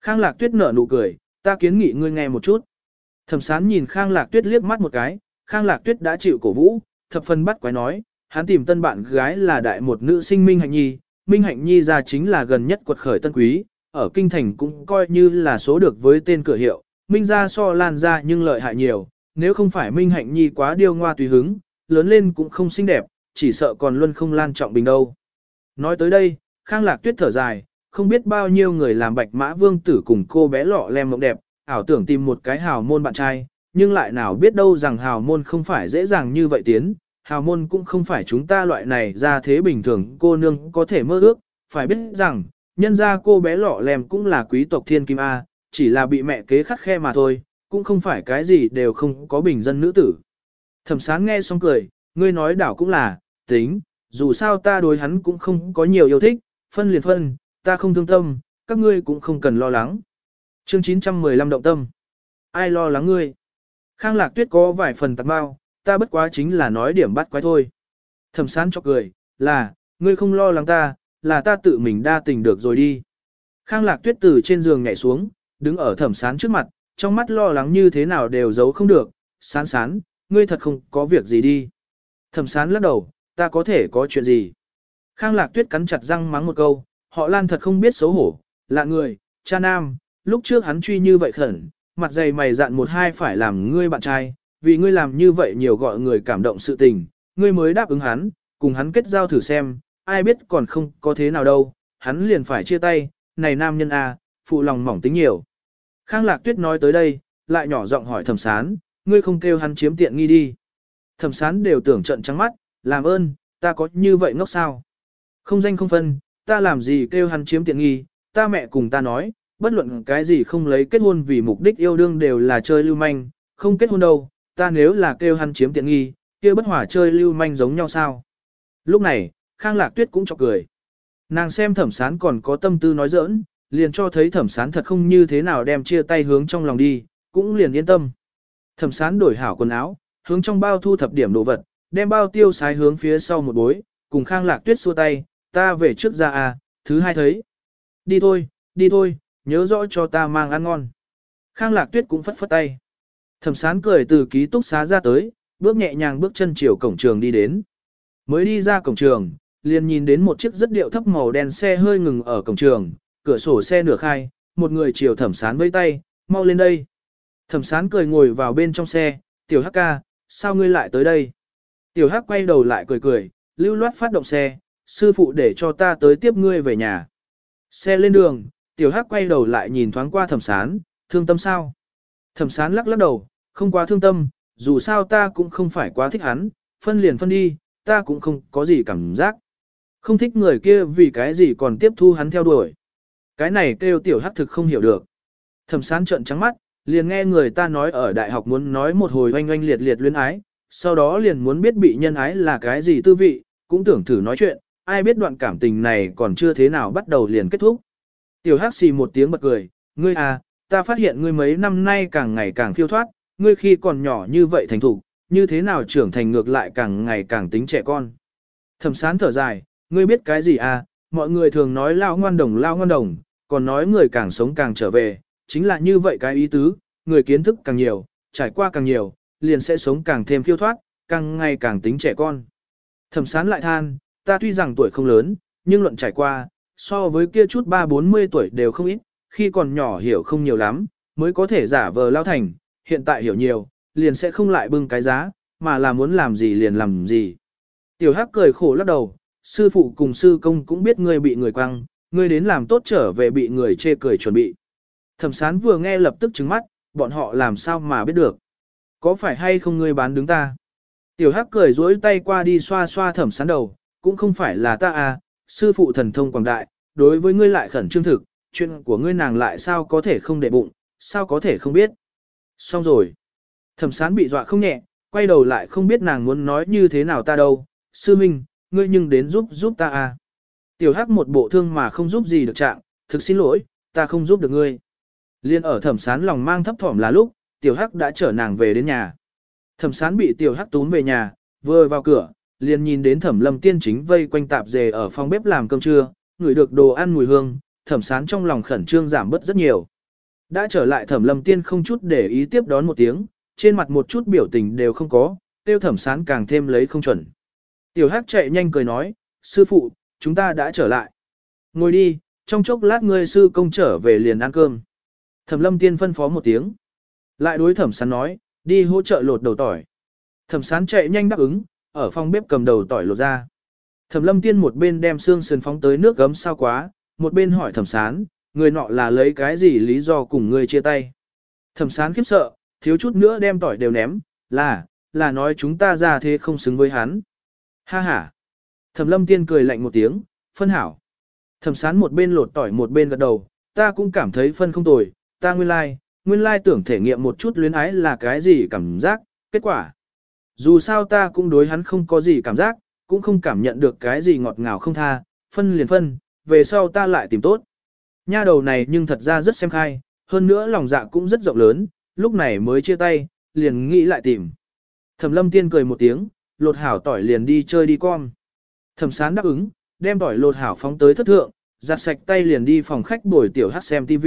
Khang Lạc Tuyết nở nụ cười, ta kiến nghị ngươi nghe một chút. Thẩm sán nhìn Khang Lạc Tuyết liếc mắt một cái, Khang Lạc Tuyết đã chịu cổ vũ, thập phần bắt quái nói, hắn tìm tân bạn gái là đại một nữ sinh Minh Hạnh Nhi, Minh Hạnh Nhi ra chính là gần nhất quật khởi tân quý, ở kinh thành cũng coi như là số được với tên cửa hiệu, Minh ra so lan ra nhưng lợi hại nhiều, nếu không phải Minh Hạnh Nhi quá điêu ngoa tùy hứng, lớn lên cũng không xinh đẹp, chỉ sợ còn luôn không lan trọng bình đâu. Nói tới đây, Khang Lạc Tuyết thở dài, không biết bao nhiêu người làm bạch mã vương tử cùng cô bé lọ lem mộng đẹp, ảo tưởng tìm một cái hào môn bạn trai, nhưng lại nào biết đâu rằng hào môn không phải dễ dàng như vậy tiến, hào môn cũng không phải chúng ta loại này ra thế bình thường cô nương có thể mơ ước, phải biết rằng, nhân ra cô bé lọ lem cũng là quý tộc thiên kim A, chỉ là bị mẹ kế khắc khe mà thôi, cũng không phải cái gì đều không có bình dân nữ tử. Thẩm Sán nghe xong cười, ngươi nói đảo cũng là, tính, dù sao ta đối hắn cũng không có nhiều yêu thích, phân liền phân, ta không thương tâm, các ngươi cũng không cần lo lắng. Chương 915 động tâm. Ai lo lắng ngươi? Khang lạc tuyết có vài phần tạc bao, ta bất quá chính là nói điểm bắt quái thôi. Thẩm sán cho cười, là, ngươi không lo lắng ta, là ta tự mình đa tình được rồi đi. Khang lạc tuyết từ trên giường nhảy xuống, đứng ở thẩm sán trước mặt, trong mắt lo lắng như thế nào đều giấu không được, sán sán, ngươi thật không có việc gì đi. Thẩm sán lắc đầu, ta có thể có chuyện gì. Khang lạc tuyết cắn chặt răng mắng một câu, họ lan thật không biết xấu hổ, lạ người, cha nam, lúc trước hắn truy như vậy khẩn, mặt dày mày dạn một hai phải làm ngươi bạn trai, vì ngươi làm như vậy nhiều gọi người cảm động sự tình, ngươi mới đáp ứng hắn, cùng hắn kết giao thử xem, ai biết còn không có thế nào đâu, hắn liền phải chia tay, này nam nhân a, phụ lòng mỏng tính nhiều. Khang Lạc Tuyết nói tới đây, lại nhỏ giọng hỏi Thẩm Sán, ngươi không kêu hắn chiếm tiện nghi đi. Thẩm Sán đều tưởng trận trắng mắt, làm ơn, ta có như vậy ngốc sao? Không danh không phân, ta làm gì kêu hắn chiếm tiện nghi, ta mẹ cùng ta nói, bất luận cái gì không lấy kết hôn vì mục đích yêu đương đều là chơi lưu manh, không kết hôn đâu, ta nếu là kêu hắn chiếm tiện nghi, kia bất hòa chơi lưu manh giống nhau sao? Lúc này, Khang Lạc Tuyết cũng chọc cười. Nàng xem thẩm sán còn có tâm tư nói giỡn, liền cho thấy thẩm sán thật không như thế nào đem chia tay hướng trong lòng đi, cũng liền yên tâm. Thẩm sán đổi hảo quần áo, hướng trong bao thu thập điểm đồ vật, đem bao tiêu sái hướng phía sau một bối, cùng Khang Lạc Tuyết xua tay, ta về trước ra à, thứ hai thấy. Đi thôi, đi thôi, nhớ rõ cho ta mang ăn ngon. Khang Lạc Tuyết cũng phất phất tay. Thẩm sán cười từ ký túc xá ra tới, bước nhẹ nhàng bước chân chiều cổng trường đi đến. Mới đi ra cổng trường, liền nhìn đến một chiếc rất điệu thấp màu đen xe hơi ngừng ở cổng trường, cửa sổ xe nửa khai, một người chiều thẩm sán vẫy tay, mau lên đây. Thẩm sán cười ngồi vào bên trong xe, tiểu hắc ca, sao ngươi lại tới đây? Tiểu hắc quay đầu lại cười cười, lưu loát phát động xe, sư phụ để cho ta tới tiếp ngươi về nhà. Xe lên đường, tiểu hắc quay đầu lại nhìn thoáng qua thẩm sán, thương tâm sao? Thẩm sán lắc lắc đầu, không quá thương tâm, dù sao ta cũng không phải quá thích hắn, phân liền phân đi, ta cũng không có gì cảm giác. Không thích người kia vì cái gì còn tiếp thu hắn theo đuổi. Cái này kêu tiểu hắc thực không hiểu được. Thẩm sán trợn trắng mắt, liền nghe người ta nói ở đại học muốn nói một hồi oanh oanh liệt liệt luyến ái, sau đó liền muốn biết bị nhân ái là cái gì tư vị, cũng tưởng thử nói chuyện, ai biết đoạn cảm tình này còn chưa thế nào bắt đầu liền kết thúc. Tiểu Hắc xì một tiếng bật cười, ngươi à, ta phát hiện ngươi mấy năm nay càng ngày càng khiêu thoát, ngươi khi còn nhỏ như vậy thành thục, như thế nào trưởng thành ngược lại càng ngày càng tính trẻ con. Thẩm sán thở dài, ngươi biết cái gì à, mọi người thường nói lao ngoan đồng lao ngoan đồng, còn nói người càng sống càng trở về, chính là như vậy cái ý tứ, người kiến thức càng nhiều, trải qua càng nhiều, liền sẽ sống càng thêm khiêu thoát, càng ngày càng tính trẻ con. Thẩm sán lại than, ta tuy rằng tuổi không lớn, nhưng luận trải qua, so với kia chút ba bốn mươi tuổi đều không ít, khi còn nhỏ hiểu không nhiều lắm, mới có thể giả vờ lao thành, hiện tại hiểu nhiều, liền sẽ không lại bưng cái giá, mà là muốn làm gì liền làm gì. Tiểu Hắc cười khổ lắc đầu, sư phụ cùng sư công cũng biết ngươi bị người quăng, ngươi đến làm tốt trở về bị người chê cười chuẩn bị. Thẩm sán vừa nghe lập tức trứng mắt, bọn họ làm sao mà biết được. Có phải hay không ngươi bán đứng ta? Tiểu Hắc cười dối tay qua đi xoa xoa thẩm sán đầu, cũng không phải là ta à, sư phụ thần thông quảng đại, đối với ngươi lại khẩn trương thực, chuyện của ngươi nàng lại sao có thể không để bụng, sao có thể không biết. Xong rồi. Thẩm sán bị dọa không nhẹ, quay đầu lại không biết nàng muốn nói như thế nào ta đâu. Sư Minh, ngươi nhưng đến giúp giúp ta à. Tiểu hắc một bộ thương mà không giúp gì được trạng, thực xin lỗi, ta không giúp được ngươi. Liên ở thẩm sán lòng mang thấp thỏm là lúc, tiểu hắc đã chở nàng về đến nhà. Thẩm sán bị tiểu hắc tún về nhà, vừa vào cửa, liền nhìn đến thẩm lâm tiên chính vây quanh tạp dề ở phòng bếp làm cơm trưa, ngửi được đồ ăn mùi hương, thẩm sán trong lòng khẩn trương giảm bớt rất nhiều. Đã trở lại thẩm lâm tiên không chút để ý tiếp đón một tiếng, trên mặt một chút biểu tình đều không có, tiêu thẩm sán càng thêm lấy không chuẩn. Tiểu hắc chạy nhanh cười nói, sư phụ, chúng ta đã trở lại. Ngồi đi, trong chốc lát ngươi sư công trở về liền ăn cơm. Thẩm lâm tiên phân phó một tiếng. Lại đối thẩm sán nói, đi hỗ trợ lột đầu tỏi. Thẩm sán chạy nhanh đáp ứng, ở phòng bếp cầm đầu tỏi lột ra. Thẩm lâm tiên một bên đem xương sườn phóng tới nước gấm sao quá, một bên hỏi thẩm sán, người nọ là lấy cái gì lý do cùng ngươi chia tay. Thẩm sán khiếp sợ, thiếu chút nữa đem tỏi đều ném, là, là nói chúng ta ra thế không xứng với hắn. Ha ha. Thẩm lâm tiên cười lạnh một tiếng, phân hảo. Thẩm sán một bên lột tỏi một bên gật đầu, ta cũng cảm thấy phân không tồi, ta nguyên lai, like, nguyên lai like tưởng thể nghiệm một chút luyến ái là cái gì cảm giác, kết quả. Dù sao ta cũng đối hắn không có gì cảm giác, cũng không cảm nhận được cái gì ngọt ngào không tha, phân liền phân, về sau ta lại tìm tốt. Nha đầu này nhưng thật ra rất xem khai, hơn nữa lòng dạ cũng rất rộng lớn, lúc này mới chia tay, liền nghĩ lại tìm. Thẩm lâm tiên cười một tiếng, lột hảo tỏi liền đi chơi đi con. Thẩm sán đáp ứng, đem tỏi lột hảo phóng tới thất thượng, giặt sạch tay liền đi phòng khách bồi tiểu hắc xem TV.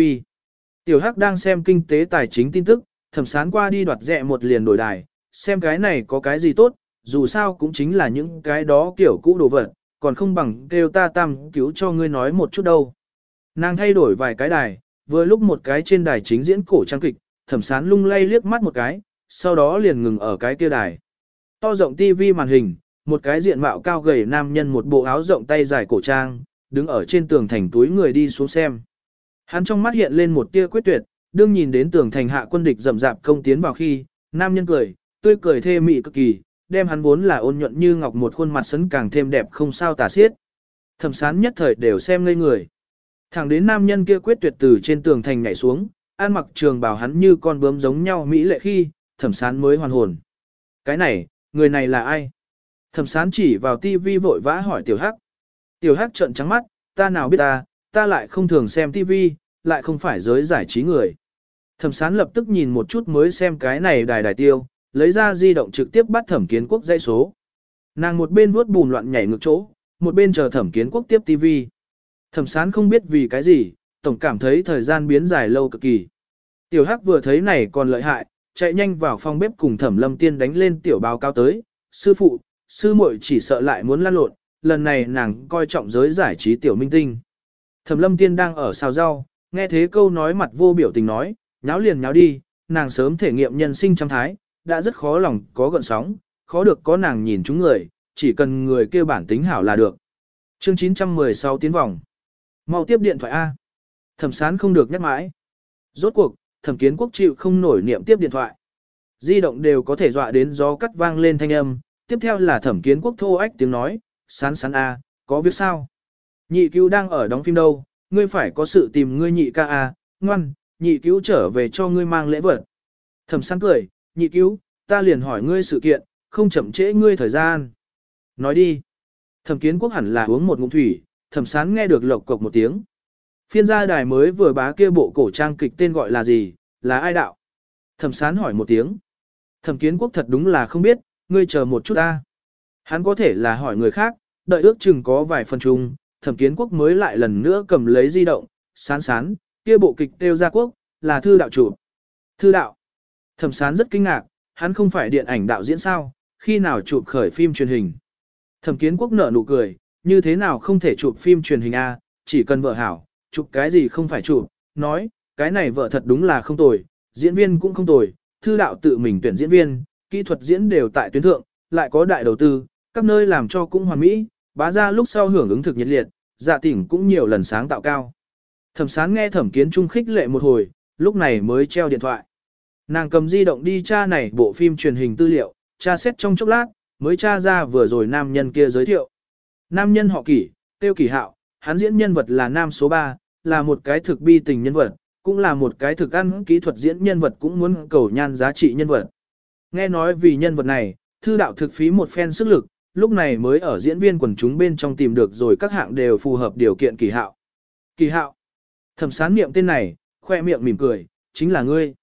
Tiểu hắc đang xem kinh tế tài chính tin tức, thẩm sán qua đi đoạt rẹ một liền đổi đài, xem cái này có cái gì tốt, dù sao cũng chính là những cái đó kiểu cũ đồ vật, còn không bằng kêu ta tam cứu cho ngươi nói một chút đâu. Nàng thay đổi vài cái đài, vừa lúc một cái trên đài chính diễn cổ trang kịch, thẩm sán lung lay liếc mắt một cái, sau đó liền ngừng ở cái kia đài. To rộng tivi màn hình, một cái diện mạo cao gầy nam nhân một bộ áo rộng tay dài cổ trang, đứng ở trên tường thành túi người đi xuống xem. Hắn trong mắt hiện lên một tia quyết tuyệt, đương nhìn đến tường thành hạ quân địch rầm rạp công tiến vào khi, nam nhân cười, tươi cười thê mị cực kỳ, đem hắn vốn là ôn nhuận như ngọc một khuôn mặt sấn càng thêm đẹp không sao tả xiết. Thẩm sán nhất thời đều xem ngây người. Thẳng đến nam nhân kia quyết tuyệt từ trên tường thành nhảy xuống, an mặc trường bảo hắn như con bướm giống nhau mỹ lệ khi, thẩm sán mới hoàn hồn. Cái này, người này là ai? Thẩm sán chỉ vào tivi vội vã hỏi tiểu hắc. Tiểu hắc trợn trắng mắt, ta nào biết ta, ta lại không thường xem tivi, lại không phải giới giải trí người. Thẩm sán lập tức nhìn một chút mới xem cái này đài đài tiêu, lấy ra di động trực tiếp bắt thẩm kiến quốc dây số. Nàng một bên vuốt bùn loạn nhảy ngược chỗ, một bên chờ thẩm kiến quốc tiếp TV. Thẩm sán không biết vì cái gì, tổng cảm thấy thời gian biến dài lâu cực kỳ. Tiểu Hắc vừa thấy này còn lợi hại, chạy nhanh vào phòng bếp cùng thẩm lâm tiên đánh lên tiểu báo cáo tới. Sư phụ, sư muội chỉ sợ lại muốn lan lộn, lần này nàng coi trọng giới giải trí tiểu minh tinh. Thẩm lâm tiên đang ở xào rau, nghe thế câu nói mặt vô biểu tình nói, nháo liền nháo đi, nàng sớm thể nghiệm nhân sinh trăm thái, đã rất khó lòng có gợn sóng, khó được có nàng nhìn chúng người, chỉ cần người kêu bản tính hảo là được. Chương 916 tiến vòng. Mau tiếp điện thoại A. Thẩm sán không được nhắc mãi. Rốt cuộc, thẩm kiến quốc chịu không nổi niệm tiếp điện thoại. Di động đều có thể dọa đến gió cắt vang lên thanh âm. Tiếp theo là thẩm kiến quốc thô ách tiếng nói, sán sán A, có việc sao? Nhị cứu đang ở đóng phim đâu, ngươi phải có sự tìm ngươi nhị ca A, ngoan, nhị cứu trở về cho ngươi mang lễ vật. Thẩm sán cười, nhị cứu, ta liền hỏi ngươi sự kiện, không chậm trễ ngươi thời gian. Nói đi. Thẩm kiến quốc hẳn là uống một ngụm thủy, thẩm sán nghe được lộc cộc một tiếng. Phiên gia đài mới vừa bá kia bộ cổ trang kịch tên gọi là gì, là ai đạo? Thẩm sán hỏi một tiếng. Thẩm kiến quốc thật đúng là không biết, ngươi chờ một chút ta. Hắn có thể là hỏi người khác, đợi ước chừng có vài phần chung, thẩm kiến quốc mới lại lần nữa cầm lấy di động, sán sán, kia bộ kịch tiêu gia quốc, là thư đạo chủ. Thư đạo. Thẩm sán rất kinh ngạc, hắn không phải điện ảnh đạo diễn sao, khi nào chụp khởi phim truyền hình. Thẩm kiến quốc nở nụ cười, như thế nào không thể chụp phim truyền hình A, chỉ cần vợ hảo, chụp cái gì không phải chụp, nói, cái này vợ thật đúng là không tồi, diễn viên cũng không tồi, thư đạo tự mình tuyển diễn viên, kỹ thuật diễn đều tại tuyến thượng, lại có đại đầu tư, các nơi làm cho cũng hoàn mỹ, bá ra lúc sau hưởng ứng thực nhiệt liệt, dạ tỉnh cũng nhiều lần sáng tạo cao. Thẩm sán nghe thẩm kiến trung khích lệ một hồi, lúc này mới treo điện thoại. Nàng cầm di động đi tra này bộ phim truyền hình tư liệu, tra xét trong chốc lát, mới tra ra vừa rồi nam nhân kia giới thiệu. Nam nhân họ kỷ, tiêu kỷ hạo, hắn diễn nhân vật là nam số 3, là một cái thực bi tình nhân vật, cũng là một cái thực ăn kỹ thuật diễn nhân vật cũng muốn cầu nhan giá trị nhân vật. Nghe nói vì nhân vật này, thư đạo thực phí một phen sức lực, lúc này mới ở diễn viên quần chúng bên trong tìm được rồi các hạng đều phù hợp điều kiện kỳ hạo. Kỳ hạo. Thẩm sán miệng tên này, khoe miệng mỉm cười, chính là ngươi.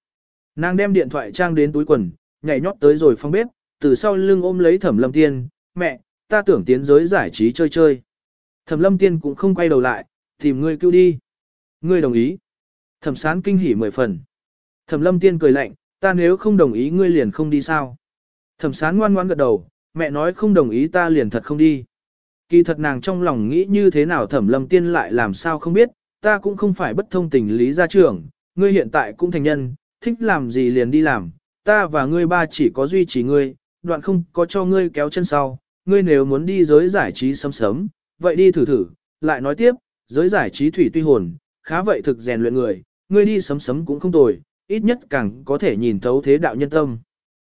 Nàng đem điện thoại trang đến túi quần, nhảy nhót tới rồi phong bếp, từ sau lưng ôm lấy thẩm lâm tiên, mẹ, ta tưởng tiến giới giải trí chơi chơi. Thẩm lâm tiên cũng không quay đầu lại, tìm ngươi cứu đi. Ngươi đồng ý. Thẩm sán kinh hỉ mười phần. Thẩm lâm tiên cười lạnh, ta nếu không đồng ý ngươi liền không đi sao. Thẩm sán ngoan ngoan gật đầu, mẹ nói không đồng ý ta liền thật không đi. Kỳ thật nàng trong lòng nghĩ như thế nào thẩm lâm tiên lại làm sao không biết, ta cũng không phải bất thông tình lý gia trưởng, ngươi hiện tại cũng thành nhân, thích làm gì liền đi làm, ta và ngươi ba chỉ có duy trì ngươi, đoạn không có cho ngươi kéo chân sau, ngươi nếu muốn đi giới giải trí sớm sớm, vậy đi thử thử, lại nói tiếp, giới giải trí thủy tuy hồn, khá vậy thực rèn luyện người, ngươi đi sớm sớm cũng không tồi, ít nhất càng có thể nhìn thấu thế đạo nhân tâm.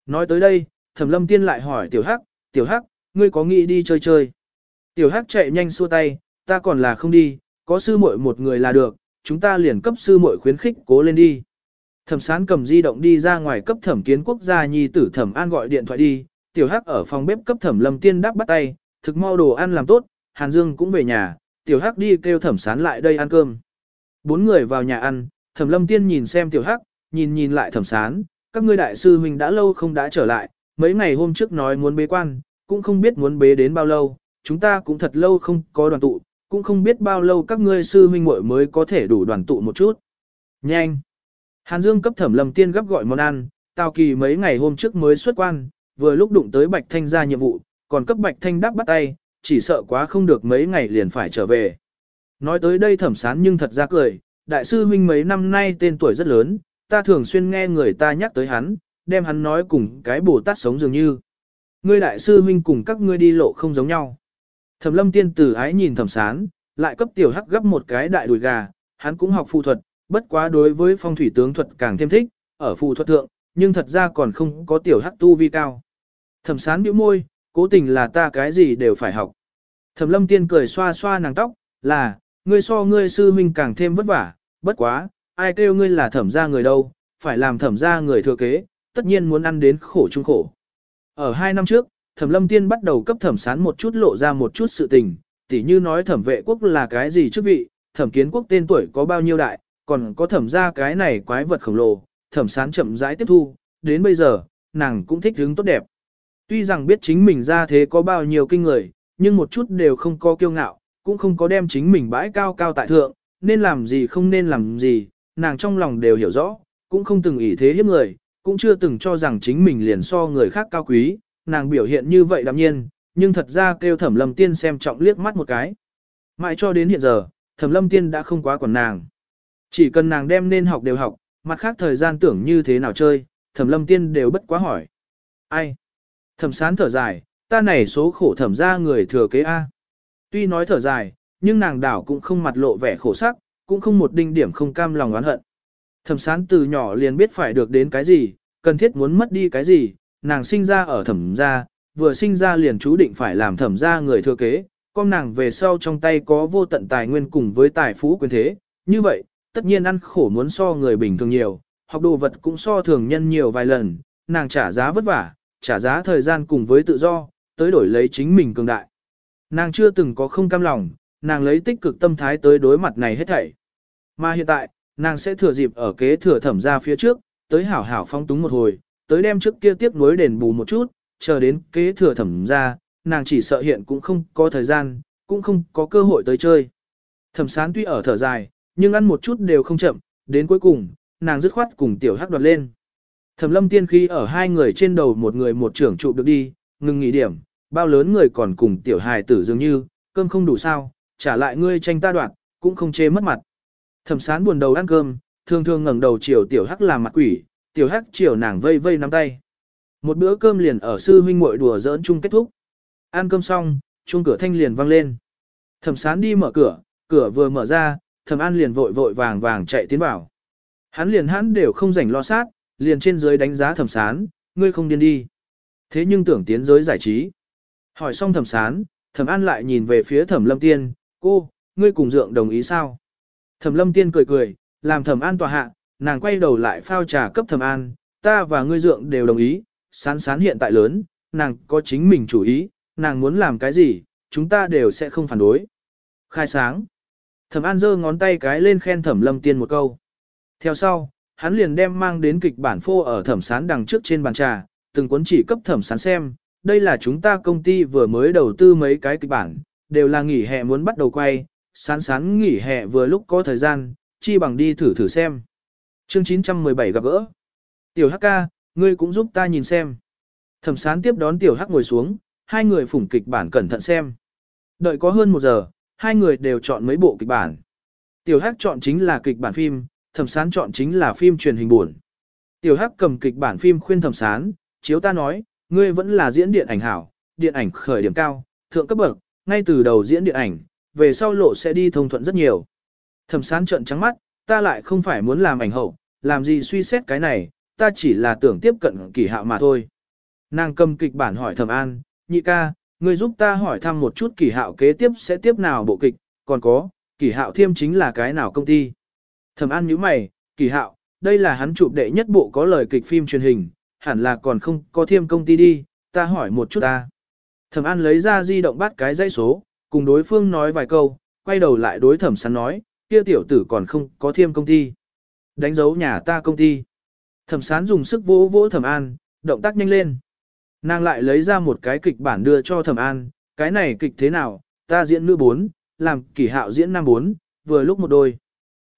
Nói tới đây, Thẩm Lâm Tiên lại hỏi Tiểu Hắc, Tiểu Hắc, ngươi có nghĩ đi chơi chơi? Tiểu Hắc chạy nhanh xua tay, ta còn là không đi, có sư muội một người là được, chúng ta liền cấp sư muội khuyến khích cố lên đi. Thẩm Sán cầm di động đi ra ngoài cấp Thẩm Kiến Quốc gia nhi tử Thẩm An gọi điện thoại đi, Tiểu Hắc ở phòng bếp cấp Thẩm Lâm Tiên đáp bắt tay, thực mau đồ ăn làm tốt, Hàn Dương cũng về nhà, Tiểu Hắc đi kêu Thẩm Sán lại đây ăn cơm. Bốn người vào nhà ăn, Thẩm Lâm Tiên nhìn xem Tiểu Hắc, nhìn nhìn lại Thẩm Sán, các ngươi đại sư huynh đã lâu không đã trở lại, mấy ngày hôm trước nói muốn bế quan, cũng không biết muốn bế đến bao lâu, chúng ta cũng thật lâu không có đoàn tụ, cũng không biết bao lâu các ngươi sư huynh muội mới có thể đủ đoàn tụ một chút. Nhanh! Hàn Dương cấp thẩm lâm tiên gấp gọi món ăn, Tào Kỳ mấy ngày hôm trước mới xuất quan, vừa lúc đụng tới Bạch Thanh ra nhiệm vụ, còn cấp Bạch Thanh đáp bắt tay, chỉ sợ quá không được mấy ngày liền phải trở về. Nói tới đây thẩm sán nhưng thật ra cười, đại sư huynh mấy năm nay tên tuổi rất lớn, ta thường xuyên nghe người ta nhắc tới hắn, đem hắn nói cùng cái Bồ Tát sống dường như. Ngươi đại sư huynh cùng các ngươi đi lộ không giống nhau. Thẩm lâm tiên tử ái nhìn thẩm sán, lại cấp tiểu hắc gấp một cái đại đùi gà, hắn cũng học phù thuật, bất quá đối với phong thủy tướng thuật càng thêm thích, ở phù thuật thượng, nhưng thật ra còn không có tiểu hắc tu vi cao. Thẩm sán bĩu môi, cố tình là ta cái gì đều phải học. Thẩm lâm tiên cười xoa xoa nàng tóc, là, ngươi so ngươi sư huynh càng thêm vất vả, bất quá, ai kêu ngươi là thẩm gia người đâu, phải làm thẩm gia người thừa kế, tất nhiên muốn ăn đến khổ chung khổ. Ở hai năm trước, thẩm lâm tiên bắt đầu cấp thẩm sán một chút lộ ra một chút sự tình, tỉ như nói thẩm vệ quốc là cái gì chức vị, thẩm kiến quốc tên tuổi có bao nhiêu đại, còn có thẩm gia cái này quái vật khổng lồ, thẩm sán chậm rãi tiếp thu, đến bây giờ, nàng cũng thích hứng tốt đẹp. Tuy rằng biết chính mình ra thế có bao nhiêu kinh người, nhưng một chút đều không có kiêu ngạo, cũng không có đem chính mình bãi cao cao tại thượng, nên làm gì không nên làm gì, nàng trong lòng đều hiểu rõ, cũng không từng ý thế hiếp người, cũng chưa từng cho rằng chính mình liền so người khác cao quý, nàng biểu hiện như vậy đạm nhiên, nhưng thật ra kêu thẩm lâm tiên xem trọng liếc mắt một cái. Mãi cho đến hiện giờ, thẩm lâm tiên đã không quá quản nàng. Chỉ cần nàng đem nên học đều học, mặt khác thời gian tưởng như thế nào chơi, thẩm lâm tiên đều bất quá hỏi. Ai? Thẩm sán thở dài, ta này số khổ thẩm ra người thừa kế A. Tuy nói thở dài, nhưng nàng đảo cũng không mặt lộ vẻ khổ sắc, cũng không một đinh điểm không cam lòng oán hận. Thẩm sán từ nhỏ liền biết phải được đến cái gì, cần thiết muốn mất đi cái gì, nàng sinh ra ở thẩm gia, vừa sinh ra liền chú định phải làm thẩm gia người thừa kế, con nàng về sau trong tay có vô tận tài nguyên cùng với tài phú quyền thế, như vậy, tất nhiên ăn khổ muốn so người bình thường nhiều, học đồ vật cũng so thường nhân nhiều vài lần, nàng trả giá vất vả, trả giá thời gian cùng với tự do, tới đổi lấy chính mình cường đại. Nàng chưa từng có không cam lòng, nàng lấy tích cực tâm thái tới đối mặt này hết thảy. Mà hiện tại, nàng sẽ thừa dịp ở kế thừa thẩm ra phía trước, tới hảo hảo phong túng một hồi, tới đem trước kia tiếp nối đền bù một chút, chờ đến kế thừa thẩm ra, nàng chỉ sợ hiện cũng không có thời gian, cũng không có cơ hội tới chơi. Thẩm sán tuy ở thở dài, nhưng ăn một chút đều không chậm, đến cuối cùng, nàng dứt khoát cùng tiểu hắc đoạt lên. Thẩm lâm tiên khi ở hai người trên đầu một người một trưởng trụ được đi, ngừng nghỉ điểm, bao lớn người còn cùng tiểu hài tử dường như, cơm không đủ sao, trả lại ngươi tranh ta đoạt, cũng không chê mất mặt. Thẩm sán buồn đầu ăn cơm, thường thường ngẩng đầu chiều tiểu hắc làm mặt quỷ, tiểu hắc chiều nàng vây vây nắm tay. Một bữa cơm liền ở sư huynh muội đùa giỡn chung kết thúc. Ăn cơm xong, chuông cửa thanh liền vang lên. Thẩm sán đi mở cửa, cửa vừa mở ra, thẩm an liền vội vội vàng vàng chạy tiến vào. Hắn liền hắn đều không rảnh lo sát, liền trên dưới đánh giá thẩm sán, ngươi không điên đi. Thế nhưng tưởng tiến giới giải trí. Hỏi xong thẩm sán, thẩm an lại nhìn về phía thẩm lâm tiên, cô, ngươi cùng dượng đồng ý sao? Thẩm lâm tiên cười cười, làm thẩm an tòa hạ, nàng quay đầu lại phao trà cấp thẩm an, ta và ngươi dượng đều đồng ý, sán sán hiện tại lớn, nàng có chính mình chủ ý, nàng muốn làm cái gì, chúng ta đều sẽ không phản đối. Khai sáng. Thẩm an giơ ngón tay cái lên khen thẩm lâm tiên một câu. Theo sau, hắn liền đem mang đến kịch bản phô ở thẩm sán đằng trước trên bàn trà, từng cuốn chỉ cấp thẩm sán xem, đây là chúng ta công ty vừa mới đầu tư mấy cái kịch bản, đều là nghỉ hè muốn bắt đầu quay, sán sán nghỉ hè vừa lúc có thời gian, chi bằng đi thử thử xem. Chương 917 gặp gỡ. Tiểu Hắc ca, ngươi cũng giúp ta nhìn xem. Thẩm sán tiếp đón Tiểu Hắc ngồi xuống, hai người phủng kịch bản cẩn thận xem. Đợi có hơn một giờ, hai người đều chọn mấy bộ kịch bản. Tiểu Hắc chọn chính là kịch bản phim, thẩm sán chọn chính là phim truyền hình buồn. Tiểu Hắc cầm kịch bản phim khuyên thẩm sán, chiếu ta nói, ngươi vẫn là diễn điện ảnh hảo, điện ảnh khởi điểm cao, thượng cấp bậc, ngay từ đầu diễn điện ảnh, về sau lộ sẽ đi thông thuận rất nhiều. Thẩm sán trợn trắng mắt, ta lại không phải muốn làm ảnh hậu, làm gì suy xét cái này, ta chỉ là tưởng tiếp cận kỳ hạ mà thôi. Nàng cầm kịch bản hỏi thẩm an, nhị ca, ngươi giúp ta hỏi thăm một chút kỳ hạo kế tiếp sẽ tiếp nào bộ kịch, còn có, kỳ hạo thiêm chính là cái nào công ty. Thẩm an nhíu mày, kỳ hạo, đây là hắn chụp đệ nhất bộ có lời kịch phim truyền hình, hẳn là còn không có thiêm công ty đi, ta hỏi một chút ta. Thẩm An lấy ra di động bắt cái dây số, cùng đối phương nói vài câu, quay đầu lại đối thẩm sán nói, kia tiểu tử còn không có thiêm công ty. Đánh dấu nhà ta công ty. Thẩm sán dùng sức vỗ vỗ thẩm an, động tác nhanh lên. Nàng lại lấy ra một cái kịch bản đưa cho thẩm an, cái này kịch thế nào, ta diễn nữ 4, làm kỷ hạo diễn nam 4, vừa lúc một đôi.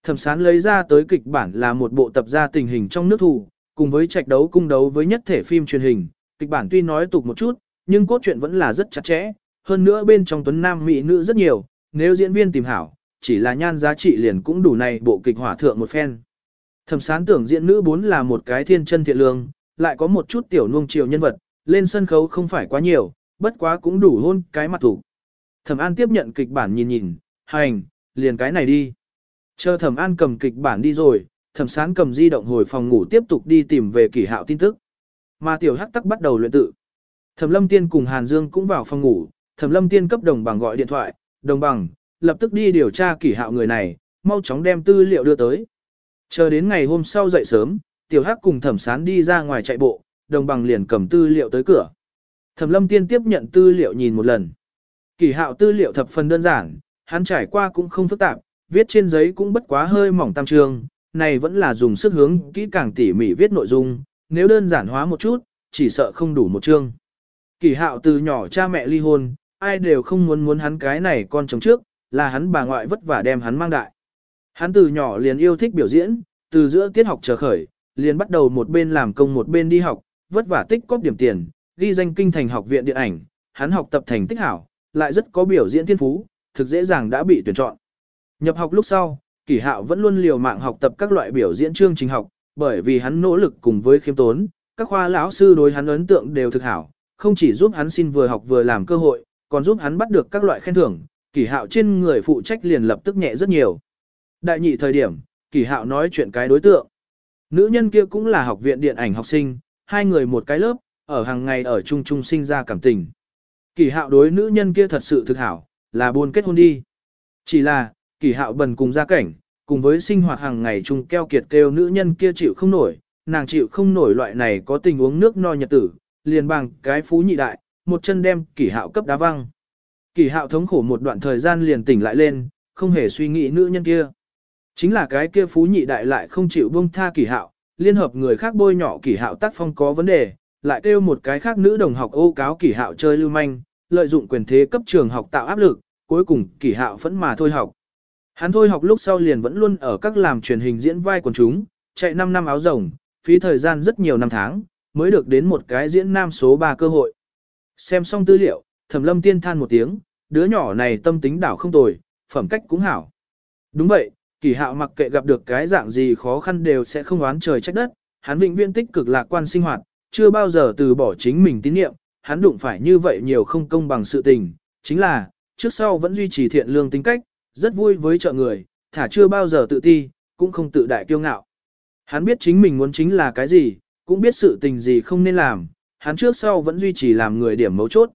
Thẩm sán lấy ra tới kịch bản là một bộ tập ra tình hình trong nước thủ, cùng với trạch đấu cung đấu với nhất thể phim truyền hình, kịch bản tuy nói tục một chút, nhưng cốt truyện vẫn là rất chặt chẽ, hơn nữa bên trong tuấn nam mỹ nữ rất nhiều, nếu diễn viên tìm hảo, chỉ là nhan giá trị liền cũng đủ này bộ kịch hỏa thượng một phen. Thẩm sán tưởng diễn nữ bốn là một cái thiên chân thiện lương, lại có một chút tiểu nuông chiều nhân vật, lên sân khấu không phải quá nhiều, bất quá cũng đủ hôn cái mặt thủ. Thẩm An tiếp nhận kịch bản nhìn nhìn, hành, liền cái này đi. Chờ Thẩm An cầm kịch bản đi rồi, Thẩm Sán cầm di động hồi phòng ngủ tiếp tục đi tìm về kỷ hạo tin tức. Mà tiểu hắc tắc bắt đầu luyện tự. Thẩm Lâm Tiên cùng Hàn Dương cũng vào phòng ngủ, Thẩm Lâm Tiên cấp đồng bằng gọi điện thoại, đồng bằng, lập tức đi điều tra kỷ hạo người này, mau chóng đem tư liệu đưa tới. Chờ đến ngày hôm sau dậy sớm, tiểu hắc cùng Thẩm Sán đi ra ngoài chạy bộ, đồng bằng liền cầm tư liệu tới cửa. Thẩm Lâm Tiên tiếp nhận tư liệu nhìn một lần. Kỷ hạo tư liệu thập phần đơn giản, hắn trải qua cũng không phức tạp, viết trên giấy cũng bất quá hơi mỏng tam trường, này vẫn là dùng sức hướng kỹ càng tỉ mỉ viết nội dung, nếu đơn giản hóa một chút, chỉ sợ không đủ một chương. Kỳ hạo từ nhỏ cha mẹ ly hôn, ai đều không muốn muốn hắn cái này con chồng trước, là hắn bà ngoại vất vả đem hắn mang đại. Hắn từ nhỏ liền yêu thích biểu diễn, từ giữa tiết học trở khởi, liền bắt đầu một bên làm công một bên đi học, vất vả tích cóp điểm tiền, ghi danh kinh thành học viện điện ảnh, hắn học tập thành tích hảo, lại rất có biểu diễn thiên phú, thực dễ dàng đã bị tuyển chọn. Nhập học lúc sau, Kỷ Hạo vẫn luôn liều mạng học tập các loại biểu diễn chương trình học, bởi vì hắn nỗ lực cùng với khiêm tốn, các khoa lão sư đối hắn ấn tượng đều thực hảo, không chỉ giúp hắn xin vừa học vừa làm cơ hội, còn giúp hắn bắt được các loại khen thưởng, Kỷ Hạo trên người phụ trách liền lập tức nhẹ rất nhiều. Đại nhị thời điểm, Kỷ Hạo nói chuyện cái đối tượng. Nữ nhân kia cũng là học viện điện ảnh học sinh, hai người một cái lớp, ở hàng ngày ở chung chung sinh ra cảm tình. Kỷ Hạo đối nữ nhân kia thật sự thực hảo, là buôn kết hôn đi. Chỉ là, Kỷ Hạo bần cùng gia cảnh, cùng với sinh hoạt hàng ngày chung keo kiệt kêu nữ nhân kia chịu không nổi, nàng chịu không nổi loại này có tình uống nước no nhật tử, liền bằng cái phú nhị đại, một chân đem kỷ hạo cấp đá văng. Kỷ hạo thống khổ một đoạn thời gian liền tỉnh lại lên, không hề suy nghĩ nữ nhân kia. Chính là cái kia phú nhị đại lại không chịu buông tha kỷ hạo, liên hợp người khác bôi nhỏ kỷ hạo tác phong có vấn đề, lại kêu một cái khác nữ đồng học ô cáo kỷ hạo chơi lưu manh, lợi dụng quyền thế cấp trường học tạo áp lực, cuối cùng kỷ hạo vẫn mà thôi học. Hắn thôi học lúc sau liền vẫn luôn ở các làm truyền hình diễn vai quần chúng, chạy 5 năm áo rồng, phí thời gian rất nhiều năm tháng, mới được đến một cái diễn nam số 3 cơ hội. Xem xong tư liệu, thẩm lâm tiên than một tiếng, đứa nhỏ này tâm tính đảo không tồi, phẩm cách cũng hảo. Đúng vậy, kỳ hạo mặc kệ gặp được cái dạng gì khó khăn đều sẽ không oán trời trách đất, hắn vĩnh viễn tích cực lạc quan sinh hoạt, chưa bao giờ từ bỏ chính mình tín nhiệm. hắn đụng phải như vậy nhiều không công bằng sự tình, chính là, trước sau vẫn duy trì thiện lương tính cách, rất vui với trợ người, thả chưa bao giờ tự ti, cũng không tự đại kiêu ngạo. Hắn biết chính mình muốn chính là cái gì, cũng biết sự tình gì không nên làm, hắn trước sau vẫn duy trì làm người điểm mấu chốt.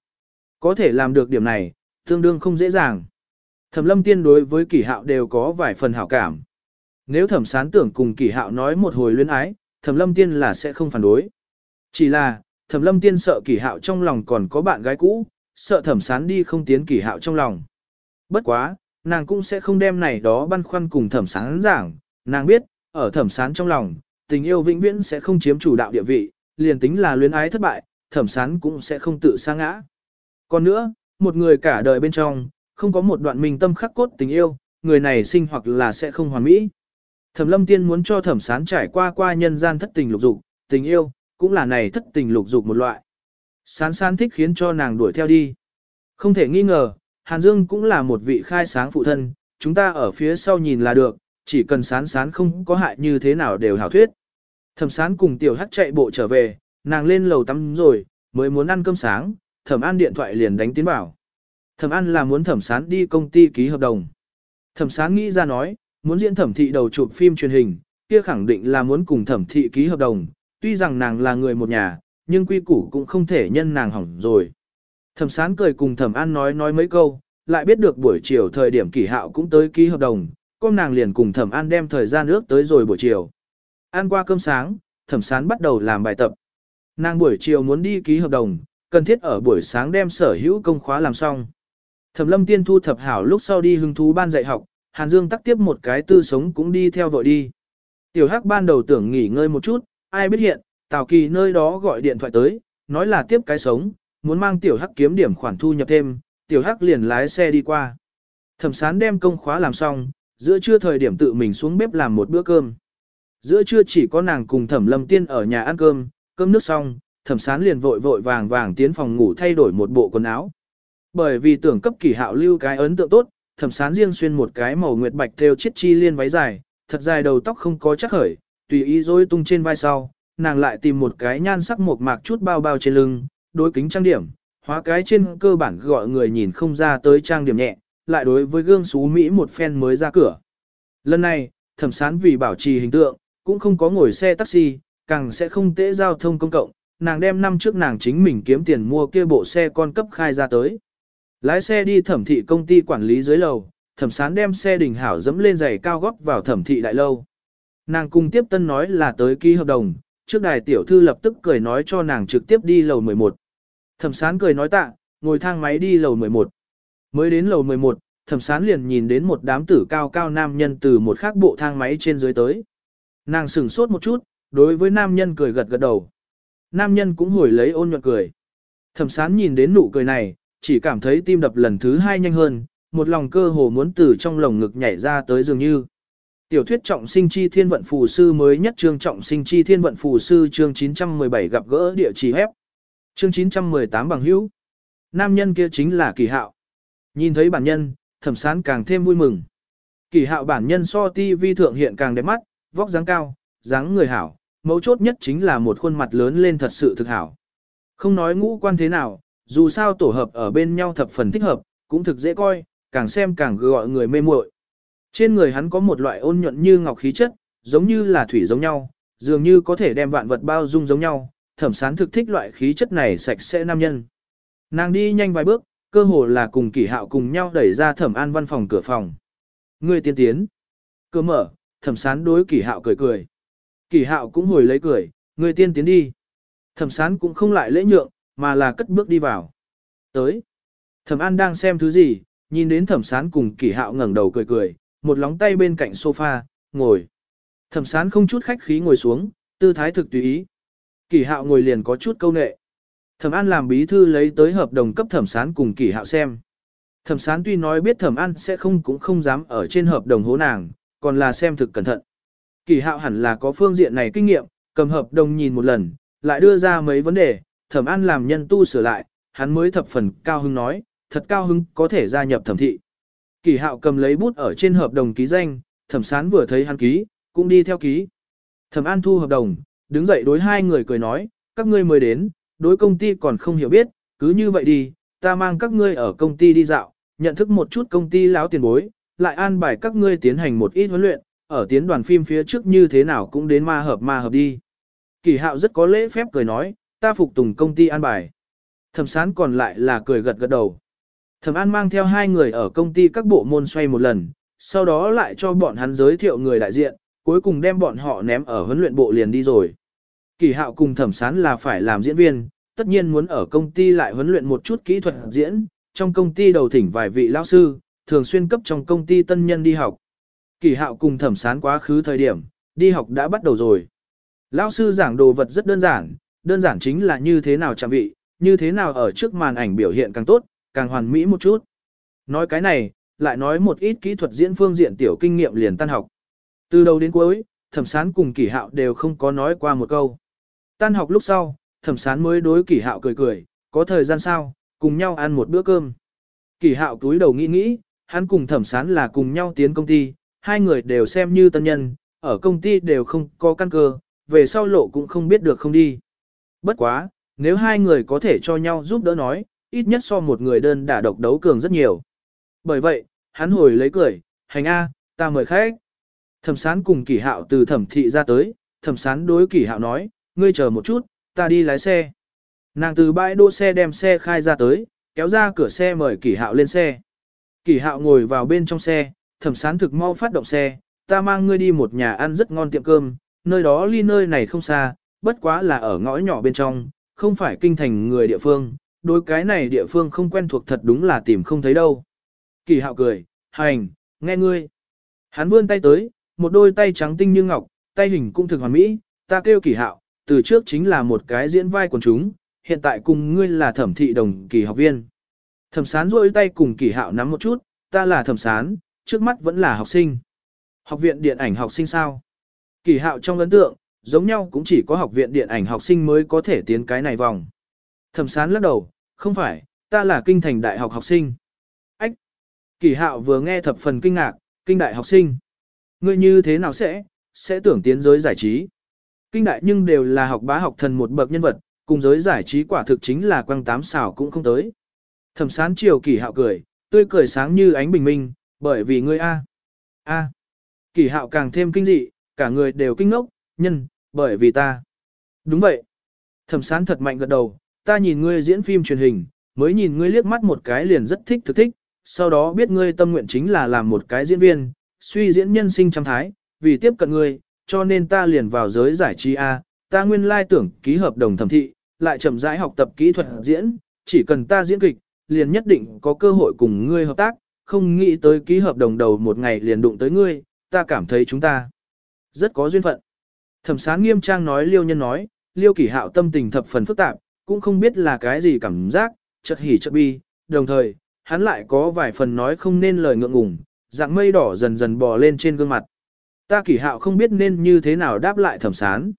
Có thể làm được điểm này, tương đương không dễ dàng. Thẩm lâm tiên đối với kỷ hạo đều có vài phần hảo cảm. Nếu thẩm sán tưởng cùng kỷ hạo nói một hồi luyến ái, thẩm lâm tiên là sẽ không phản đối. Chỉ là, thẩm lâm tiên sợ kỷ hạo trong lòng còn có bạn gái cũ, sợ thẩm sán đi không tiến kỷ hạo trong lòng. Bất quá, nàng cũng sẽ không đem này đó băn khoăn cùng thẩm sán giảng, nàng biết, ở thẩm sán trong lòng, tình yêu vĩnh viễn sẽ không chiếm chủ đạo địa vị, liền tính là luyến ái thất bại, thẩm sán cũng sẽ không tự sa ngã. Còn nữa, một người cả đời bên trong, không có một đoạn mình tâm khắc cốt tình yêu, người này sinh hoặc là sẽ không hoàn mỹ. Thẩm lâm tiên muốn cho thẩm sán trải qua qua nhân gian thất tình lục dục, tình yêu, cũng là này thất tình lục dục một loại. Sán sán thích khiến cho nàng đuổi theo đi. Không thể nghi ngờ, Hàn Dương cũng là một vị khai sáng phụ thân, chúng ta ở phía sau nhìn là được, chỉ cần sán sán không có hại như thế nào đều hảo thuyết. Thẩm sán cùng tiểu hắc chạy bộ trở về, nàng lên lầu tắm rồi, mới muốn ăn cơm sáng, thẩm an điện thoại liền đánh tiến bảo. Thẩm an là muốn thẩm sán đi công ty ký hợp đồng. Thẩm sán nghĩ ra nói, muốn diễn thẩm thị đầu chụp phim truyền hình, kia khẳng định là muốn cùng thẩm thị ký hợp đồng, tuy rằng nàng là người một nhà, nhưng quy củ cũng không thể nhân nàng hỏng rồi. Thẩm sán cười cùng thẩm an nói nói mấy câu, lại biết được buổi chiều thời điểm kỷ hạo cũng tới ký hợp đồng, con nàng liền cùng thẩm an đem thời gian ước tới rồi buổi chiều. Ăn qua cơm sáng, thẩm sán bắt đầu làm bài tập. Nàng buổi chiều muốn đi ký hợp đồng, cần thiết ở buổi sáng đem sở hữu công khóa làm xong. Thẩm lâm tiên thu thập hảo lúc sau đi hứng thú ban dạy học, Hàn Dương tắc tiếp một cái tư sống cũng đi theo vội đi. Tiểu Hắc ban đầu tưởng nghỉ ngơi một chút, ai biết hiện, Tào Kỳ nơi đó gọi điện thoại tới, nói là tiếp cái sống, muốn mang Tiểu Hắc kiếm điểm khoản thu nhập thêm, Tiểu Hắc liền lái xe đi qua. Thẩm sán đem công khóa làm xong, giữa trưa thời điểm tự mình xuống bếp làm một bữa cơm. Giữa trưa chỉ có nàng cùng thẩm lâm tiên ở nhà ăn cơm, cơm nước xong, thẩm sán liền vội vội vàng vàng tiến phòng ngủ thay đổi một bộ quần áo. Bởi vì tưởng cấp kỳ hạo lưu cái ấn tượng tốt, thẩm sán riêng xuyên một cái màu nguyệt bạch theo chiếc chi liên váy dài, thật dài đầu tóc không có chắc khởi, tùy ý rối tung trên vai sau, nàng lại tìm một cái nhan sắc một mạc chút bao bao trên lưng, đối kính trang điểm, hóa cái trên cơ bản gọi người nhìn không ra tới trang điểm nhẹ, lại đối với gương xú Mỹ một phen mới ra cửa. Lần này, thẩm sán vì bảo trì hình tượng, cũng không có ngồi xe taxi, càng sẽ không tễ giao thông công cộng, nàng đem năm trước nàng chính mình kiếm tiền mua kia bộ xe con cấp khai ra tới. Lái xe đi thẩm thị công ty quản lý dưới lầu, thẩm sán đem xe đình hảo dẫm lên giày cao gót vào thẩm thị đại lâu. Nàng cùng tiếp tân nói là tới ký hợp đồng, trước đài tiểu thư lập tức cười nói cho nàng trực tiếp đi lầu 11. Thẩm sán cười nói tạ, ngồi thang máy đi lầu 11. Mới đến lầu 11, thẩm sán liền nhìn đến một đám tử cao cao nam nhân từ một khác bộ thang máy trên dưới tới. Nàng sửng sốt một chút, đối với nam nhân cười gật gật đầu. Nam nhân cũng hồi lấy ôn nhuận cười. Thẩm sán nhìn đến nụ cười này, chỉ cảm thấy tim đập lần thứ hai nhanh hơn, một lòng cơ hồ muốn từ trong lồng ngực nhảy ra tới dường như. Tiểu thuyết trọng sinh chi thiên vận phù sư mới nhất chương trọng sinh chi thiên vận phù sư chương 917 gặp gỡ địa chỉ hép. Chương 918 bằng hữu. Nam nhân kia chính là kỳ hạo. Nhìn thấy bản nhân, thẩm sán càng thêm vui mừng. Kỳ hạo bản nhân so ti vi thượng hiện càng đẹp mắt, vóc dáng cao, dáng người hảo, mấu chốt nhất chính là một khuôn mặt lớn lên thật sự thực hảo. Không nói ngũ quan thế nào, dù sao tổ hợp ở bên nhau thập phần thích hợp, cũng thực dễ coi, càng xem càng gọi người mê muội. Trên người hắn có một loại ôn nhuận như ngọc khí chất, giống như là thủy giống nhau, dường như có thể đem vạn vật bao dung giống nhau, thẩm sán thực thích loại khí chất này sạch sẽ nam nhân. Nàng đi nhanh vài bước, cơ hồ là cùng kỷ hạo cùng nhau đẩy ra thẩm an văn phòng cửa phòng. Người tiên tiến. Cửa mở, thẩm sán đối kỷ hạo cười cười. Kỷ hạo cũng hồi lấy cười, người tiên tiến đi. Thẩm sán cũng không lại lễ nhượng, mà là cất bước đi vào. Tới. Thẩm An đang xem thứ gì, nhìn đến thẩm sán cùng kỷ hạo ngẩng đầu cười cười, một lóng tay bên cạnh sofa, ngồi. Thẩm sán không chút khách khí ngồi xuống, tư thái thực tùy ý. Kỷ hạo ngồi liền có chút câu nệ. Thẩm An làm bí thư lấy tới hợp đồng cấp thẩm sán cùng kỷ hạo xem. Thẩm sán tuy nói biết thẩm An sẽ không cũng không dám ở trên hợp đồng hố nàng, còn là xem thực cẩn thận. Kỷ hạo hẳn là có phương diện này kinh nghiệm, cầm hợp đồng nhìn một lần, lại đưa ra mấy vấn đề, thẩm An làm nhân tu sửa lại, hắn mới thập phần cao hứng nói, thật cao hứng có thể gia nhập thẩm thị. Kỷ hạo cầm lấy bút ở trên hợp đồng ký danh, thẩm sán vừa thấy hắn ký, cũng đi theo ký. Thẩm An thu hợp đồng, đứng dậy đối hai người cười nói, các ngươi mới đến, đối công ty còn không hiểu biết, cứ như vậy đi, ta mang các ngươi ở công ty đi dạo, nhận thức một chút công ty láo tiền bối, lại an bài các ngươi tiến hành một ít huấn luyện, ở tiến đoàn phim phía trước như thế nào cũng đến ma hợp ma hợp đi. Kỳ hạo rất có lễ phép cười nói, ta phục tùng công ty an bài. Thẩm sán còn lại là cười gật gật đầu. Thẩm an mang theo hai người ở công ty các bộ môn xoay một lần, sau đó lại cho bọn hắn giới thiệu người đại diện, cuối cùng đem bọn họ ném ở huấn luyện bộ liền đi rồi. Kỳ hạo cùng thẩm sán là phải làm diễn viên, tất nhiên muốn ở công ty lại huấn luyện một chút kỹ thuật diễn, trong công ty đầu thỉnh vài vị lão sư, thường xuyên cấp trong công ty tân nhân đi học. Kỳ hạo cùng thẩm sán quá khứ thời điểm, đi học đã bắt đầu rồi. Lão sư giảng đồ vật rất đơn giản, đơn giản chính là như thế nào chạm vị, như thế nào ở trước màn ảnh biểu hiện càng tốt, càng hoàn mỹ một chút. Nói cái này, lại nói một ít kỹ thuật diễn phương diện tiểu kinh nghiệm liền tan học. Từ đầu đến cuối, thẩm sán cùng kỷ hạo đều không có nói qua một câu. Tan học lúc sau, thẩm sán mới đối kỷ hạo cười cười, có thời gian sao, cùng nhau ăn một bữa cơm. Kỷ hạo túi đầu nghĩ nghĩ, hắn cùng thẩm sán là cùng nhau tiến công ty, hai người đều xem như tân nhân, ở công ty đều không có căn cơ, về sau lộ cũng không biết được không đi. Bất quá, nếu hai người có thể cho nhau giúp đỡ nói, ít nhất so một người đơn đả độc đấu cường rất nhiều. Bởi vậy, hắn hồi lấy cười, hành A, ta mời khách. Thẩm sán cùng kỷ hạo từ thẩm thị ra tới, thẩm sán đối kỷ hạo nói, ngươi chờ một chút, ta đi lái xe. Nàng từ bãi đỗ xe đem xe khai ra tới, kéo ra cửa xe mời kỷ hạo lên xe. Kỷ hạo ngồi vào bên trong xe, thẩm sán thực mau phát động xe, ta mang ngươi đi một nhà ăn rất ngon tiệm cơm, nơi đó ly nơi này không xa, bất quá là ở ngõ nhỏ bên trong, không phải kinh thành người địa phương, đối cái này địa phương không quen thuộc thật đúng là tìm không thấy đâu. Kỳ hạo cười, hành, nghe ngươi. Hắn vươn tay tới, một đôi tay trắng tinh như ngọc, tay hình cũng thực hoàn mỹ, ta kêu kỳ hạo, từ trước chính là một cái diễn vai quần chúng, hiện tại cùng ngươi là thẩm thị đồng kỳ học viên. Thẩm sán rôi tay cùng kỳ hạo nắm một chút, ta là thẩm sán, trước mắt vẫn là học sinh. Học viện điện ảnh học sinh sao? Kỳ hạo trong ấn tượng, giống nhau cũng chỉ có học viện điện ảnh học sinh mới có thể tiến cái này vòng. Thẩm sán lắc đầu, không phải, ta là kinh thành đại học học sinh. Ách! Kỳ hạo vừa nghe thập phần kinh ngạc, kinh đại học sinh. Ngươi như thế nào sẽ, sẽ tưởng tiến giới giải trí. Kinh đại nhưng đều là học bá học thần một bậc nhân vật, cùng giới giải trí quả thực chính là quăng tám xảo cũng không tới. Thẩm sán chiều kỳ hạo cười, tươi cười sáng như ánh bình minh, bởi vì ngươi A. A. Kỳ hạo càng thêm kinh dị, cả người đều kinh ngốc, nhân, bởi vì ta. Đúng vậy. Thẩm sán thật mạnh gật đầu, ta nhìn ngươi diễn phim truyền hình, mới nhìn ngươi liếc mắt một cái liền rất thích thực thích, sau đó biết ngươi tâm nguyện chính là làm một cái diễn viên, suy diễn nhân sinh trăm thái, vì tiếp cận ngươi, cho nên ta liền vào giới giải trí A, ta nguyên lai tưởng ký hợp đồng thẩm thị, lại chậm rãi học tập kỹ thuật diễn, chỉ cần ta diễn kịch, liền nhất định có cơ hội cùng ngươi hợp tác, không nghĩ tới ký hợp đồng đầu một ngày liền đụng tới ngươi, ta cảm thấy chúng ta rất có duyên phận. Thẩm sán nghiêm trang nói liêu nhân nói, liêu kỷ hạo tâm tình thập phần phức tạp, cũng không biết là cái gì cảm giác, chợt hỉ chợt bi, đồng thời, hắn lại có vài phần nói không nên lời ngượng ngùng, dạng mây đỏ dần dần bò lên trên gương mặt. Ta kỷ hạo không biết nên như thế nào đáp lại thẩm sán.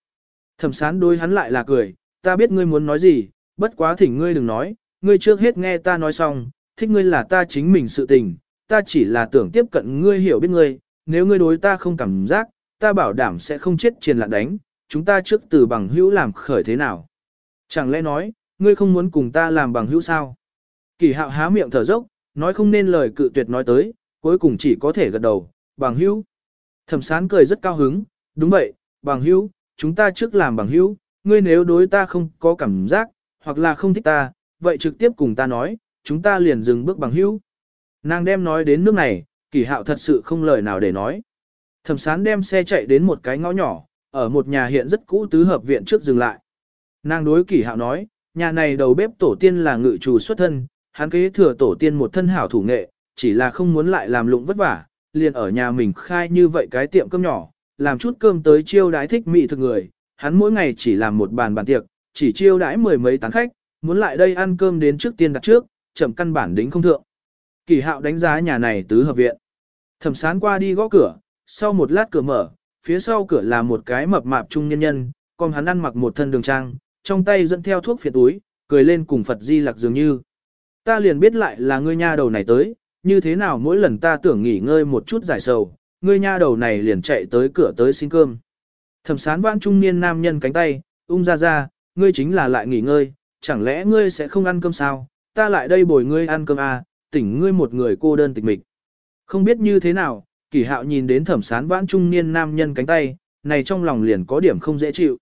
Thẩm sán đối hắn lại là cười, ta biết ngươi muốn nói gì, bất quá thỉnh ngươi đừng nói, ngươi trước hết nghe ta nói xong, thích ngươi là ta chính mình sự tình, ta chỉ là tưởng tiếp cận ngươi hiểu biết ngươi, nếu ngươi đối ta không cảm giác, ta bảo đảm sẽ không chết triền lạn đánh, chúng ta trước từ bằng hữu làm khởi thế nào. Chẳng lẽ nói, ngươi không muốn cùng ta làm bằng hữu sao? Kỳ hạo há miệng thở dốc, nói không nên lời cự tuyệt nói tới, cuối cùng chỉ có thể gật đầu, bằng hữu. Thẩm sán cười rất cao hứng, đúng vậy, bằng hữu, chúng ta trước làm bằng hữu, ngươi nếu đối ta không có cảm giác, hoặc là không thích ta, vậy trực tiếp cùng ta nói, chúng ta liền dừng bước bằng hữu. Nàng đem nói đến nước này, kỳ hạo thật sự không lời nào để nói. Thẩm sán đem xe chạy đến một cái ngõ nhỏ, ở một nhà hiện rất cũ tứ hợp viện trước dừng lại. Nàng đối kỷ hạo nói, nhà này đầu bếp tổ tiên là ngự chủ xuất thân, hắn kế thừa tổ tiên một thân hảo thủ nghệ, chỉ là không muốn lại làm lụng vất vả, liền ở nhà mình khai như vậy cái tiệm cơm nhỏ, làm chút cơm tới chiêu đái thích mỹ thực người, hắn mỗi ngày chỉ làm một bàn bàn tiệc, chỉ chiêu đãi mười mấy tán khách, muốn lại đây ăn cơm đến trước tiên đặt trước, chậm căn bản đính không thượng. Kỳ hạo đánh giá nhà này tứ hợp viện. Thẩm sán qua đi gõ cửa, sau một lát cửa mở, phía sau cửa là một cái mập mạp trung nhân nhân, còn hắn ăn mặc một thân đường trang, trong tay dẫn theo thuốc phiện túi, cười lên cùng Phật Di Lặc dường như. Ta liền biết lại là ngươi nha đầu này tới, như thế nào mỗi lần ta tưởng nghỉ ngơi một chút giải sầu, ngươi nha đầu này liền chạy tới cửa tới xin cơm. Thẩm sán vãn trung niên nam nhân cánh tay, ung ra ra, ngươi chính là lại nghỉ ngơi, chẳng lẽ ngươi sẽ không ăn cơm sao, ta lại đây bồi ngươi ăn cơm à, tỉnh ngươi một người cô đơn tịch mịch. Không biết như thế nào, kỷ hạo nhìn đến thẩm sán vãn trung niên nam nhân cánh tay, này trong lòng liền có điểm không dễ chịu.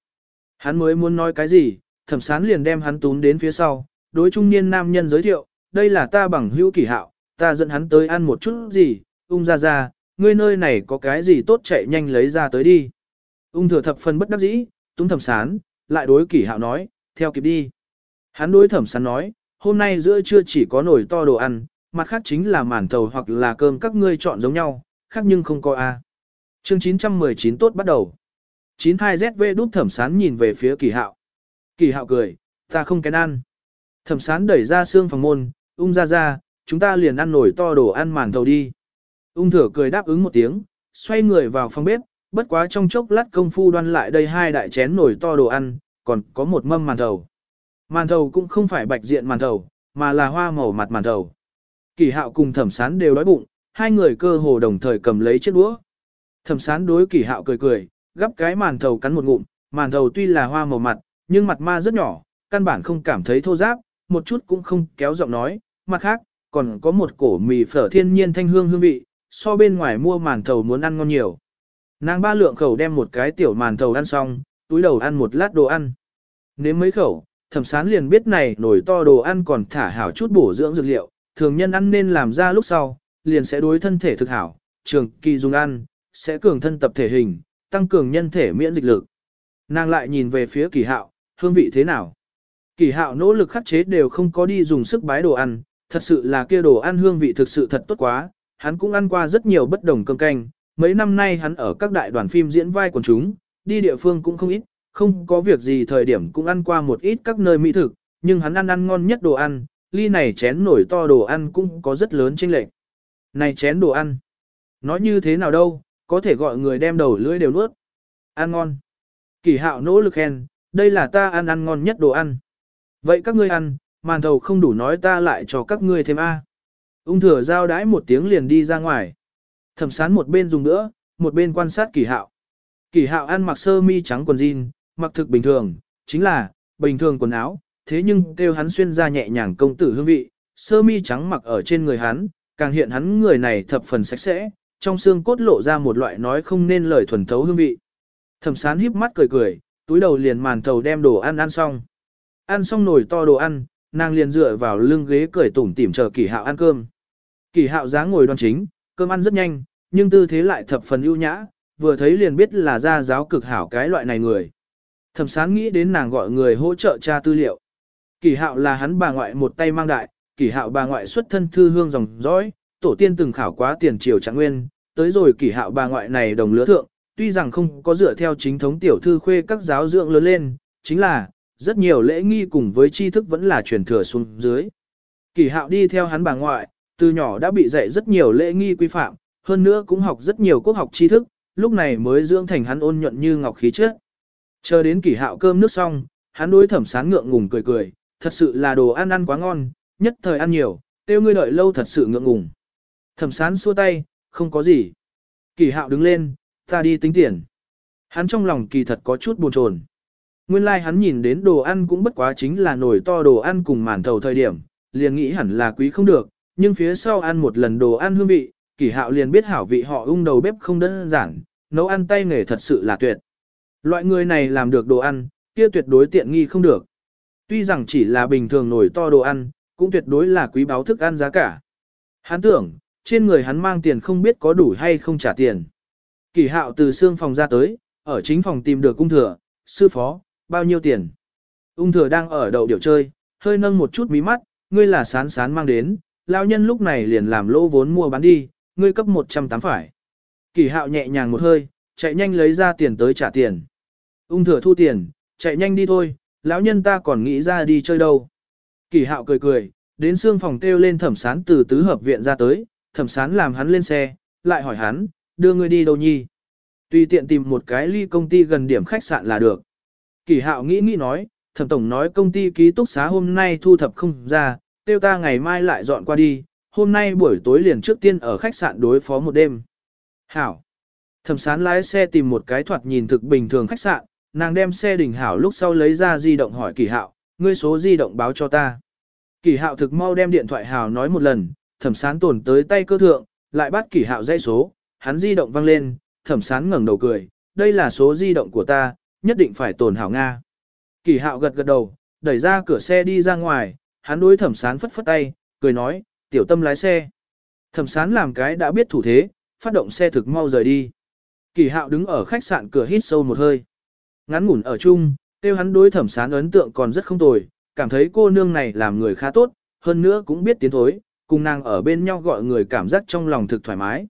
Hắn mới muốn nói cái gì, thẩm sán liền đem hắn tún đến phía sau, đối trung niên nam nhân giới thiệu, đây là ta bằng hữu kỷ hạo, ta dẫn hắn tới ăn một chút gì, ung ra ra, ngươi nơi này có cái gì tốt chạy nhanh lấy ra tới đi. Ung thừa thập phần bất đắc dĩ, túng thẩm sán, lại đối kỷ hạo nói, theo kịp đi. Hắn đối thẩm sán nói, hôm nay giữa trưa chỉ có nồi to đồ ăn, mặt khác chính là màn thầu hoặc là cơm các ngươi chọn giống nhau, khác nhưng không có A. Chương 919 tốt bắt đầu. 92ZV đút thẩm sán nhìn về phía kỳ hạo. Kỳ hạo cười, ta không kén ăn. Thẩm sán đẩy ra xương phòng môn, ung ra ra, chúng ta liền ăn nổi to đồ ăn màn thầu đi. Ung thừa cười đáp ứng một tiếng, xoay người vào phòng bếp, bất quá trong chốc lát công phu đoan lại đây hai đại chén nổi to đồ ăn, còn có một mâm màn thầu. Màn thầu cũng không phải bạch diện màn thầu, mà là hoa màu mặt màn thầu. Kỳ hạo cùng thẩm sán đều đói bụng, hai người cơ hồ đồng thời cầm lấy chiếc đũa. Thẩm sán đối kỳ hạo cười cười, gắp cái màn thầu cắn một ngụm, màn thầu tuy là hoa màu mặt, nhưng mặt ma rất nhỏ, căn bản không cảm thấy thô giáp, một chút cũng không kéo giọng nói, mặt khác, còn có một cổ mì phở thiên nhiên thanh hương hương vị, so bên ngoài mua màn thầu muốn ăn ngon nhiều. Nàng ba lượng khẩu đem một cái tiểu màn thầu ăn xong, túi đầu ăn một lát đồ ăn. Nếm mấy khẩu, thẩm sán liền biết này nổi to đồ ăn còn thả hảo chút bổ dưỡng dược liệu, thường nhân ăn nên làm ra lúc sau, liền sẽ đối thân thể thực hảo, trường kỳ dùng ăn, sẽ cường thân tập thể hình, tăng cường nhân thể miễn dịch lực. Nàng lại nhìn về phía kỳ hạo, hương vị thế nào? Kỳ hạo nỗ lực khắc chế đều không có đi dùng sức bái đồ ăn, thật sự là kia đồ ăn hương vị thực sự thật tốt quá, hắn cũng ăn qua rất nhiều bất đồng cơm canh, mấy năm nay hắn ở các đại đoàn phim diễn vai quần chúng, đi địa phương cũng không ít, không có việc gì thời điểm cũng ăn qua một ít các nơi mỹ thực, nhưng hắn ăn ăn ngon nhất đồ ăn, ly này chén nổi to đồ ăn cũng có rất lớn chênh lệch. Này chén đồ ăn, nói như thế nào đâu, có thể gọi người đem đầu lưỡi đều nuốt. Ăn ngon. Kỳ hạo nỗ lực khen, đây là ta ăn ăn ngon nhất đồ ăn. Vậy các ngươi ăn, màn thầu không đủ nói ta lại cho các ngươi thêm A. Ung thừa giao đái một tiếng liền đi ra ngoài. Thẩm sán một bên dùng nữa, một bên quan sát kỳ hạo. Kỳ hạo ăn mặc sơ mi trắng quần jean, mặc thực bình thường, chính là, bình thường quần áo, thế nhưng kêu hắn xuyên ra nhẹ nhàng công tử hương vị, sơ mi trắng mặc ở trên người hắn, càng hiện hắn người này thập phần sạch sẽ, trong xương cốt lộ ra một loại nói không nên lời thuần thấu hương vị. Thẩm sán híp mắt cười cười, túi đầu liền màn thầu đem đồ ăn ăn xong. Ăn xong nồi to đồ ăn, nàng liền dựa vào lưng ghế cười tủm tỉm chờ kỳ hạo ăn cơm. Kỳ hạo dáng ngồi đoan chính, cơm ăn rất nhanh, nhưng tư thế lại thập phần ưu nhã, vừa thấy liền biết là gia giáo cực hảo cái loại này người. Thẩm sán nghĩ đến nàng gọi người hỗ trợ tra tư liệu. Kỳ hạo là hắn bà ngoại một tay mang đại, Kỷ hạo bà ngoại xuất thân thư hương dòng dõi, tổ tiên từng khảo quá tiền triều trạng nguyên, tới rồi Kỷ hạo bà ngoại này đồng lứa thượng, tuy rằng không có dựa theo chính thống tiểu thư khuê các giáo dưỡng lớn lên, chính là, rất nhiều lễ nghi cùng với tri thức vẫn là truyền thừa xuống dưới. Kỷ hạo đi theo hắn bà ngoại, từ nhỏ đã bị dạy rất nhiều lễ nghi quy phạm, hơn nữa cũng học rất nhiều quốc học tri thức, lúc này mới dưỡng thành hắn ôn nhuận như ngọc khí trước. Chờ đến Kỷ hạo cơm nước xong, hắn đối thẩm sán ngượng ngùng cười cười, thật sự là đồ ăn ăn quá ngon, nhất thời ăn nhiều, tiêu ngươi đợi lâu thật sự ngượng ngùng. Thẩm sán xua tay, không có gì. Kỳ hạo đứng lên, ta đi tính tiền. Hắn trong lòng kỳ thật có chút buồn chồn. Nguyên lai like hắn nhìn đến đồ ăn cũng bất quá chính là nồi to đồ ăn cùng màn thầu thời điểm, liền nghĩ hẳn là quý không được, nhưng phía sau ăn một lần đồ ăn hương vị, kỳ hạo liền biết hảo vị họ ung đầu bếp không đơn giản, nấu ăn tay nghề thật sự là tuyệt. Loại người này làm được đồ ăn, kia tuyệt đối tiện nghi không được. Tuy rằng chỉ là bình thường nồi to đồ ăn, cũng tuyệt đối là quý báo thức ăn giá cả. Hắn tưởng, trên người hắn mang tiền không biết có đủ hay không trả tiền. Kỳ hạo từ xương phòng ra tới, ở chính phòng tìm được cung thừa, sư phó, bao nhiêu tiền. Ung thừa đang ở đầu điều chơi, hơi nâng một chút mí mắt, ngươi là sán sán mang đến, lão nhân lúc này liền làm lỗ vốn mua bán đi, ngươi cấp 108 phải. Kỳ hạo nhẹ nhàng một hơi, chạy nhanh lấy ra tiền tới trả tiền. Ung thừa thu tiền, chạy nhanh đi thôi, lão nhân ta còn nghĩ ra đi chơi đâu. Kỳ hạo cười cười, đến xương phòng kêu lên thẩm sán từ tứ hợp viện ra tới, thẩm sán làm hắn lên xe, lại hỏi hắn, đưa ngươi đi đâu nhi. Tùy tiện tìm một cái ly công ty gần điểm khách sạn là được. Kỳ hạo nghĩ nghĩ nói, thẩm tổng nói công ty ký túc xá hôm nay thu thập không ra, tiêu ta ngày mai lại dọn qua đi, hôm nay buổi tối liền trước tiên ở khách sạn đối phó một đêm. Hảo. Thẩm sán lái xe tìm một cái thoạt nhìn thực bình thường khách sạn, nàng đem xe đỉnh hảo lúc sau lấy ra di động hỏi kỳ hạo, ngươi số di động báo cho ta. Kỳ hạo thực mau đem điện thoại hào nói một lần, thẩm sán tổn tới tay cơ thượng, lại bắt kỳ hạo dây số, hắn di động văng lên, thẩm sán ngẩng đầu cười, đây là số di động của ta, nhất định phải tổn hảo Nga. Kỳ hạo gật gật đầu, đẩy ra cửa xe đi ra ngoài, hắn đối thẩm sán phất phất tay, cười nói, tiểu tâm lái xe. Thẩm sán làm cái đã biết thủ thế, phát động xe thực mau rời đi. Kỳ hạo đứng ở khách sạn cửa hít sâu một hơi. Ngắn ngủn ở chung, tiêu hắn đối thẩm sán ấn tượng còn rất không tồi, cảm thấy cô nương này làm người khá tốt, hơn nữa cũng biết tiến thối, cùng nàng ở bên nhau gọi người cảm giác trong lòng thực thoải mái.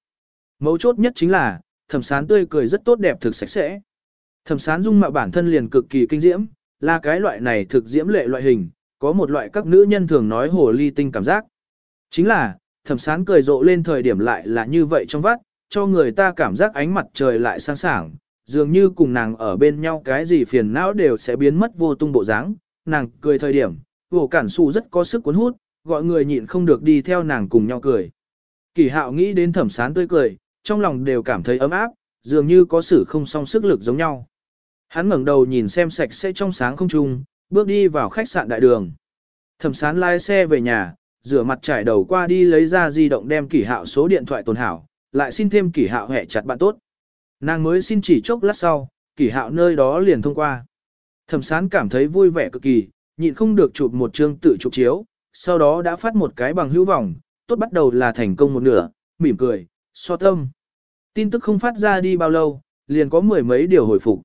Mấu chốt nhất chính là, thẩm sán tươi cười rất tốt đẹp thực sạch sẽ. Thẩm sán dung mạo bản thân liền cực kỳ kinh diễm, là cái loại này thực diễm lệ loại hình, có một loại các nữ nhân thường nói hồ ly tinh cảm giác. Chính là, thẩm sán cười rộ lên thời điểm lại là như vậy trong vắt, cho người ta cảm giác ánh mặt trời lại sáng sảng, dường như cùng nàng ở bên nhau cái gì phiền não đều sẽ biến mất vô tung bộ dáng. nàng cười thời điểm, vổ cản xù rất có sức cuốn hút, gọi người nhịn không được đi theo nàng cùng nhau cười. Kỳ hạo nghĩ đến thẩm sán tươi cười, trong lòng đều cảm thấy ấm áp, dường như có sự không song sức lực giống nhau. Hắn ngẩng đầu nhìn xem sạch sẽ trong sáng không trung, bước đi vào khách sạn đại đường. Thẩm sán lái xe về nhà, rửa mặt trải đầu qua đi lấy ra di động đem kỷ hạo số điện thoại tồn hảo, lại xin thêm kỷ hạo hẹ chặt bạn tốt. Nàng mới xin chỉ chốc lát sau, kỷ hạo nơi đó liền thông qua. Thẩm sán cảm thấy vui vẻ cực kỳ, nhịn không được chụp một chương tự chụp chiếu, sau đó đã phát một cái bằng hữu vọng, tốt bắt đầu là thành công một nửa, mỉm cười, so tâm. Tin tức không phát ra đi bao lâu, liền có mười mấy điều hồi phục.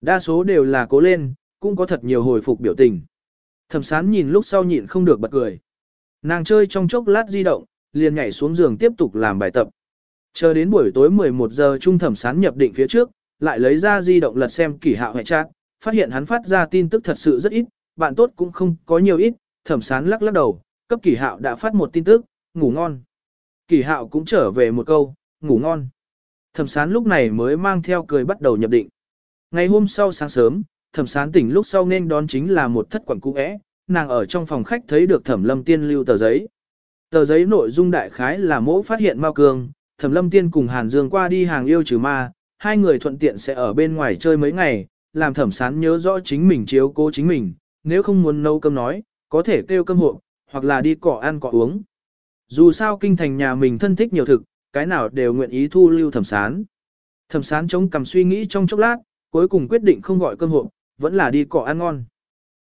Đa số đều là cố lên, cũng có thật nhiều hồi phục biểu tình. Thẩm sán nhìn lúc sau nhịn không được bật cười. Nàng chơi trong chốc lát di động, liền nhảy xuống giường tiếp tục làm bài tập. Chờ đến buổi tối 11 giờ trung thẩm sán nhập định phía trước, lại lấy ra di động lật xem kỷ hạo hệ trạng, phát hiện hắn phát ra tin tức thật sự rất ít, bạn tốt cũng không có nhiều ít, thẩm sán lắc lắc đầu, cấp kỷ hạo đã phát một tin tức, ngủ ngon. Kỷ hạo cũng trở về một câu, ngủ ngon. Thẩm sán lúc này mới mang theo cười bắt đầu nhập định. Ngày hôm sau sáng sớm, thẩm sán tỉnh lúc sau nên đón chính là một thất quẩn cũ ẽ, nàng ở trong phòng khách thấy được thẩm lâm tiên lưu tờ giấy. Tờ giấy nội dung đại khái là mẫu phát hiện Mao Cương, thẩm lâm tiên cùng Hàn Dương qua đi hàng yêu trừ ma, hai người thuận tiện sẽ ở bên ngoài chơi mấy ngày, làm thẩm sán nhớ rõ chính mình chiếu cố chính mình, nếu không muốn nấu cơm nói, có thể kêu cơm hộ, hoặc là đi cỏ ăn cỏ uống. Dù sao kinh thành nhà mình thân thích nhiều thực, cái nào đều nguyện ý thu lưu thẩm sán. Thẩm sán chống cằm suy nghĩ trong chốc lát, cuối cùng quyết định không gọi cơm hộ, vẫn là đi cỏ ăn ngon.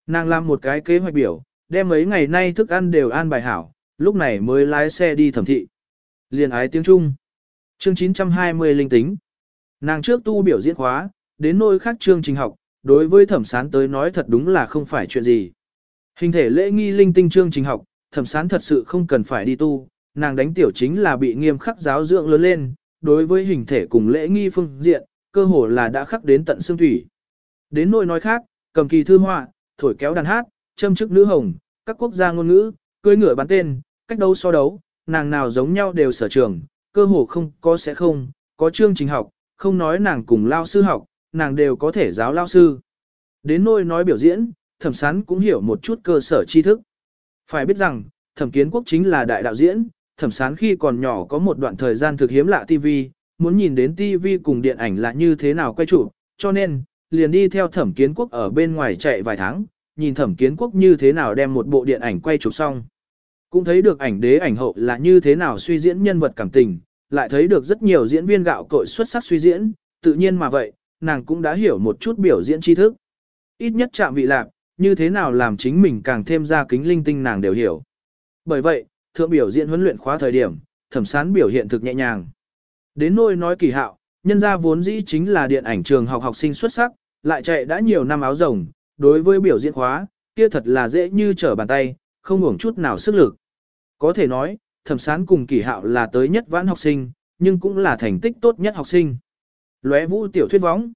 Nàng làm một cái kế hoạch biểu, đem mấy ngày nay thức ăn đều an bài hảo, lúc này mới lái xe đi thẩm thị. Liên ái tiếng Trung. Chương 920 linh tính. Nàng trước tu biểu diễn khóa, đến nơi khác chương trình học, đối với thẩm sán tới nói thật đúng là không phải chuyện gì. Hình thể lễ nghi linh tinh chương trình học, thẩm sán thật sự không cần phải đi tu, nàng đánh tiểu chính là bị nghiêm khắc giáo dưỡng lớn lên, đối với hình thể cùng lễ nghi phương diện, cơ hồ là đã khắc đến tận xương thủy. Đến nỗi nói khác, cầm kỳ thư họa, thổi kéo đàn hát, châm chức nữ hồng, các quốc gia ngôn ngữ, cưỡi ngựa bán tên, cách đấu so đấu, nàng nào giống nhau đều sở trường, cơ hồ không có sẽ không, có chương trình học, không nói nàng cùng lao sư học, nàng đều có thể giáo lao sư. Đến nôi nói biểu diễn, thẩm sán cũng hiểu một chút cơ sở tri thức. Phải biết rằng, thẩm kiến quốc chính là đại đạo diễn, thẩm sán khi còn nhỏ có một đoạn thời gian thực hiếm lạ TV, muốn nhìn đến TV cùng điện ảnh là như thế nào quay chụp, cho nên, liền đi theo thẩm kiến quốc ở bên ngoài chạy vài tháng, nhìn thẩm kiến quốc như thế nào đem một bộ điện ảnh quay chụp xong. Cũng thấy được ảnh đế ảnh hậu là như thế nào suy diễn nhân vật cảm tình, lại thấy được rất nhiều diễn viên gạo cội xuất sắc suy diễn, tự nhiên mà vậy, nàng cũng đã hiểu một chút biểu diễn tri thức. Ít nhất chạm vị lạc, như thế nào làm chính mình càng thêm ra kính linh tinh nàng đều hiểu. Bởi vậy, thượng biểu diễn huấn luyện khóa thời điểm, thẩm sán biểu hiện thực nhẹ nhàng. Đến nôi nói kỳ hạo, nhân gia vốn dĩ chính là điện ảnh trường học học sinh xuất sắc, lại chạy đã nhiều năm áo rồng, đối với biểu diễn khóa, kia thật là dễ như trở bàn tay, không uổng chút nào sức lực. Có thể nói, thẩm sán cùng kỳ hạo là tới nhất vãn học sinh, nhưng cũng là thành tích tốt nhất học sinh. Lóe vũ tiểu thuyết võng.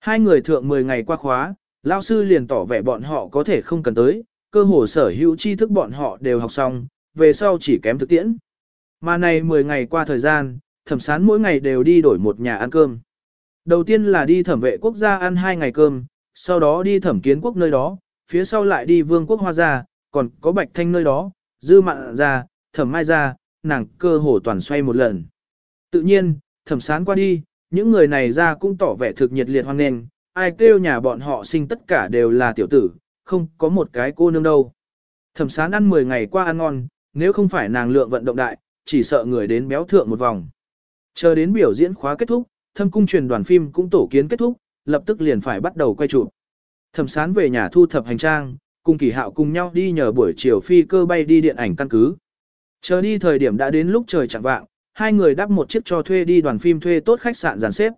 Hai người thượng 10 ngày qua khóa, lao sư liền tỏ vẻ bọn họ có thể không cần tới, cơ hồ sở hữu tri thức bọn họ đều học xong, về sau chỉ kém thực tiễn. Mà này 10 ngày qua thời gian, thẩm sán mỗi ngày đều đi đổi một nhà ăn cơm. Đầu tiên là đi thẩm vệ quốc gia ăn hai ngày cơm, sau đó đi thẩm kiến quốc nơi đó, phía sau lại đi vương quốc hoa gia, còn có bạch thanh nơi đó, dư mạn ra, thẩm mai ra, nàng cơ hồ toàn xoay một lần. Tự nhiên, thẩm sán qua đi, những người này ra cũng tỏ vẻ thực nhiệt liệt hoan nghênh, ai kêu nhà bọn họ sinh tất cả đều là tiểu tử, không có một cái cô nương đâu. Thẩm sán ăn 10 ngày qua ăn ngon, nếu không phải nàng lượng vận động đại, chỉ sợ người đến béo thượng một vòng. Chờ đến biểu diễn khóa kết thúc, thâm cung truyền đoàn phim cũng tổ kiến kết thúc, lập tức liền phải bắt đầu quay chụp. Thẩm sán về nhà thu thập hành trang, cùng kỳ hạo cùng nhau đi nhờ buổi chiều phi cơ bay đi điện ảnh căn cứ. Chờ đi thời điểm đã đến lúc trời chẳng vạng, hai người đắp một chiếc cho thuê đi đoàn phim thuê tốt khách sạn dàn xếp.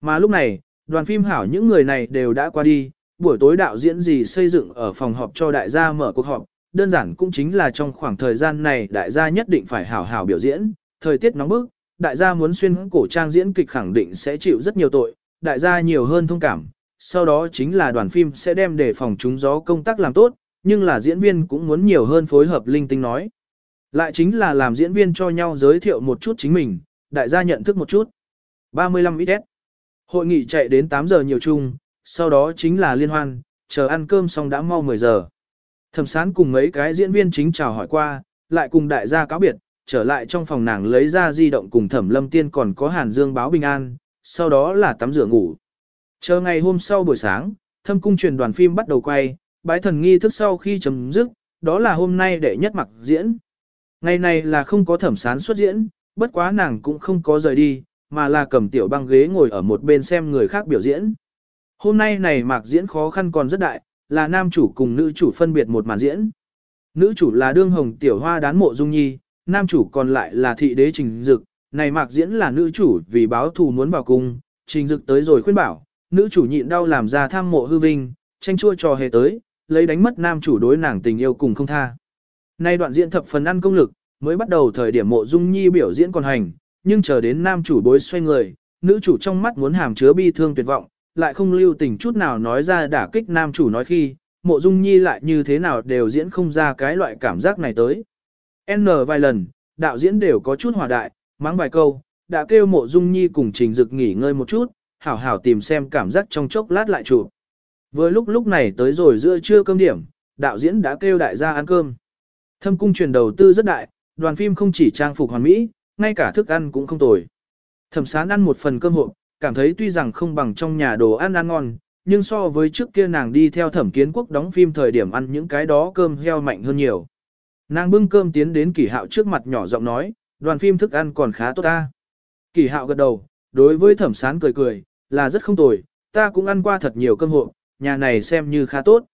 Mà lúc này, đoàn phim hảo những người này đều đã qua đi, buổi tối đạo diễn gì xây dựng ở phòng họp cho đại gia mở cuộc họp, đơn giản cũng chính là trong khoảng thời gian này đại gia nhất định phải hảo hảo biểu diễn, thời tiết nóng bức, đại gia muốn xuyên cổ trang diễn kịch khẳng định sẽ chịu rất nhiều tội, đại gia nhiều hơn thông cảm, sau đó chính là đoàn phim sẽ đem để phòng trúng gió công tác làm tốt, nhưng là diễn viên cũng muốn nhiều hơn phối hợp linh tinh nói. Lại chính là làm diễn viên cho nhau giới thiệu một chút chính mình, đại gia nhận thức một chút. 35 ít Hội nghị chạy đến 8 giờ nhiều chung, sau đó chính là liên hoan, chờ ăn cơm xong đã mau 10 giờ. Thẩm sán cùng mấy cái diễn viên chính chào hỏi qua, lại cùng đại gia cáo biệt, trở lại trong phòng nàng lấy ra di động cùng thẩm lâm tiên còn có hàn dương báo bình an, sau đó là tắm rửa ngủ. Chờ ngày hôm sau buổi sáng, thâm cung truyền đoàn phim bắt đầu quay, bái thần nghi thức sau khi chấm dứt, đó là hôm nay đệ nhất mặc diễn. Ngày này là không có thẩm sán xuất diễn, bất quá nàng cũng không có rời đi, mà là cầm tiểu băng ghế ngồi ở một bên xem người khác biểu diễn. Hôm nay này mạc diễn khó khăn còn rất đại, là nam chủ cùng nữ chủ phân biệt một màn diễn. Nữ chủ là đương hồng tiểu hoa đán mộ dung nhi, nam chủ còn lại là thị đế trình dực, này mạc diễn là nữ chủ vì báo thù muốn vào cung, trình dực tới rồi khuyên bảo, nữ chủ nhịn đau làm ra tham mộ hư vinh, tranh chua trò hề tới, lấy đánh mất nam chủ đối nàng tình yêu cùng không tha. Nay đoạn diễn thập phần ăn công lực, mới bắt đầu thời điểm mộ dung nhi biểu diễn còn hành, nhưng chờ đến nam chủ bối xoay người, nữ chủ trong mắt muốn hàm chứa bi thương tuyệt vọng, lại không lưu tình chút nào nói ra đả kích nam chủ nói khi, mộ dung nhi lại như thế nào đều diễn không ra cái loại cảm giác này tới. N vài lần, đạo diễn đều có chút hòa đại, mắng vài câu, đã kêu mộ dung nhi cùng trình dực nghỉ ngơi một chút, hảo hảo tìm xem cảm giác trong chốc lát lại chụp. Vừa lúc lúc này tới rồi giữa trưa cơm điểm, đạo diễn đã kêu đại gia ăn cơm. Thâm cung truyền đầu tư rất đại, đoàn phim không chỉ trang phục hoàn mỹ, ngay cả thức ăn cũng không tồi. Thẩm sán ăn một phần cơm hộp, cảm thấy tuy rằng không bằng trong nhà đồ ăn ăn ngon, nhưng so với trước kia nàng đi theo thẩm kiến quốc đóng phim thời điểm ăn những cái đó cơm heo mạnh hơn nhiều. Nàng bưng cơm tiến đến kỷ hạo trước mặt nhỏ giọng nói, đoàn phim thức ăn còn khá tốt ta. Kỷ hạo gật đầu, đối với thẩm sán cười cười, là rất không tồi, ta cũng ăn qua thật nhiều cơm hộ, nhà này xem như khá tốt.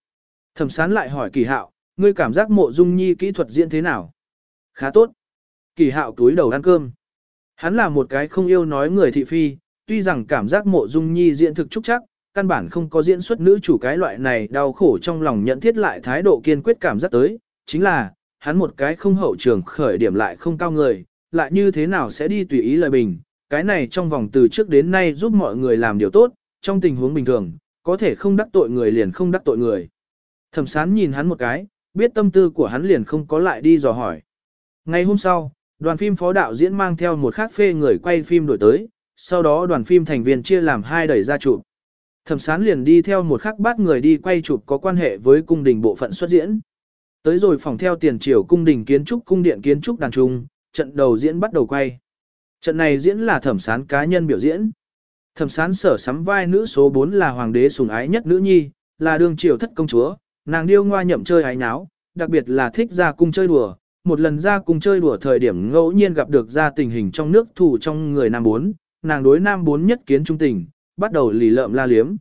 Thẩm sán lại hỏi Kỳ hạo, ngươi cảm giác mộ dung nhi kỹ thuật diễn thế nào? Khá tốt. Kỳ hạo túi đầu ăn cơm. Hắn là một cái không yêu nói người thị phi, tuy rằng cảm giác mộ dung nhi diễn thực trúc chắc, căn bản không có diễn xuất nữ chủ cái loại này đau khổ trong lòng nhận thiết lại thái độ kiên quyết cảm giác tới, chính là, hắn một cái không hậu trường khởi điểm lại không cao người, lại như thế nào sẽ đi tùy ý lời bình, cái này trong vòng từ trước đến nay giúp mọi người làm điều tốt, trong tình huống bình thường, có thể không đắc tội người liền không đắc tội người. Thẩm sán nhìn hắn một cái, biết tâm tư của hắn liền không có lại đi dò hỏi. Ngày hôm sau, đoàn phim phó đạo diễn mang theo một khác phê người quay phim đổi tới, sau đó đoàn phim thành viên chia làm hai đẩy ra chụp. Thẩm sán liền đi theo một khắc bát người đi quay chụp có quan hệ với cung đình bộ phận xuất diễn. Tới rồi phòng theo tiền triều cung đình kiến trúc cung điện kiến trúc đàn trung, trận đầu diễn bắt đầu quay. Trận này diễn là thẩm sán cá nhân biểu diễn. Thẩm sán sở sắm vai nữ số 4 là hoàng đế sùng ái nhất nữ nhi, là đương triều thất công chúa, nàng điêu ngoa nhậm chơi ái náo, đặc biệt là thích ra cung chơi đùa. Một lần ra cung chơi đùa thời điểm ngẫu nhiên gặp được ra tình hình trong nước thủ trong người nam bốn, nàng đối nam bốn nhất kiến trung tình, bắt đầu lì lợm la liếm.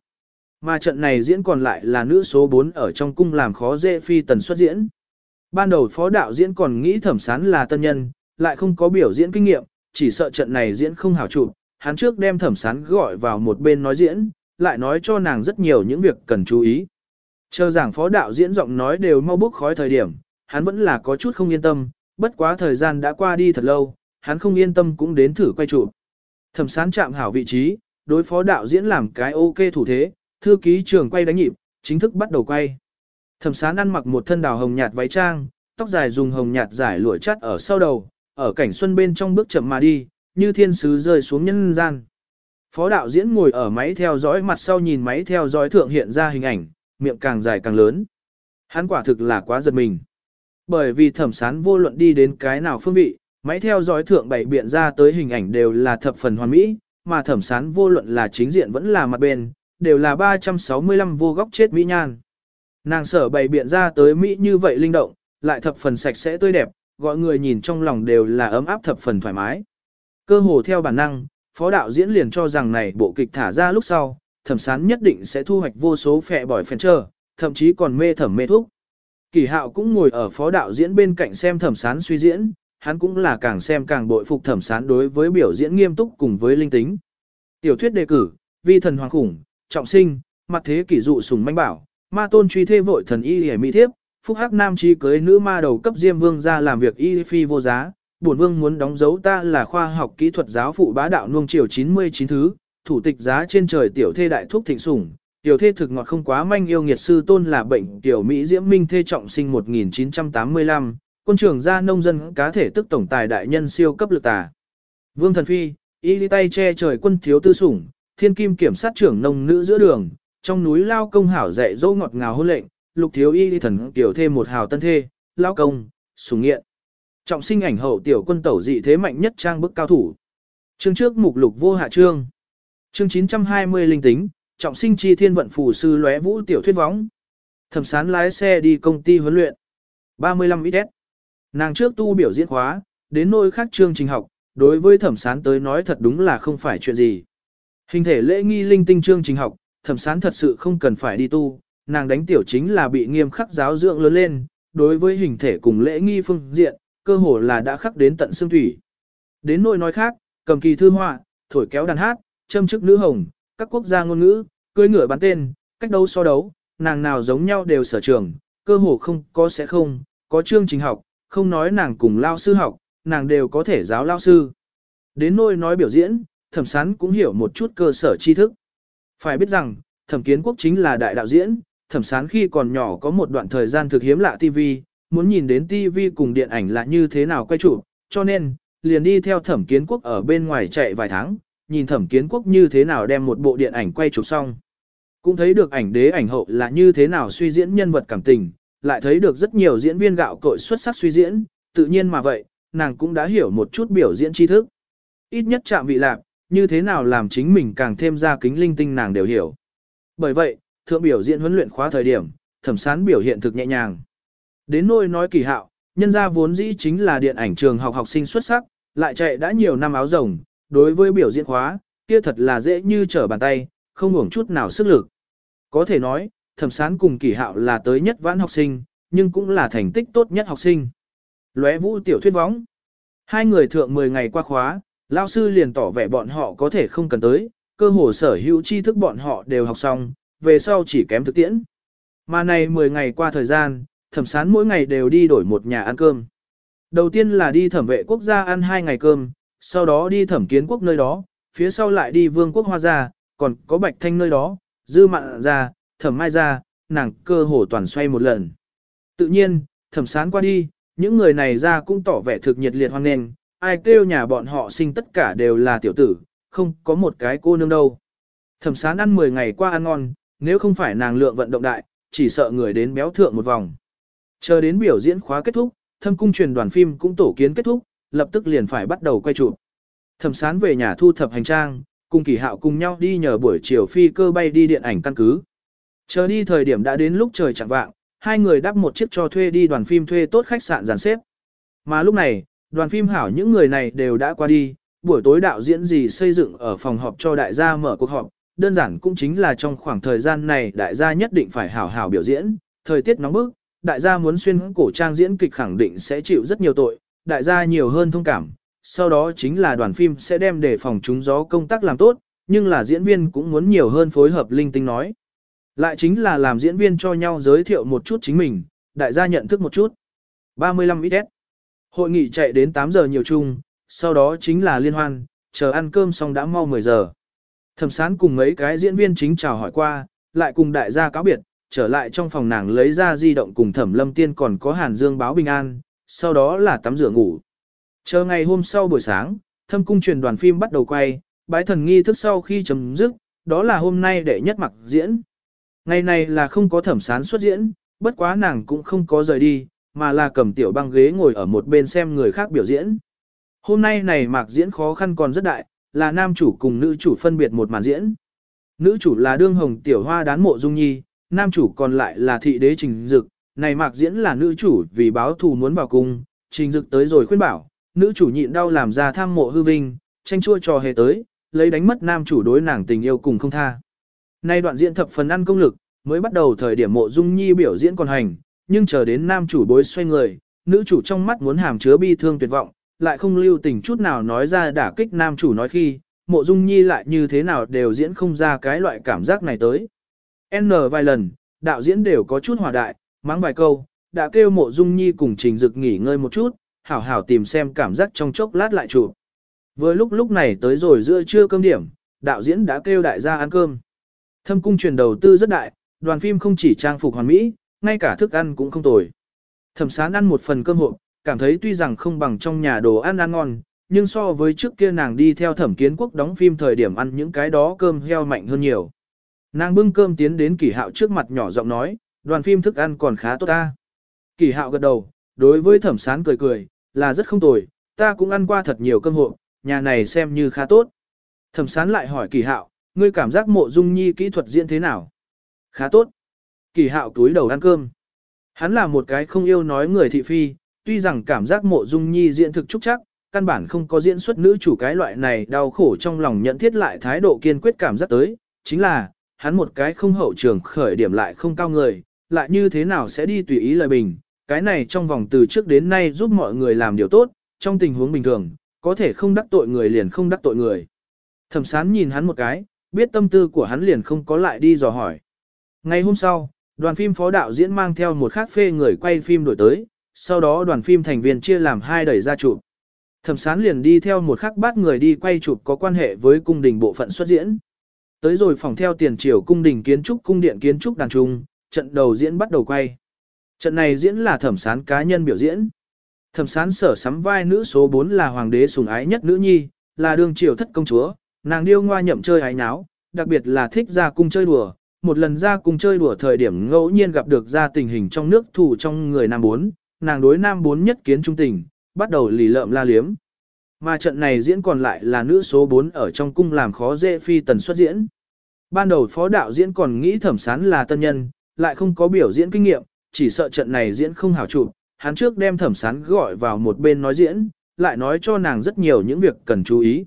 Mà trận này diễn còn lại là nữ số 4 ở trong cung làm khó dễ phi tần xuất diễn. Ban đầu phó đạo diễn còn nghĩ thẩm sán là tân nhân, lại không có biểu diễn kinh nghiệm, chỉ sợ trận này diễn không hảo chụp, hắn trước đem thẩm sán gọi vào một bên nói diễn, lại nói cho nàng rất nhiều những việc cần chú ý. Chờ giảng phó đạo diễn giọng nói đều mau bốc khói thời điểm, hắn vẫn là có chút không yên tâm, bất quá thời gian đã qua đi thật lâu, hắn không yên tâm cũng đến thử quay chụp. Thẩm sán chạm hảo vị trí, đối phó đạo diễn làm cái ok thủ thế, thư ký trường quay đánh nhịp, chính thức bắt đầu quay. Thẩm sán ăn mặc một thân đào hồng nhạt váy trang, tóc dài dùng hồng nhạt giải lụa chắt ở sau đầu, ở cảnh xuân bên trong bước chậm mà đi, như thiên sứ rơi xuống nhân gian. Phó đạo diễn ngồi ở máy theo dõi mặt sau nhìn máy theo dõi thượng hiện ra hình ảnh, miệng càng dài càng lớn. Hắn quả thực là quá giật mình. Bởi vì thẩm sán vô luận đi đến cái nào phương vị, máy theo dõi thượng bảy biện ra tới hình ảnh đều là thập phần hoàn mỹ, mà thẩm sán vô luận là chính diện vẫn là mặt bên, đều là 365 vô góc chết mỹ nhan. Nàng sở bày biện ra tới Mỹ như vậy linh động, lại thập phần sạch sẽ tươi đẹp, gọi người nhìn trong lòng đều là ấm áp thập phần thoải mái. Cơ hồ theo bản năng, phó đạo diễn liền cho rằng này bộ kịch thả ra lúc sau, thẩm sán nhất định sẽ thu hoạch vô số phẹ bỏi phèn trơ, thậm chí còn mê thẩm mê thuốc. Kỳ hạo cũng ngồi ở phó đạo diễn bên cạnh xem thẩm sán suy diễn, hắn cũng là càng xem càng bội phục thẩm sán đối với biểu diễn nghiêm túc cùng với linh tính. Tiểu thuyết đề cử, vi thần hoàng khủng, trọng sinh, mặt thế kỷ dụ sùng manh bảo, ma tôn truy thê vội thần y hề mỹ thiếp, phúc hắc nam chi cưới nữ ma đầu cấp diêm vương ra làm việc y phi vô giá, bổn vương muốn đóng dấu ta là khoa học kỹ thuật giáo phụ bá đạo nuông triều 99 thứ, thủ tịch giá trên trời tiểu thê đại thúc thịnh sủng, tiểu thê thực ngọt không quá manh yêu nghiệt sư tôn là bệnh tiểu Mỹ diễm minh thê trọng sinh 1985, quân trưởng gia nông dân cá thể tức tổng tài đại nhân siêu cấp lực tà. Vương thần phi, y đi tay che trời quân thiếu tư sủng, thiên kim kiểm sát trưởng nông nữ giữa đường, trong núi lao công hảo dạy dỗ ngọt ngào hôn lệnh, lục thiếu y đi thần tiểu thêm một hào tân thê, lao công, sùng nghiện. Trọng sinh ảnh hậu tiểu quân tẩu dị thế mạnh nhất trang bức cao thủ. Chương trước mục lục vô hạ trương. Chương 920 linh tính, trọng sinh chi thiên vận phù sư lóe vũ tiểu thuyết võng. Thẩm sán lái xe đi công ty huấn luyện. 35 ít Nàng trước tu biểu diễn khóa, đến nơi khác chương trình học, đối với thẩm sán tới nói thật đúng là không phải chuyện gì. Hình thể lễ nghi linh tinh chương trình học, thẩm sán thật sự không cần phải đi tu, nàng đánh tiểu chính là bị nghiêm khắc giáo dưỡng lớn lên, đối với hình thể cùng lễ nghi phương diện, cơ hồ là đã khắc đến tận xương thủy. Đến nỗi nói khác, cầm kỳ thư họa, thổi kéo đàn hát, châm chức nữ hồng, các quốc gia ngôn ngữ, cưỡi ngựa bán tên, cách đấu so đấu, nàng nào giống nhau đều sở trường, cơ hồ không có sẽ không, có chương trình học, không nói nàng cùng lao sư học, nàng đều có thể giáo lao sư. Đến nỗi nói biểu diễn, thẩm sán cũng hiểu một chút cơ sở tri thức. Phải biết rằng, thẩm kiến quốc chính là đại đạo diễn, thẩm sán khi còn nhỏ có một đoạn thời gian thực hiếm lạ TV, muốn nhìn đến TV cùng điện ảnh là như thế nào quay chụp, cho nên, liền đi theo thẩm kiến quốc ở bên ngoài chạy vài tháng, nhìn thẩm kiến quốc như thế nào đem một bộ điện ảnh quay chụp xong. Cũng thấy được ảnh đế ảnh hậu là như thế nào suy diễn nhân vật cảm tình, lại thấy được rất nhiều diễn viên gạo cội xuất sắc suy diễn, tự nhiên mà vậy, nàng cũng đã hiểu một chút biểu diễn tri thức. Ít nhất chạm vị lạc, như thế nào làm chính mình càng thêm ra kính linh tinh nàng đều hiểu. Bởi vậy, thượng biểu diễn huấn luyện khóa thời điểm, thẩm sán biểu hiện thực nhẹ nhàng. Đến nôi nói kỳ hạo, nhân gia vốn dĩ chính là điện ảnh trường học học sinh xuất sắc, lại chạy đã nhiều năm áo rồng, đối với biểu diễn khóa, kia thật là dễ như trở bàn tay, không uổng chút nào sức lực. Có thể nói, thẩm sán cùng kỳ hạo là tới nhất vãn học sinh, nhưng cũng là thành tích tốt nhất học sinh. Lóe vũ tiểu thuyết võng. Hai người thượng 10 ngày qua khóa, lao sư liền tỏ vẻ bọn họ có thể không cần tới, cơ hồ sở hữu tri thức bọn họ đều học xong, về sau chỉ kém thực tiễn. Mà này 10 ngày qua thời gian, thẩm sán mỗi ngày đều đi đổi một nhà ăn cơm. Đầu tiên là đi thẩm vệ quốc gia ăn hai ngày cơm, sau đó đi thẩm kiến quốc nơi đó, phía sau lại đi vương quốc hoa gia, còn có bạch thanh nơi đó, dư mạn gia, thẩm mai gia, nàng cơ hồ toàn xoay một lần. Tự nhiên, thẩm sán qua đi, những người này ra cũng tỏ vẻ thực nhiệt liệt hoan nghênh, ai kêu nhà bọn họ sinh tất cả đều là tiểu tử, không có một cái cô nương đâu. Thẩm sán ăn 10 ngày qua ăn ngon, nếu không phải nàng lượng vận động đại, chỉ sợ người đến béo thượng một vòng. Chờ đến biểu diễn khóa kết thúc, thâm cung truyền đoàn phim cũng tổ kiến kết thúc, lập tức liền phải bắt đầu quay chụp. Thẩm sán về nhà thu thập hành trang, cùng kỳ hạo cùng nhau đi nhờ buổi chiều phi cơ bay đi điện ảnh căn cứ. Chờ đi thời điểm đã đến lúc trời chẳng vạng, hai người đắp một chiếc cho thuê đi đoàn phim thuê tốt khách sạn dàn xếp. Mà lúc này, đoàn phim hảo những người này đều đã qua đi, buổi tối đạo diễn gì xây dựng ở phòng họp cho đại gia mở cuộc họp, đơn giản cũng chính là trong khoảng thời gian này đại gia nhất định phải hảo hảo biểu diễn, thời tiết nóng bức, đại gia muốn xuyên cổ trang diễn kịch khẳng định sẽ chịu rất nhiều tội, đại gia nhiều hơn thông cảm, sau đó chính là đoàn phim sẽ đem để phòng chúng gió công tác làm tốt, nhưng là diễn viên cũng muốn nhiều hơn phối hợp linh tinh nói. Lại chính là làm diễn viên cho nhau giới thiệu một chút chính mình, đại gia nhận thức một chút. 35 ít Hội nghị chạy đến 8 giờ nhiều chung, sau đó chính là liên hoan, chờ ăn cơm xong đã mau 10 giờ. Thẩm sán cùng mấy cái diễn viên chính chào hỏi qua, lại cùng đại gia cáo biệt, trở lại trong phòng nàng lấy ra di động cùng thẩm lâm tiên còn có hàn dương báo bình an, sau đó là tắm rửa ngủ. Chờ ngày hôm sau buổi sáng, thâm cung truyền đoàn phim bắt đầu quay, bái thần nghi thức sau khi chấm dứt, đó là hôm nay đệ nhất mặc diễn. Ngày này là không có thẩm sán xuất diễn, bất quá nàng cũng không có rời đi, mà là cầm tiểu băng ghế ngồi ở một bên xem người khác biểu diễn. Hôm nay này mạc diễn khó khăn còn rất đại, là nam chủ cùng nữ chủ phân biệt một màn diễn. Nữ chủ là đương hồng tiểu hoa đán mộ dung nhi, nam chủ còn lại là thị đế trình dực, này mạc diễn là nữ chủ vì báo thù muốn vào cung, trình dực tới rồi khuyên bảo, nữ chủ nhịn đau làm ra tham mộ hư vinh, tranh chua trò hề tới, lấy đánh mất nam chủ đối nàng tình yêu cùng không tha. Nay đoạn diễn thập phần ăn công lực, mới bắt đầu thời điểm mộ dung nhi biểu diễn còn hành, nhưng chờ đến nam chủ bối xoay người, nữ chủ trong mắt muốn hàm chứa bi thương tuyệt vọng, lại không lưu tình chút nào nói ra đả kích nam chủ nói khi, mộ dung nhi lại như thế nào đều diễn không ra cái loại cảm giác này tới. N vài lần, đạo diễn đều có chút hòa đại, mắng vài câu, đã kêu mộ dung nhi cùng trình dực nghỉ ngơi một chút, hảo hảo tìm xem cảm giác trong chốc lát lại chụp. Vừa lúc lúc này tới rồi giữa trưa cơm điểm, đạo diễn đã kêu đại gia ăn cơm. Thâm cung truyền đầu tư rất đại, đoàn phim không chỉ trang phục hoàn mỹ, ngay cả thức ăn cũng không tồi. Thẩm sán ăn một phần cơm hộp, cảm thấy tuy rằng không bằng trong nhà đồ ăn ăn ngon, nhưng so với trước kia nàng đi theo thẩm kiến quốc đóng phim thời điểm ăn những cái đó cơm heo mạnh hơn nhiều. Nàng bưng cơm tiến đến kỷ hạo trước mặt nhỏ giọng nói, đoàn phim thức ăn còn khá tốt ta. Kỷ hạo gật đầu, đối với thẩm sán cười cười, là rất không tồi, ta cũng ăn qua thật nhiều cơm hộ, nhà này xem như khá tốt. Thẩm sán lại hỏi kỷ hạo, ngươi cảm giác mộ dung nhi kỹ thuật diễn thế nào? Khá tốt. Kỷ hạo túi đầu ăn cơm. Hắn là một cái không yêu nói người thị phi, tuy rằng cảm giác mộ dung nhi diễn thực trúc chắc, căn bản không có diễn xuất nữ chủ cái loại này đau khổ trong lòng nhận thiết lại thái độ kiên quyết cảm giác tới, chính là, hắn một cái không hậu trường khởi điểm lại không cao người, lại như thế nào sẽ đi tùy ý lời bình, cái này trong vòng từ trước đến nay giúp mọi người làm điều tốt, trong tình huống bình thường, có thể không đắc tội người liền không đắc tội người. Thẩm sán nhìn hắn một cái, biết tâm tư của hắn liền không có lại đi dò hỏi. Ngày hôm sau, đoàn phim phó đạo diễn mang theo một khác phê người quay phim đổi tới, sau đó đoàn phim thành viên chia làm hai đẩy ra chụp. Thẩm sán liền đi theo một khắc bát người đi quay chụp có quan hệ với cung đình bộ phận xuất diễn. Tới rồi phòng theo tiền triều cung đình kiến trúc cung điện kiến trúc đàn trung, trận đầu diễn bắt đầu quay. Trận này diễn là thẩm sán cá nhân biểu diễn. Thẩm sán sở sắm vai nữ số 4 là hoàng đế sủng ái nhất nữ nhi, là đương triều thất công chúa, nàng điêu ngoa nhậm chơi ái náo, đặc biệt là thích ra cung chơi đùa. Một lần ra cung chơi đùa thời điểm ngẫu nhiên gặp được ra tình hình trong nước thủ trong người nam bốn, nàng đối nam bốn nhất kiến trung tình, bắt đầu lì lợm la liếm. Mà trận này diễn còn lại là nữ số 4 ở trong cung làm khó dễ phi tần xuất diễn. Ban đầu phó đạo diễn còn nghĩ thẩm sán là tân nhân, lại không có biểu diễn kinh nghiệm, chỉ sợ trận này diễn không hảo chụp. Hắn trước đem thẩm sán gọi vào một bên nói diễn, lại nói cho nàng rất nhiều những việc cần chú ý.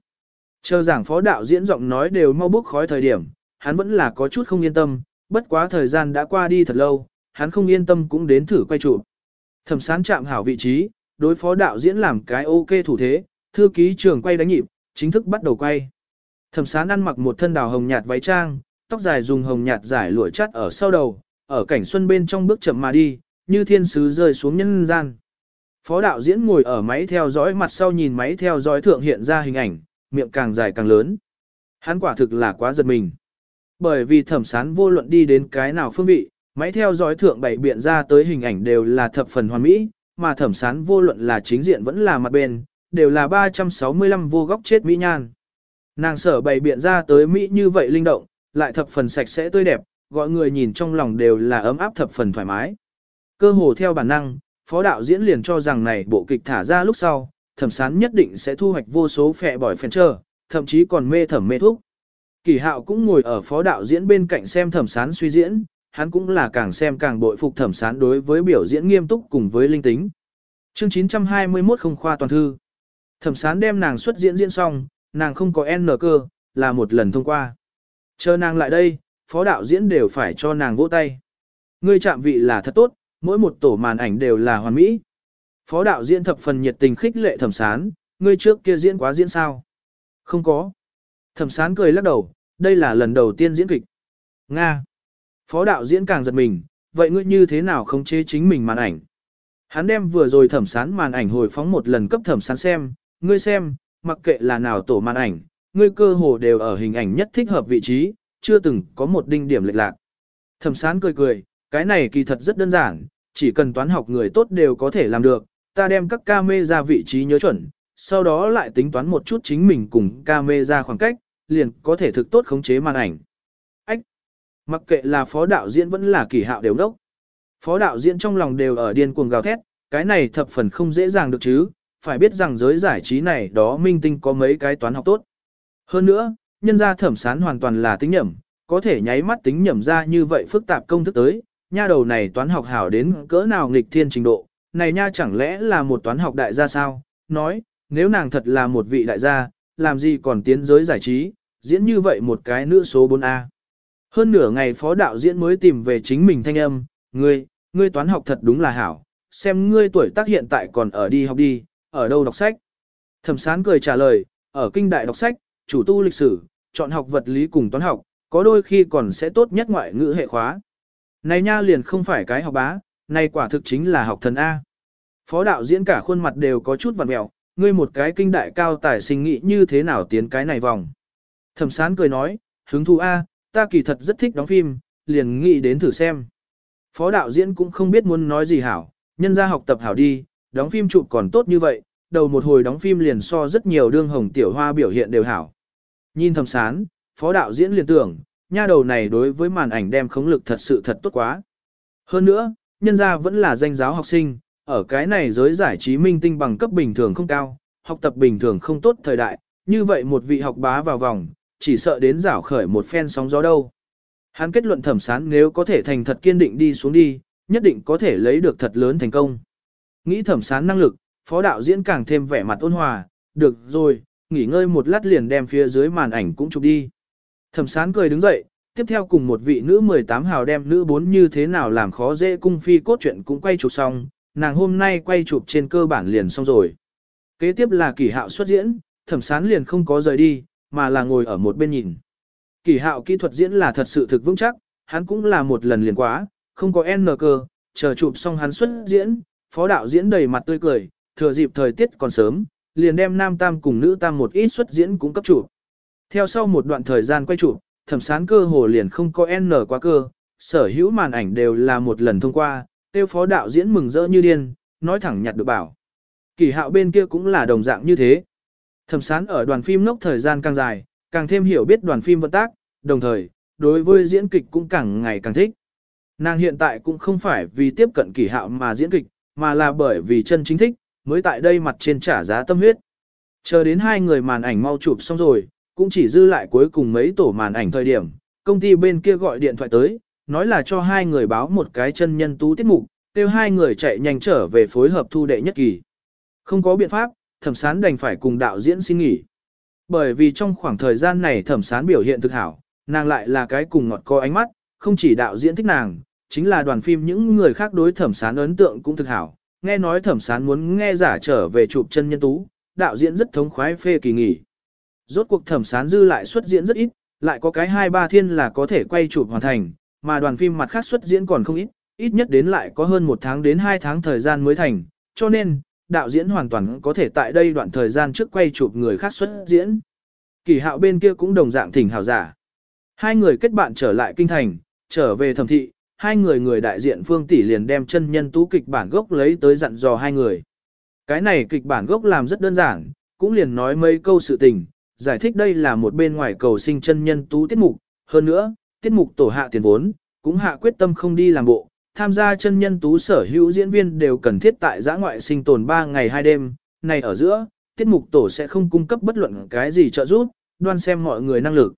Chờ giảng phó đạo diễn giọng nói đều mau bốc khói thời điểm, hắn vẫn là có chút không yên tâm, bất quá thời gian đã qua đi thật lâu, hắn không yên tâm cũng đến thử quay chụp. Thẩm sán chạm hảo vị trí, đối phó đạo diễn làm cái ok thủ thế, thư ký trường quay đánh nhịp, chính thức bắt đầu quay. Thẩm sán ăn mặc một thân đào hồng nhạt váy trang, tóc dài dùng hồng nhạt giải lụa chắt ở sau đầu, ở cảnh xuân bên trong bước chậm mà đi, như thiên sứ rơi xuống nhân gian. Phó đạo diễn ngồi ở máy theo dõi mặt sau nhìn máy theo dõi thượng hiện ra hình ảnh, miệng càng dài càng lớn. Hắn quả thực là quá giật mình. Bởi vì thẩm sán vô luận đi đến cái nào phương vị, máy theo dõi thượng bảy biện ra tới hình ảnh đều là thập phần hoàn mỹ, mà thẩm sán vô luận là chính diện vẫn là mặt bên, đều là 365 vô góc chết mỹ nhan. Nàng sở bày biện ra tới mỹ như vậy linh động, lại thập phần sạch sẽ tươi đẹp, gọi người nhìn trong lòng đều là ấm áp thập phần thoải mái. Cơ hồ theo bản năng, phó đạo diễn liền cho rằng này bộ kịch thả ra lúc sau, thẩm sán nhất định sẽ thu hoạch vô số phẹ bỏi phèn trơ, thậm chí còn mê thẩm mê thúc. Kỳ hạo cũng ngồi ở phó đạo diễn bên cạnh xem thẩm sán suy diễn, hắn cũng là càng xem càng bội phục thẩm sán đối với biểu diễn nghiêm túc cùng với linh tính. Chương 921 không khoa toàn thư. Thẩm sán đem nàng xuất diễn diễn xong, nàng không có N cơ, là một lần thông qua. Chờ nàng lại đây, phó đạo diễn đều phải cho nàng vỗ tay. Ngươi chạm vị là thật tốt, mỗi một tổ màn ảnh đều là hoàn mỹ. Phó đạo diễn thập phần nhiệt tình khích lệ thẩm sán, ngươi trước kia diễn quá diễn sao? Không có. Thẩm sán cười lắc đầu, đây là lần đầu tiên diễn kịch. Nga. Phó đạo diễn càng giật mình, vậy ngươi như thế nào không chế chính mình màn ảnh? Hắn đem vừa rồi thẩm sán màn ảnh hồi phóng một lần cấp thẩm sán xem, ngươi xem, mặc kệ là nào tổ màn ảnh, ngươi cơ hồ đều ở hình ảnh nhất thích hợp vị trí, chưa từng có một đinh điểm lệch lạc. Thẩm sán cười cười, cái này kỳ thật rất đơn giản, chỉ cần toán học người tốt đều có thể làm được, ta đem các camera vị trí nhớ chuẩn, sau đó lại tính toán một chút chính mình cùng camera khoảng cách, liền có thể thực tốt khống chế màn ảnh. Mặc kệ là phó đạo diễn vẫn là kỳ hạo đều đốc. Phó đạo diễn trong lòng đều ở điên cuồng gào thét, cái này thập phần không dễ dàng được chứ, phải biết rằng giới giải trí này đó minh tinh có mấy cái toán học tốt. Hơn nữa, nhân gia thẩm sán hoàn toàn là tính nhẩm, có thể nháy mắt tính nhẩm ra như vậy phức tạp công thức tới, nha đầu này toán học hảo đến cỡ nào nghịch thiên trình độ, này nha chẳng lẽ là một toán học đại gia sao, nói, nếu nàng thật là một vị đại gia, làm gì còn tiến giới giải trí, diễn như vậy một cái nữ số 4A. Hơn nửa ngày phó đạo diễn mới tìm về chính mình thanh âm, ngươi, ngươi toán học thật đúng là hảo, xem ngươi tuổi tác hiện tại còn ở đi học đi, ở đâu đọc sách. Thẩm sán cười trả lời, ở kinh đại đọc sách, chủ tu lịch sử, chọn học vật lý cùng toán học, có đôi khi còn sẽ tốt nhất ngoại ngữ hệ khóa. Này nha liền không phải cái học bá, này quả thực chính là học thần A. Phó đạo diễn cả khuôn mặt đều có chút vặn mẹo, ngươi một cái kinh đại cao tài sinh nghĩ như thế nào tiến cái này vòng. Thẩm sán cười nói, hứng thú A, ta kỳ thật rất thích đóng phim, liền nghĩ đến thử xem. Phó đạo diễn cũng không biết muốn nói gì hảo, nhân ra học tập hảo đi, đóng phim chụp còn tốt như vậy, đầu một hồi đóng phim liền so rất nhiều đương hồng tiểu hoa biểu hiện đều hảo. Nhìn thầm sán, phó đạo diễn liền tưởng, nha đầu này đối với màn ảnh đem khống lực thật sự thật tốt quá. Hơn nữa, nhân ra vẫn là danh giáo học sinh, ở cái này giới giải trí minh tinh bằng cấp bình thường không cao, học tập bình thường không tốt thời đại, như vậy một vị học bá vào vòng, chỉ sợ đến rảo khởi một phen sóng gió đâu. Hắn kết luận thẩm sán nếu có thể thành thật kiên định đi xuống đi, nhất định có thể lấy được thật lớn thành công. Nghĩ thẩm sán năng lực, phó đạo diễn càng thêm vẻ mặt ôn hòa, được rồi, nghỉ ngơi một lát liền đem phía dưới màn ảnh cũng chụp đi. Thẩm sán cười đứng dậy, tiếp theo cùng một vị nữ 18 hào đem nữ 4 như thế nào làm khó dễ cung phi cốt truyện cũng quay chụp xong, nàng hôm nay quay chụp trên cơ bản liền xong rồi. Kế tiếp là kỳ hạo xuất diễn, thẩm sán liền không có rời đi, mà là ngồi ở một bên nhìn. Kỷ hạo kỹ thuật diễn là thật sự thực vững chắc, hắn cũng là một lần liền quá, không có N cơ, chờ chụp xong hắn xuất diễn, phó đạo diễn đầy mặt tươi cười, thừa dịp thời tiết còn sớm, liền đem nam tam cùng nữ tam một ít xuất diễn cũng cấp chụp. Theo sau một đoạn thời gian quay chụp, thẩm sán cơ hồ liền không có N quá cơ, sở hữu màn ảnh đều là một lần thông qua, tiêu phó đạo diễn mừng rỡ như điên, nói thẳng nhặt được bảo. Kỳ hạo bên kia cũng là đồng dạng như thế. Thẩm sán ở đoàn phim nốc thời gian càng dài, càng thêm hiểu biết đoàn phim vận tác, đồng thời, đối với diễn kịch cũng càng ngày càng thích. Nàng hiện tại cũng không phải vì tiếp cận kỳ hạo mà diễn kịch, mà là bởi vì chân chính thích, mới tại đây mặt trên trả giá tâm huyết. Chờ đến hai người màn ảnh mau chụp xong rồi, cũng chỉ dư lại cuối cùng mấy tổ màn ảnh thời điểm, công ty bên kia gọi điện thoại tới, nói là cho hai người báo một cái chân nhân tú tiết mục, kêu hai người chạy nhanh trở về phối hợp thu đệ nhất kỳ. Không có biện pháp, thẩm sán đành phải cùng đạo diễn xin nghỉ. Bởi vì trong khoảng thời gian này thẩm sán biểu hiện thực hảo, nàng lại là cái cùng ngọt có ánh mắt, không chỉ đạo diễn thích nàng, chính là đoàn phim những người khác đối thẩm sán ấn tượng cũng thực hảo. Nghe nói thẩm sán muốn nghe giả trở về chụp chân nhân tú, đạo diễn rất thống khoái phê kỳ nghỉ. Rốt cuộc thẩm sán dư lại xuất diễn rất ít, lại có cái hai ba thiên là có thể quay chụp hoàn thành, mà đoàn phim mặt khác xuất diễn còn không ít, ít nhất đến lại có hơn một tháng đến hai tháng thời gian mới thành, cho nên, đạo diễn hoàn toàn có thể tại đây đoạn thời gian trước quay chụp người khác xuất diễn. Kỳ hạo bên kia cũng đồng dạng thỉnh hào giả. Hai người kết bạn trở lại kinh thành, trở về thẩm thị, hai người người đại diện phương tỷ liền đem chân nhân tú kịch bản gốc lấy tới dặn dò hai người. Cái này kịch bản gốc làm rất đơn giản, cũng liền nói mấy câu sự tình, giải thích đây là một bên ngoài cầu sinh chân nhân tú tiết mục, hơn nữa, tiết mục tổ hạ tiền vốn, cũng hạ quyết tâm không đi làm bộ, tham gia chân nhân tú sở hữu diễn viên đều cần thiết tại giã ngoại sinh tồn 3 ngày 2 đêm, này ở giữa, tiết mục tổ sẽ không cung cấp bất luận cái gì trợ giúp, đoan xem mọi người năng lực.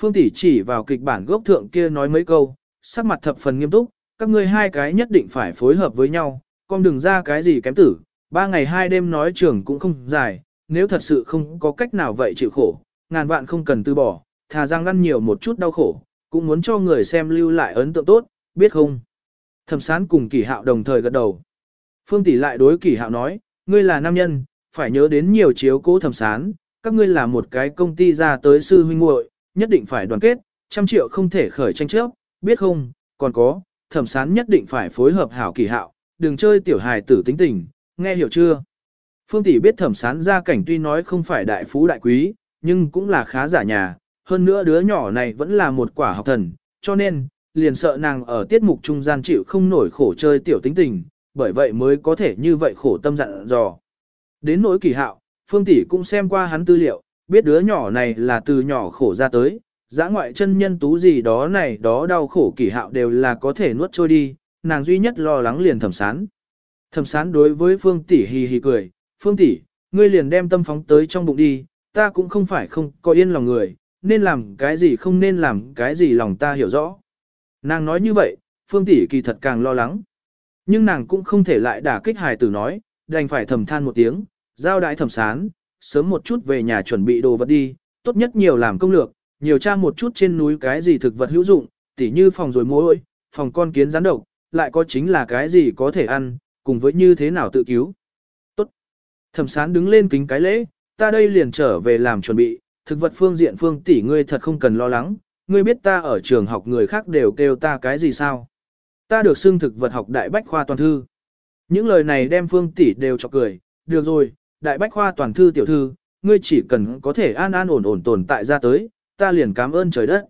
Phương tỷ chỉ vào kịch bản gốc thượng kia nói mấy câu, sắc mặt thập phần nghiêm túc, các ngươi hai cái nhất định phải phối hợp với nhau, con đừng ra cái gì kém tử, ba ngày hai đêm nói trường cũng không dài, nếu thật sự không có cách nào vậy chịu khổ, ngàn vạn không cần từ bỏ, thà rằng ăn nhiều một chút đau khổ, cũng muốn cho người xem lưu lại ấn tượng tốt, biết không? Thẩm sán cùng kỷ hạo đồng thời gật đầu. Phương tỷ lại đối kỷ hạo nói, ngươi là nam nhân, phải nhớ đến nhiều chiếu cố thẩm sán, các ngươi là một cái công ty ra tới sư huynh muội, nhất định phải đoàn kết, trăm triệu không thể khởi tranh chấp, biết không, còn có, thẩm sán nhất định phải phối hợp hảo kỳ hạo, đừng chơi tiểu hài tử tính tình, nghe hiểu chưa? Phương tỷ biết thẩm sán gia cảnh tuy nói không phải đại phú đại quý, nhưng cũng là khá giả nhà, hơn nữa đứa nhỏ này vẫn là một quả học thần, cho nên, liền sợ nàng ở tiết mục trung gian chịu không nổi khổ chơi tiểu tính tình, bởi vậy mới có thể như vậy khổ tâm dặn dò. Đến nỗi kỳ hạo, Phương tỷ cũng xem qua hắn tư liệu, biết đứa nhỏ này là từ nhỏ khổ ra tới, giã ngoại chân nhân tú gì đó này đó đau khổ kỳ hạo đều là có thể nuốt trôi đi, nàng duy nhất lo lắng liền thẩm sán. Thẩm sán đối với Phương tỷ hì hì cười, Phương tỷ, ngươi liền đem tâm phóng tới trong bụng đi, ta cũng không phải không có yên lòng người, nên làm cái gì không nên làm cái gì lòng ta hiểu rõ. Nàng nói như vậy, Phương tỷ kỳ thật càng lo lắng. Nhưng nàng cũng không thể lại đả kích hài tử nói, đành phải thầm than một tiếng, giao đại thẩm sán, sớm một chút về nhà chuẩn bị đồ vật đi, tốt nhất nhiều làm công lược, nhiều tra một chút trên núi cái gì thực vật hữu dụng, tỉ như phòng rồi mối, phòng con kiến rắn độc, lại có chính là cái gì có thể ăn, cùng với như thế nào tự cứu. Tốt. Thẩm sán đứng lên kính cái lễ, ta đây liền trở về làm chuẩn bị, thực vật phương diện phương tỷ ngươi thật không cần lo lắng, ngươi biết ta ở trường học người khác đều kêu ta cái gì sao. Ta được xưng thực vật học đại bách khoa toàn thư. Những lời này đem phương tỷ đều cho cười, được rồi, đại bách khoa toàn thư tiểu thư, ngươi chỉ cần có thể an an ổn ổn tồn tại ra tới, ta liền cảm ơn trời đất.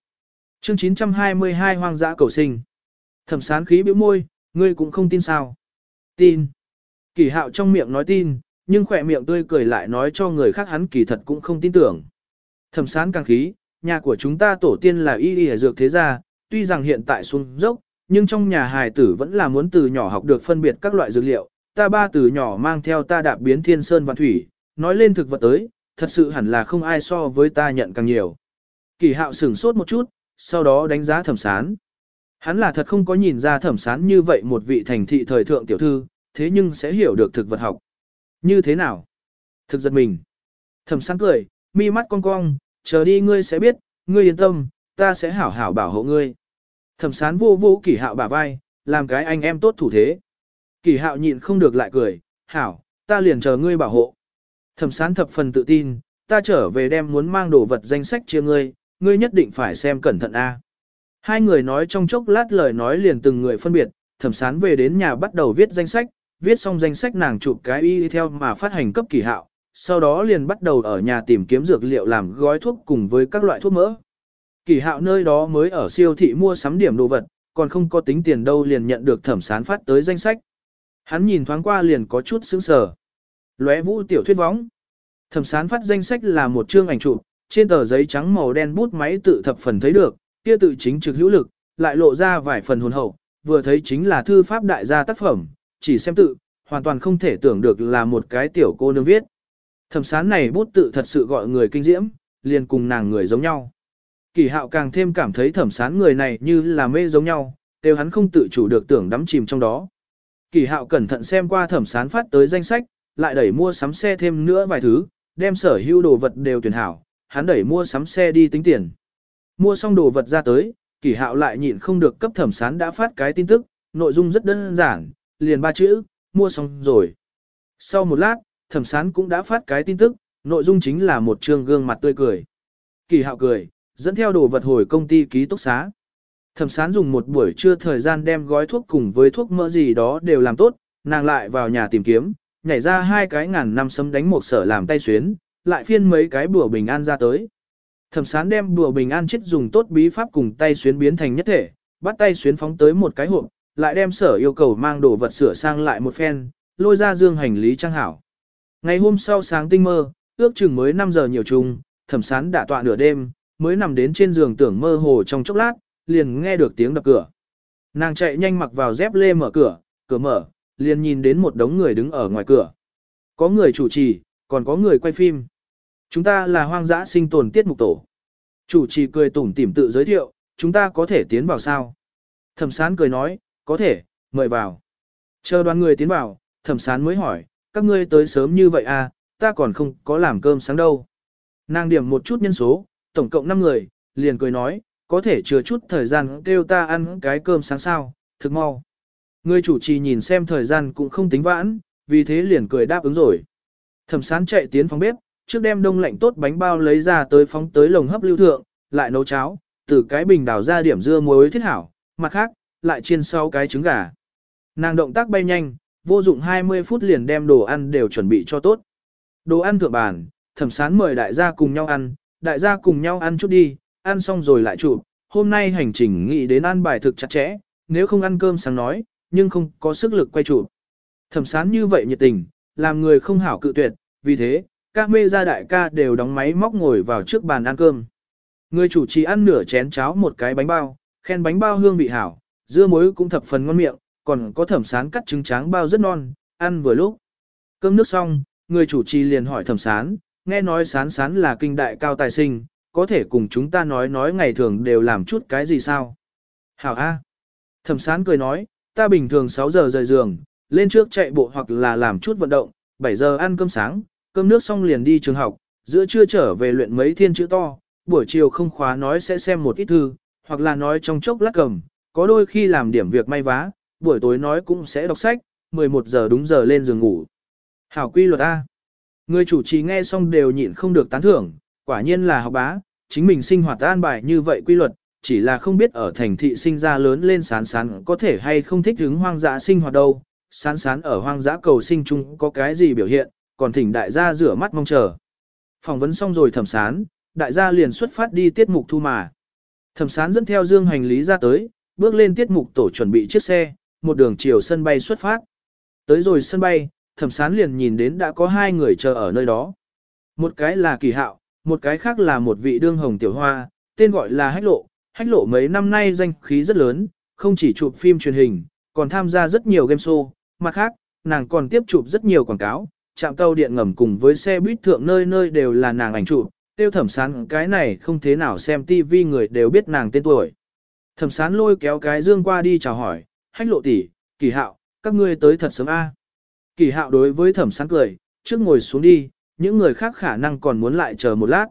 Chương 922 hoang dã cầu sinh. Thẩm sán khí bĩu môi, ngươi cũng không tin sao. Tin. Kỳ hạo trong miệng nói tin, nhưng khỏe miệng tươi cười lại nói cho người khác hắn kỳ thật cũng không tin tưởng. Thẩm sán càng khí, nhà của chúng ta tổ tiên là y y dược thế gia, tuy rằng hiện tại xuống dốc, nhưng trong nhà hài tử vẫn là muốn từ nhỏ học được phân biệt các loại dược liệu. Ta ba từ nhỏ mang theo ta đạp biến thiên sơn và thủy, nói lên thực vật tới, thật sự hẳn là không ai so với ta nhận càng nhiều. Kỳ hạo sửng sốt một chút, sau đó đánh giá thẩm sán. Hắn là thật không có nhìn ra thẩm sán như vậy một vị thành thị thời thượng tiểu thư, thế nhưng sẽ hiểu được thực vật học. Như thế nào? Thực giật mình. Thẩm sán cười, mi mắt cong cong, chờ đi ngươi sẽ biết, ngươi yên tâm, ta sẽ hảo hảo bảo hộ ngươi. Thẩm sán vô vô kỷ hạo bả vai, làm cái anh em tốt thủ thế. Kỷ hạo nhịn không được lại cười, hảo, ta liền chờ ngươi bảo hộ. Thẩm sán thập phần tự tin, ta trở về đem muốn mang đồ vật danh sách chia ngươi, ngươi nhất định phải xem cẩn thận a. Hai người nói trong chốc lát lời nói liền từng người phân biệt, thẩm sán về đến nhà bắt đầu viết danh sách, viết xong danh sách nàng chụp cái y theo mà phát hành cấp kỳ hạo, sau đó liền bắt đầu ở nhà tìm kiếm dược liệu làm gói thuốc cùng với các loại thuốc mỡ. Kỳ hạo nơi đó mới ở siêu thị mua sắm điểm đồ vật, còn không có tính tiền đâu liền nhận được thẩm sán phát tới danh sách. Hắn nhìn thoáng qua liền có chút sững sờ. Lóe vũ tiểu thuyết vóng. Thẩm sán phát danh sách là một chương ảnh chụp, trên tờ giấy trắng màu đen bút máy tự thập phần thấy được, kia tự chính trực hữu lực, lại lộ ra vài phần hồn hậu, vừa thấy chính là thư pháp đại gia tác phẩm, chỉ xem tự, hoàn toàn không thể tưởng được là một cái tiểu cô nương viết. Thẩm sán này bút tự thật sự gọi người kinh diễm, liền cùng nàng người giống nhau. Kỳ hạo càng thêm cảm thấy thẩm sán người này như là mê giống nhau, đều hắn không tự chủ được tưởng đắm chìm trong đó. Kỳ hạo cẩn thận xem qua thẩm sán phát tới danh sách, lại đẩy mua sắm xe thêm nữa vài thứ, đem sở hữu đồ vật đều tuyển hảo, hắn đẩy mua sắm xe đi tính tiền. Mua xong đồ vật ra tới, kỳ hạo lại nhịn không được cấp thẩm sán đã phát cái tin tức, nội dung rất đơn giản, liền ba chữ, mua xong rồi. Sau một lát, thẩm sán cũng đã phát cái tin tức, nội dung chính là một trường gương mặt tươi cười. Kỳ hạo cười, dẫn theo đồ vật hồi công ty ký túc xá. Thẩm sán dùng một buổi trưa thời gian đem gói thuốc cùng với thuốc mỡ gì đó đều làm tốt, nàng lại vào nhà tìm kiếm, nhảy ra hai cái ngàn năm sấm đánh một sở làm tay xuyến, lại phiên mấy cái bùa bình an ra tới. Thẩm sán đem bùa bình an chết dùng tốt bí pháp cùng tay xuyến biến thành nhất thể, bắt tay xuyến phóng tới một cái hộp, lại đem sở yêu cầu mang đồ vật sửa sang lại một phen, lôi ra dương hành lý trang hảo. Ngày hôm sau sáng tinh mơ, ước chừng mới 5 giờ nhiều chung, thẩm sán đã tọa nửa đêm, mới nằm đến trên giường tưởng mơ hồ trong chốc lát, liền nghe được tiếng đập cửa. Nàng chạy nhanh mặc vào dép lê mở cửa, cửa mở, liền nhìn đến một đống người đứng ở ngoài cửa. Có người chủ trì, còn có người quay phim. Chúng ta là hoang dã sinh tồn tiết mục tổ. Chủ trì cười tủm tỉm tự giới thiệu, chúng ta có thể tiến vào sao? Thẩm sán cười nói, có thể, mời vào. Chờ đoàn người tiến vào, thẩm sán mới hỏi, các ngươi tới sớm như vậy à, ta còn không có làm cơm sáng đâu. Nàng điểm một chút nhân số, tổng cộng 5 người, liền cười nói, có thể chừa chút thời gian kêu ta ăn cái cơm sáng sao, thực mau. Người chủ trì nhìn xem thời gian cũng không tính vãn, vì thế liền cười đáp ứng rồi. Thẩm sán chạy tiến phòng bếp, trước đem đông lạnh tốt bánh bao lấy ra tới phóng tới lồng hấp lưu thượng, lại nấu cháo, từ cái bình đảo ra điểm dưa muối thiết hảo, mặt khác, lại chiên sau cái trứng gà. Nàng động tác bay nhanh, vô dụng 20 phút liền đem đồ ăn đều chuẩn bị cho tốt. Đồ ăn thượng bàn, thẩm sán mời đại gia cùng nhau ăn, đại gia cùng nhau ăn chút đi, ăn xong rồi lại chụp. Hôm nay hành trình nghĩ đến ăn bài thực chặt chẽ, nếu không ăn cơm sáng nói, nhưng không có sức lực quay chụp. Thẩm sán như vậy nhiệt tình, làm người không hảo cự tuyệt, vì thế, các mê gia đại ca đều đóng máy móc ngồi vào trước bàn ăn cơm. Người chủ trì ăn nửa chén cháo một cái bánh bao, khen bánh bao hương vị hảo, dưa muối cũng thập phần ngon miệng, còn có thẩm sán cắt trứng tráng bao rất non, ăn vừa lúc. Cơm nước xong, người chủ trì liền hỏi thẩm sán, nghe nói sán sán là kinh đại cao tài sinh, có thể cùng chúng ta nói nói ngày thường đều làm chút cái gì sao? Hảo A. Thẩm sán cười nói, ta bình thường 6 giờ rời giường, lên trước chạy bộ hoặc là làm chút vận động, 7 giờ ăn cơm sáng, cơm nước xong liền đi trường học, giữa trưa trở về luyện mấy thiên chữ to, buổi chiều không khóa nói sẽ xem một ít thư, hoặc là nói trong chốc lát cầm, có đôi khi làm điểm việc may vá, buổi tối nói cũng sẽ đọc sách, 11 giờ đúng giờ lên giường ngủ. Hảo quy luật A. Người chủ trì nghe xong đều nhịn không được tán thưởng, quả nhiên là học bá, chính mình sinh hoạt an bài như vậy quy luật, chỉ là không biết ở thành thị sinh ra lớn lên sán sán có thể hay không thích hứng hoang dã sinh hoạt đâu, sán sán ở hoang dã cầu sinh chung có cái gì biểu hiện, còn thỉnh đại gia rửa mắt mong chờ. Phỏng vấn xong rồi thẩm sán, đại gia liền xuất phát đi tiết mục thu mà. Thẩm sán dẫn theo dương hành lý ra tới, bước lên tiết mục tổ chuẩn bị chiếc xe, một đường chiều sân bay xuất phát. Tới rồi sân bay, thẩm sán liền nhìn đến đã có hai người chờ ở nơi đó. Một cái là kỳ hạo, một cái khác là một vị đương hồng tiểu hoa, tên gọi là hách lộ. Hách lộ mấy năm nay danh khí rất lớn, không chỉ chụp phim truyền hình, còn tham gia rất nhiều game show. Mặt khác, nàng còn tiếp chụp rất nhiều quảng cáo, chạm tàu điện ngầm cùng với xe buýt thượng nơi nơi đều là nàng ảnh chụp. Tiêu thẩm sán cái này không thế nào xem tivi người đều biết nàng tên tuổi. Thẩm sán lôi kéo cái dương qua đi chào hỏi, hách lộ tỷ, kỳ hạo, các ngươi tới thật sớm a. Kỳ hạo đối với thẩm sán cười, trước ngồi xuống đi, những người khác khả năng còn muốn lại chờ một lát.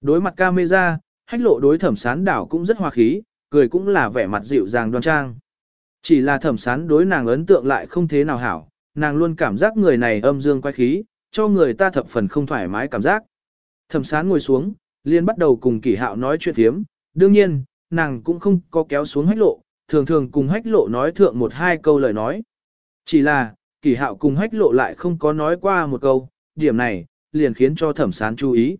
Đối mặt camera, hách lộ đối thẩm sán đảo cũng rất hòa khí, cười cũng là vẻ mặt dịu dàng đoan trang. Chỉ là thẩm sán đối nàng ấn tượng lại không thế nào hảo, nàng luôn cảm giác người này âm dương quay khí, cho người ta thập phần không thoải mái cảm giác. Thẩm sán ngồi xuống, liền bắt đầu cùng Kỳ hạo nói chuyện thiếm, đương nhiên, nàng cũng không có kéo xuống hách lộ, thường thường cùng hách lộ nói thượng một hai câu lời nói. Chỉ là, kỷ hạo cùng hách lộ lại không có nói qua một câu, điểm này, liền khiến cho thẩm sán chú ý.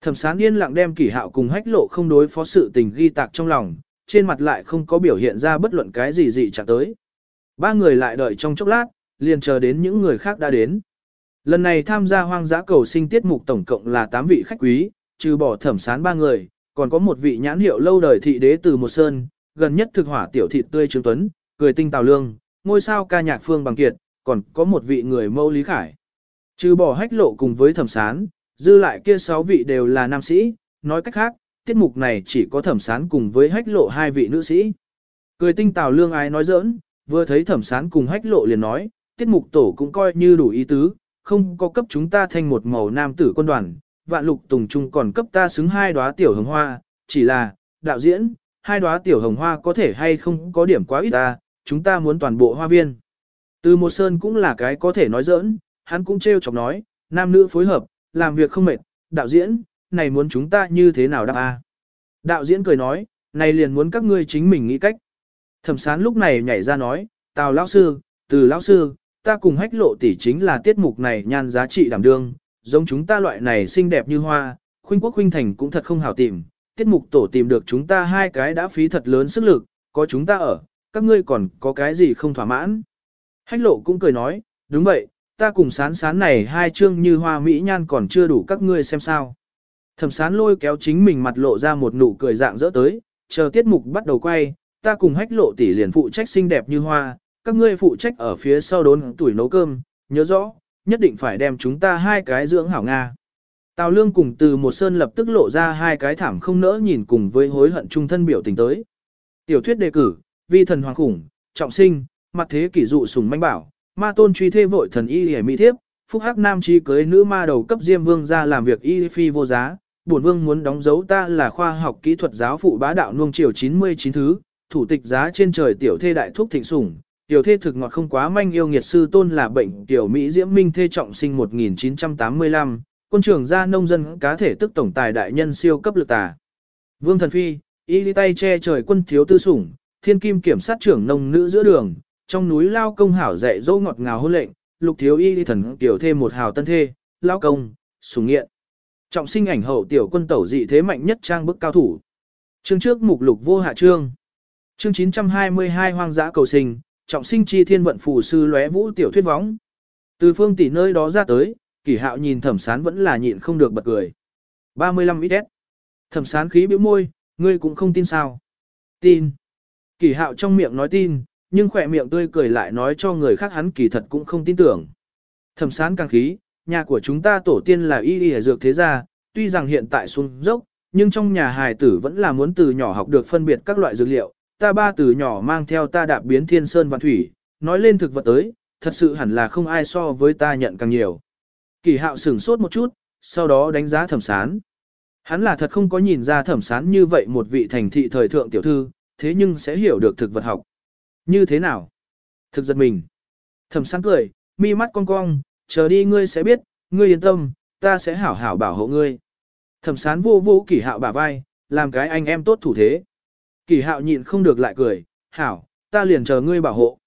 Thẩm sán yên lặng đem kỷ hạo cùng hách lộ không đối phó sự tình ghi tạc trong lòng, trên mặt lại không có biểu hiện ra bất luận cái gì dị chẳng tới. Ba người lại đợi trong chốc lát, liền chờ đến những người khác đã đến. Lần này tham gia hoang dã cầu sinh tiết mục tổng cộng là 8 vị khách quý, trừ bỏ thẩm sán ba người, còn có một vị nhãn hiệu lâu đời thị đế từ một sơn, gần nhất thực hỏa tiểu thị tươi trương tuấn, cười tinh tào lương, ngôi sao ca nhạc phương bằng kiệt, còn có một vị người mẫu lý khải. Trừ bỏ hách lộ cùng với thẩm sán, dư lại kia sáu vị đều là nam sĩ, nói cách khác, tiết mục này chỉ có thẩm sán cùng với hách lộ hai vị nữ sĩ. Cười tinh tào lương ái nói giỡn, vừa thấy thẩm sán cùng hách lộ liền nói, tiết mục tổ cũng coi như đủ ý tứ, không có cấp chúng ta thành một màu nam tử quân đoàn, vạn lục tùng trung còn cấp ta xứng hai đóa tiểu hồng hoa, chỉ là, đạo diễn, hai đóa tiểu hồng hoa có thể hay không có điểm quá ít ta, chúng ta muốn toàn bộ hoa viên. Từ một sơn cũng là cái có thể nói giỡn, hắn cũng trêu chọc nói, nam nữ phối hợp, làm việc không mệt, đạo diễn, này muốn chúng ta như thế nào đáp a? Đạo diễn cười nói, này liền muốn các ngươi chính mình nghĩ cách. Thẩm sán lúc này nhảy ra nói, tào lão sư, từ lão sư, ta cùng hách lộ tỷ chính là tiết mục này nhan giá trị đảm đương, giống chúng ta loại này xinh đẹp như hoa, khuynh quốc khuynh thành cũng thật không hảo tìm, tiết mục tổ tìm được chúng ta hai cái đã phí thật lớn sức lực, có chúng ta ở, các ngươi còn có cái gì không thỏa mãn. Hách lộ cũng cười nói, đúng vậy, ta cùng sán sán này hai chương như hoa mỹ nhan còn chưa đủ các ngươi xem sao. Thẩm sán lôi kéo chính mình mặt lộ ra một nụ cười dạng dỡ tới, chờ tiết mục bắt đầu quay, ta cùng hách lộ tỷ liền phụ trách xinh đẹp như hoa, các ngươi phụ trách ở phía sau đốn tuổi nấu cơm, nhớ rõ, nhất định phải đem chúng ta hai cái dưỡng hảo Nga. Tào Lương cùng từ một sơn lập tức lộ ra hai cái thảm không nỡ nhìn cùng với hối hận trung thân biểu tình tới. Tiểu thuyết đề cử, vi thần hoàng khủng, trọng sinh, mặt thế kỷ dụ sùng manh bảo, ma tôn truy thê vội thần y hề mỹ thiếp, phúc hắc nam chi cưới nữ ma đầu cấp diêm vương ra làm việc y phi vô giá. Bổn vương muốn đóng dấu ta là khoa học kỹ thuật giáo phụ bá đạo nuông triều 99 thứ, thủ tịch giá trên trời tiểu thê đại thúc thịnh sủng, Tiểu thê thực ngọt không quá manh yêu nghiệt sư tôn là bệnh tiểu Mỹ Diễm Minh thê trọng sinh 1985, quân trưởng gia nông dân cá thể tức tổng tài đại nhân siêu cấp lực tà. Vương Thần Phi, y tay che trời quân thiếu tư sủng, thiên kim kiểm sát trưởng nông nữ giữa đường, trong núi lao công hảo dạy dỗ ngọt ngào hôn lệnh, lục thiếu y đi thần tiểu thêm một hào tân thê, lao công, sùng nghiện. Trọng sinh ảnh hậu tiểu quân tẩu dị thế mạnh nhất trang bức cao thủ. Chương trước mục lục vô hạ chương. Chương 922 hoang dã cầu sinh, trọng sinh chi thiên vận phù sư lóe vũ tiểu thuyết võng. Từ phương tỷ nơi đó ra tới, kỷ hạo nhìn thẩm sán vẫn là nhịn không được bật cười. 35 ít Thẩm sán khí bĩu môi, ngươi cũng không tin sao. Tin. Kỷ hạo trong miệng nói tin, nhưng khỏe miệng tươi cười lại nói cho người khác hắn kỳ thật cũng không tin tưởng. Thẩm sán càng khí, nhà của chúng ta tổ tiên là y y dược thế gia, tuy rằng hiện tại xuống dốc, nhưng trong nhà hài tử vẫn là muốn từ nhỏ học được phân biệt các loại dược liệu. Ta ba từ nhỏ mang theo ta đạp biến thiên sơn và thủy, nói lên thực vật tới, thật sự hẳn là không ai so với ta nhận càng nhiều. Kỳ hạo sửng sốt một chút, sau đó đánh giá thẩm sán. Hắn là thật không có nhìn ra thẩm sán như vậy một vị thành thị thời thượng tiểu thư, thế nhưng sẽ hiểu được thực vật học. Như thế nào? Thực giật mình. Thẩm sán cười, mi mắt cong cong, chờ đi ngươi sẽ biết, ngươi yên tâm, ta sẽ hảo hảo bảo hộ ngươi. Thẩm sán vô vô kỳ hạo bả vai, làm cái anh em tốt thủ thế. Kỳ hạo nhịn không được lại cười, hảo, ta liền chờ ngươi bảo hộ,